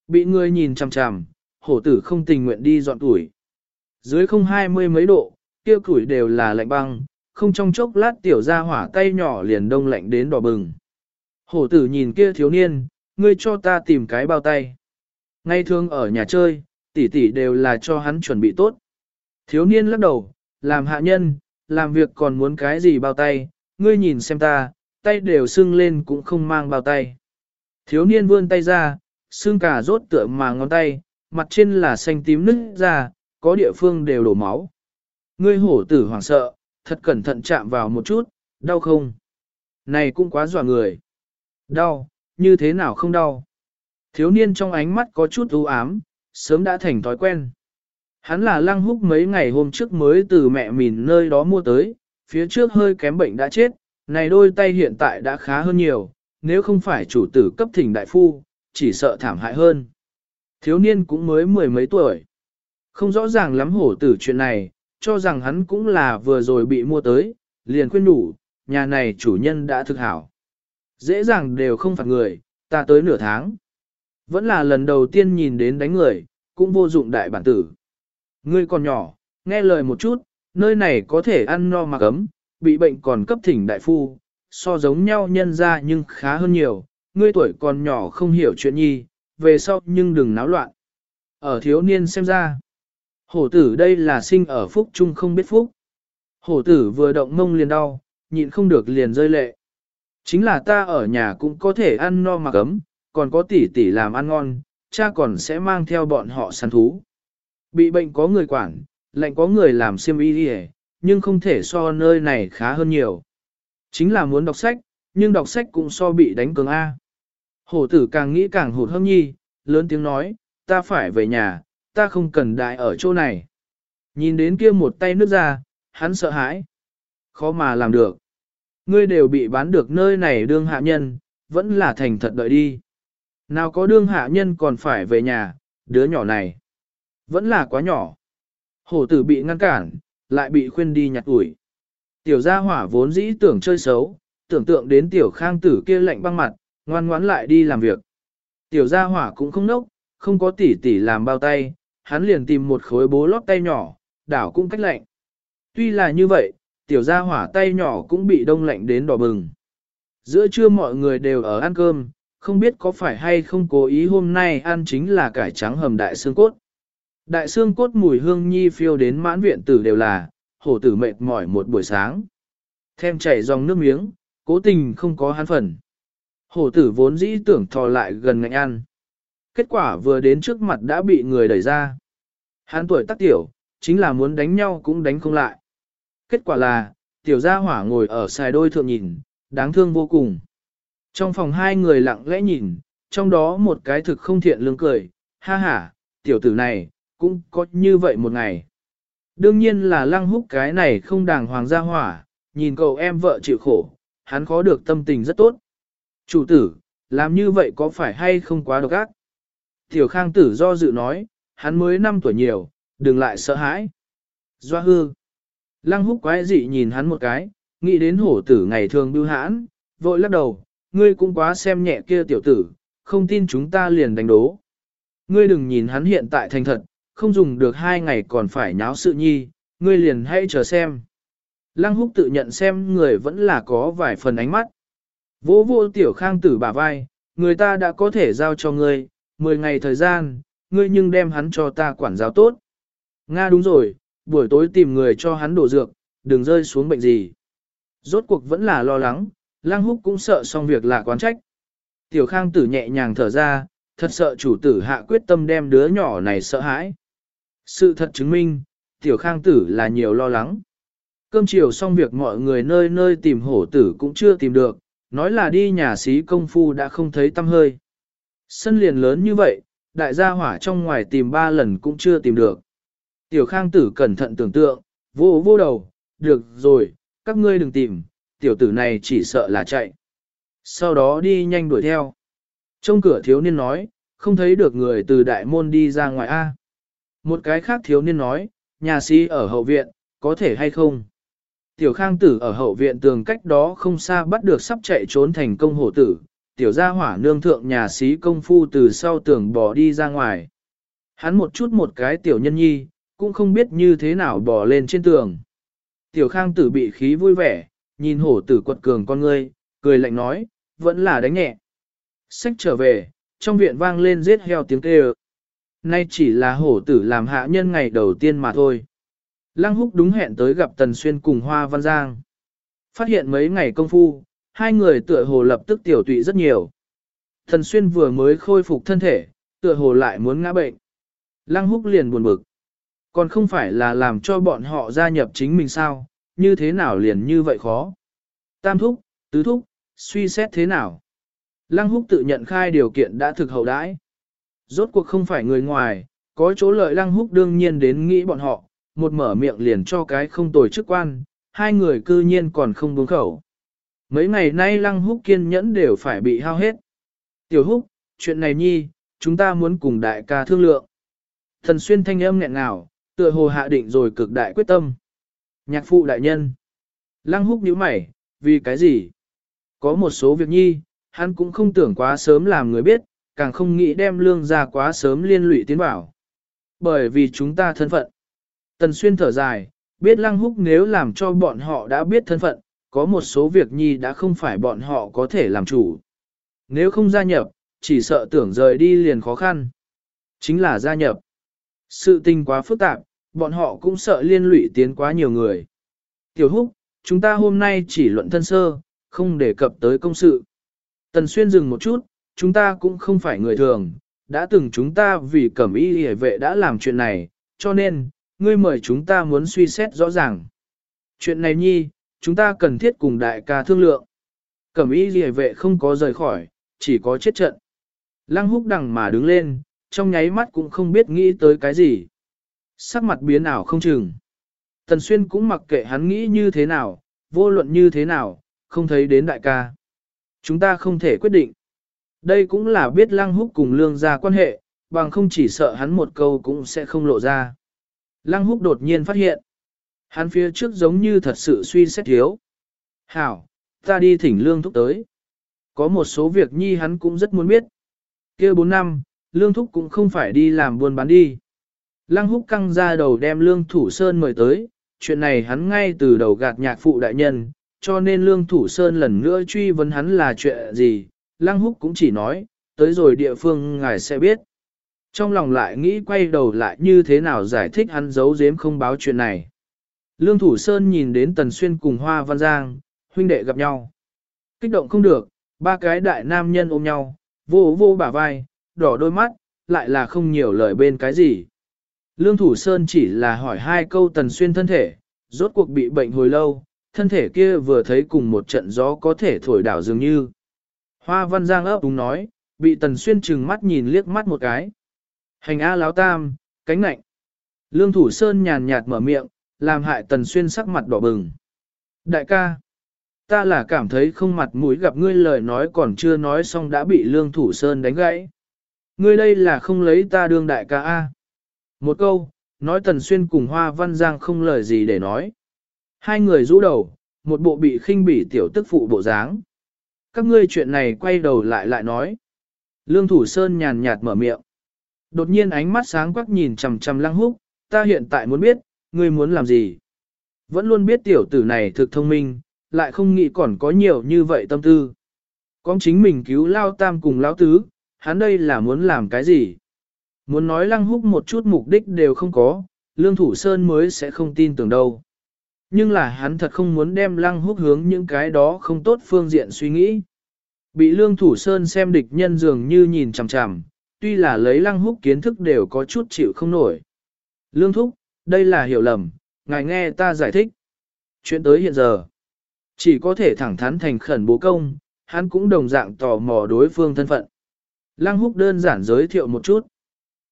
Bị người nhìn chằm chằm, hổ tử không tình nguyện đi dọn tuổi. Dưới không hai mươi mấy độ, kia củi đều là lạnh băng, không trong chốc lát tiểu ra hỏa tay nhỏ liền đông lạnh đến đỏ bừng. Hổ tử nhìn kia thiếu niên, ngươi cho ta tìm cái bao tay. Ngay thường ở nhà chơi, tỷ tỷ đều là cho hắn chuẩn bị tốt. Thiếu niên lắc đầu, làm hạ nhân, làm việc còn muốn cái gì bao tay, ngươi nhìn xem ta, tay đều sưng lên cũng không mang bao tay. Thiếu niên vươn tay ra, xương cả rốt tựa mà ngón tay, mặt trên là xanh tím nứt ra, có địa phương đều đổ máu. Ngươi hổ tử hoảng sợ, thật cẩn thận chạm vào một chút, đau không? Này cũng quá dọa người. Đau, như thế nào không đau? Thiếu niên trong ánh mắt có chút u ám, sớm đã thành thói quen. Hắn là lăng húc mấy ngày hôm trước mới từ mẹ mìn nơi đó mua tới, phía trước hơi kém bệnh đã chết, này đôi tay hiện tại đã khá hơn nhiều, nếu không phải chủ tử cấp thỉnh đại phu, chỉ sợ thảm hại hơn. Thiếu niên cũng mới mười mấy tuổi. Không rõ ràng lắm hổ tử chuyện này, cho rằng hắn cũng là vừa rồi bị mua tới, liền khuyên đủ, nhà này chủ nhân đã thực hảo. Dễ dàng đều không phạt người, ta tới nửa tháng. Vẫn là lần đầu tiên nhìn đến đánh người, cũng vô dụng đại bản tử. Ngươi còn nhỏ, nghe lời một chút, nơi này có thể ăn no mặc ấm, bị bệnh còn cấp thỉnh đại phu, so giống nhau nhân ra nhưng khá hơn nhiều, ngươi tuổi còn nhỏ không hiểu chuyện nhi, về sau nhưng đừng náo loạn. Ở thiếu niên xem ra, hổ tử đây là sinh ở phúc chung không biết phúc. Hổ tử vừa động mông liền đau, nhịn không được liền rơi lệ. Chính là ta ở nhà cũng có thể ăn no mặc ấm, còn có tỷ tỷ làm ăn ngon, cha còn sẽ mang theo bọn họ săn thú. Bị bệnh có người quản, lạnh có người làm xiêm y đi nhưng không thể so nơi này khá hơn nhiều. Chính là muốn đọc sách, nhưng đọc sách cũng so bị đánh cường A. Hổ tử càng nghĩ càng hụt hâm nhi, lớn tiếng nói, ta phải về nhà, ta không cần đại ở chỗ này. Nhìn đến kia một tay nước ra, hắn sợ hãi. Khó mà làm được. Ngươi đều bị bán được nơi này đương hạ nhân, vẫn là thành thật đợi đi. Nào có đương hạ nhân còn phải về nhà, đứa nhỏ này. Vẫn là quá nhỏ. Hổ tử bị ngăn cản, lại bị khuyên đi nhặt ủi. Tiểu gia hỏa vốn dĩ tưởng chơi xấu, tưởng tượng đến tiểu khang tử kia lạnh băng mặt, ngoan ngoãn lại đi làm việc. Tiểu gia hỏa cũng không nốc, không có tỉ tỉ làm bao tay, hắn liền tìm một khối bố lót tay nhỏ, đảo cũng cách lạnh. Tuy là như vậy, tiểu gia hỏa tay nhỏ cũng bị đông lạnh đến đỏ bừng. Giữa trưa mọi người đều ở ăn cơm, không biết có phải hay không cố ý hôm nay ăn chính là cải trắng hầm đại xương cốt. Đại xương cốt mùi hương nhi phiêu đến mãn viện tử đều là, hổ tử mệt mỏi một buổi sáng. Thêm chảy dòng nước miếng, cố tình không có hắn phần. Hổ tử vốn dĩ tưởng thò lại gần ngạnh ăn. Kết quả vừa đến trước mặt đã bị người đẩy ra. Hắn tuổi tác tiểu, chính là muốn đánh nhau cũng đánh không lại. Kết quả là, tiểu gia hỏa ngồi ở xài đôi thượng nhìn, đáng thương vô cùng. Trong phòng hai người lặng lẽ nhìn, trong đó một cái thực không thiện lương cười, ha ha, tiểu tử này, cũng có như vậy một ngày. Đương nhiên là lăng húc cái này không đàng hoàng gia hỏa, nhìn cậu em vợ chịu khổ, hắn khó được tâm tình rất tốt. Chủ tử, làm như vậy có phải hay không quá độc ác? Tiểu khang tử do dự nói, hắn mới 5 tuổi nhiều, đừng lại sợ hãi. Doa hư. Lăng húc quái dị nhìn hắn một cái, nghĩ đến hổ tử ngày thường bưu hãn, vội lắc đầu, ngươi cũng quá xem nhẹ kia tiểu tử, không tin chúng ta liền đánh đố. Ngươi đừng nhìn hắn hiện tại thành thật, không dùng được hai ngày còn phải nháo sự nhi, ngươi liền hãy chờ xem. Lăng húc tự nhận xem người vẫn là có vài phần ánh mắt. Vô vô tiểu khang tử bả vai, người ta đã có thể giao cho ngươi, 10 ngày thời gian, ngươi nhưng đem hắn cho ta quản giáo tốt. Nga đúng rồi, buổi tối tìm người cho hắn đổ dược, đừng rơi xuống bệnh gì. Rốt cuộc vẫn là lo lắng, lăng húc cũng sợ xong việc là quán trách. Tiểu khang tử nhẹ nhàng thở ra, thật sợ chủ tử hạ quyết tâm đem đứa nhỏ này sợ hãi. Sự thật chứng minh, tiểu khang tử là nhiều lo lắng. Cơm chiều xong việc mọi người nơi nơi tìm hổ tử cũng chưa tìm được, nói là đi nhà xí công phu đã không thấy tâm hơi. Sân liền lớn như vậy, đại gia hỏa trong ngoài tìm ba lần cũng chưa tìm được. Tiểu khang tử cẩn thận tưởng tượng, vô vô đầu, được rồi, các ngươi đừng tìm, tiểu tử này chỉ sợ là chạy. Sau đó đi nhanh đuổi theo. Trong cửa thiếu niên nói, không thấy được người từ đại môn đi ra ngoài A. Một cái khác thiếu niên nói, nhà sĩ ở hậu viện, có thể hay không? Tiểu khang tử ở hậu viện tường cách đó không xa bắt được sắp chạy trốn thành công hổ tử, tiểu gia hỏa nương thượng nhà sĩ công phu từ sau tường bỏ đi ra ngoài. Hắn một chút một cái tiểu nhân nhi, cũng không biết như thế nào bỏ lên trên tường. Tiểu khang tử bị khí vui vẻ, nhìn hổ tử quật cường con ngươi, cười lạnh nói, vẫn là đánh nhẹ. Sách trở về, trong viện vang lên giết heo tiếng kêu. Nay chỉ là hổ tử làm hạ nhân ngày đầu tiên mà thôi. Lăng húc đúng hẹn tới gặp Tần Xuyên cùng Hoa Văn Giang. Phát hiện mấy ngày công phu, hai người tựa hồ lập tức tiểu tụy rất nhiều. Tần Xuyên vừa mới khôi phục thân thể, tựa hồ lại muốn ngã bệnh. Lăng húc liền buồn bực. Còn không phải là làm cho bọn họ gia nhập chính mình sao, như thế nào liền như vậy khó. Tam thúc, tứ thúc, suy xét thế nào. Lăng húc tự nhận khai điều kiện đã thực hậu đãi. Rốt cuộc không phải người ngoài, có chỗ lợi lăng húc đương nhiên đến nghĩ bọn họ, một mở miệng liền cho cái không tồi chức quan, hai người cư nhiên còn không buông khẩu. Mấy ngày nay lăng húc kiên nhẫn đều phải bị hao hết. Tiểu húc, chuyện này nhi, chúng ta muốn cùng đại ca thương lượng. Thần xuyên thanh âm nghẹn ngào, tựa hồ hạ định rồi cực đại quyết tâm. Nhạc phụ đại nhân. Lăng húc nhíu mày, vì cái gì? Có một số việc nhi, hắn cũng không tưởng quá sớm làm người biết, càng không nghĩ đem lương ra quá sớm liên lụy tiến bảo. Bởi vì chúng ta thân phận. Tần xuyên thở dài, biết lăng húc nếu làm cho bọn họ đã biết thân phận, có một số việc nhi đã không phải bọn họ có thể làm chủ. Nếu không gia nhập, chỉ sợ tưởng rời đi liền khó khăn. Chính là gia nhập. Sự tình quá phức tạp, bọn họ cũng sợ liên lụy tiến quá nhiều người. Tiểu húc, chúng ta hôm nay chỉ luận thân sơ, không đề cập tới công sự. Tần xuyên dừng một chút, chúng ta cũng không phải người thường, đã từng chúng ta vì cẩm y hề vệ đã làm chuyện này, cho nên, ngươi mời chúng ta muốn suy xét rõ ràng. Chuyện này nhi, chúng ta cần thiết cùng đại ca thương lượng. Cẩm y hề vệ không có rời khỏi, chỉ có chết trận. Lăng húc đằng mà đứng lên, trong nháy mắt cũng không biết nghĩ tới cái gì. Sắc mặt biến ảo không chừng. Tần Xuyên cũng mặc kệ hắn nghĩ như thế nào, vô luận như thế nào, không thấy đến đại ca. Chúng ta không thể quyết định. Đây cũng là biết Lăng Húc cùng Lương gia quan hệ, bằng không chỉ sợ hắn một câu cũng sẽ không lộ ra. Lăng Húc đột nhiên phát hiện. Hắn phía trước giống như thật sự suy xét thiếu. Hảo, ta đi thỉnh Lương Thúc tới. Có một số việc nhi hắn cũng rất muốn biết. kia 4 năm, Lương Thúc cũng không phải đi làm buôn bán đi. Lăng Húc căng ra đầu đem Lương Thủ Sơn mời tới, chuyện này hắn ngay từ đầu gạt nhạc phụ đại nhân, cho nên Lương Thủ Sơn lần nữa truy vấn hắn là chuyện gì, Lăng Húc cũng chỉ nói, tới rồi địa phương ngài sẽ biết. Trong lòng lại nghĩ quay đầu lại như thế nào giải thích hắn giấu giếm không báo chuyện này. Lương Thủ Sơn nhìn đến Tần Xuyên cùng Hoa Văn Giang, huynh đệ gặp nhau. Kích động không được, ba cái đại nam nhân ôm nhau, vô vô bả vai, đỏ đôi mắt, lại là không nhiều lời bên cái gì. Lương Thủ Sơn chỉ là hỏi hai câu Tần Xuyên thân thể, rốt cuộc bị bệnh hồi lâu, thân thể kia vừa thấy cùng một trận gió có thể thổi đảo dường như. Hoa Văn Giang ấp đúng nói, bị Tần Xuyên chừng mắt nhìn liếc mắt một cái. Hành A láo tam, cánh nạnh. Lương Thủ Sơn nhàn nhạt mở miệng, làm hại Tần Xuyên sắc mặt đỏ bừng. Đại ca, ta là cảm thấy không mặt mũi gặp ngươi lời nói còn chưa nói xong đã bị Lương Thủ Sơn đánh gãy. Ngươi đây là không lấy ta đương đại ca A. Một câu, nói Tần Xuyên cùng Hoa Văn Giang không lời gì để nói. Hai người rũ đầu, một bộ bị khinh bỉ tiểu tức phụ bộ dáng. Các ngươi chuyện này quay đầu lại lại nói. Lương Thủ Sơn nhàn nhạt mở miệng. Đột nhiên ánh mắt sáng quắc nhìn chằm chằm lăng húc, ta hiện tại muốn biết, ngươi muốn làm gì. Vẫn luôn biết tiểu tử này thực thông minh, lại không nghĩ còn có nhiều như vậy tâm tư. Con chính mình cứu lao tam cùng lao tứ, hắn đây là muốn làm cái gì? Muốn nói lăng húc một chút mục đích đều không có, lương thủ sơn mới sẽ không tin tưởng đâu. Nhưng là hắn thật không muốn đem lăng húc hướng những cái đó không tốt phương diện suy nghĩ. Bị lương thủ sơn xem địch nhân dường như nhìn chằm chằm, tuy là lấy lăng húc kiến thức đều có chút chịu không nổi. Lương thúc, đây là hiểu lầm, ngài nghe ta giải thích. Chuyện tới hiện giờ, chỉ có thể thẳng thắn thành khẩn bố công, hắn cũng đồng dạng tò mò đối phương thân phận. Lăng húc đơn giản giới thiệu một chút.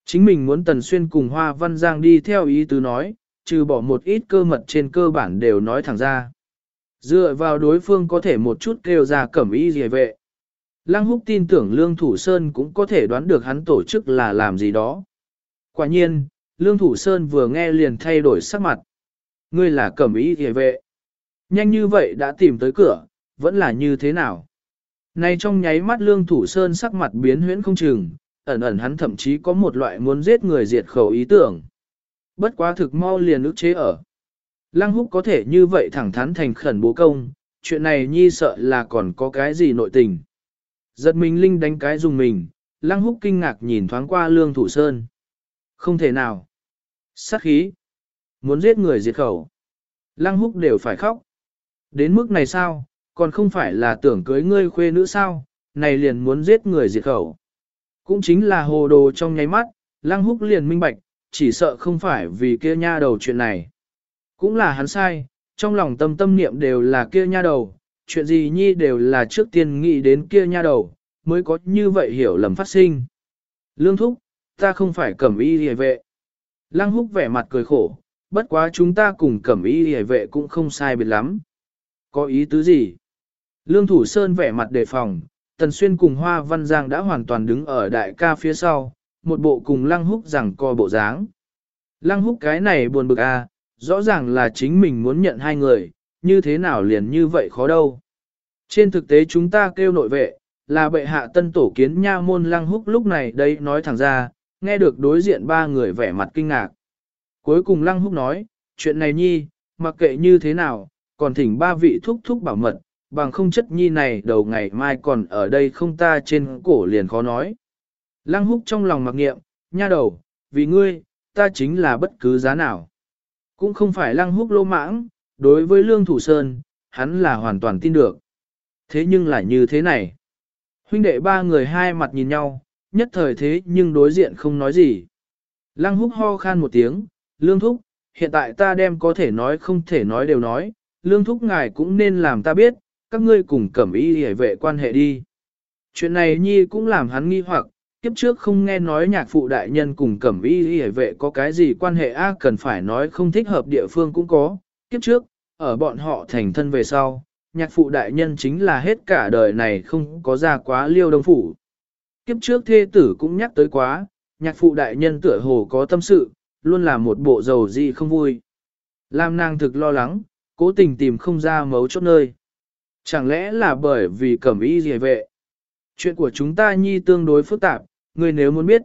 Chính mình muốn Tần Xuyên cùng Hoa Văn Giang đi theo ý tứ nói, trừ bỏ một ít cơ mật trên cơ bản đều nói thẳng ra. Dựa vào đối phương có thể một chút kêu ra cẩm y gì vệ. Lăng húc tin tưởng Lương Thủ Sơn cũng có thể đoán được hắn tổ chức là làm gì đó. Quả nhiên, Lương Thủ Sơn vừa nghe liền thay đổi sắc mặt. Ngươi là cẩm ý hề vệ. Nhanh như vậy đã tìm tới cửa, vẫn là như thế nào? Nay trong nháy mắt lương thủ sơn sắc mặt biến huyễn không chừng, ẩn ẩn hắn thậm chí có một loại muốn giết người diệt khẩu ý tưởng. Bất quá thực mau liền ức chế ở. Lăng húc có thể như vậy thẳng thắn thành khẩn bố công, chuyện này nhi sợ là còn có cái gì nội tình. Giật mình linh đánh cái dùng mình, lăng húc kinh ngạc nhìn thoáng qua lương thủ sơn. Không thể nào. Sát khí. Muốn giết người diệt khẩu. Lăng húc đều phải khóc. Đến mức này sao, còn không phải là tưởng cưới ngươi khuê nữ sao, này liền muốn giết người diệt khẩu. Cũng chính là hồ đồ trong nháy mắt, lăng húc liền minh bạch, chỉ sợ không phải vì kia nha đầu chuyện này. Cũng là hắn sai, trong lòng tâm tâm niệm đều là kia nha đầu, chuyện gì nhi đều là trước tiên nghĩ đến kia nha đầu, mới có như vậy hiểu lầm phát sinh. Lương thúc, ta không phải cẩm y hề vệ. Lăng húc vẻ mặt cười khổ, bất quá chúng ta cùng cẩm y hề vệ cũng không sai biệt lắm. Có ý tứ gì? Lương Thủ Sơn vẻ mặt đề phòng, Tần Xuyên cùng Hoa Văn Giang đã hoàn toàn đứng ở đại ca phía sau, một bộ cùng Lăng Húc rằng co bộ dáng. Lăng Húc cái này buồn bực à, rõ ràng là chính mình muốn nhận hai người, như thế nào liền như vậy khó đâu. Trên thực tế chúng ta kêu nội vệ, là bệ hạ tân tổ kiến nha môn Lăng Húc lúc này đây nói thẳng ra, nghe được đối diện ba người vẻ mặt kinh ngạc. Cuối cùng Lăng Húc nói, chuyện này nhi, mặc kệ như thế nào, còn thỉnh ba vị thúc thúc bảo mật, bằng không chất nhi này đầu ngày mai còn ở đây không ta trên cổ liền khó nói. Lăng húc trong lòng mặc nghiệm, nha đầu, vì ngươi, ta chính là bất cứ giá nào. Cũng không phải lăng húc lô mãng, đối với lương thủ sơn, hắn là hoàn toàn tin được. Thế nhưng lại như thế này. Huynh đệ ba người hai mặt nhìn nhau, nhất thời thế nhưng đối diện không nói gì. Lăng húc ho khan một tiếng, lương thúc, hiện tại ta đem có thể nói không thể nói đều nói, lương thúc ngài cũng nên làm ta biết, các ngươi cùng cẩm y hề vệ quan hệ đi. Chuyện này nhi cũng làm hắn nghi hoặc, kiếp trước không nghe nói nhạc phụ đại nhân cùng cẩm y hề vệ có cái gì quan hệ a cần phải nói không thích hợp địa phương cũng có, kiếp trước, ở bọn họ thành thân về sau, nhạc phụ đại nhân chính là hết cả đời này không có ra quá liêu đông phủ. Kiếp trước thê tử cũng nhắc tới quá, nhạc phụ đại nhân tựa hồ có tâm sự, luôn là một bộ dầu gì không vui. Lam nàng thực lo lắng, cố tình tìm không ra mấu chốt nơi. Chẳng lẽ là bởi vì cẩm y gì vệ? Chuyện của chúng ta nhi tương đối phức tạp, ngươi nếu muốn biết.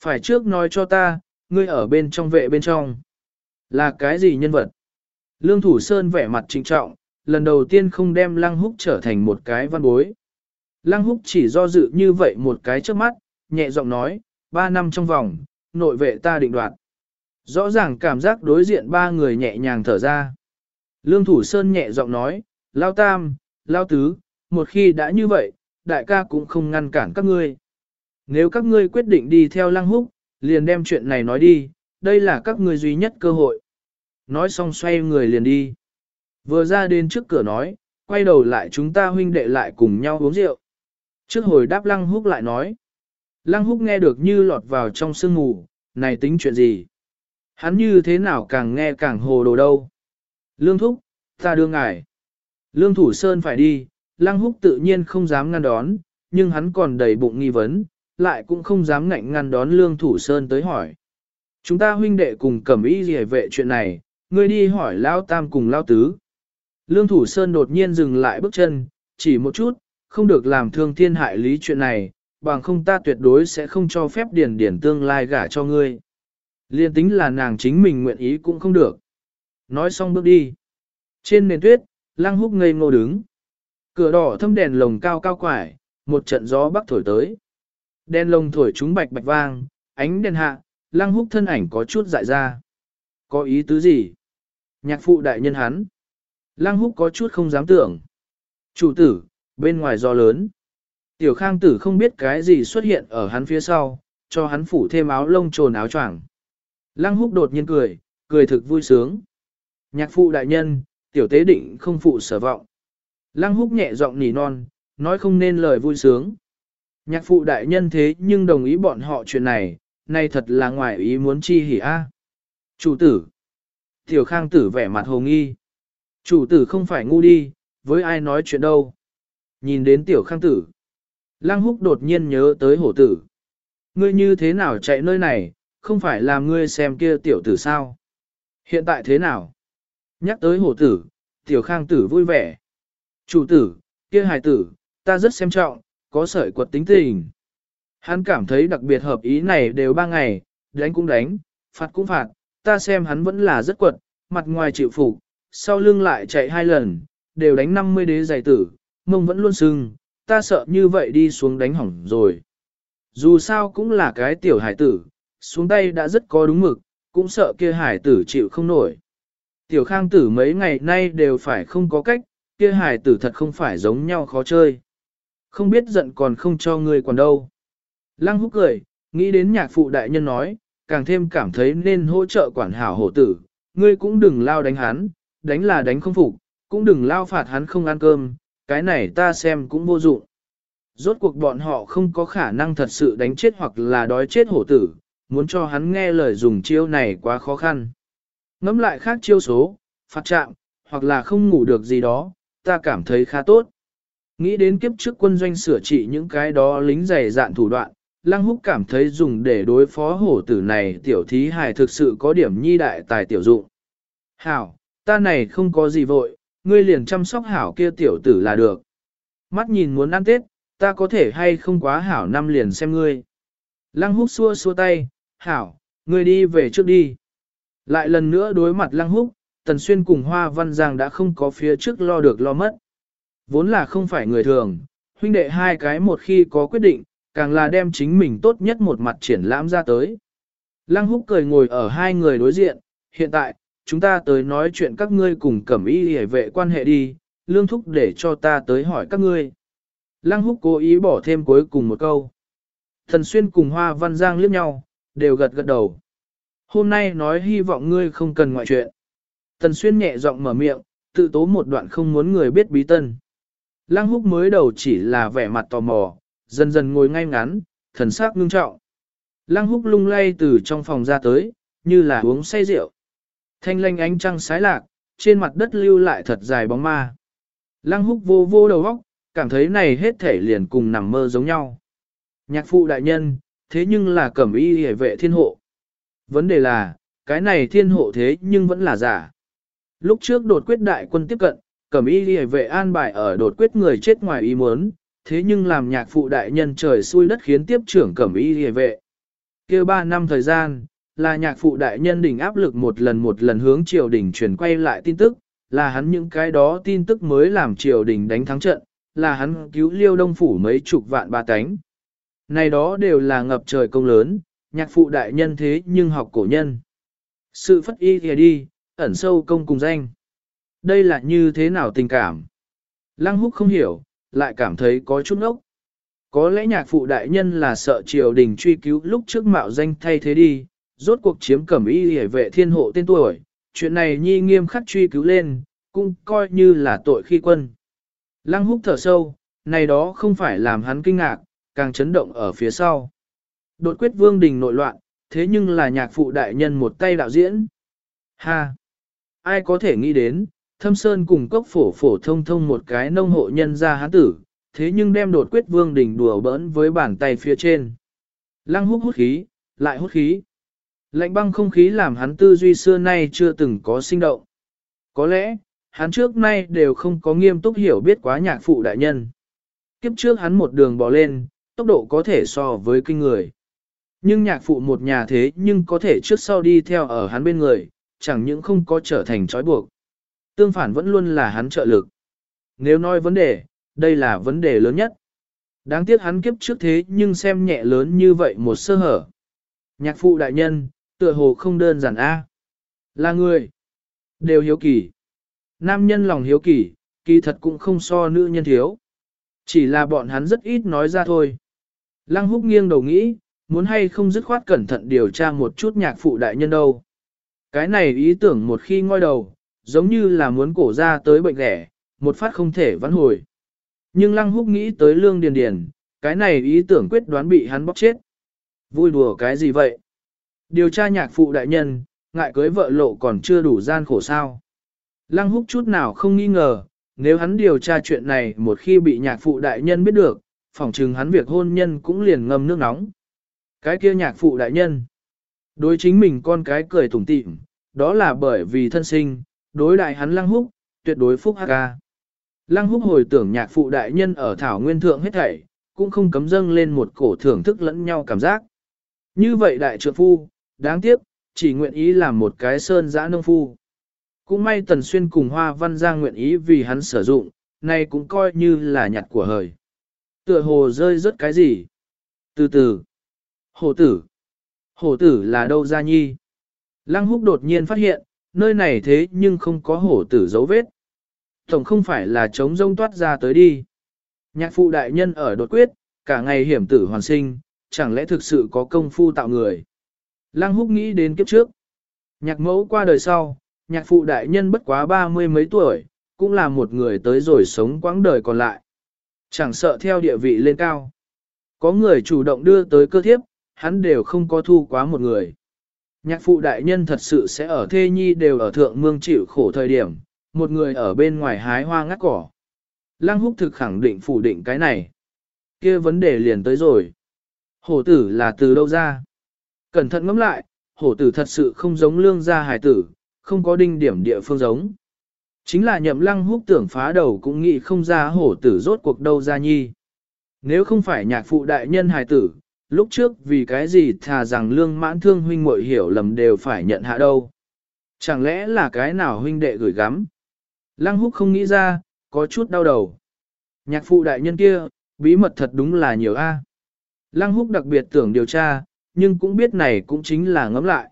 Phải trước nói cho ta, ngươi ở bên trong vệ bên trong. Là cái gì nhân vật? Lương Thủ Sơn vẻ mặt trịnh trọng, lần đầu tiên không đem Lăng Húc trở thành một cái văn bối. Lăng Húc chỉ do dự như vậy một cái trước mắt, nhẹ giọng nói, ba năm trong vòng, nội vệ ta định đoạt. Rõ ràng cảm giác đối diện ba người nhẹ nhàng thở ra. Lương Thủ Sơn nhẹ giọng nói, Lao Tam, Lao Tứ, một khi đã như vậy, đại ca cũng không ngăn cản các ngươi. Nếu các ngươi quyết định đi theo Lăng Húc, liền đem chuyện này nói đi, đây là các ngươi duy nhất cơ hội. Nói xong xoay người liền đi. Vừa ra đến trước cửa nói, quay đầu lại chúng ta huynh đệ lại cùng nhau uống rượu. Trước hồi đáp Lăng Húc lại nói. Lăng Húc nghe được như lọt vào trong sương mù, này tính chuyện gì? Hắn như thế nào càng nghe càng hồ đồ đâu. Lương Thúc, ta đưa ngài. Lương Thủ Sơn phải đi, Lăng Húc tự nhiên không dám ngăn đón, nhưng hắn còn đầy bụng nghi vấn, lại cũng không dám ngạnh ngăn đón Lương Thủ Sơn tới hỏi. Chúng ta huynh đệ cùng cẩm ý gì vệ chuyện này, ngươi đi hỏi Lao Tam cùng Lao Tứ. Lương Thủ Sơn đột nhiên dừng lại bước chân, chỉ một chút, không được làm thương thiên hại lý chuyện này, bằng không ta tuyệt đối sẽ không cho phép điển điển tương lai gả cho ngươi. Liên tính là nàng chính mình nguyện ý cũng không được. Nói xong bước đi. Trên nền tuyết, lăng húc ngây ngô đứng. Cửa đỏ thâm đèn lồng cao cao quải, một trận gió bắc thổi tới đen lông thổi chúng bạch bạch vang, ánh đèn hạ, lăng húc thân ảnh có chút dại ra. Có ý tứ gì? Nhạc phụ đại nhân hắn. Lăng húc có chút không dám tưởng. Chủ tử, bên ngoài gió lớn. Tiểu khang tử không biết cái gì xuất hiện ở hắn phía sau, cho hắn phủ thêm áo lông trồn áo choàng. Lăng húc đột nhiên cười, cười thực vui sướng. Nhạc phụ đại nhân, tiểu tế định không phụ sở vọng. Lăng húc nhẹ giọng nỉ non, nói không nên lời vui sướng. Nhạc phụ đại nhân thế nhưng đồng ý bọn họ chuyện này, nay thật là ngoài ý muốn chi hỉ a. Chủ tử. Tiểu khang tử vẻ mặt hồ nghi. Chủ tử không phải ngu đi, với ai nói chuyện đâu. Nhìn đến tiểu khang tử. Lăng húc đột nhiên nhớ tới hổ tử. Ngươi như thế nào chạy nơi này, không phải làm ngươi xem kia tiểu tử sao? Hiện tại thế nào? Nhắc tới hổ tử, tiểu khang tử vui vẻ. Chủ tử, kia hài tử, ta rất xem trọng, có sợi quật tính tình. Hắn cảm thấy đặc biệt hợp ý này đều ba ngày, đánh cũng đánh, phạt cũng phạt, ta xem hắn vẫn là rất quật, mặt ngoài chịu phục, sau lưng lại chạy hai lần, đều đánh 50 đế giải tử, mông vẫn luôn sưng, ta sợ như vậy đi xuống đánh hỏng rồi. Dù sao cũng là cái tiểu hải tử, xuống tay đã rất có đúng mực, cũng sợ kia hải tử chịu không nổi. Tiểu khang tử mấy ngày nay đều phải không có cách, kia hải tử thật không phải giống nhau khó chơi. Không biết giận còn không cho ngươi còn đâu. Lăng húc cười, nghĩ đến nhạc phụ đại nhân nói, càng thêm cảm thấy nên hỗ trợ quản hảo hổ tử, ngươi cũng đừng lao đánh hắn, đánh là đánh không phục, cũng đừng lao phạt hắn không ăn cơm, cái này ta xem cũng vô dụng. Rốt cuộc bọn họ không có khả năng thật sự đánh chết hoặc là đói chết hổ tử, muốn cho hắn nghe lời dùng chiêu này quá khó khăn. Ngắm lại khác chiêu số, phạt chạm, hoặc là không ngủ được gì đó, ta cảm thấy khá tốt. Nghĩ đến kiếp trước quân doanh sửa trị những cái đó lính dày dạn thủ đoạn, Lăng Húc cảm thấy dùng để đối phó hổ tử này tiểu thí hài thực sự có điểm nhi đại tài tiểu dụng. Hảo, ta này không có gì vội, ngươi liền chăm sóc hảo kia tiểu tử là được. Mắt nhìn muốn ăn tết, ta có thể hay không quá hảo năm liền xem ngươi. Lăng húc xua xua tay, hảo, ngươi đi về trước đi. Lại lần nữa đối mặt lăng húc, tần xuyên cùng hoa văn giang đã không có phía trước lo được lo mất. Vốn là không phải người thường, huynh đệ hai cái một khi có quyết định, càng là đem chính mình tốt nhất một mặt triển lãm ra tới. Lăng húc cười ngồi ở hai người đối diện, hiện tại, chúng ta tới nói chuyện các ngươi cùng cẩm y hề vệ quan hệ đi, lương thúc để cho ta tới hỏi các ngươi. Lăng húc cố ý bỏ thêm cuối cùng một câu. Thần xuyên cùng hoa văn giang liếc nhau, đều gật gật đầu. Hôm nay nói hy vọng ngươi không cần ngoại chuyện. Thần xuyên nhẹ giọng mở miệng, tự tố một đoạn không muốn người biết bí tân. Lăng húc mới đầu chỉ là vẻ mặt tò mò, dần dần ngồi ngay ngắn, thần sắc ngưng trọng. Lăng húc lung lay từ trong phòng ra tới, như là uống say rượu. Thanh lanh ánh trăng sái lạc, trên mặt đất lưu lại thật dài bóng ma. Lăng húc vô vô đầu óc, cảm thấy này hết thể liền cùng nằm mơ giống nhau. Nhạc phụ đại nhân, thế nhưng là cẩm y hề vệ thiên hộ. Vấn đề là, cái này thiên hộ thế nhưng vẫn là giả. Lúc trước đột quyết đại quân tiếp cận, cẩm y hề vệ an bài ở đột quyết người chết ngoài ý muốn, thế nhưng làm nhạc phụ đại nhân trời xui đất khiến tiếp trưởng cẩm y hề vệ. kêu ba năm thời gian, là nhạc phụ đại nhân đỉnh áp lực một lần một lần hướng triều đình truyền quay lại tin tức, là hắn những cái đó tin tức mới làm triều đình đánh thắng trận, là hắn cứu liêu đông phủ mấy chục vạn ba tánh. Này đó đều là ngập trời công lớn, nhạc phụ đại nhân thế nhưng học cổ nhân. Sự phất y kìa đi, ẩn sâu công cùng danh. Đây là như thế nào tình cảm? Lăng húc không hiểu, lại cảm thấy có chút ngốc Có lẽ nhạc phụ đại nhân là sợ triều đình truy cứu lúc trước mạo danh thay thế đi, rốt cuộc chiếm cẩm y hề vệ thiên hộ tên tuổi, chuyện này nhi nghiêm khắc truy cứu lên, cũng coi như là tội khi quân. Lăng húc thở sâu, này đó không phải làm hắn kinh ngạc, càng chấn động ở phía sau. Đột quyết vương đình nội loạn, thế nhưng là nhạc phụ đại nhân một tay đạo diễn. Ha! Ai có thể nghĩ đến, thâm sơn cùng cốc phổ phổ thông thông một cái nông hộ nhân ra hán tử, thế nhưng đem đột quyết vương đỉnh đùa bỡn với bàn tay phía trên. Lăng hút hút khí, lại hút khí. Lạnh băng không khí làm hắn tư duy xưa nay chưa từng có sinh động. Có lẽ, hắn trước nay đều không có nghiêm túc hiểu biết quá nhạc phụ đại nhân. Kiếp trước hắn một đường bỏ lên, tốc độ có thể so với kinh người. Nhưng nhạc phụ một nhà thế nhưng có thể trước sau đi theo ở hắn bên người, chẳng những không có trở thành trói buộc. Tương phản vẫn luôn là hắn trợ lực. Nếu nói vấn đề, đây là vấn đề lớn nhất. Đáng tiếc hắn kiếp trước thế nhưng xem nhẹ lớn như vậy một sơ hở. Nhạc phụ đại nhân, tựa hồ không đơn giản a. Là người, đều hiếu kỳ. Nam nhân lòng hiếu kỳ, kỳ thật cũng không so nữ nhân thiếu. Chỉ là bọn hắn rất ít nói ra thôi. Lăng húc nghiêng đầu nghĩ, muốn hay không dứt khoát cẩn thận điều tra một chút nhạc phụ đại nhân đâu. Cái này ý tưởng một khi ngoi đầu, giống như là muốn cổ ra tới bệnh lẻ, một phát không thể vãn hồi. Nhưng lăng húc nghĩ tới lương điền điền, cái này ý tưởng quyết đoán bị hắn bóc chết. Vui đùa cái gì vậy? Điều tra nhạc phụ đại nhân, ngại cưới vợ lộ còn chưa đủ gian khổ sao. Lăng húc chút nào không nghi ngờ, nếu hắn điều tra chuyện này một khi bị nhạc phụ đại nhân biết được, phỏng chừng hắn việc hôn nhân cũng liền ngâm nước nóng. Cái kia nhạc phụ đại nhân, đối chính mình con cái cười tủm tỉm, đó là bởi vì thân sinh, đối đại hắn lăng húc, tuyệt đối phúc hắc ca. Lăng húc hồi tưởng nhạc phụ đại nhân ở thảo nguyên thượng hết thảy, cũng không cấm dâng lên một cổ thưởng thức lẫn nhau cảm giác. Như vậy đại trượng phu, đáng tiếc, chỉ nguyện ý làm một cái sơn giã nông phu. Cũng may Tần Xuyên cùng Hoa Văn Giang nguyện ý vì hắn sử dụng, nay cũng coi như là nhặt của hời. Tựa hồ rơi rớt cái gì? Từ từ. hồ tử. hồ tử là đâu ra nhi? Lăng húc đột nhiên phát hiện, nơi này thế nhưng không có hổ tử dấu vết. Tổng không phải là trống rông toát ra tới đi. Nhạc phụ đại nhân ở đột quyết, cả ngày hiểm tử hoàn sinh, chẳng lẽ thực sự có công phu tạo người. Lăng húc nghĩ đến kiếp trước. Nhạc mẫu qua đời sau, nhạc phụ đại nhân bất quá ba mươi mấy tuổi, cũng là một người tới rồi sống quãng đời còn lại. Chẳng sợ theo địa vị lên cao. Có người chủ động đưa tới cơ thiếp, hắn đều không có thu quá một người. Nhạc phụ đại nhân thật sự sẽ ở thê nhi đều ở thượng mương chịu khổ thời điểm, một người ở bên ngoài hái hoa ngắt cỏ. Lăng húc thực khẳng định phủ định cái này. kia vấn đề liền tới rồi. Hổ tử là từ đâu ra? Cẩn thận ngẫm lại, hổ tử thật sự không giống lương gia Hải tử, không có đinh điểm địa phương giống. Chính là nhậm lăng húc tưởng phá đầu cũng nghĩ không ra hổ tử rốt cuộc đâu ra nhi. Nếu không phải nhạc phụ đại nhân hài tử, lúc trước vì cái gì thà rằng lương mãn thương huynh muội hiểu lầm đều phải nhận hạ đâu. Chẳng lẽ là cái nào huynh đệ gửi gắm? Lăng húc không nghĩ ra, có chút đau đầu. Nhạc phụ đại nhân kia, bí mật thật đúng là nhiều a. Lăng húc đặc biệt tưởng điều tra, nhưng cũng biết này cũng chính là ngấm lại.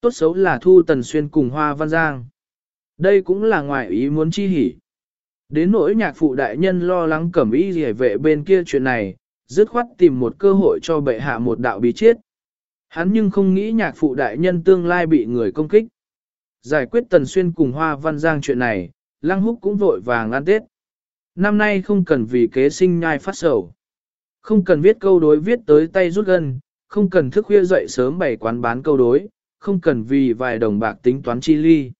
Tốt xấu là thu tần xuyên cùng hoa văn giang. Đây cũng là ngoại ý muốn chi hỉ. Đến nỗi nhạc phụ đại nhân lo lắng cẩm ý gì vệ bên kia chuyện này, dứt khoát tìm một cơ hội cho bệ hạ một đạo bí chiết. Hắn nhưng không nghĩ nhạc phụ đại nhân tương lai bị người công kích. Giải quyết tần xuyên cùng hoa văn giang chuyện này, lăng húc cũng vội vàng ăn tết. Năm nay không cần vì kế sinh nhai phát sầu. Không cần viết câu đối viết tới tay rút gân, không cần thức khuya dậy sớm bày quán bán câu đối, không cần vì vài đồng bạc tính toán chi ly.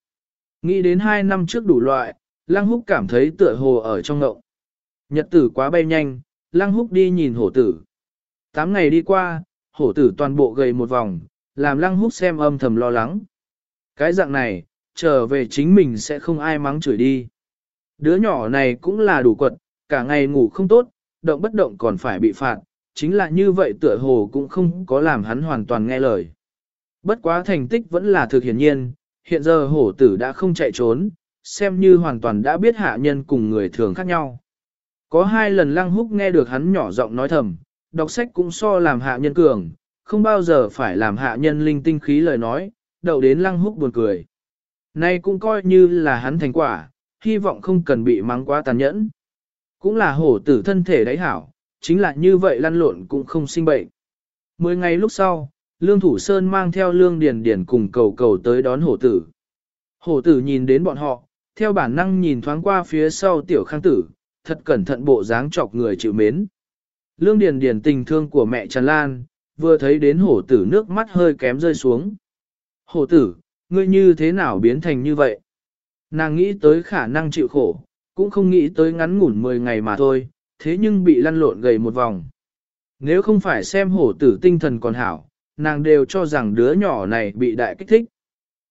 Nghĩ đến hai năm trước đủ loại, Lăng Húc cảm thấy tựa hồ ở trong ngậu. Nhật tử quá bay nhanh, Lăng Húc đi nhìn hổ tử. Tám ngày đi qua, hổ tử toàn bộ gầy một vòng, làm Lăng Húc xem âm thầm lo lắng. Cái dạng này, trở về chính mình sẽ không ai mắng chửi đi. Đứa nhỏ này cũng là đủ quật, cả ngày ngủ không tốt, động bất động còn phải bị phạt, chính là như vậy tựa hồ cũng không có làm hắn hoàn toàn nghe lời. Bất quá thành tích vẫn là thực hiển nhiên, hiện giờ hổ tử đã không chạy trốn, xem như hoàn toàn đã biết hạ nhân cùng người thường khác nhau. Có hai lần lăng húc nghe được hắn nhỏ giọng nói thầm, đọc sách cũng so làm hạ nhân cường, không bao giờ phải làm hạ nhân linh tinh khí lời nói, đậu đến lăng húc buồn cười. Nay cũng coi như là hắn thành quả, hy vọng không cần bị mắng quá tàn nhẫn. Cũng là hổ tử thân thể đáy hảo, chính là như vậy lăn lộn cũng không sinh bệnh. Mười ngày lúc sau, Lương Thủ Sơn mang theo Lương Điền Điền cùng cầu cầu tới đón hổ tử. Hổ tử nhìn đến bọn họ, theo bản năng nhìn thoáng qua phía sau tiểu khang tử, thật cẩn thận bộ dáng chọc người chịu mến. Lương Điền Điền tình thương của mẹ Trần Lan, vừa thấy đến hổ tử nước mắt hơi kém rơi xuống. Hổ tử, ngươi như thế nào biến thành như vậy? Nàng nghĩ tới khả năng chịu khổ, cũng không nghĩ tới ngắn ngủn 10 ngày mà thôi, thế nhưng bị lăn lộn gầy một vòng. Nếu không phải xem hổ tử tinh thần còn hảo, nàng đều cho rằng đứa nhỏ này bị đại kích thích.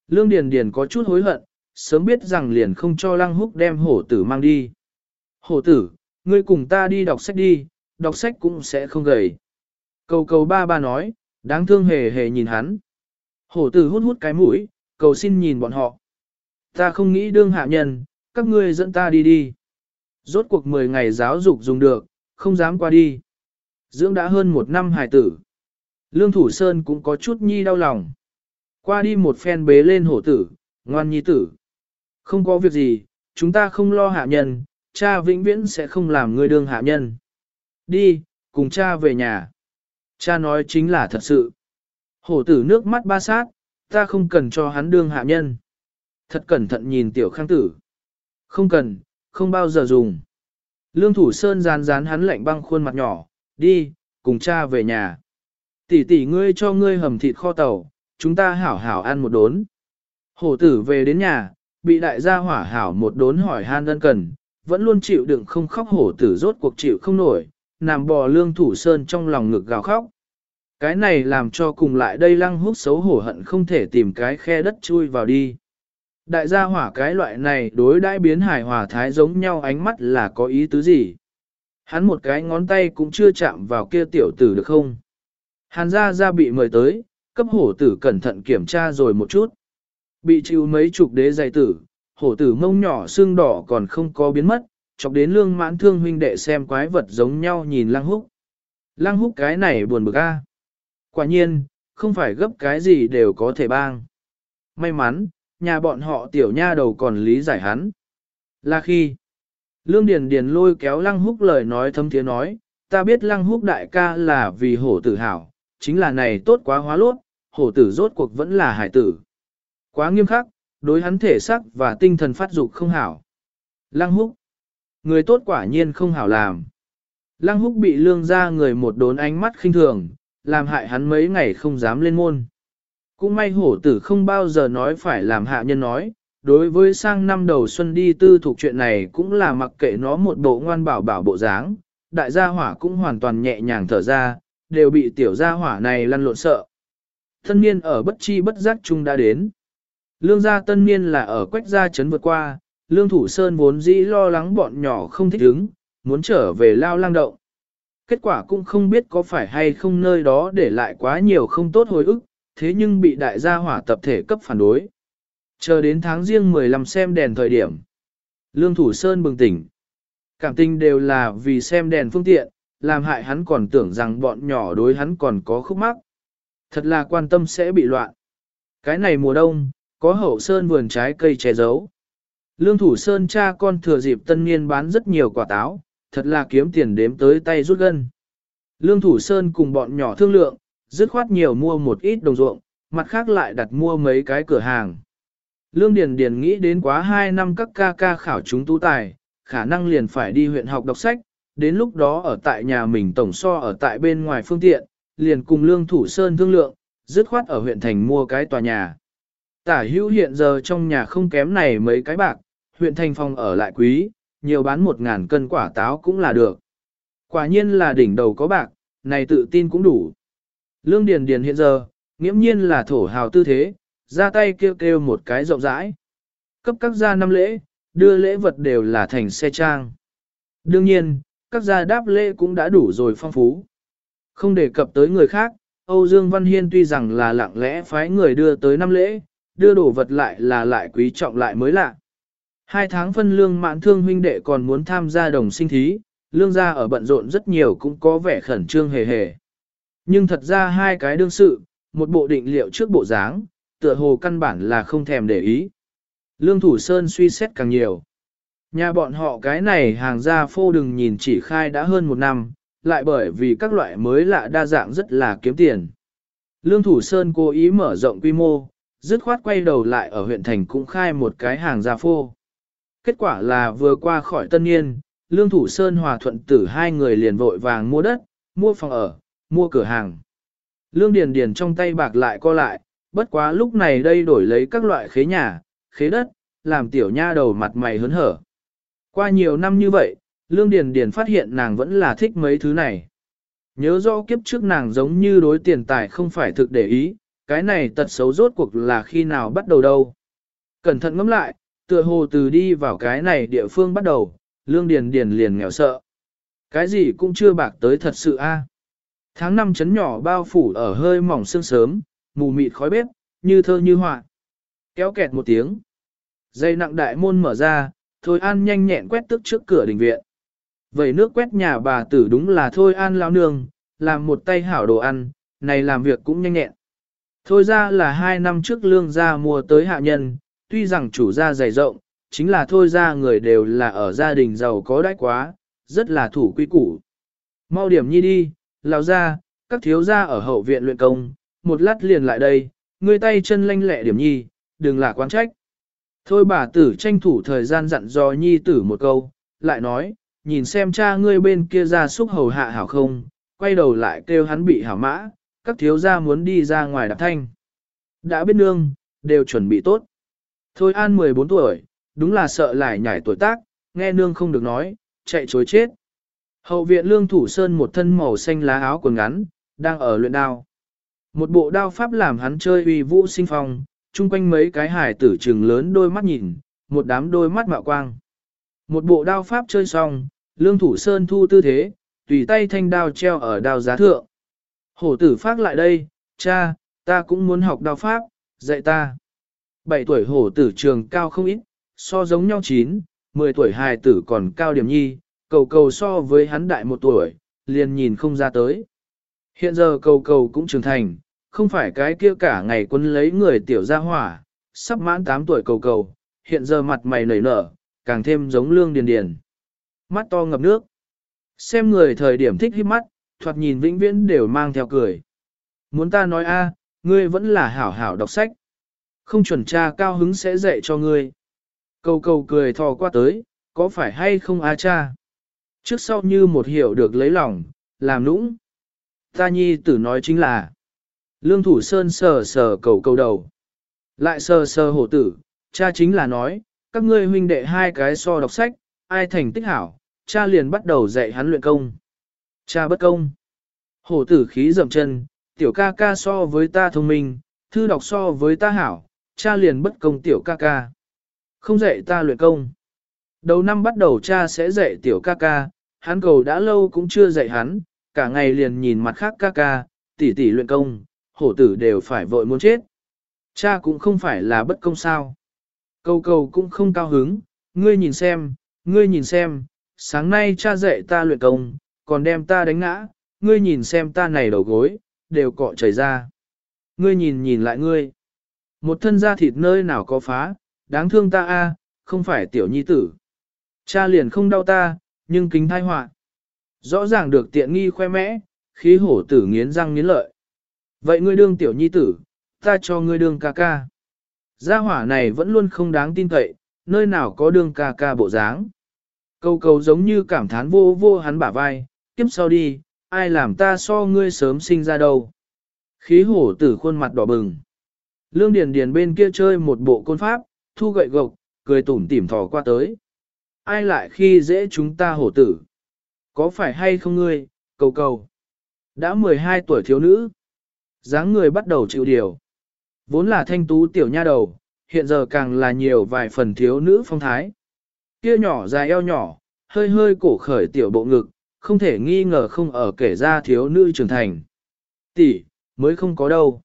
Lương Điền Điền có chút hối hận, sớm biết rằng liền không cho Lăng Húc đem hổ tử mang đi. Hổ tử, ngươi cùng ta đi đọc sách đi, đọc sách cũng sẽ không gầy. Cầu cầu ba ba nói, đáng thương hề hề nhìn hắn. Hổ tử hút hút cái mũi, cầu xin nhìn bọn họ. Ta không nghĩ đương hạ nhân, các ngươi dẫn ta đi đi. Rốt cuộc 10 ngày giáo dục dùng được, không dám qua đi. Dưỡng đã hơn một năm hài tử. Lương Thủ Sơn cũng có chút nhi đau lòng. Qua đi một phen bế lên hổ tử, ngoan nhi tử. Không có việc gì, chúng ta không lo hạ nhân, cha vĩnh viễn sẽ không làm ngươi đương hạ nhân. Đi, cùng cha về nhà. Cha nói chính là thật sự. Hổ tử nước mắt ba sát, ta không cần cho hắn đương hạ nhân. Thật cẩn thận nhìn tiểu khang tử. Không cần, không bao giờ dùng. Lương thủ sơn rán rán hắn lạnh băng khuôn mặt nhỏ, đi, cùng cha về nhà. Tỷ tỷ ngươi cho ngươi hầm thịt kho tàu, chúng ta hảo hảo ăn một đốn. Hổ tử về đến nhà, bị đại gia hỏa hảo một đốn hỏi han ân cần, vẫn luôn chịu đựng không khóc hổ tử rốt cuộc chịu không nổi, nằm bò lương thủ sơn trong lòng ngực gào khóc. Cái này làm cho cùng lại đây lăng hút xấu hổ hận không thể tìm cái khe đất chui vào đi. Đại gia hỏa cái loại này đối đãi biến hài hòa thái giống nhau ánh mắt là có ý tứ gì? Hắn một cái ngón tay cũng chưa chạm vào kia tiểu tử được không? Hàn gia gia bị mời tới, cấp hổ tử cẩn thận kiểm tra rồi một chút. Bị chịu mấy chục đế dày tử, hổ tử mông nhỏ xương đỏ còn không có biến mất, chọc đến lương mãn thương huynh đệ xem quái vật giống nhau nhìn lăng húc. Lăng húc cái này buồn bực a. Quả nhiên, không phải gấp cái gì đều có thể bang. May mắn, nhà bọn họ tiểu nha đầu còn lý giải hắn. Là khi, Lương Điền Điền lôi kéo Lăng Húc lời nói thâm thiế nói, ta biết Lăng Húc đại ca là vì hổ tử hảo, chính là này tốt quá hóa lốt, hổ tử rốt cuộc vẫn là hải tử. Quá nghiêm khắc, đối hắn thể sắc và tinh thần phát dục không hảo. Lăng Húc, người tốt quả nhiên không hảo làm. Lăng Húc bị lương ra người một đốn ánh mắt khinh thường, làm hại hắn mấy ngày không dám lên môn. Cũng may hổ tử không bao giờ nói phải làm hạ nhân nói, đối với sang năm đầu xuân đi tư thuộc chuyện này cũng là mặc kệ nó một bộ ngoan bảo bảo bộ dáng, đại gia hỏa cũng hoàn toàn nhẹ nhàng thở ra, đều bị tiểu gia hỏa này lăn lộn sợ. Thân niên ở bất chi bất giác chung đã đến. Lương gia tân niên là ở quách gia chấn vượt qua, lương thủ sơn vốn dĩ lo lắng bọn nhỏ không thích ứng, muốn trở về lao lang động. Kết quả cũng không biết có phải hay không nơi đó để lại quá nhiều không tốt hồi ức, thế nhưng bị đại gia hỏa tập thể cấp phản đối. Chờ đến tháng riêng 15 xem đèn thời điểm. Lương Thủ Sơn bừng tỉnh. Cảm tình đều là vì xem đèn phương tiện, làm hại hắn còn tưởng rằng bọn nhỏ đối hắn còn có khúc mắc. Thật là quan tâm sẽ bị loạn. Cái này mùa đông, có hậu sơn vườn trái cây che giấu. Lương Thủ Sơn cha con thừa dịp tân niên bán rất nhiều quả táo, thật là kiếm tiền đếm tới tay rút gân. Lương Thủ Sơn cùng bọn nhỏ thương lượng, dứt khoát nhiều mua một ít đồng ruộng, mặt khác lại đặt mua mấy cái cửa hàng. Lương Điền Điền nghĩ đến quá 2 năm các ca ca khảo chúng tú tài, khả năng liền phải đi huyện học đọc sách, đến lúc đó ở tại nhà mình tổng so ở tại bên ngoài phương tiện, liền cùng Lương Thủ Sơn thương lượng, dứt khoát ở huyện thành mua cái tòa nhà. Tả hữu hiện giờ trong nhà không kém này mấy cái bạc, huyện thành phòng ở lại quý, nhiều bán một ngàn cân quả táo cũng là được. Quả nhiên là đỉnh đầu có bạc, này tự tin cũng đủ. Lương Điền Điền hiện giờ, nghiễm nhiên là thổ hào tư thế, ra tay kêu kêu một cái rộng rãi. Cấp các gia năm lễ, đưa lễ vật đều là thành xe trang. Đương nhiên, các gia đáp lễ cũng đã đủ rồi phong phú. Không đề cập tới người khác, Âu Dương Văn Hiên tuy rằng là lặng lẽ phái người đưa tới năm lễ, đưa đồ vật lại là lại quý trọng lại mới lạ. Hai tháng phân lương mãn thương huynh đệ còn muốn tham gia đồng sinh thí, lương gia ở bận rộn rất nhiều cũng có vẻ khẩn trương hề hề. Nhưng thật ra hai cái đương sự, một bộ định liệu trước bộ dáng, tựa hồ căn bản là không thèm để ý. Lương Thủ Sơn suy xét càng nhiều. Nhà bọn họ cái này hàng gia phô đừng nhìn chỉ khai đã hơn một năm, lại bởi vì các loại mới lạ đa dạng rất là kiếm tiền. Lương Thủ Sơn cố ý mở rộng quy mô, dứt khoát quay đầu lại ở huyện thành cũng khai một cái hàng gia phô. Kết quả là vừa qua khỏi tân niên, Lương Thủ Sơn hòa thuận tử hai người liền vội vàng mua đất, mua phòng ở, mua cửa hàng. Lương Điền Điền trong tay bạc lại co lại, bất quá lúc này đây đổi lấy các loại khế nhà, khế đất, làm tiểu nha đầu mặt mày hớn hở. Qua nhiều năm như vậy, Lương Điền Điền phát hiện nàng vẫn là thích mấy thứ này. Nhớ rõ kiếp trước nàng giống như đối tiền tài không phải thực để ý, cái này tật xấu rốt cuộc là khi nào bắt đầu đâu. Cẩn thận ngẫm lại, tựa hồ từ đi vào cái này địa phương bắt đầu, Lương Điền Điền liền nghèo sợ. Cái gì cũng chưa bạc tới thật sự a. Tháng năm chấn nhỏ bao phủ ở hơi mỏng sương sớm, mù mịt khói bếp, như thơ như họa. Kéo kẹt một tiếng. Dây nặng đại môn mở ra, Thôi An nhanh nhẹn quét tức trước cửa đình viện. Vậy nước quét nhà bà tử đúng là Thôi An lao nương, làm một tay hảo đồ ăn, này làm việc cũng nhanh nhẹn. Thôi ra là hai năm trước lương gia mua tới hạ nhân, tuy rằng chủ gia dày rộng, chính là thôi ra người đều là ở gia đình giàu có đãi quá, rất là thủ quy củ. Mau điểm nhi đi, lão ra, các thiếu gia ở hậu viện luyện công, một lát liền lại đây, ngươi tay chân lanh lẹ điểm nhi, đừng là quan trách. Thôi bà tử tranh thủ thời gian dặn dò nhi tử một câu, lại nói, nhìn xem cha ngươi bên kia ra xúc hầu hạ hảo không, quay đầu lại kêu hắn bị hảo mã, các thiếu gia muốn đi ra ngoài đạp thanh. Đã biết nương, đều chuẩn bị tốt. Thôi an 14 tuổi, đúng là sợ lại nhảy tuổi tác, nghe nương không được nói, chạy chối chết. Hậu viện lương thủ sơn một thân màu xanh lá áo quần ngắn, đang ở luyện đao. Một bộ đao pháp làm hắn chơi uy vũ sinh phong, chung quanh mấy cái hải tử trừng lớn đôi mắt nhìn, một đám đôi mắt mạo quang. Một bộ đao pháp chơi xong, lương thủ sơn thu tư thế, tùy tay thanh đao treo ở đao giá thượng. Hổ tử phát lại đây, cha, ta cũng muốn học đao pháp, dạy ta. Bảy tuổi hổ tử trường cao không ít, so giống nhau chín, 10 tuổi hài tử còn cao điểm nhi, cầu cầu so với hắn đại một tuổi, liền nhìn không ra tới. Hiện giờ cầu cầu cũng trưởng thành, không phải cái kia cả ngày quân lấy người tiểu ra hỏa, sắp mãn 8 tuổi cầu cầu, hiện giờ mặt mày nảy nở, càng thêm giống lương điền điền. Mắt to ngập nước. Xem người thời điểm thích hít mắt, thoạt nhìn vĩnh viễn đều mang theo cười. Muốn ta nói a, ngươi vẫn là hảo hảo đọc sách. Không chuẩn cha cao hứng sẽ dạy cho ngươi. Cầu cầu cười thò qua tới, có phải hay không a cha? Trước sau như một hiểu được lấy lòng, làm nũng. Ta nhi tử nói chính là. Lương thủ sơn sờ sờ cầu cầu đầu. Lại sờ sờ hổ tử, cha chính là nói, các ngươi huynh đệ hai cái so đọc sách, ai thành tích hảo, cha liền bắt đầu dạy hắn luyện công. Cha bất công. Hổ tử khí dậm chân, tiểu ca ca so với ta thông minh, thư đọc so với ta hảo, cha liền bất công tiểu ca ca. Không dạy ta luyện công. Đầu năm bắt đầu cha sẽ dạy tiểu ca ca, hắn cầu đã lâu cũng chưa dạy hắn, cả ngày liền nhìn mặt khác ca ca, tỷ tỷ luyện công, hổ tử đều phải vội muốn chết. Cha cũng không phải là bất công sao. Cầu cầu cũng không cao hứng, ngươi nhìn xem, ngươi nhìn xem, sáng nay cha dạy ta luyện công, còn đem ta đánh ngã, ngươi nhìn xem ta này đầu gối, đều cọ chảy ra. Ngươi nhìn nhìn lại ngươi. Một thân da thịt nơi nào có phá, đáng thương ta a, không phải tiểu nhi tử. Cha liền không đau ta, nhưng kính thai họa Rõ ràng được tiện nghi khoe mẽ, khí hổ tử nghiến răng nghiến lợi. Vậy ngươi đương tiểu nhi tử, ta cho ngươi đương ca ca. Gia hỏa này vẫn luôn không đáng tin cậy, nơi nào có đương ca ca bộ dáng. Câu câu giống như cảm thán vô vô hắn bả vai, kiếp sau đi, ai làm ta so ngươi sớm sinh ra đâu. Khí hổ tử khuôn mặt đỏ bừng. Lương Điền Điền bên kia chơi một bộ côn pháp, thu gậy gộc, cười tủm tỉm thò qua tới. Ai lại khi dễ chúng ta hổ tử? Có phải hay không ngươi, cầu cầu? Đã 12 tuổi thiếu nữ. dáng người bắt đầu chịu điều. Vốn là thanh tú tiểu nha đầu, hiện giờ càng là nhiều vài phần thiếu nữ phong thái. Kia nhỏ dài eo nhỏ, hơi hơi cổ khởi tiểu bộ ngực, không thể nghi ngờ không ở kể ra thiếu nữ trưởng thành. Tỷ, mới không có đâu.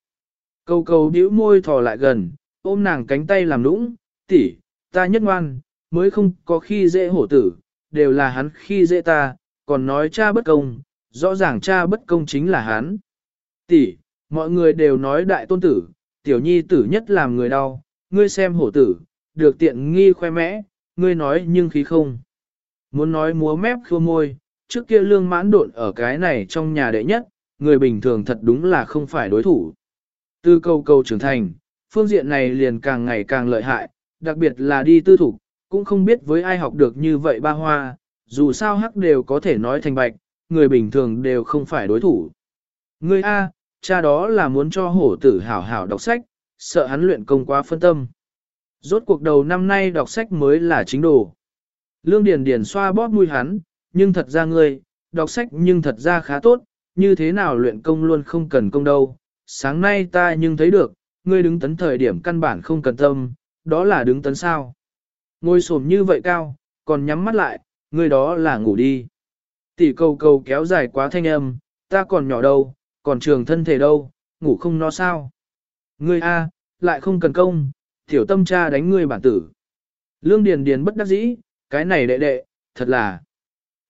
câu câu bĩu môi thò lại gần, ôm nàng cánh tay làm nũng, tỷ, ta nhất ngoan, mới không có khi dễ hổ tử, đều là hắn khi dễ ta, còn nói cha bất công, rõ ràng cha bất công chính là hắn. Tỷ, mọi người đều nói đại tôn tử, tiểu nhi tử nhất làm người đau, ngươi xem hổ tử, được tiện nghi khoe mẽ, ngươi nói nhưng khí không. Muốn nói múa mép khô môi, trước kia lương mãn độn ở cái này trong nhà đệ nhất, người bình thường thật đúng là không phải đối thủ. Từ câu câu trưởng thành, phương diện này liền càng ngày càng lợi hại, đặc biệt là đi tư thủ, cũng không biết với ai học được như vậy ba hoa, dù sao hắc đều có thể nói thành bạch, người bình thường đều không phải đối thủ. Ngươi A, cha đó là muốn cho hổ tử hảo hảo đọc sách, sợ hắn luyện công quá phân tâm. Rốt cuộc đầu năm nay đọc sách mới là chính đồ. Lương Điền Điền xoa bóp mũi hắn, nhưng thật ra ngươi, đọc sách nhưng thật ra khá tốt, như thế nào luyện công luôn không cần công đâu. Sáng nay ta nhưng thấy được, ngươi đứng tấn thời điểm căn bản không cần tâm, đó là đứng tấn sao. Ngồi xổm như vậy cao, còn nhắm mắt lại, ngươi đó là ngủ đi. Tỷ cầu cầu kéo dài quá thanh âm, ta còn nhỏ đâu, còn trường thân thể đâu, ngủ không no sao. Ngươi A, lại không cần công, tiểu tâm cha đánh ngươi bản tử. Lương Điền Điền bất đắc dĩ, cái này đệ đệ, thật là.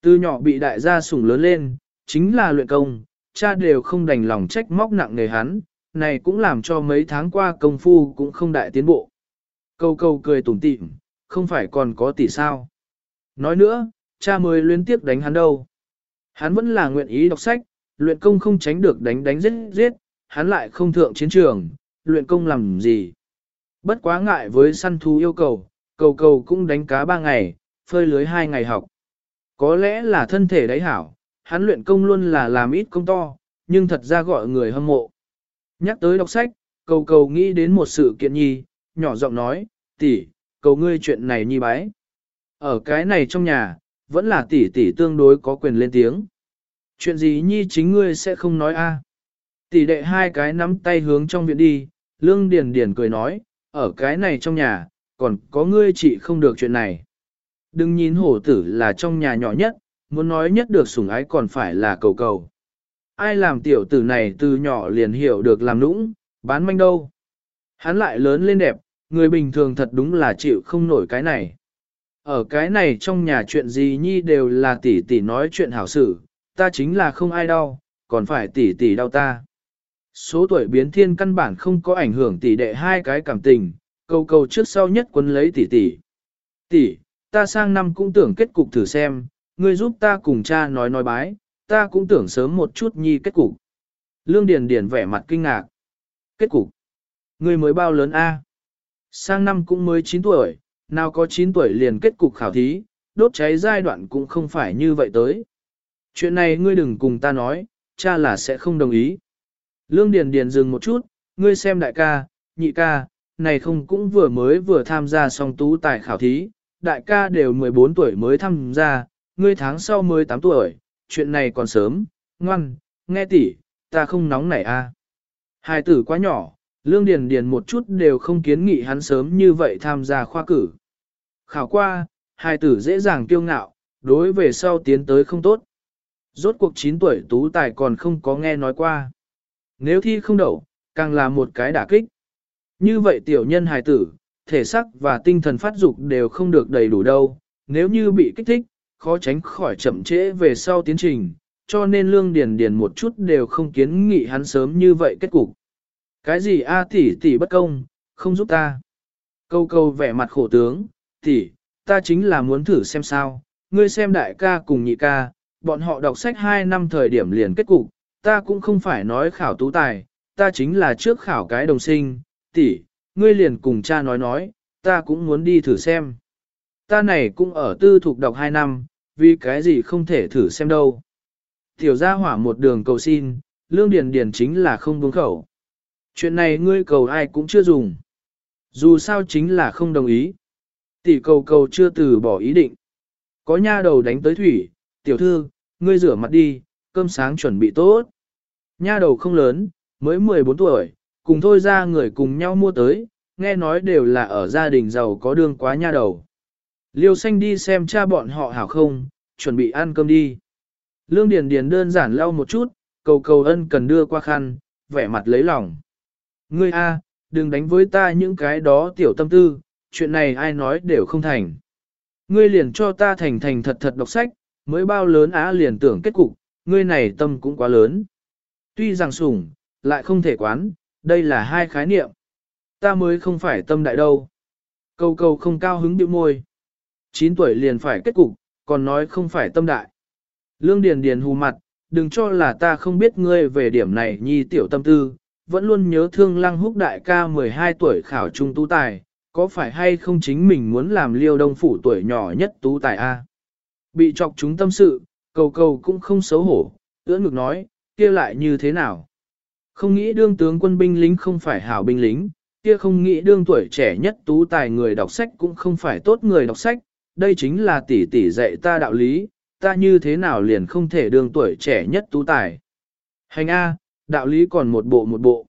Từ nhỏ bị đại gia sủng lớn lên, chính là luyện công, cha đều không đành lòng trách móc nặng nề hắn, này cũng làm cho mấy tháng qua công phu cũng không đại tiến bộ. Câu câu cười tủm tỉm, không phải còn có tỷ sao. Nói nữa, cha mới liên tiếp đánh hắn đâu. Hắn vẫn là nguyện ý đọc sách, luyện công không tránh được đánh đánh giết giết, hắn lại không thượng chiến trường, luyện công làm gì. Bất quá ngại với săn thú yêu cầu, cầu cầu cũng đánh cá ba ngày, phơi lưới hai ngày học. Có lẽ là thân thể đấy hảo, hắn luyện công luôn là làm ít công to, nhưng thật ra gọi người hâm mộ. Nhắc tới đọc sách, cầu cầu nghĩ đến một sự kiện nhi, nhỏ giọng nói, tỷ, cầu ngươi chuyện này nhi bái. Ở cái này trong nhà, vẫn là tỷ tỷ tương đối có quyền lên tiếng. Chuyện gì nhi chính ngươi sẽ không nói a? Tỷ đệ hai cái nắm tay hướng trong viện đi, lương điền điền cười nói, ở cái này trong nhà, còn có ngươi chị không được chuyện này. Đừng nhìn hổ tử là trong nhà nhỏ nhất, muốn nói nhất được sủng ái còn phải là cầu cầu. Ai làm tiểu tử này từ nhỏ liền hiểu được làm nũng, bán manh đâu. Hắn lại lớn lên đẹp, người bình thường thật đúng là chịu không nổi cái này. Ở cái này trong nhà chuyện gì nhi đều là tỷ tỷ nói chuyện hảo sự, ta chính là không ai đau, còn phải tỷ tỷ đau ta. Số tuổi biến thiên căn bản không có ảnh hưởng tỷ đệ hai cái cảm tình, câu câu trước sau nhất quấn lấy tỷ tỷ. Tỷ, ta sang năm cũng tưởng kết cục thử xem, ngươi giúp ta cùng cha nói nói bái, ta cũng tưởng sớm một chút nhi kết cục. Lương Điền Điền vẻ mặt kinh ngạc. Kết cục? Ngươi mới bao lớn a? Sang năm cũng mới 9 tuổi, nào có 9 tuổi liền kết cục khảo thí, đốt cháy giai đoạn cũng không phải như vậy tới. Chuyện này ngươi đừng cùng ta nói, cha là sẽ không đồng ý. Lương Điền Điền dừng một chút, ngươi xem đại ca, nhị ca, này không cũng vừa mới vừa tham gia xong tú tài khảo thí, đại ca đều 14 tuổi mới tham gia, ngươi tháng sau mới 8 tuổi, chuyện này còn sớm, ngoan, nghe tỷ, ta không nóng nảy a. À. Hai tử quá nhỏ, Lương Điền Điền một chút đều không kiến nghị hắn sớm như vậy tham gia khoa cử. Khảo qua, hai tử dễ dàng kiêu ngạo, đối về sau tiến tới không tốt. Rốt cuộc 9 tuổi tú tài còn không có nghe nói qua. Nếu thi không đậu, càng là một cái đả kích. Như vậy tiểu nhân hài tử, thể sắc và tinh thần phát dục đều không được đầy đủ đâu, nếu như bị kích thích, khó tránh khỏi chậm trễ về sau tiến trình, cho nên lương điền điền một chút đều không kiến nghị hắn sớm như vậy kết cục. Cái gì a tỷ tỷ bất công, không giúp ta. Câu câu vẻ mặt khổ tướng, tỷ, ta chính là muốn thử xem sao, ngươi xem đại ca cùng nhị ca, bọn họ đọc sách 2 năm thời điểm liền kết cục, ta cũng không phải nói khảo tú tài, ta chính là trước khảo cái đồng sinh, tỷ, ngươi liền cùng cha nói nói, ta cũng muốn đi thử xem. Ta này cũng ở tư thục đọc 2 năm, vì cái gì không thể thử xem đâu. Tiểu gia hỏa một đường cầu xin, lương điền điền chính là không buông khẩu. Chuyện này ngươi cầu ai cũng chưa dùng. Dù sao chính là không đồng ý. Tỷ cầu cầu chưa từ bỏ ý định. Có nha đầu đánh tới thủy, tiểu thư, ngươi rửa mặt đi, cơm sáng chuẩn bị tốt. Nha đầu không lớn, mới 14 tuổi, cùng thôi ra người cùng nhau mua tới, nghe nói đều là ở gia đình giàu có đương quá nha đầu. Liêu xanh đi xem cha bọn họ hảo không, chuẩn bị ăn cơm đi. Lương Điền Điền đơn giản lau một chút, cầu cầu ân cần đưa qua khăn, vẻ mặt lấy lòng. Ngươi a, đừng đánh với ta những cái đó tiểu tâm tư, chuyện này ai nói đều không thành. Ngươi liền cho ta thành thành thật thật đọc sách, mới bao lớn á liền tưởng kết cục, ngươi này tâm cũng quá lớn. Tuy rằng sủng, lại không thể quán, đây là hai khái niệm. Ta mới không phải tâm đại đâu. Câu câu không cao hứng điệu môi. 9 tuổi liền phải kết cục, còn nói không phải tâm đại. Lương Điền Điền hù mặt, đừng cho là ta không biết ngươi về điểm này nhi tiểu tâm tư, vẫn luôn nhớ thương lăng húc đại ca 12 tuổi khảo trung tú tài, có phải hay không chính mình muốn làm liêu đông phủ tuổi nhỏ nhất tú tài a? Bị chọc chúng tâm sự, cầu cầu cũng không xấu hổ, ưỡn ngực nói, kia lại như thế nào? Không nghĩ đương tướng quân binh lính không phải hảo binh lính, kia không nghĩ đương tuổi trẻ nhất tú tài người đọc sách cũng không phải tốt người đọc sách, đây chính là tỷ tỷ dạy ta đạo lý, ta như thế nào liền không thể đương tuổi trẻ nhất tú tài. Hành A, đạo lý còn một bộ một bộ.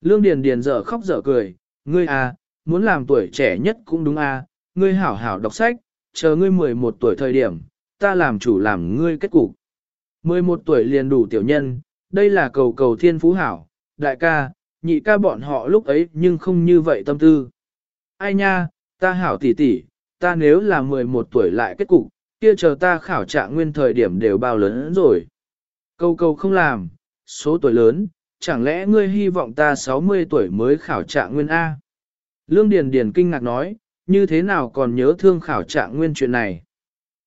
Lương Điền Điền dở khóc dở cười, ngươi A, muốn làm tuổi trẻ nhất cũng đúng A, ngươi hảo hảo đọc sách, chờ ngươi 11 tuổi thời điểm, ta làm chủ làm ngươi kết cục. 11 tuổi liền đủ tiểu nhân, đây là cầu cầu thiên phú hảo, đại ca, nhị ca bọn họ lúc ấy nhưng không như vậy tâm tư. Ai nha, ta hảo tỷ tỷ, ta nếu là 11 tuổi lại kết cục, kia chờ ta khảo trạng nguyên thời điểm đều bao lớn rồi. Câu câu không làm, số tuổi lớn, chẳng lẽ ngươi hy vọng ta 60 tuổi mới khảo trạng nguyên A? Lương Điền Điền kinh ngạc nói, như thế nào còn nhớ thương khảo trạng nguyên chuyện này?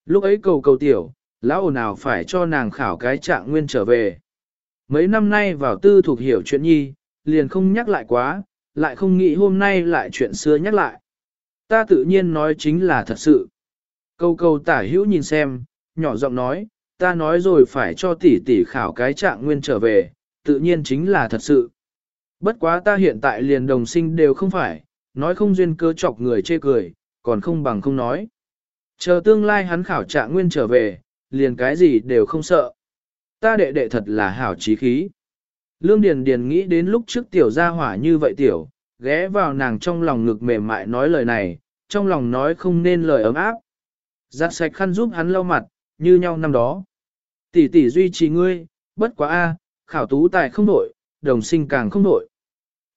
Lúc ấy cầu cầu tiểu, lão nào phải cho nàng khảo cái trạng nguyên trở về. Mấy năm nay vào tư thuộc hiểu chuyện nhi, liền không nhắc lại quá, lại không nghĩ hôm nay lại chuyện xưa nhắc lại. Ta tự nhiên nói chính là thật sự. Câu câu tả hữu nhìn xem, nhỏ giọng nói, ta nói rồi phải cho tỷ tỷ khảo cái trạng nguyên trở về, tự nhiên chính là thật sự. Bất quá ta hiện tại liền đồng sinh đều không phải, nói không duyên cơ chọc người chê cười, còn không bằng không nói. Chờ tương lai hắn khảo trạng nguyên trở về, liền cái gì đều không sợ. Ta đệ đệ thật là hảo trí khí. Lương Điền Điền nghĩ đến lúc trước tiểu gia hỏa như vậy tiểu, ghé vào nàng trong lòng ngực mềm mại nói lời này, trong lòng nói không nên lời ấm áp. Giặt sạch khăn giúp hắn lau mặt, như nhau năm đó. Tỷ tỷ duy trì ngươi, bất quá a, khảo tú tài không đổi, đồng sinh càng không đổi.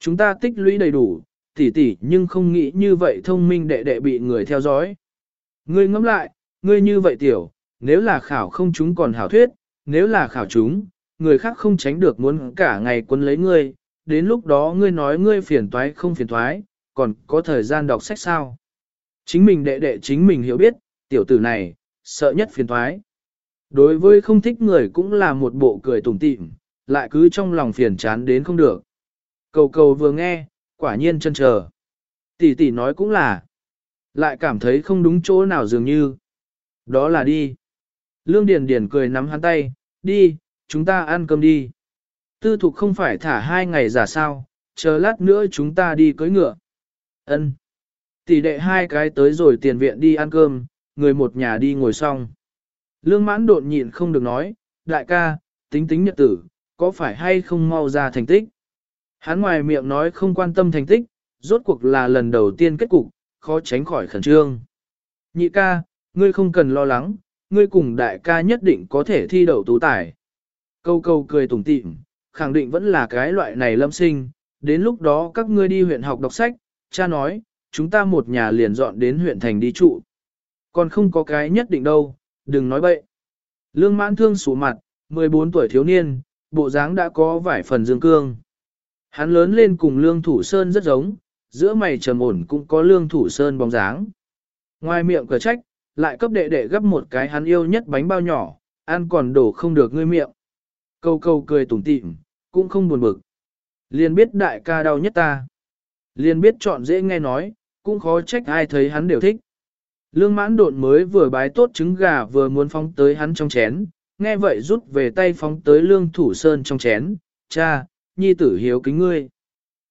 Chúng ta tích lũy đầy đủ, tỷ tỷ nhưng không nghĩ như vậy thông minh đệ đệ bị người theo dõi. Ngươi ngẫm lại, ngươi như vậy tiểu, nếu là khảo không chúng còn hảo thuyết, nếu là khảo chúng, người khác không tránh được muốn cả ngày quân lấy ngươi, đến lúc đó ngươi nói ngươi phiền toái không phiền toái, còn có thời gian đọc sách sao. Chính mình đệ đệ chính mình hiểu biết, tiểu tử này, sợ nhất phiền toái. Đối với không thích người cũng là một bộ cười tủm tỉm, lại cứ trong lòng phiền chán đến không được. Cầu cầu vừa nghe, quả nhiên chân chờ. Tỷ tỷ nói cũng là, lại cảm thấy không đúng chỗ nào dường như. Đó là đi. Lương Điền Điền cười nắm hắn tay, đi, chúng ta ăn cơm đi. Tư thục không phải thả hai ngày giả sao, chờ lát nữa chúng ta đi cưỡi ngựa. Ân. Tỷ đệ hai cái tới rồi tiền viện đi ăn cơm, người một nhà đi ngồi xong. Lương mãn đột nhịn không được nói, đại ca, tính tính nhật tử, có phải hay không mau ra thành tích? Hắn ngoài miệng nói không quan tâm thành tích, rốt cuộc là lần đầu tiên kết cục, khó tránh khỏi khẩn trương. Nhị ca, ngươi không cần lo lắng, ngươi cùng đại ca nhất định có thể thi đậu tú tài. Câu câu cười tủm tỉm, khẳng định vẫn là cái loại này lâm sinh, đến lúc đó các ngươi đi huyện học đọc sách, cha nói, chúng ta một nhà liền dọn đến huyện thành đi trụ. Còn không có cái nhất định đâu, đừng nói bậy. Lương mãn thương sủ mặt, 14 tuổi thiếu niên, bộ dáng đã có vài phần dương cương. Hắn lớn lên cùng lương thủ sơn rất giống, giữa mày trầm ổn cũng có lương thủ sơn bóng dáng. Ngoài miệng cửa trách, lại cấp đệ đệ gấp một cái hắn yêu nhất bánh bao nhỏ, ăn còn đổ không được ngươi miệng. Câu câu cười tủm tỉm, cũng không buồn bực. Liền biết đại ca đau nhất ta. Liền biết chọn dễ nghe nói, cũng khó trách ai thấy hắn đều thích. Lương mãn độn mới vừa bái tốt trứng gà vừa muốn phóng tới hắn trong chén, nghe vậy rút về tay phóng tới lương thủ sơn trong chén, cha, nhi tử hiếu kính ngươi.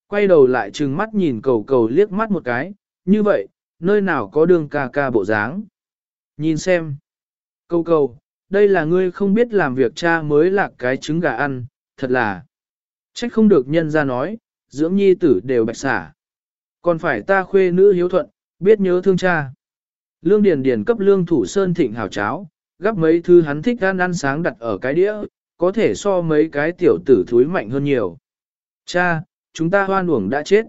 Quay đầu lại trừng mắt nhìn cầu cầu liếc mắt một cái, như vậy, nơi nào có đường ca ca bộ dáng. Nhìn xem. câu câu, đây là ngươi không biết làm việc cha mới là cái trứng gà ăn, thật là. Trách không được nhân ra nói, dưỡng nhi tử đều bạch xả. Còn phải ta khuê nữ hiếu thuận, biết nhớ thương cha. Lương Điền Điền cấp lương thủ sơn thịnh hào cháo, gắp mấy thứ hắn thích ăn ăn sáng đặt ở cái đĩa, có thể so mấy cái tiểu tử thúi mạnh hơn nhiều. Cha, chúng ta hoan uổng đã chết.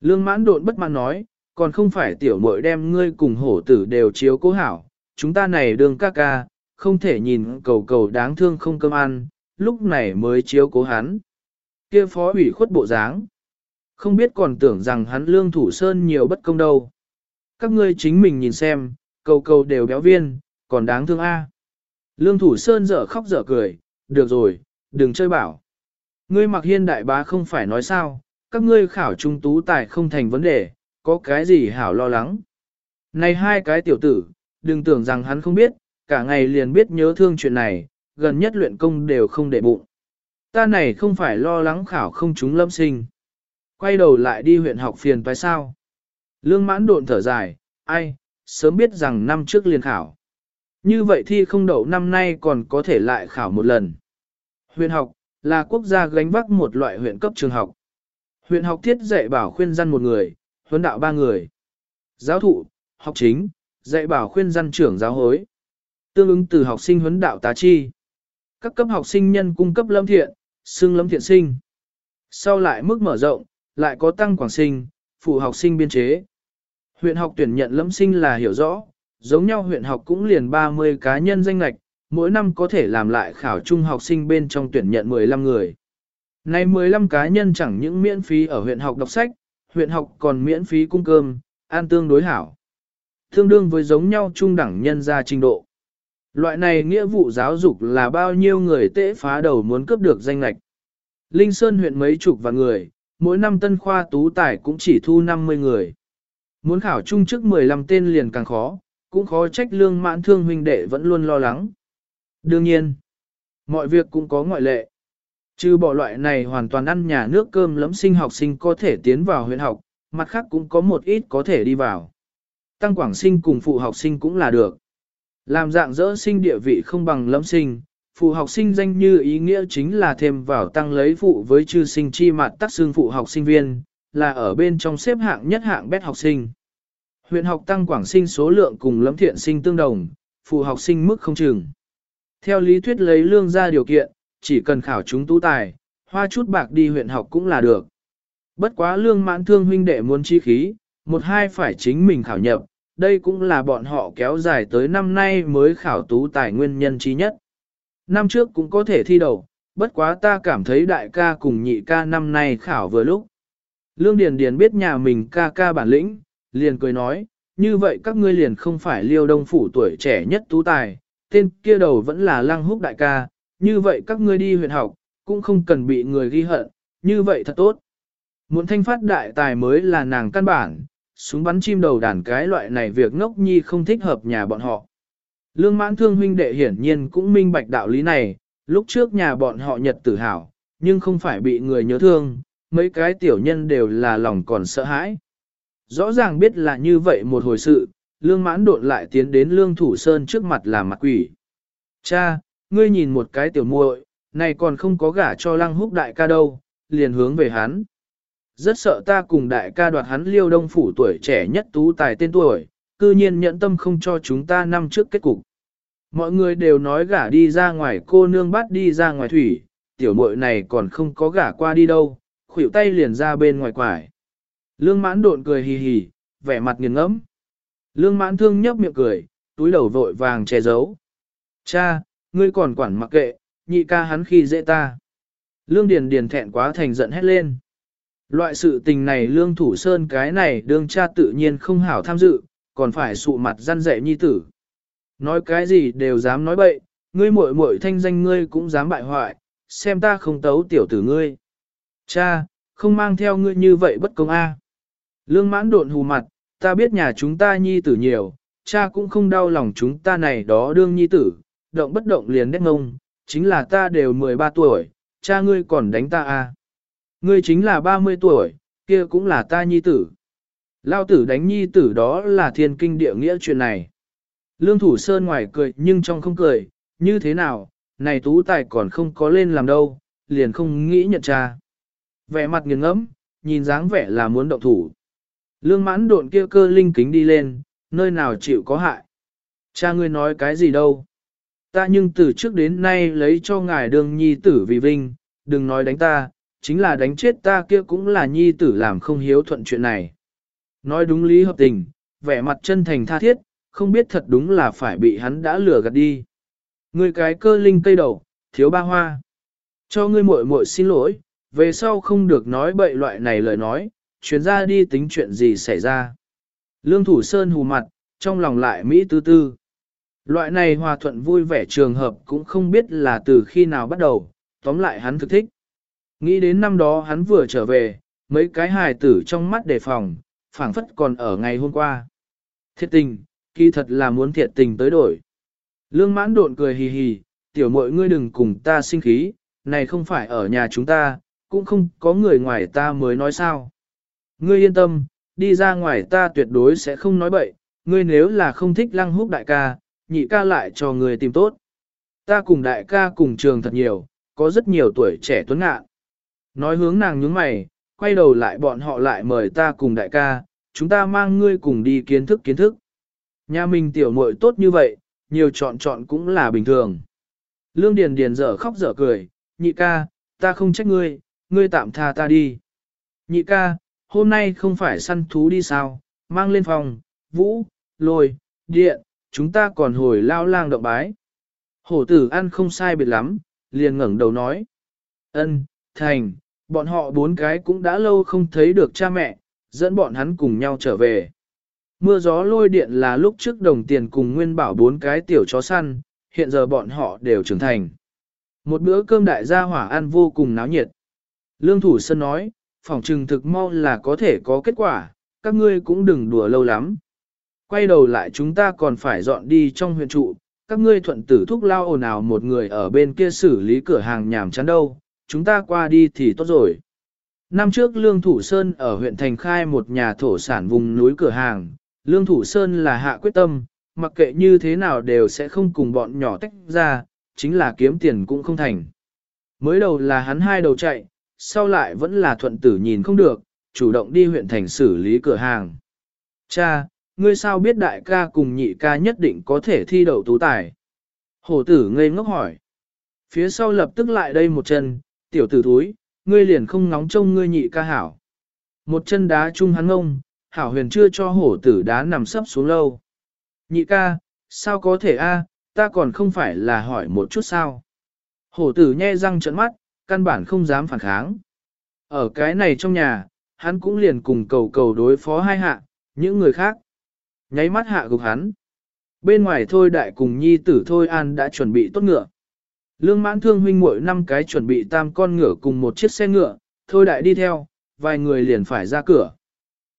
Lương mãn độn bất mãn nói, còn không phải tiểu muội đem ngươi cùng hổ tử đều chiếu cố hảo, chúng ta này đường ca ca, không thể nhìn cầu cầu đáng thương không cơm ăn, lúc này mới chiếu cố hắn. Kia phó ủy khuất bộ dáng. Không biết còn tưởng rằng hắn lương thủ sơn nhiều bất công đâu. Các ngươi chính mình nhìn xem, cầu cầu đều béo viên, còn đáng thương a. Lương thủ sơn dở khóc dở cười, được rồi, đừng chơi bảo. Ngươi mặc hiên đại bá không phải nói sao, các ngươi khảo trung tú tài không thành vấn đề, có cái gì hảo lo lắng. Này hai cái tiểu tử, đừng tưởng rằng hắn không biết, cả ngày liền biết nhớ thương chuyện này, gần nhất luyện công đều không để bụng. Ta này không phải lo lắng khảo không chúng lâm sinh. Quay đầu lại đi huyện học phiền phải sao? Lương mãn độn thở dài, ai, sớm biết rằng năm trước liền khảo. Như vậy thi không đậu năm nay còn có thể lại khảo một lần. Huyện học, là quốc gia gánh vác một loại huyện cấp trường học. Huyện học thiết dạy bảo khuyên dân một người, huấn đạo ba người. Giáo thụ, học chính, dạy bảo khuyên dân trưởng giáo hối. Tương ứng từ học sinh huấn đạo tá chi. Các cấp học sinh nhân cung cấp lâm thiện, xưng lâm thiện sinh. Sau lại mức mở rộng, lại có tăng quảng sinh, phụ học sinh biên chế. Huyện học tuyển nhận lâm sinh là hiểu rõ, giống nhau huyện học cũng liền 30 cá nhân danh lạch, mỗi năm có thể làm lại khảo trung học sinh bên trong tuyển nhận 15 người. Nay 15 cá nhân chẳng những miễn phí ở huyện học đọc sách, huyện học còn miễn phí cung cơm, an tương đối hảo. Tương đương với giống nhau trung đẳng nhân gia trình độ. Loại này nghĩa vụ giáo dục là bao nhiêu người tễ phá đầu muốn cướp được danh lạch. Linh Sơn huyện mấy chục và người, mỗi năm tân khoa tú tài cũng chỉ thu 50 người. Muốn khảo trung chức 15 tên liền càng khó, cũng khó trách lương mãn thương huynh đệ vẫn luôn lo lắng. Đương nhiên, mọi việc cũng có ngoại lệ. Trừ bỏ loại này hoàn toàn ăn nhà nước cơm lấm sinh học sinh có thể tiến vào huyện học, mặt khác cũng có một ít có thể đi vào. Tăng quảng sinh cùng phụ học sinh cũng là được. Làm dạng dỡ sinh địa vị không bằng lấm sinh, phụ học sinh danh như ý nghĩa chính là thêm vào tăng lấy phụ với chư sinh chi mặt tác xương phụ học sinh viên, là ở bên trong xếp hạng nhất hạng bét học sinh. Huyện học tăng quảng sinh số lượng cùng lấm thiện sinh tương đồng, phụ học sinh mức không chừng. Theo lý thuyết lấy lương ra điều kiện, chỉ cần khảo chúng tú tài, hoa chút bạc đi huyện học cũng là được. Bất quá lương mãn thương huynh đệ muốn chi khí, một hai phải chính mình khảo nhập, đây cũng là bọn họ kéo dài tới năm nay mới khảo tú tài nguyên nhân trí nhất. Năm trước cũng có thể thi đầu, bất quá ta cảm thấy đại ca cùng nhị ca năm nay khảo vừa lúc. Lương Điền Điền biết nhà mình ca ca bản lĩnh, liền cười nói, như vậy các ngươi liền không phải liêu đông phủ tuổi trẻ nhất tú tài, tên kia đầu vẫn là lăng húc đại ca, như vậy các ngươi đi huyện học, cũng không cần bị người ghi hận, như vậy thật tốt. Muốn thanh phát đại tài mới là nàng căn bản, súng bắn chim đầu đàn cái loại này việc ngốc nhi không thích hợp nhà bọn họ. Lương mãn thương huynh đệ hiển nhiên cũng minh bạch đạo lý này, lúc trước nhà bọn họ nhật tử hào, nhưng không phải bị người nhớ thương, mấy cái tiểu nhân đều là lòng còn sợ hãi. Rõ ràng biết là như vậy một hồi sự, lương mãn đột lại tiến đến lương thủ sơn trước mặt là mặt quỷ. Cha, ngươi nhìn một cái tiểu muội, này còn không có gả cho lăng húc đại ca đâu, liền hướng về hắn. Rất sợ ta cùng đại ca đoạt hắn liêu đông phủ tuổi trẻ nhất tú tài tên tuổi, cư nhiên nhẫn tâm không cho chúng ta năm trước kết cục. Mọi người đều nói gả đi ra ngoài cô nương bắt đi ra ngoài thủy, tiểu muội này còn không có gả qua đi đâu, khuỷu tay liền ra bên ngoài quải. Lương mãn độn cười hì hì, vẻ mặt nghiền ngẫm. Lương mãn thương nhấp miệng cười, túi đầu vội vàng che giấu. Cha, ngươi còn quản mặc kệ, nhị ca hắn khi dễ ta. Lương Điền Điền thẹn quá thành giận hét lên. Loại sự tình này Lương Thủ Sơn cái này đương cha tự nhiên không hảo tham dự, còn phải sụ mặt răn dạy nhi tử. Nói cái gì đều dám nói bậy, ngươi muội muội thanh danh ngươi cũng dám bại hoại, xem ta không tấu tiểu tử ngươi. Cha, không mang theo ngươi như vậy bất công a. Lương mãn độn hù mặt, ta biết nhà chúng ta nhi tử nhiều, cha cũng không đau lòng chúng ta này đó đương nhi tử, động bất động liền đét ngông, chính là ta đều 13 tuổi, cha ngươi còn đánh ta a. Ngươi chính là 30 tuổi, kia cũng là ta nhi tử. Lao tử đánh nhi tử đó là thiên kinh địa nghĩa chuyện này. Lương Thủ Sơn ngoài cười nhưng trong không cười, như thế nào, này tú tài còn không có lên làm đâu, liền không nghĩ nhận cha. Vẻ mặt nghiêng ngẫm, nhìn dáng vẻ là muốn động thủ. Lương mãn độn kia cơ linh kính đi lên, nơi nào chịu có hại. Cha ngươi nói cái gì đâu. Ta nhưng từ trước đến nay lấy cho ngài đường nhi tử vì vinh, đừng nói đánh ta, chính là đánh chết ta kia cũng là nhi tử làm không hiếu thuận chuyện này. Nói đúng lý hợp tình, vẻ mặt chân thành tha thiết, không biết thật đúng là phải bị hắn đã lừa gạt đi. Ngươi cái cơ linh cây đầu, thiếu ba hoa. Cho ngươi muội muội xin lỗi, về sau không được nói bậy loại này lời nói, chuyến ra đi tính chuyện gì xảy ra. Lương Thủ Sơn hù mặt, trong lòng lại Mỹ tư tư. Loại này hòa thuận vui vẻ trường hợp cũng không biết là từ khi nào bắt đầu, tóm lại hắn thực thích. Nghĩ đến năm đó hắn vừa trở về, mấy cái hài tử trong mắt đề phòng, phảng phất còn ở ngày hôm qua. Thiệt tình, kỳ thật là muốn thiệt tình tới đổi. Lương mãn độn cười hì hì, tiểu mội ngươi đừng cùng ta sinh khí, này không phải ở nhà chúng ta, cũng không có người ngoài ta mới nói sao. Ngươi yên tâm, đi ra ngoài ta tuyệt đối sẽ không nói bậy, ngươi nếu là không thích lăng húc đại ca, nhị ca lại cho ngươi tìm tốt. Ta cùng đại ca cùng trường thật nhiều, có rất nhiều tuổi trẻ tuấn ngạn. Nói hướng nàng nhướng mày, quay đầu lại bọn họ lại mời ta cùng đại ca, chúng ta mang ngươi cùng đi kiến thức kiến thức. Nhà mình tiểu muội tốt như vậy, nhiều chọn chọn cũng là bình thường. Lương Điền Điền dở khóc dở cười, nhị ca, ta không trách ngươi, ngươi tạm tha ta đi. Nhị ca, hôm nay không phải săn thú đi sao, mang lên phòng, vũ, lôi, điện, chúng ta còn hồi lao lang động bái. Hổ tử ăn không sai biệt lắm, liền ngẩng đầu nói. Ân, thành, bọn họ bốn cái cũng đã lâu không thấy được cha mẹ, dẫn bọn hắn cùng nhau trở về. Mưa gió lôi điện là lúc trước đồng tiền cùng nguyên bảo bốn cái tiểu chó săn, hiện giờ bọn họ đều trưởng thành. Một bữa cơm đại gia hỏa ăn vô cùng náo nhiệt. Lương Thủ Sơn nói, phòng trừng thực mau là có thể có kết quả, các ngươi cũng đừng đùa lâu lắm. Quay đầu lại chúng ta còn phải dọn đi trong huyện trụ, các ngươi thuận tử thúc lao ồn ào một người ở bên kia xử lý cửa hàng nhảm chán đâu, chúng ta qua đi thì tốt rồi. Năm trước Lương Thủ Sơn ở huyện Thành khai một nhà thổ sản vùng núi cửa hàng, Lương Thủ Sơn là hạ quyết tâm, mặc kệ như thế nào đều sẽ không cùng bọn nhỏ tách ra, chính là kiếm tiền cũng không thành. Mới đầu là hắn hai đầu chạy, sau lại vẫn là thuận tử nhìn không được, chủ động đi huyện thành xử lý cửa hàng. Cha, ngươi sao biết đại ca cùng nhị ca nhất định có thể thi đậu tú tài? Hổ tử ngây ngốc hỏi. Phía sau lập tức lại đây một chân, tiểu tử thúi, ngươi liền không nóng trông ngươi nhị ca hảo. Một chân đá chung hắn ngông, hảo huyền chưa cho hổ tử đá nằm sấp xuống lâu. Nhị ca, sao có thể a? ta còn không phải là hỏi một chút sao. Hổ tử nhe răng trợn mắt, căn bản không dám phản kháng. Ở cái này trong nhà, hắn cũng liền cùng cầu cầu đối phó hai hạ, những người khác. Nháy mắt hạ gục hắn. Bên ngoài thôi đại cùng nhi tử thôi an đã chuẩn bị tốt ngựa. Lương mãn thương huynh muội năm cái chuẩn bị tam con ngựa cùng một chiếc xe ngựa, thôi đại đi theo, vài người liền phải ra cửa.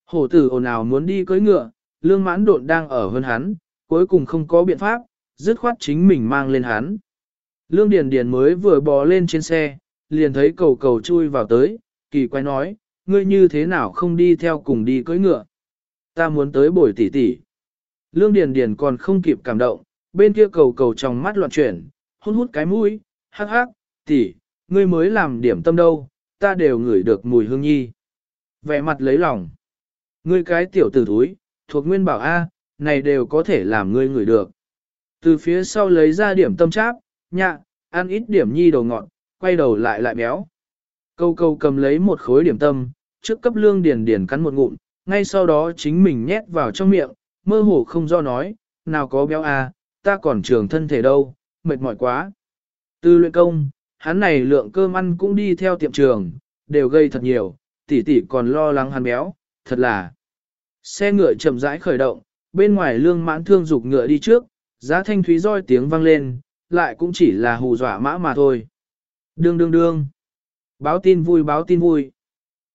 Hổ tử ồn ào muốn đi cưới ngựa, lương mãn độn đang ở hơn hắn, cuối cùng không có biện pháp, dứt khoát chính mình mang lên hắn. Lương Điền Điền mới vừa bò lên trên xe, liền thấy cầu cầu chui vào tới, kỳ quái nói, ngươi như thế nào không đi theo cùng đi cưỡi ngựa. Ta muốn tới bồi tỷ tỷ. Lương Điền Điền còn không kịp cảm động, bên kia cầu cầu trong mắt loạn chuyển, hút hút cái mũi, hắc hắc, tỷ, ngươi mới làm điểm tâm đâu, ta đều ngửi được mùi hương nhi. Vẻ mặt lấy lòng. Ngươi cái tiểu tử thúi, thuộc nguyên bảo A, này đều có thể làm ngươi ngửi được. Từ phía sau lấy ra điểm tâm cháp, nhạ, ăn ít điểm nhi đồ ngọt, quay đầu lại lại béo. Câu câu cầm lấy một khối điểm tâm, trước cấp lương điền điền cắn một ngụm, ngay sau đó chính mình nhét vào trong miệng, mơ hồ không do nói, nào có béo à, ta còn trường thân thể đâu, mệt mỏi quá. Từ luyện công, hắn này lượng cơm ăn cũng đi theo tiệm trường, đều gây thật nhiều, tỷ tỷ còn lo lắng hắn béo, thật là. Xe ngựa chậm rãi khởi động, bên ngoài lương mãn thương dục ngựa đi trước, giá thanh thúy roi tiếng vang lên, lại cũng chỉ là hù dọa mã mà thôi. Đương đương đương. Báo tin vui báo tin vui.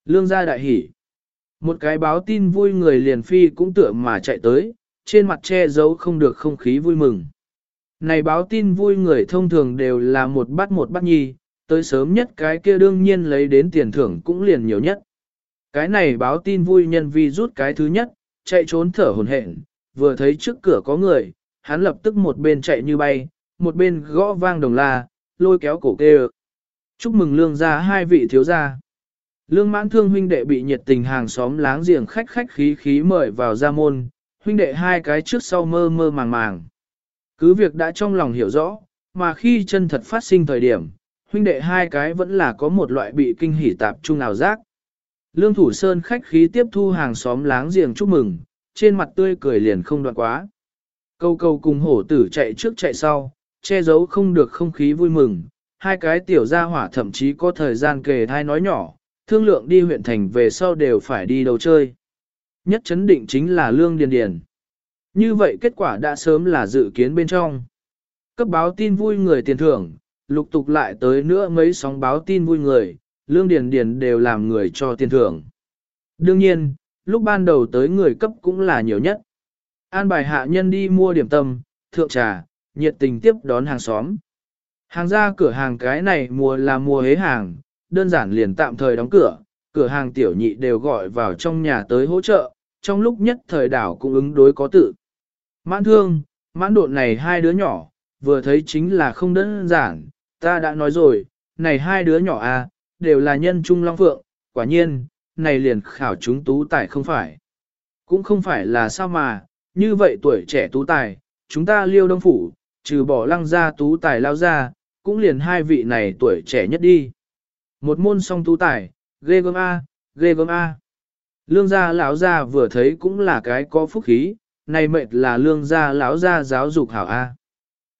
Lương gia đại hỉ. Một cái báo tin vui người liền phi cũng tựa mà chạy tới, trên mặt che giấu không được không khí vui mừng. Này báo tin vui người thông thường đều là một bắt một bắt nhi, tới sớm nhất cái kia đương nhiên lấy đến tiền thưởng cũng liền nhiều nhất. Cái này báo tin vui nhân vi rút cái thứ nhất, chạy trốn thở hồn hển, vừa thấy trước cửa có người, hắn lập tức một bên chạy như bay, một bên gõ vang đồng la, lôi kéo cổ kê Chúc mừng lương gia hai vị thiếu gia. Lương mãn thương huynh đệ bị nhiệt tình hàng xóm láng giềng khách khách khí khí mời vào gia môn, huynh đệ hai cái trước sau mơ mơ màng màng. Cứ việc đã trong lòng hiểu rõ, mà khi chân thật phát sinh thời điểm, huynh đệ hai cái vẫn là có một loại bị kinh hỉ tạp trung nào giác. Lương Thủ Sơn khách khí tiếp thu hàng xóm láng giềng chúc mừng, trên mặt tươi cười liền không đoạn quá. Câu câu cùng hổ tử chạy trước chạy sau, che giấu không được không khí vui mừng, hai cái tiểu gia hỏa thậm chí có thời gian kề thai nói nhỏ, thương lượng đi huyện thành về sau đều phải đi đâu chơi. Nhất chấn định chính là lương điền điền. Như vậy kết quả đã sớm là dự kiến bên trong. Cấp báo tin vui người tiền thưởng, lục tục lại tới nữa mấy sóng báo tin vui người, lương điền điền đều làm người cho tiền thưởng. Đương nhiên, lúc ban đầu tới người cấp cũng là nhiều nhất. An bài hạ nhân đi mua điểm tâm, thượng trà, nhiệt tình tiếp đón hàng xóm. Hàng ra cửa hàng cái này mùa là mùa hế hàng, đơn giản liền tạm thời đóng cửa, cửa hàng tiểu nhị đều gọi vào trong nhà tới hỗ trợ, trong lúc nhất thời đảo cũng ứng đối có tự. Mãn thương, mãn độn này hai đứa nhỏ, vừa thấy chính là không đơn giản, ta đã nói rồi, này hai đứa nhỏ à, đều là nhân trung long phượng, quả nhiên, này liền khảo chúng tú tài không phải. Cũng không phải là sao mà, như vậy tuổi trẻ tú tài, chúng ta liêu đông phủ, trừ bỏ lăng ra tú tài lao ra, cũng liền hai vị này tuổi trẻ nhất đi. Một môn song tú tài, ghê gớm A, ghê gớm A. Lương gia lão gia vừa thấy cũng là cái có phúc khí, này mệt là lương gia lão gia giáo dục hảo A.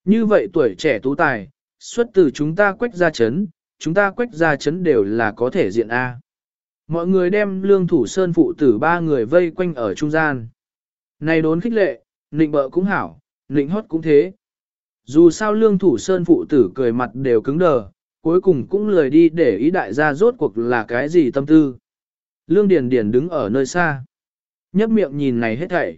Như vậy tuổi trẻ tú tài, xuất từ chúng ta quách gia chấn, chúng ta quách gia chấn đều là có thể diện A. Mọi người đem lương thủ sơn phụ tử ba người vây quanh ở trung gian. Này đốn khích lệ, nịnh bợ cũng hảo, nịnh hót cũng thế. Dù sao lương thủ sơn phụ tử cười mặt đều cứng đờ, cuối cùng cũng lười đi để ý đại gia rốt cuộc là cái gì tâm tư. Lương Điền Điền đứng ở nơi xa. Nhấp miệng nhìn này hết thảy.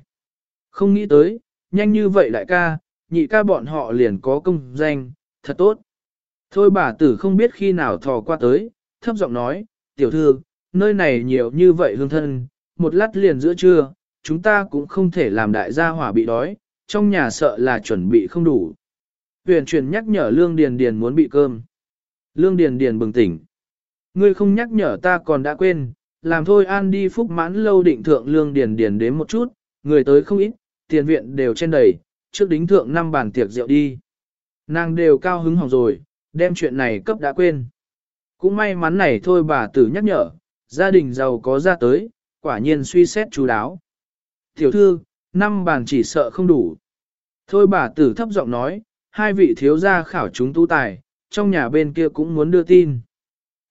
Không nghĩ tới, nhanh như vậy đại ca, nhị ca bọn họ liền có công danh, thật tốt. Thôi bà tử không biết khi nào thò qua tới, thấp giọng nói, tiểu thư, nơi này nhiều như vậy hương thân, một lát liền giữa trưa, chúng ta cũng không thể làm đại gia hỏa bị đói, trong nhà sợ là chuẩn bị không đủ. Huyền truyền nhắc nhở Lương Điền Điền muốn bị cơm. Lương Điền Điền bừng tỉnh. Ngươi không nhắc nhở ta còn đã quên, làm thôi an đi phúc mãn lâu định thượng lương điền điền đến một chút, người tới không ít, tiền viện đều trên đầy, trước đính thượng năm bàn tiệc rượu đi. Nàng đều cao hứng hỏng rồi, đem chuyện này cấp đã quên. Cũng may mắn này thôi bà tử nhắc nhở, gia đình giàu có ra tới, quả nhiên suy xét chú đáo. Tiểu thư, năm bàn chỉ sợ không đủ. Thôi bà tử thấp giọng nói, hai vị thiếu gia khảo chúng tu tài, trong nhà bên kia cũng muốn đưa tin.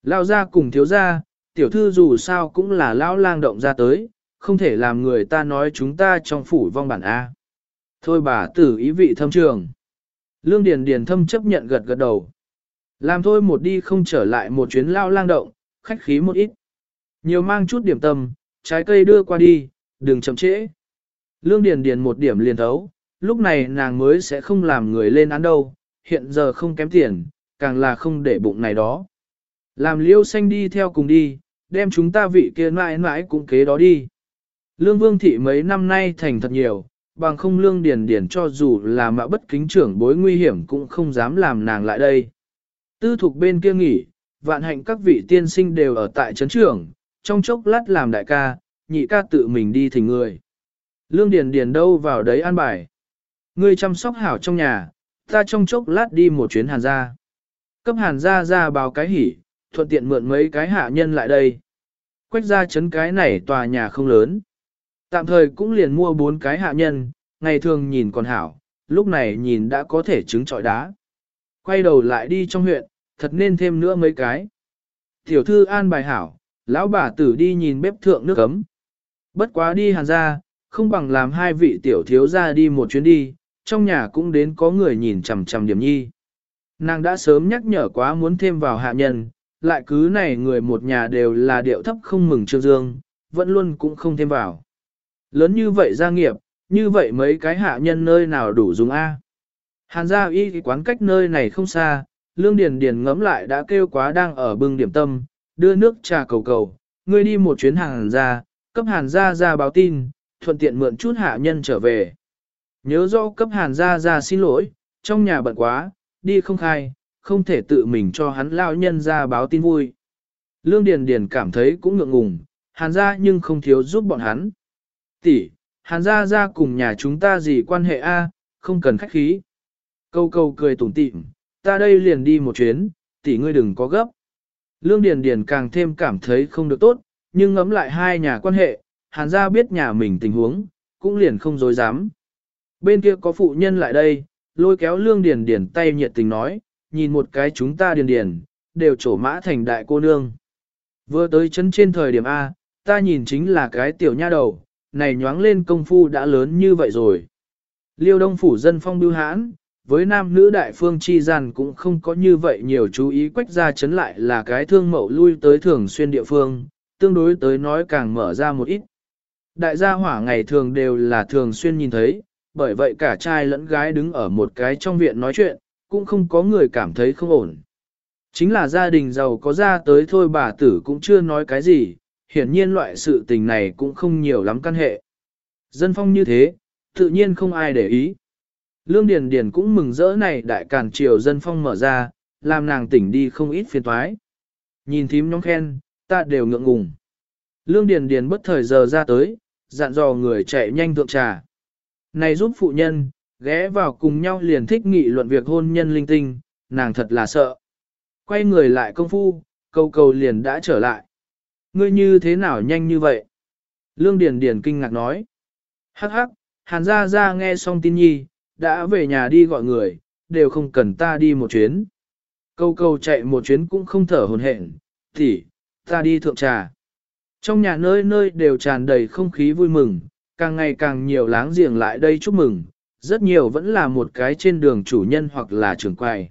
Lao ra cùng thiếu gia, tiểu thư dù sao cũng là lão lang động ra tới, không thể làm người ta nói chúng ta trong phủ vong bản A. Thôi bà tử ý vị thâm trường. Lương Điền Điền thâm chấp nhận gật gật đầu. Làm thôi một đi không trở lại một chuyến lao lang động, khách khí một ít. Nhiều mang chút điểm tâm, trái cây đưa qua đi, đừng chậm trễ. Lương Điền Điền một điểm liền thấu, lúc này nàng mới sẽ không làm người lên án đâu, hiện giờ không kém tiền, càng là không để bụng này đó. Làm liêu xanh đi theo cùng đi, đem chúng ta vị kia mãi mãi cũng kế đó đi. Lương Vương Thị mấy năm nay thành thật nhiều, bằng không lương điền điền cho dù là mạ bất kính trưởng bối nguy hiểm cũng không dám làm nàng lại đây. Tư thục bên kia nghỉ, vạn hạnh các vị tiên sinh đều ở tại trấn trưởng, trong chốc lát làm đại ca, nhị ca tự mình đi thỉnh người. Lương điền điền đâu vào đấy an bài. Ngươi chăm sóc hảo trong nhà, ta trong chốc lát đi một chuyến hàn gia. Cấp hàn gia ra báo cái hỉ, thuận tiện mượn mấy cái hạ nhân lại đây. Quách ra chấn cái này tòa nhà không lớn. Tạm thời cũng liền mua bốn cái hạ nhân, ngày thường nhìn còn hảo, lúc này nhìn đã có thể trứng trọi đá. Quay đầu lại đi trong huyện, thật nên thêm nữa mấy cái. Tiểu thư an bài hảo, lão bà tử đi nhìn bếp thượng nước ấm. Bất quá đi hàn ra, không bằng làm hai vị tiểu thiếu ra đi một chuyến đi, trong nhà cũng đến có người nhìn chằm chằm điểm nhi. Nàng đã sớm nhắc nhở quá muốn thêm vào hạ nhân, lại cứ này người một nhà đều là điệu thấp không mừng trương dương, vẫn luôn cũng không thêm vào. Lớn như vậy gia nghiệp, như vậy mấy cái hạ nhân nơi nào đủ dùng A. Hàn gia y quán cách nơi này không xa, lương điền điền ngấm lại đã kêu quá đang ở bưng điểm tâm, đưa nước trà cầu cầu, ngươi đi một chuyến hàng gia, cấp hàn gia ra báo tin, thuận tiện mượn chút hạ nhân trở về. Nhớ rõ cấp hàn gia ra xin lỗi, trong nhà bận quá, đi không khai, không thể tự mình cho hắn lao nhân ra báo tin vui. Lương Điền Điền cảm thấy cũng ngượng ngùng, hàn gia nhưng không thiếu giúp bọn hắn. Tỷ, hàn gia gia cùng nhà chúng ta gì quan hệ a, không cần khách khí. Câu câu cười tủm tỉm, ta đây liền đi một chuyến, tỷ ngươi đừng có gấp. Lương Điền Điền càng thêm cảm thấy không được tốt, nhưng ngẫm lại hai nhà quan hệ, hàn gia biết nhà mình tình huống, cũng liền không dối dám. Bên kia có phụ nhân lại đây, lôi kéo Lương Điền Điền tay nhiệt tình nói, nhìn một cái chúng ta Điền Điền, đều trổ mã thành đại cô nương. Vừa tới chân trên thời điểm A, ta nhìn chính là cái tiểu nha đầu, này nhoáng lên công phu đã lớn như vậy rồi. Liêu đông phủ dân phong bưu hãn, với nam nữ đại phương chi gian cũng không có như vậy nhiều chú ý quách ra chấn lại là cái thương mậu lui tới thường xuyên địa phương, tương đối tới nói càng mở ra một ít. Đại gia hỏa ngày thường đều là thường xuyên nhìn thấy, bởi vậy cả trai lẫn gái đứng ở một cái trong viện nói chuyện, cũng không có người cảm thấy không ổn. Chính là gia đình giàu có ra tới thôi bà tử cũng chưa nói cái gì, hiển nhiên loại sự tình này cũng không nhiều lắm căn hệ. Dân phong như thế, tự nhiên không ai để ý. Lương Điền Điền cũng mừng rỡ này đại càn triều dân phong mở ra, làm nàng tỉnh đi không ít phiền toái. Nhìn thím nhóm khen, ta đều ngượng ngùng. Lương Điền Điền bất thời giờ ra tới, dặn dò người chạy nhanh thượng trà. Này giúp phụ nhân, ghé vào cùng nhau liền thích nghị luận việc hôn nhân linh tinh, nàng thật là sợ. Quay người lại công phu, câu cầu liền đã trở lại. Ngươi như thế nào nhanh như vậy? Lương Điền Điền kinh ngạc nói. Hắc hắc, hàn gia gia nghe xong tin nhi, đã về nhà đi gọi người, đều không cần ta đi một chuyến. Câu câu chạy một chuyến cũng không thở hồn hển, thì, ta đi thượng trà. Trong nhà nơi nơi đều tràn đầy không khí vui mừng, càng ngày càng nhiều láng giềng lại đây chúc mừng, rất nhiều vẫn là một cái trên đường chủ nhân hoặc là trưởng quầy.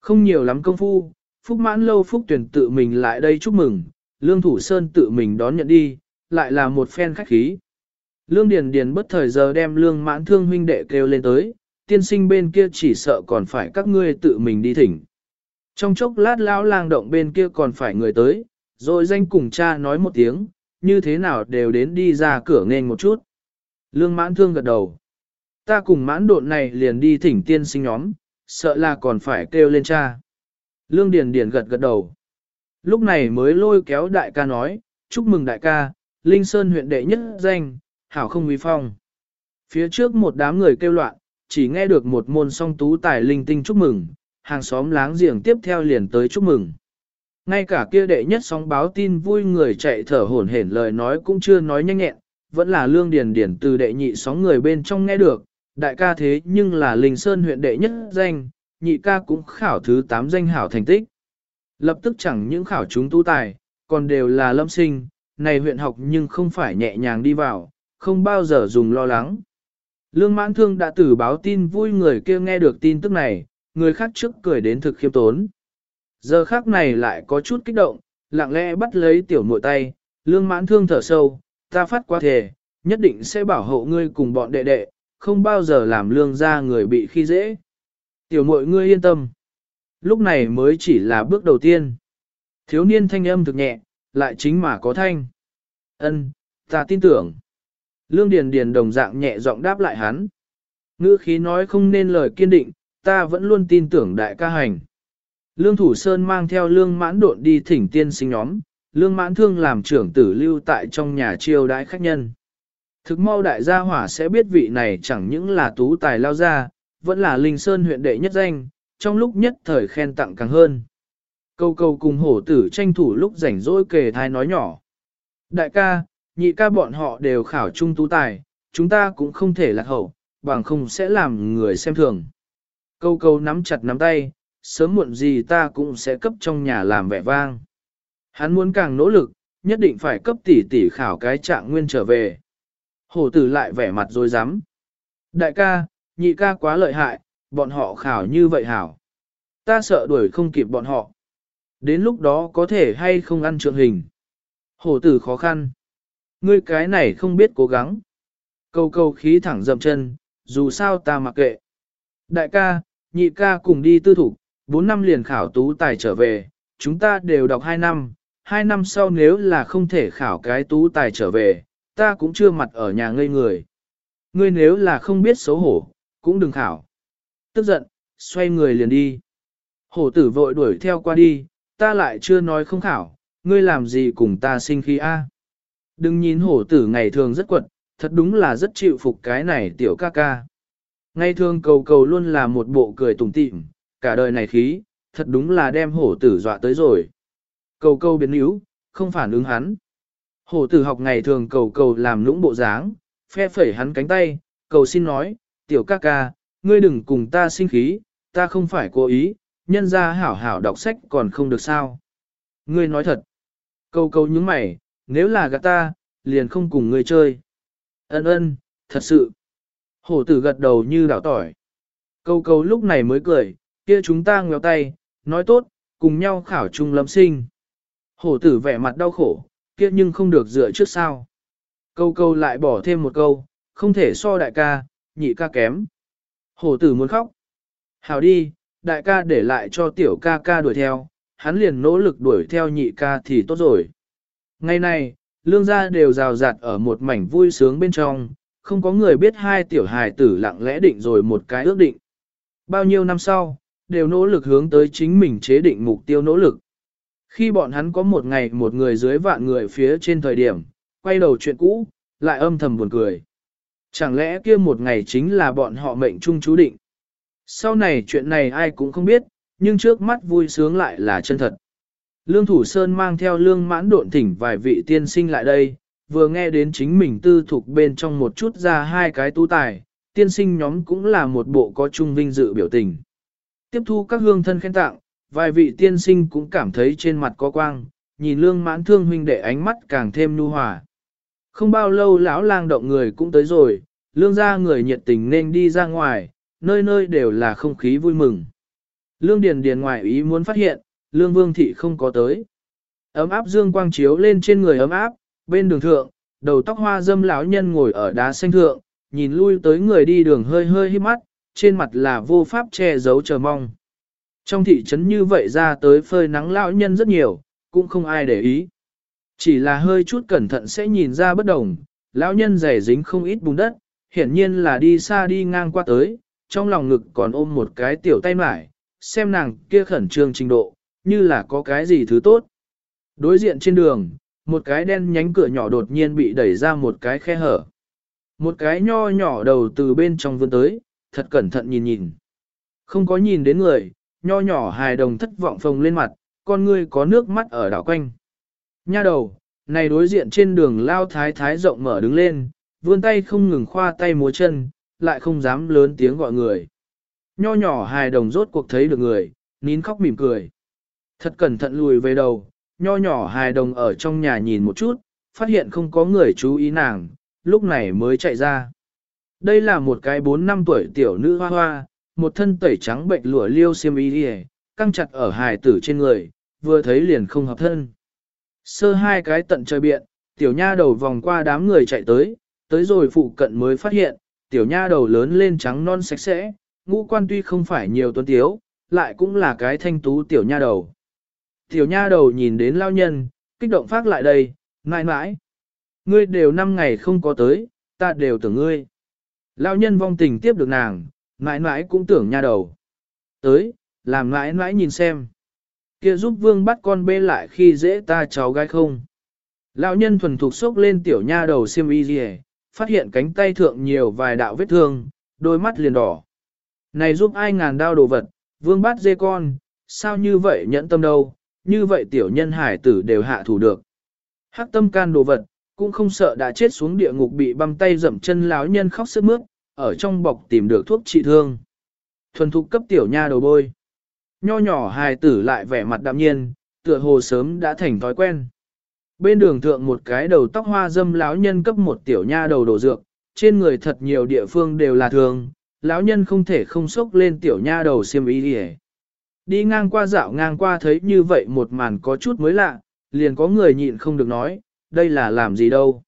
Không nhiều lắm công phu, Phúc mãn lâu Phúc tuyển tự mình lại đây chúc mừng, Lương Thủ Sơn tự mình đón nhận đi, lại là một phen khách khí. Lương Điền Điền bất thời giờ đem Lương Mãn Thương huynh đệ kêu lên tới, tiên sinh bên kia chỉ sợ còn phải các ngươi tự mình đi thỉnh. Trong chốc lát lão lang động bên kia còn phải người tới, rồi danh cùng cha nói một tiếng, như thế nào đều đến đi ra cửa nên một chút. Lương Mãn Thương gật đầu. Ta cùng mãn độn này liền đi thỉnh tiên sinh nhóm, sợ là còn phải kêu lên cha. Lương Điền Điền gật gật đầu. Lúc này mới lôi kéo đại ca nói, chúc mừng đại ca, Linh Sơn huyện đệ nhất danh, hảo không uy phong. Phía trước một đám người kêu loạn, chỉ nghe được một môn song tú tài linh tinh chúc mừng, hàng xóm láng giềng tiếp theo liền tới chúc mừng. Ngay cả kia đệ nhất sóng báo tin vui người chạy thở hổn hển lời nói cũng chưa nói nhanh nhẹn, vẫn là lương điền điển từ đệ nhị sóng người bên trong nghe được, đại ca thế nhưng là Linh Sơn huyện đệ nhất danh, nhị ca cũng khảo thứ 8 danh hảo thành tích. Lập tức chẳng những khảo chúng tu tài, còn đều là lâm sinh, này huyện học nhưng không phải nhẹ nhàng đi vào, không bao giờ dùng lo lắng. Lương mãn thương đã tử báo tin vui người kia nghe được tin tức này, người khác trước cười đến thực khiêm tốn. Giờ khác này lại có chút kích động, lặng lẽ bắt lấy tiểu muội tay, lương mãn thương thở sâu, ta phát qua thể, nhất định sẽ bảo hộ ngươi cùng bọn đệ đệ, không bao giờ làm lương ra người bị khi dễ. Tiểu muội ngươi yên tâm. Lúc này mới chỉ là bước đầu tiên. Thiếu niên thanh âm thực nhẹ, lại chính mà có thanh. Ân, ta tin tưởng. Lương Điền Điền đồng dạng nhẹ giọng đáp lại hắn. Ngữ khí nói không nên lời kiên định, ta vẫn luôn tin tưởng đại ca hành. Lương Thủ Sơn mang theo lương mãn độn đi thỉnh tiên sinh nhóm, lương mãn thương làm trưởng tử lưu tại trong nhà chiêu đãi khách nhân. Thực mau đại gia hỏa sẽ biết vị này chẳng những là tú tài lao gia, vẫn là linh sơn huyện đệ nhất danh, trong lúc nhất thời khen tặng càng hơn. Câu câu cùng hổ tử tranh thủ lúc rảnh rỗi kề thai nói nhỏ. Đại ca, nhị ca bọn họ đều khảo trung tú tài, chúng ta cũng không thể lạc hậu, bằng không sẽ làm người xem thường. Câu câu nắm chặt nắm tay, sớm muộn gì ta cũng sẽ cấp trong nhà làm vẻ vang. Hắn muốn càng nỗ lực, nhất định phải cấp tỷ tỷ khảo cái trạng nguyên trở về. Hổ tử lại vẻ mặt rồi dám. Đại ca, nhị ca quá lợi hại, bọn họ khảo như vậy hảo. Ta sợ đuổi không kịp bọn họ. Đến lúc đó có thể hay không ăn trượng hình. Hổ tử khó khăn. Ngươi cái này không biết cố gắng. Câu câu khí thẳng dậm chân, dù sao ta mặc kệ. Đại ca, nhị ca cùng đi tư thủ, 4 năm liền khảo tú tài trở về, chúng ta đều đọc 2 năm, 2 năm sau nếu là không thể khảo cái tú tài trở về, ta cũng chưa mặt ở nhà ngây người. Ngươi nếu là không biết xấu hổ, cũng đừng khảo. Tức giận, xoay người liền đi. Hổ tử vội đuổi theo qua đi, ta lại chưa nói không khảo, ngươi làm gì cùng ta sinh khí a? Đừng nhìn hổ tử ngày thường rất quật, thật đúng là rất chịu phục cái này tiểu ca ca. Ngày thường cầu cầu luôn là một bộ cười tủm tỉm, cả đời này khí, thật đúng là đem hổ tử dọa tới rồi. Cầu cầu biến yếu, không phản ứng hắn. Hổ tử học ngày thường cầu cầu làm lũng bộ dáng, phe phẩy hắn cánh tay, cầu xin nói, tiểu ca ca, ngươi đừng cùng ta sinh khí, ta không phải cố ý, nhân ra hảo hảo đọc sách còn không được sao. Ngươi nói thật. Câu câu những mày, nếu là gạt ta, liền không cùng ngươi chơi. Ân ân, thật sự. Hổ tử gật đầu như đảo tỏi. Câu câu lúc này mới cười, kia chúng ta ngéo tay, nói tốt, cùng nhau khảo chung lâm sinh. Hổ tử vẻ mặt đau khổ, kia nhưng không được dựa trước sao. Câu câu lại bỏ thêm một câu, không thể so đại ca, nhị ca kém. Hổ tử muốn khóc. Hảo đi, đại ca để lại cho tiểu ca ca đuổi theo, hắn liền nỗ lực đuổi theo nhị ca thì tốt rồi. Ngày này, lương gia đều rào rạt ở một mảnh vui sướng bên trong, không có người biết hai tiểu hài tử lặng lẽ định rồi một cái ước định. Bao nhiêu năm sau, đều nỗ lực hướng tới chính mình chế định mục tiêu nỗ lực. Khi bọn hắn có một ngày một người dưới vạn người phía trên thời điểm, quay đầu chuyện cũ, lại âm thầm buồn cười. Chẳng lẽ kia một ngày chính là bọn họ mệnh chung chú định. Sau này chuyện này ai cũng không biết, nhưng trước mắt vui sướng lại là chân thật. Lương Thủ Sơn mang theo lương mãn độn thỉnh vài vị tiên sinh lại đây, vừa nghe đến chính mình tư thuộc bên trong một chút ra hai cái tu tài, tiên sinh nhóm cũng là một bộ có chung vinh dự biểu tình. Tiếp thu các hương thân khen tặng, vài vị tiên sinh cũng cảm thấy trên mặt có quang, nhìn lương mãn thương huynh đệ ánh mắt càng thêm nhu hòa. Không bao lâu lão lang động người cũng tới rồi, lương Gia người nhiệt tình nên đi ra ngoài, nơi nơi đều là không khí vui mừng. Lương Điền Điền ngoài ý muốn phát hiện, Lương Vương Thị không có tới. Ấm áp dương quang chiếu lên trên người ấm áp, bên đường thượng, đầu tóc hoa dâm lão nhân ngồi ở đá xanh thượng, nhìn lui tới người đi đường hơi hơi hít mắt, trên mặt là vô pháp che giấu chờ mong. Trong thị trấn như vậy ra tới phơi nắng lão nhân rất nhiều, cũng không ai để ý. Chỉ là hơi chút cẩn thận sẽ nhìn ra bất đồng, lão nhân rẻ dính không ít bùn đất, hiển nhiên là đi xa đi ngang qua tới, trong lòng ngực còn ôm một cái tiểu tay mải, xem nàng kia khẩn trương trình độ, như là có cái gì thứ tốt. Đối diện trên đường, một cái đen nhánh cửa nhỏ đột nhiên bị đẩy ra một cái khe hở. Một cái nho nhỏ đầu từ bên trong vươn tới, thật cẩn thận nhìn nhìn. Không có nhìn đến người, nho nhỏ hài đồng thất vọng phồng lên mặt, con ngươi có nước mắt ở đảo quanh. Nha đầu, này đối diện trên đường lao thái thái rộng mở đứng lên, vươn tay không ngừng khoa tay múa chân, lại không dám lớn tiếng gọi người. Nho nhỏ hài đồng rốt cuộc thấy được người, nín khóc mỉm cười. Thật cẩn thận lùi về đầu, nho nhỏ hài đồng ở trong nhà nhìn một chút, phát hiện không có người chú ý nàng, lúc này mới chạy ra. Đây là một cái 4 năm tuổi tiểu nữ hoa hoa, một thân tẩy trắng bệnh lụa liêu xiêm y đi căng chặt ở hài tử trên người, vừa thấy liền không hợp thân. Sơ hai cái tận trời biện, tiểu nha đầu vòng qua đám người chạy tới, tới rồi phụ cận mới phát hiện, tiểu nha đầu lớn lên trắng non sạch sẽ, ngũ quan tuy không phải nhiều tuấn tiếu, lại cũng là cái thanh tú tiểu nha đầu. Tiểu nha đầu nhìn đến lao nhân, kích động phát lại đây, mãi mãi. Ngươi đều năm ngày không có tới, ta đều tưởng ngươi. Lao nhân vong tình tiếp được nàng, mãi mãi cũng tưởng nha đầu. Tới, làm mãi mãi nhìn xem kia giúp vương bắt con bê lại khi dễ ta cháu gái không. Lão nhân thuần thục sốc lên tiểu nha đầu xiêm y gì phát hiện cánh tay thượng nhiều vài đạo vết thương, đôi mắt liền đỏ. Này giúp ai ngàn đao đồ vật, vương bắt dê con, sao như vậy nhẫn tâm đâu, như vậy tiểu nhân hải tử đều hạ thủ được. Hắc tâm can đồ vật, cũng không sợ đã chết xuống địa ngục bị băm tay dậm chân lão nhân khóc sức mướt, ở trong bọc tìm được thuốc trị thương. Thuần thục cấp tiểu nha đầu bôi. Nho nhỏ hài tử lại vẻ mặt đạm nhiên, tựa hồ sớm đã thành thói quen. Bên đường thượng một cái đầu tóc hoa dâm lão nhân cấp một tiểu nha đầu đổ dược, trên người thật nhiều địa phương đều là thường, lão nhân không thể không sốc lên tiểu nha đầu xiêm ý đi Đi ngang qua dạo ngang qua thấy như vậy một màn có chút mới lạ, liền có người nhịn không được nói, đây là làm gì đâu.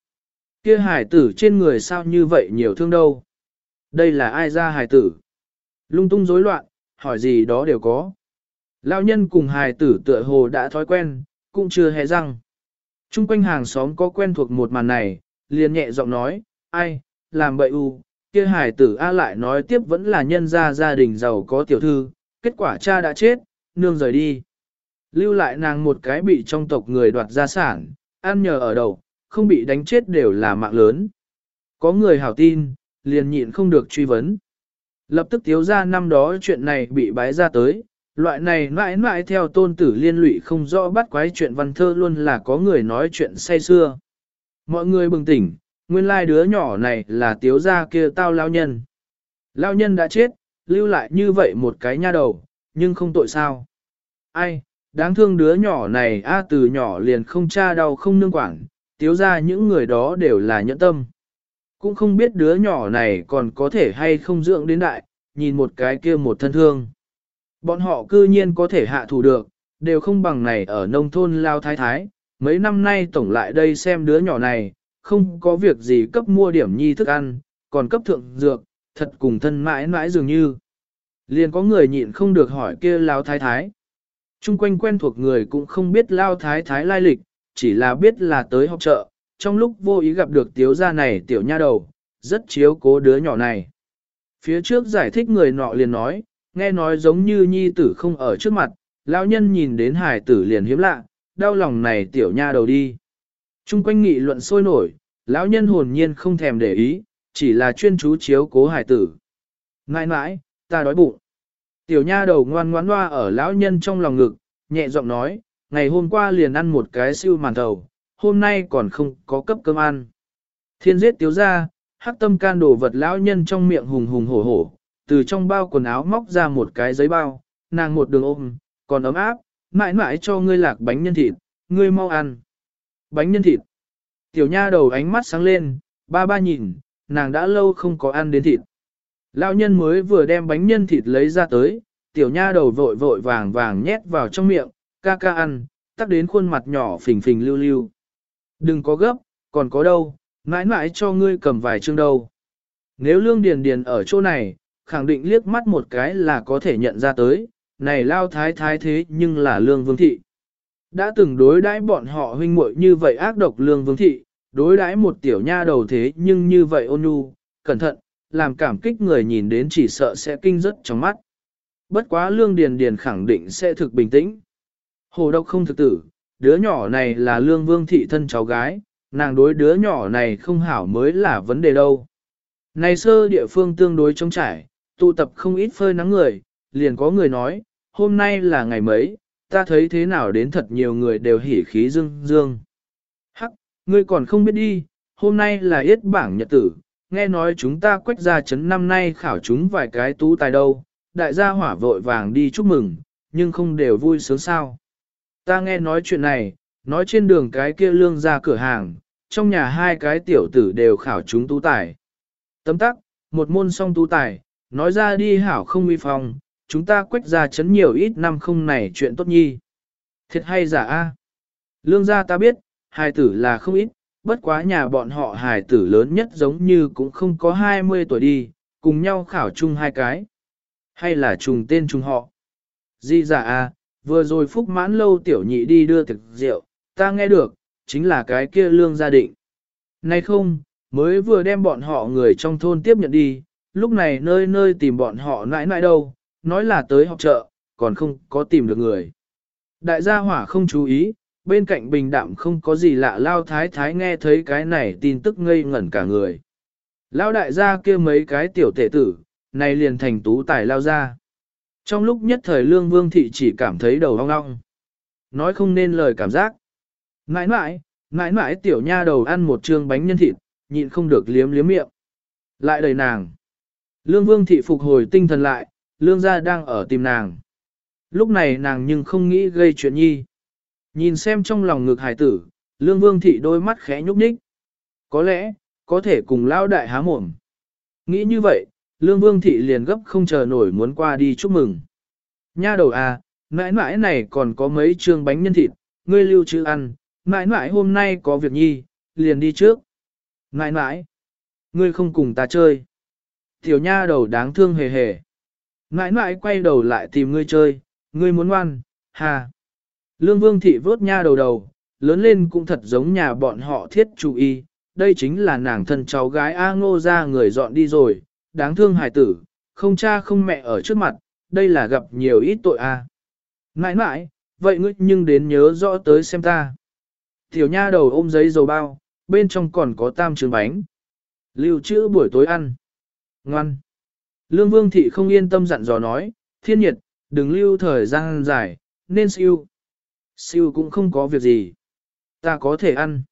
Kia hải tử trên người sao như vậy nhiều thương đâu. Đây là ai ra hải tử? Lung tung rối loạn, hỏi gì đó đều có. Lão nhân cùng hài tử tựa hồ đã thói quen, cũng chưa hề răng. Trung quanh hàng xóm có quen thuộc một màn này, liền nhẹ giọng nói, ai, làm bậy u, kia hài tử A lại nói tiếp vẫn là nhân gia gia đình giàu có tiểu thư, kết quả cha đã chết, nương rời đi. Lưu lại nàng một cái bị trong tộc người đoạt gia sản, ăn nhờ ở đầu, không bị đánh chết đều là mạng lớn. Có người hảo tin, liền nhịn không được truy vấn. Lập tức tiếu ra năm đó chuyện này bị bái ra tới, loại này mãi mãi theo tôn tử liên lụy không rõ bắt quái chuyện văn thơ luôn là có người nói chuyện say xưa. Mọi người bừng tỉnh, nguyên lai đứa nhỏ này là tiếu gia kia tao lao nhân. Lao nhân đã chết, lưu lại như vậy một cái nha đầu, nhưng không tội sao. Ai, đáng thương đứa nhỏ này a từ nhỏ liền không cha đau không nương quản, tiếu ra những người đó đều là nhẫn tâm. Cũng không biết đứa nhỏ này còn có thể hay không dưỡng đến đại, nhìn một cái kia một thân thương. Bọn họ cư nhiên có thể hạ thủ được, đều không bằng này ở nông thôn lao thái thái, mấy năm nay tổng lại đây xem đứa nhỏ này, không có việc gì cấp mua điểm nhi thức ăn, còn cấp thượng dược, thật cùng thân mãi mãi dường như. Liền có người nhịn không được hỏi kia lao thái thái. Trung quanh quen thuộc người cũng không biết lao thái thái lai lịch, chỉ là biết là tới học chợ, trong lúc vô ý gặp được tiếu gia này tiểu nha đầu, rất chiếu cố đứa nhỏ này. Phía trước giải thích người nọ liền nói, nghe nói giống như nhi tử không ở trước mặt, lão nhân nhìn đến hải tử liền hiếm lạ, đau lòng này tiểu nha đầu đi. Trung quanh nghị luận sôi nổi, lão nhân hồn nhiên không thèm để ý, chỉ là chuyên chú chiếu cố hải tử. Nãi nãi, ta đói bụng. Tiểu nha đầu ngoan ngoãn loa ở lão nhân trong lòng ngực, nhẹ giọng nói, ngày hôm qua liền ăn một cái siêu màn thầu, hôm nay còn không có cấp cơm ăn. Thiên giết tiếu ra, hắc tâm can đổ vật lão nhân trong miệng hùng hùng hổ hổ, từ trong bao quần áo móc ra một cái giấy bao, nàng một đường ôm, còn ấm áp, mãi mãi cho ngươi lạc bánh nhân thịt, ngươi mau ăn. Bánh nhân thịt. Tiểu nha đầu ánh mắt sáng lên, ba ba nhìn, nàng đã lâu không có ăn đến thịt. Lão nhân mới vừa đem bánh nhân thịt lấy ra tới, tiểu nha đầu vội vội vàng vàng nhét vào trong miệng, ca ca ăn, tắc đến khuôn mặt nhỏ phình phình lưu lưu. Đừng có gấp, còn có đâu, mãi mãi cho ngươi cầm vài chương đâu. Nếu lương điền điền ở chỗ này, khẳng định liếc mắt một cái là có thể nhận ra tới, này lao thái thái thế nhưng là lương vương thị. Đã từng đối đãi bọn họ huynh muội như vậy ác độc lương vương thị, đối đãi một tiểu nha đầu thế nhưng như vậy ôn nhu, cẩn thận, làm cảm kích người nhìn đến chỉ sợ sẽ kinh rất trong mắt. Bất quá lương điền điền khẳng định sẽ thực bình tĩnh. Hồ độc không thực tử, đứa nhỏ này là lương vương thị thân cháu gái, nàng đối đứa nhỏ này không hảo mới là vấn đề đâu. Này sơ địa phương tương đối trống trải, tụ tập không ít phơi nắng người, liền có người nói, hôm nay là ngày mấy, ta thấy thế nào đến thật nhiều người đều hỉ khí dương dương. Hắc, ngươi còn không biết đi, hôm nay là yết bảng nhật tử, nghe nói chúng ta quách ra chấn năm nay khảo chúng vài cái tú tài đâu, đại gia hỏa vội vàng đi chúc mừng, nhưng không đều vui sướng sao. Ta nghe nói chuyện này, nói trên đường cái kia lương ra cửa hàng, trong nhà hai cái tiểu tử đều khảo chúng tú tài. Tấm tắc, một môn song tú tài, nói ra đi hảo không uy phong, chúng ta quách ra chấn nhiều ít năm không này chuyện tốt nhi. Thiệt hay giả a? Lương gia ta biết, hài tử là không ít, bất quá nhà bọn họ hài tử lớn nhất giống như cũng không có 20 tuổi đi, cùng nhau khảo chung hai cái. Hay là trùng tên trùng họ. Di giả a, vừa rồi phúc mãn lâu tiểu nhị đi đưa thực rượu, ta nghe được, chính là cái kia lương gia định. Này không, mới vừa đem bọn họ người trong thôn tiếp nhận đi, lúc này nơi nơi tìm bọn họ nãi nãi đâu, nói là tới học chợ, còn không có tìm được người. Đại gia hỏa không chú ý, bên cạnh bình đạm không có gì lạ lao thái thái nghe thấy cái này tin tức ngây ngẩn cả người. Lao đại gia kia mấy cái tiểu tệ tử, này liền thành tú tài lao ra. Trong lúc nhất thời lương vương thị chỉ cảm thấy đầu ong ong. Nói không nên lời cảm giác. Nãi nãi, nãi nãi tiểu nha đầu ăn một trương bánh nhân thịt, nhịn không được liếm liếm miệng. Lại đầy nàng. Lương vương thị phục hồi tinh thần lại, lương gia đang ở tìm nàng. Lúc này nàng nhưng không nghĩ gây chuyện nhi. Nhìn xem trong lòng ngực hải tử, lương vương thị đôi mắt khẽ nhúc nhích. Có lẽ, có thể cùng lao đại há mồm. Nghĩ như vậy, lương vương thị liền gấp không chờ nổi muốn qua đi chúc mừng. Nha đầu à, mãi mãi này còn có mấy trương bánh nhân thịt, ngươi lưu trữ ăn, mãi mãi hôm nay có việc nhi, liền đi trước. Mãi mãi, ngươi không cùng ta chơi. Tiểu nha đầu đáng thương hề hề. Mãi mãi quay đầu lại tìm ngươi chơi, ngươi muốn ngoan, hà. Lương vương thị vớt nha đầu đầu, lớn lên cũng thật giống nhà bọn họ thiết chú y, đây chính là nàng thân cháu gái A ngô ra người dọn đi rồi, đáng thương hài tử, không cha không mẹ ở trước mặt, đây là gặp nhiều ít tội A. Mãi mãi, vậy ngươi nhưng đến nhớ rõ tới xem ta. Tiểu nha đầu ôm giấy dầu bao, bên trong còn có tam trường bánh. Lưu trữ buổi tối ăn. Ngoan. Lương Vương Thị không yên tâm dặn dò nói, thiên nhiệt, đừng lưu thời gian dài, nên siêu. Siêu cũng không có việc gì. Ta có thể ăn.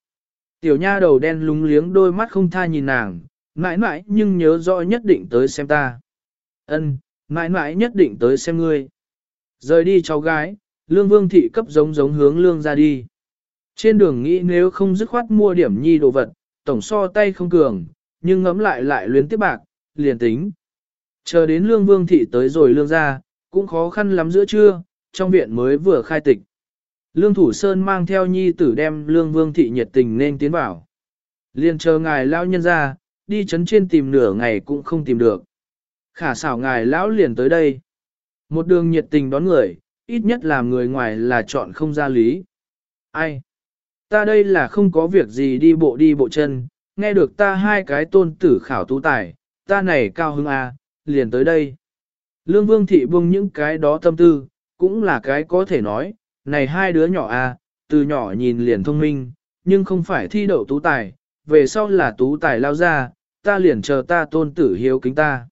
Tiểu nha đầu đen lúng liếng đôi mắt không tha nhìn nàng, mãi mãi nhưng nhớ rõ nhất định tới xem ta. Ân, mãi mãi nhất định tới xem ngươi. Rời đi cháu gái, Lương Vương Thị cấp giống giống hướng Lương ra đi. Trên đường nghĩ nếu không dứt khoát mua điểm nhi đồ vật, tổng so tay không cường, nhưng ngấm lại lại luyến tiếp bạc, liền tính. Chờ đến lương vương thị tới rồi lương ra, cũng khó khăn lắm giữa trưa, trong viện mới vừa khai tịch. Lương Thủ Sơn mang theo nhi tử đem lương vương thị nhiệt tình nên tiến vào. Liền chờ ngài lão nhân ra, đi chấn trên tìm nửa ngày cũng không tìm được. Khả xảo ngài lão liền tới đây. Một đường nhiệt tình đón người, ít nhất làm người ngoài là chọn không ra lý. Ai? Ta đây là không có việc gì đi bộ đi bộ chân, nghe được ta hai cái tôn tử khảo tú tài, ta này cao hứng a, à, liền tới đây. Lương Vương Thị buông những cái đó tâm tư, cũng là cái có thể nói, này hai đứa nhỏ a, à, từ nhỏ nhìn liền thông minh, nhưng không phải thi đậu tú tài, về sau là tú tài lao ra, ta liền chờ ta tôn tử hiếu kính ta.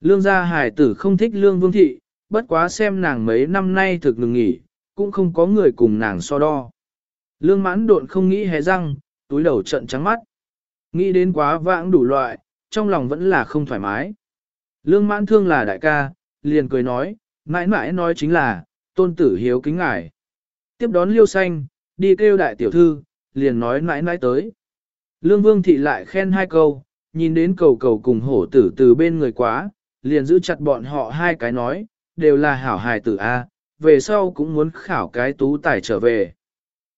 Lương gia hải tử không thích Lương Vương Thị, bất quá xem nàng mấy năm nay thực ngừng nghỉ, cũng không có người cùng nàng so đo. Lương mãn độn không nghĩ hề răng, túi đầu trận trắng mắt. Nghĩ đến quá vãng đủ loại, trong lòng vẫn là không thoải mái. Lương mãn thương là đại ca, liền cười nói, mãi mãi nói chính là, tôn tử hiếu kính ngài. Tiếp đón liêu xanh, đi kêu đại tiểu thư, liền nói mãi mãi tới. Lương vương thị lại khen hai câu, nhìn đến cầu cầu cùng hổ tử từ bên người quá, liền giữ chặt bọn họ hai cái nói, đều là hảo hài tử A, về sau cũng muốn khảo cái tú tài trở về.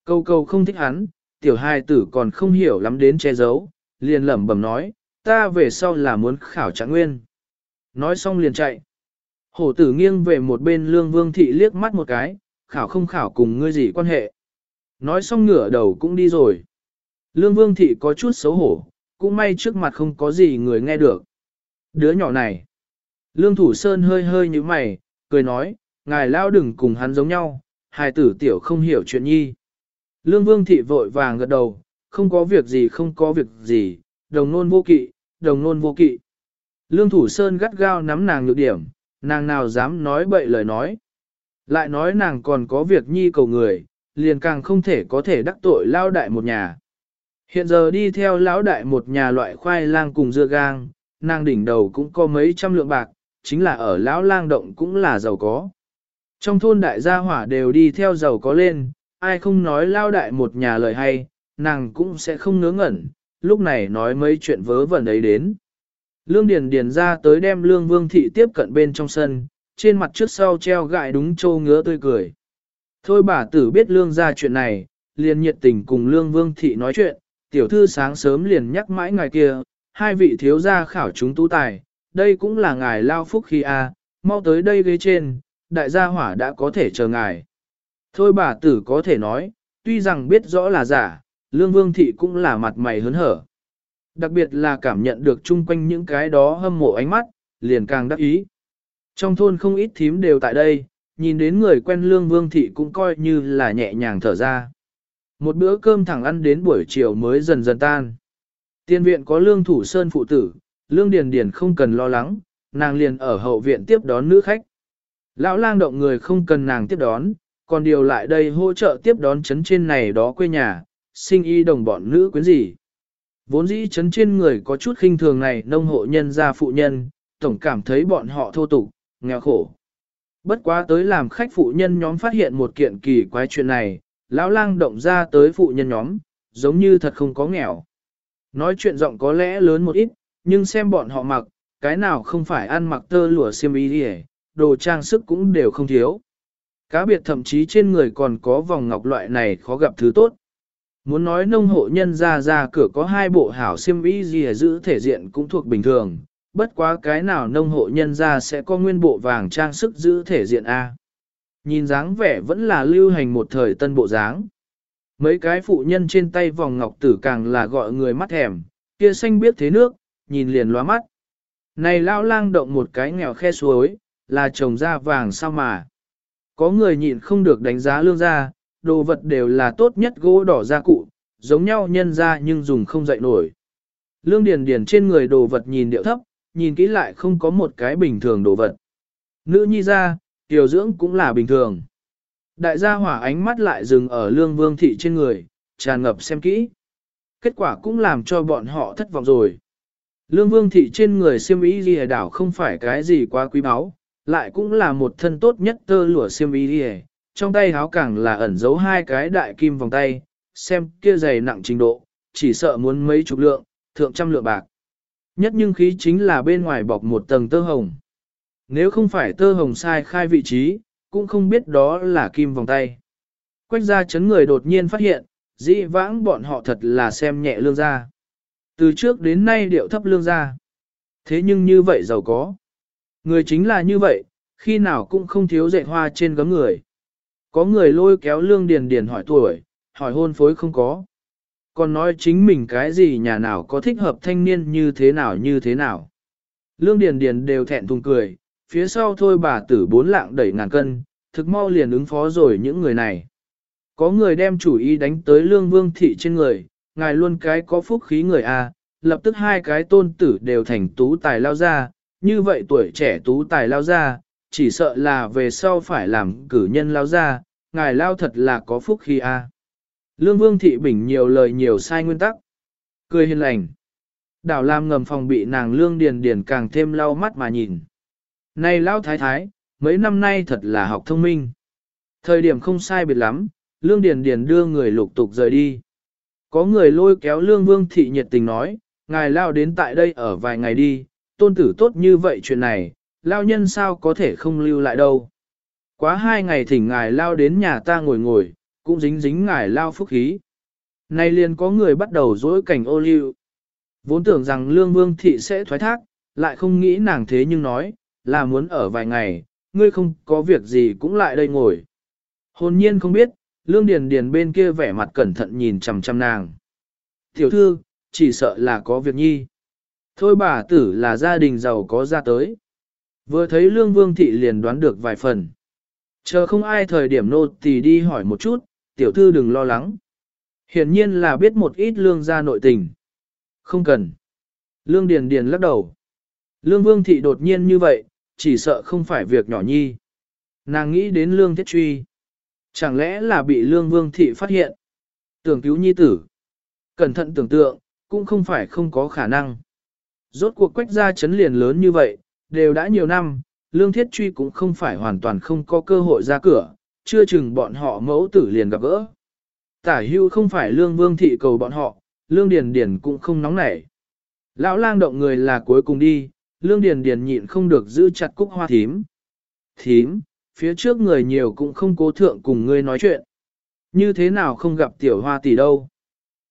Cầu cầu không thích hắn, tiểu hài tử còn không hiểu lắm đến che giấu, liền lẩm bẩm nói, ta về sau là muốn khảo trạng nguyên. Nói xong liền chạy. Hổ tử nghiêng về một bên lương vương thị liếc mắt một cái, khảo không khảo cùng ngươi gì quan hệ. Nói xong ngửa đầu cũng đi rồi. Lương vương thị có chút xấu hổ, cũng may trước mặt không có gì người nghe được. Đứa nhỏ này. Lương thủ sơn hơi hơi như mày, cười nói, ngài lao đừng cùng hắn giống nhau, hài tử tiểu không hiểu chuyện nhi. Lương Vương Thị vội vàng gật đầu, không có việc gì không có việc gì, đồng nôn vô kỵ, đồng nôn vô kỵ. Lương Thủ Sơn gắt gao nắm nàng nhược điểm, nàng nào dám nói bậy lời nói. Lại nói nàng còn có việc nhi cầu người, liền càng không thể có thể đắc tội lao đại một nhà. Hiện giờ đi theo lão đại một nhà loại khoai lang cùng dưa gang, nàng đỉnh đầu cũng có mấy trăm lượng bạc, chính là ở lão lang động cũng là giàu có. Trong thôn đại gia hỏa đều đi theo giàu có lên, ai không nói lao đại một nhà lời hay, nàng cũng sẽ không ngớ ngẩn, lúc này nói mấy chuyện vớ vẩn ấy đến. Lương Điền Điền ra tới đem Lương Vương Thị tiếp cận bên trong sân, trên mặt trước sau treo gại đúng châu ngứa tươi cười. Thôi bà tử biết Lương ra chuyện này, liền nhiệt tình cùng Lương Vương Thị nói chuyện, tiểu thư sáng sớm liền nhắc mãi ngài kia, hai vị thiếu gia khảo chúng tú tài, đây cũng là ngài lao phúc khi a, mau tới đây ghế trên, đại gia hỏa đã có thể chờ ngài. Thôi bà tử có thể nói, tuy rằng biết rõ là giả, Lương Vương Thị cũng là mặt mày hớn hở. Đặc biệt là cảm nhận được chung quanh những cái đó hâm mộ ánh mắt, liền càng đắc ý. Trong thôn không ít thím đều tại đây, nhìn đến người quen Lương Vương Thị cũng coi như là nhẹ nhàng thở ra. Một bữa cơm thẳng ăn đến buổi chiều mới dần dần tan. Tiên viện có Lương Thủ Sơn phụ tử, Lương Điền Điền không cần lo lắng, nàng liền ở hậu viện tiếp đón nữ khách. Lão lang động người không cần nàng tiếp đón, còn điều lại đây hỗ trợ tiếp đón chấn trên này đó quê nhà, sinh y đồng bọn nữ quyến gì. Vốn dĩ chấn trên người có chút khinh thường này nông hộ nhân gia phụ nhân, tổng cảm thấy bọn họ thô tục, nghèo khổ. Bất quá tới làm khách phụ nhân nhóm phát hiện một kiện kỳ quái chuyện này, lão lang động ra tới phụ nhân nhóm, giống như thật không có nghèo. Nói chuyện giọng có lẽ lớn một ít, nhưng xem bọn họ mặc, cái nào không phải ăn mặc tơ lụa xiêm y đi đồ trang sức cũng đều không thiếu. Cá biệt thậm chí trên người còn có vòng ngọc loại này khó gặp thứ tốt. Muốn nói nông hộ nhân ra ra cửa có hai bộ hảo xiêm y gì giữ thể diện cũng thuộc bình thường, bất quá cái nào nông hộ nhân ra sẽ có nguyên bộ vàng trang sức giữ thể diện A. Nhìn dáng vẻ vẫn là lưu hành một thời tân bộ dáng. Mấy cái phụ nhân trên tay vòng ngọc tử càng là gọi người mắt thèm, kia xanh biết thế nước, nhìn liền loa mắt. Này lao lang động một cái nghèo khe suối, là trồng ra vàng sao mà. Có người nhịn không được đánh giá lương ra, đồ vật đều là tốt nhất gỗ đỏ gia cụ, giống nhau nhân ra nhưng dùng không dậy nổi. Lương điền điền trên người đồ vật nhìn điệu thấp, nhìn kỹ lại không có một cái bình thường đồ vật. Nữ nhi ra, tiểu dưỡng cũng là bình thường. Đại gia hỏa ánh mắt lại dừng ở lương vương thị trên người, tràn ngập xem kỹ. Kết quả cũng làm cho bọn họ thất vọng rồi. Lương vương thị trên người siêm ý gì đảo không phải cái gì quá quý báu, lại cũng là một thân tốt nhất tơ lụa siêm ý ghi trong tay háo càng là ẩn giấu hai cái đại kim vòng tay, xem kia dày nặng trình độ, chỉ sợ muốn mấy chục lượng, thượng trăm lượng bạc. Nhất nhưng khí chính là bên ngoài bọc một tầng tơ hồng. Nếu không phải tơ hồng sai khai vị trí, cũng không biết đó là kim vòng tay. Quách gia chấn người đột nhiên phát hiện, dĩ vãng bọn họ thật là xem nhẹ lương gia. Từ trước đến nay điệu thấp lương gia. Thế nhưng như vậy giàu có. Người chính là như vậy, khi nào cũng không thiếu dạy hoa trên gấm người. Có người lôi kéo lương điền điền hỏi tuổi, hỏi hôn phối không có. Còn nói chính mình cái gì nhà nào có thích hợp thanh niên như thế nào như thế nào. Lương điền điền đều thẹn thùng cười, phía sau thôi bà tử bốn lạng đẩy ngàn cân, thực mau liền ứng phó rồi những người này. Có người đem chủ ý đánh tới lương vương thị trên người, ngài luôn cái có phúc khí người a, lập tức hai cái tôn tử đều thành tú tài lao ra, như vậy tuổi trẻ tú tài lao ra, chỉ sợ là về sau phải làm cử nhân lao ra, ngài lao thật là có phúc khi a. Lương vương thị bình nhiều lời nhiều sai nguyên tắc. Cười hiền lành. Đảo Lam ngầm phòng bị nàng lương điền điền càng thêm lau mắt mà nhìn. Này lao thái thái, mấy năm nay thật là học thông minh. Thời điểm không sai biệt lắm, lương điền điền đưa người lục tục rời đi. Có người lôi kéo lương vương thị nhiệt tình nói, ngài lao đến tại đây ở vài ngày đi, tôn tử tốt như vậy chuyện này, lao nhân sao có thể không lưu lại đâu. Quá hai ngày thỉnh ngài lao đến nhà ta ngồi ngồi, cũng dính dính ngài lao phúc khí. Nay liền có người bắt đầu dối cảnh ô liu. Vốn tưởng rằng lương vương thị sẽ thoái thác, lại không nghĩ nàng thế nhưng nói, là muốn ở vài ngày, ngươi không có việc gì cũng lại đây ngồi. Hồn nhiên không biết, lương điền điền bên kia vẻ mặt cẩn thận nhìn chằm chằm nàng. Tiểu thư, chỉ sợ là có việc nhi. Thôi bà tử là gia đình giàu có ra tới. Vừa thấy lương vương thị liền đoán được vài phần. Chờ không ai thời điểm nô thì đi hỏi một chút, tiểu thư đừng lo lắng. Hiển nhiên là biết một ít lương gia nội tình. Không cần. Lương Điền Điền lắc đầu. Lương Vương Thị đột nhiên như vậy, chỉ sợ không phải việc nhỏ nhi. Nàng nghĩ đến Lương Thiết Truy. Chẳng lẽ là bị Lương Vương Thị phát hiện? Tưởng cứu nhi tử. Cẩn thận tưởng tượng, cũng không phải không có khả năng. Rốt cuộc quách gia chấn liền lớn như vậy, đều đã nhiều năm, Lương Thiết Truy cũng không phải hoàn toàn không có cơ hội ra cửa, chưa chừng bọn họ mẫu tử liền gặp gỡ. Tả hưu không phải Lương Vương Thị cầu bọn họ, Lương Điền Điền cũng không nóng nảy. Lão lang động người là cuối cùng đi, Lương Điền Điền nhịn không được giữ chặt cúc hoa thím. Thím, phía trước người nhiều cũng không cố thượng cùng ngươi nói chuyện. Như thế nào không gặp tiểu hoa tỷ đâu.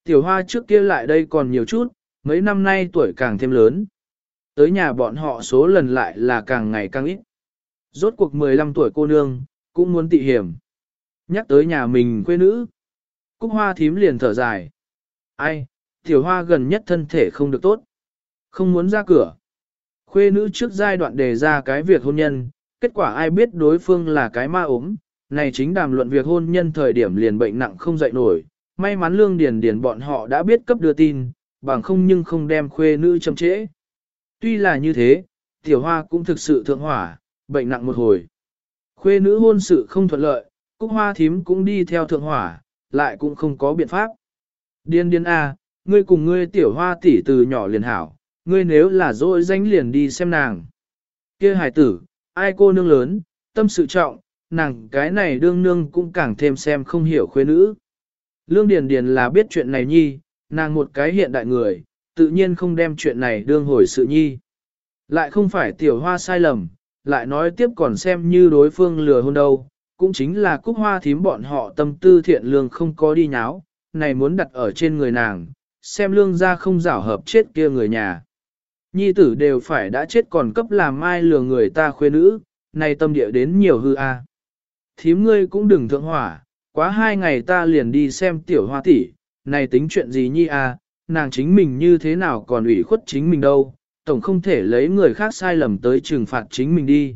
Tiểu hoa trước kia lại đây còn nhiều chút, mấy năm nay tuổi càng thêm lớn. Tới nhà bọn họ số lần lại là càng ngày càng ít. Rốt cuộc 15 tuổi cô nương, cũng muốn tị hiểm. Nhắc tới nhà mình quê nữ. Cúc hoa thím liền thở dài. Ai, tiểu hoa gần nhất thân thể không được tốt. Không muốn ra cửa. Khuê nữ trước giai đoạn đề ra cái việc hôn nhân, kết quả ai biết đối phương là cái ma ốm, này chính đàm luận việc hôn nhân thời điểm liền bệnh nặng không dậy nổi, may mắn lương điền điền bọn họ đã biết cấp đưa tin, bằng không nhưng không đem khuê nữ chậm trễ. Tuy là như thế, tiểu hoa cũng thực sự thượng hỏa, bệnh nặng một hồi. Khuê nữ hôn sự không thuận lợi, cúc hoa thím cũng đi theo thượng hỏa, lại cũng không có biện pháp. Điên điên a, ngươi cùng ngươi tiểu hoa tỷ từ nhỏ liền hảo, ngươi nếu là dỗi danh liền đi xem nàng. kia Hải tử, ai cô nương lớn, tâm sự trọng, nàng cái này đương nương cũng càng thêm xem không hiểu khuê nữ. Lương Điền Điền là biết chuyện này nhi, nàng một cái hiện đại người, tự nhiên không đem chuyện này đương hồi sự nhi. Lại không phải tiểu hoa sai lầm, lại nói tiếp còn xem như đối phương lừa hôn đâu, cũng chính là cúc hoa thím bọn họ tâm tư thiện lương không có đi nháo, này muốn đặt ở trên người nàng, xem lương ra không rảo hợp chết kia người nhà. Nhi tử đều phải đã chết còn cấp làm mai lừa người ta khuê nữ, này tâm địa đến nhiều hư a. Thím ngươi cũng đừng thượng hỏa, quá hai ngày ta liền đi xem tiểu hoa tỷ, này tính chuyện gì nhi a, nàng chính mình như thế nào còn ủy khuất chính mình đâu, tổng không thể lấy người khác sai lầm tới trừng phạt chính mình đi.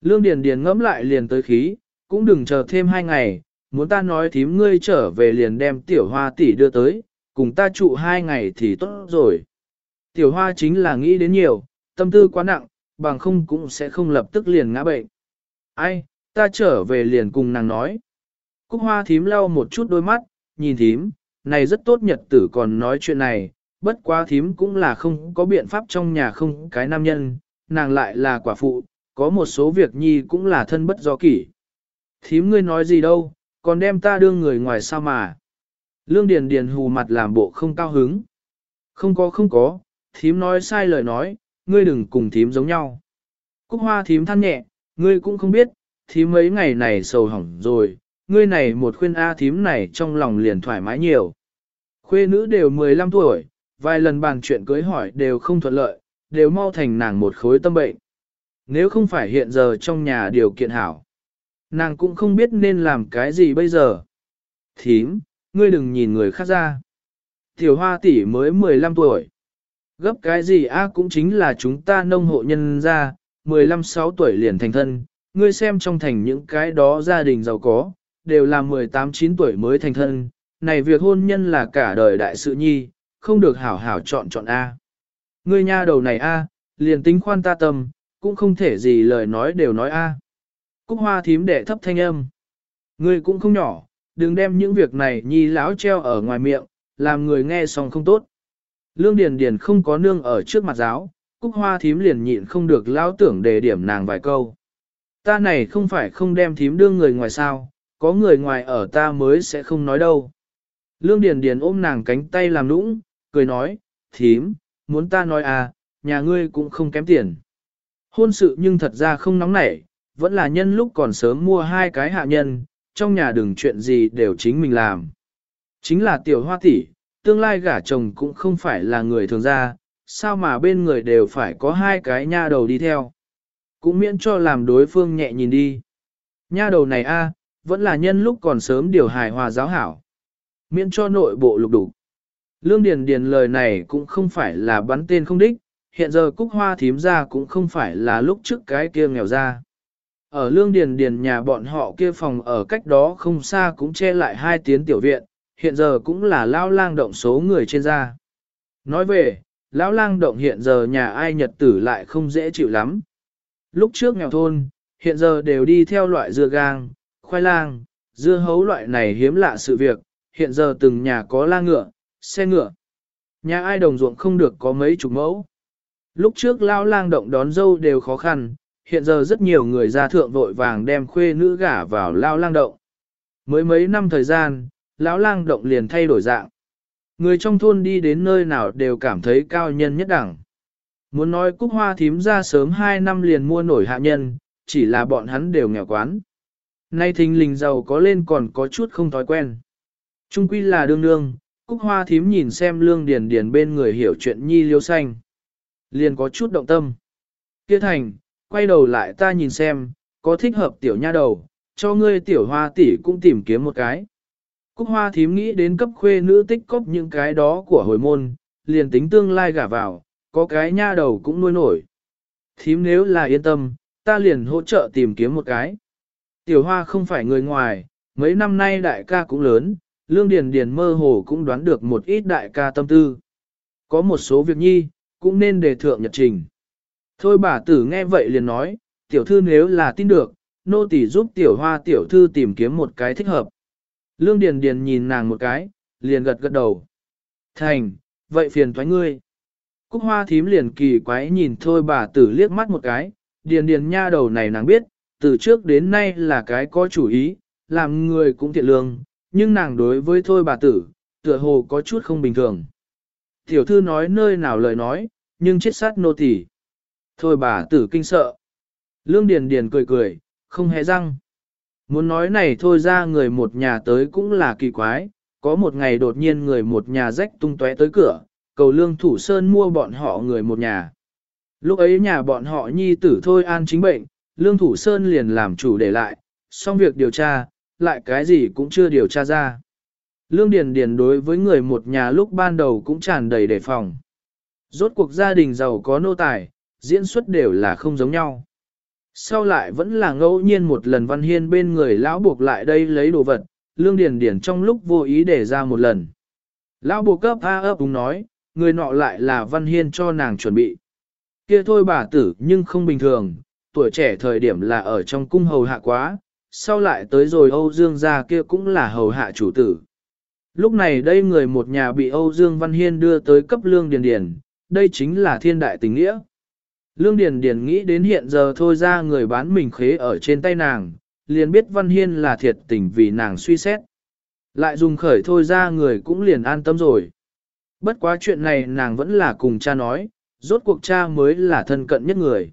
Lương Điền Điền ngẫm lại liền tới khí, cũng đừng chờ thêm hai ngày, muốn ta nói thím ngươi trở về liền đem tiểu hoa tỷ đưa tới, cùng ta trụ hai ngày thì tốt rồi. Tiểu hoa chính là nghĩ đến nhiều, tâm tư quá nặng, bằng không cũng sẽ không lập tức liền ngã bệnh. Ai, ta trở về liền cùng nàng nói. Cúc hoa thím lau một chút đôi mắt, nhìn thím, này rất tốt nhật tử còn nói chuyện này, bất quá thím cũng là không có biện pháp trong nhà không cái nam nhân, nàng lại là quả phụ, có một số việc nhi cũng là thân bất do kỷ. Thím ngươi nói gì đâu, còn đem ta đưa người ngoài sao mà. Lương Điền Điền hù mặt làm bộ không cao hứng. Không có không có, thím nói sai lời nói, ngươi đừng cùng thím giống nhau. Cúc hoa thím than nhẹ, ngươi cũng không biết, thím mấy ngày này sầu hỏng rồi, ngươi này một khuyên A thím này trong lòng liền thoải mái nhiều. Khuê nữ đều 15 tuổi, vài lần bàn chuyện cưới hỏi đều không thuận lợi, đều mau thành nàng một khối tâm bệnh. Nếu không phải hiện giờ trong nhà điều kiện hảo, nàng cũng không biết nên làm cái gì bây giờ. Thím, ngươi đừng nhìn người khác ra. Tiểu hoa tỷ mới 15 tuổi. Gấp cái gì a cũng chính là chúng ta nông hộ nhân ra, 15-6 tuổi liền thành thân, ngươi xem trong thành những cái đó gia đình giàu có, đều là 18-9 tuổi mới thành thân, này việc hôn nhân là cả đời đại sự nhi, không được hảo hảo chọn chọn A. Ngươi nha đầu này A, liền tính khoan ta tâm, cũng không thể gì lời nói đều nói A. Cúc hoa thím đệ thấp thanh âm. Ngươi cũng không nhỏ, đừng đem những việc này nhi láo treo ở ngoài miệng, làm người nghe xong không tốt. Lương Điền Điền không có nương ở trước mặt giáo, Cúc Hoa thím liền nhịn không được lão tưởng đề điểm nàng vài câu. Ta này không phải không đem thím đương người ngoài sao, có người ngoài ở ta mới sẽ không nói đâu. Lương Điền Điền ôm nàng cánh tay làm nũng, cười nói, thím, muốn ta nói à, nhà ngươi cũng không kém tiền. Hôn sự nhưng thật ra không nóng nảy, vẫn là nhân lúc còn sớm mua hai cái hạ nhân, trong nhà đừng chuyện gì đều chính mình làm. Chính là tiểu hoa tỷ, tương lai gả chồng cũng không phải là người thường gia, sao mà bên người đều phải có hai cái nha đầu đi theo. Cũng miễn cho làm đối phương nhẹ nhìn đi. Nha đầu này a, vẫn là nhân lúc còn sớm điều hài hòa giáo hảo. Miễn cho nội bộ lục đủ. Lương Điền Điền lời này cũng không phải là bắn tên không đích, hiện giờ cúc hoa thím ra cũng không phải là lúc trước cái kia nghèo ra. Ở Lương Điền Điền nhà bọn họ kia phòng ở cách đó không xa cũng che lại hai tiếng tiểu viện, hiện giờ cũng là lão lang động số người trên da. Nói về, lão lang động hiện giờ nhà ai nhật tử lại không dễ chịu lắm. Lúc trước nghèo thôn, hiện giờ đều đi theo loại dưa gang, khoai lang, dưa hấu loại này hiếm lạ sự việc, hiện giờ từng nhà có la ngựa, xe ngựa. Nhà ai đồng ruộng không được có mấy chục mẫu. Lúc trước lao lang động đón dâu đều khó khăn, hiện giờ rất nhiều người ra thượng vội vàng đem khuê nữ gả vào lao lang động. Mới mấy năm thời gian, lão lang động liền thay đổi dạng. Người trong thôn đi đến nơi nào đều cảm thấy cao nhân nhất đẳng. Muốn nói cúc hoa thím ra sớm 2 năm liền mua nổi hạ nhân, chỉ là bọn hắn đều nghèo quán. Nay thình lình giàu có lên còn có chút không thói quen. Trung quy là đương đương, cúc hoa thím nhìn xem lương điền điền bên người hiểu chuyện nhi liêu xanh. Liền có chút động tâm. Kia thành, quay đầu lại ta nhìn xem, có thích hợp tiểu nha đầu, cho ngươi tiểu hoa tỷ cũng tìm kiếm một cái. Cúc hoa thím nghĩ đến cấp khuê nữ tích cốc những cái đó của hồi môn, liền tính tương lai gả vào, có cái nha đầu cũng nuôi nổi. Thím nếu là yên tâm, ta liền hỗ trợ tìm kiếm một cái. Tiểu hoa không phải người ngoài, mấy năm nay đại ca cũng lớn, lương điền điền mơ hồ cũng đoán được một ít đại ca tâm tư. Có một số việc nhi, cũng nên đề thượng nhật trình. Thôi bà tử nghe vậy liền nói, tiểu thư nếu là tin được, nô tỳ giúp tiểu hoa tiểu thư tìm kiếm một cái thích hợp. Lương Điền Điền nhìn nàng một cái, liền gật gật đầu. Thành, vậy phiền thoái ngươi. Cúc hoa thím liền kỳ quái nhìn thôi bà tử liếc mắt một cái, Điền Điền nha đầu này nàng biết, từ trước đến nay là cái có chủ ý, làm người cũng thiện lương, nhưng nàng đối với thôi bà tử, tựa hồ có chút không bình thường. Tiểu thư nói nơi nào lời nói, nhưng chết sát nô tỳ. Thôi bà tử kinh sợ. Lương Điền Điền cười cười, không hề răng. Muốn nói này thôi ra người một nhà tới cũng là kỳ quái, có một ngày đột nhiên người một nhà rách tung tóe tới cửa, cầu lương thủ sơn mua bọn họ người một nhà. Lúc ấy nhà bọn họ nhi tử thôi an chính bệnh, lương thủ sơn liền làm chủ để lại, xong việc điều tra, lại cái gì cũng chưa điều tra ra. Lương Điền Điền đối với người một nhà lúc ban đầu cũng tràn đầy đề phòng. Rốt cuộc gia đình giàu có nô tài, diễn xuất đều là không giống nhau. Sau lại vẫn là ngẫu nhiên một lần Văn Hiên bên người lão buộc lại đây lấy đồ vật, Lương Điền Điền trong lúc vô ý để ra một lần. Lão buộc cấp a ấp đúng nói, người nọ lại là Văn Hiên cho nàng chuẩn bị. Kia thôi bà tử nhưng không bình thường, tuổi trẻ thời điểm là ở trong cung hầu hạ quá, sau lại tới rồi Âu Dương gia kia cũng là hầu hạ chủ tử. Lúc này đây người một nhà bị Âu Dương Văn Hiên đưa tới cấp Lương Điền Điền, đây chính là thiên đại tình nghĩa. Lương Điền Điền nghĩ đến hiện giờ thôi ra người bán mình khế ở trên tay nàng, liền biết Văn Hiên là thiệt tình vì nàng suy xét. Lại dùng khởi thôi ra người cũng liền an tâm rồi. Bất quá chuyện này nàng vẫn là cùng cha nói, rốt cuộc cha mới là thân cận nhất người.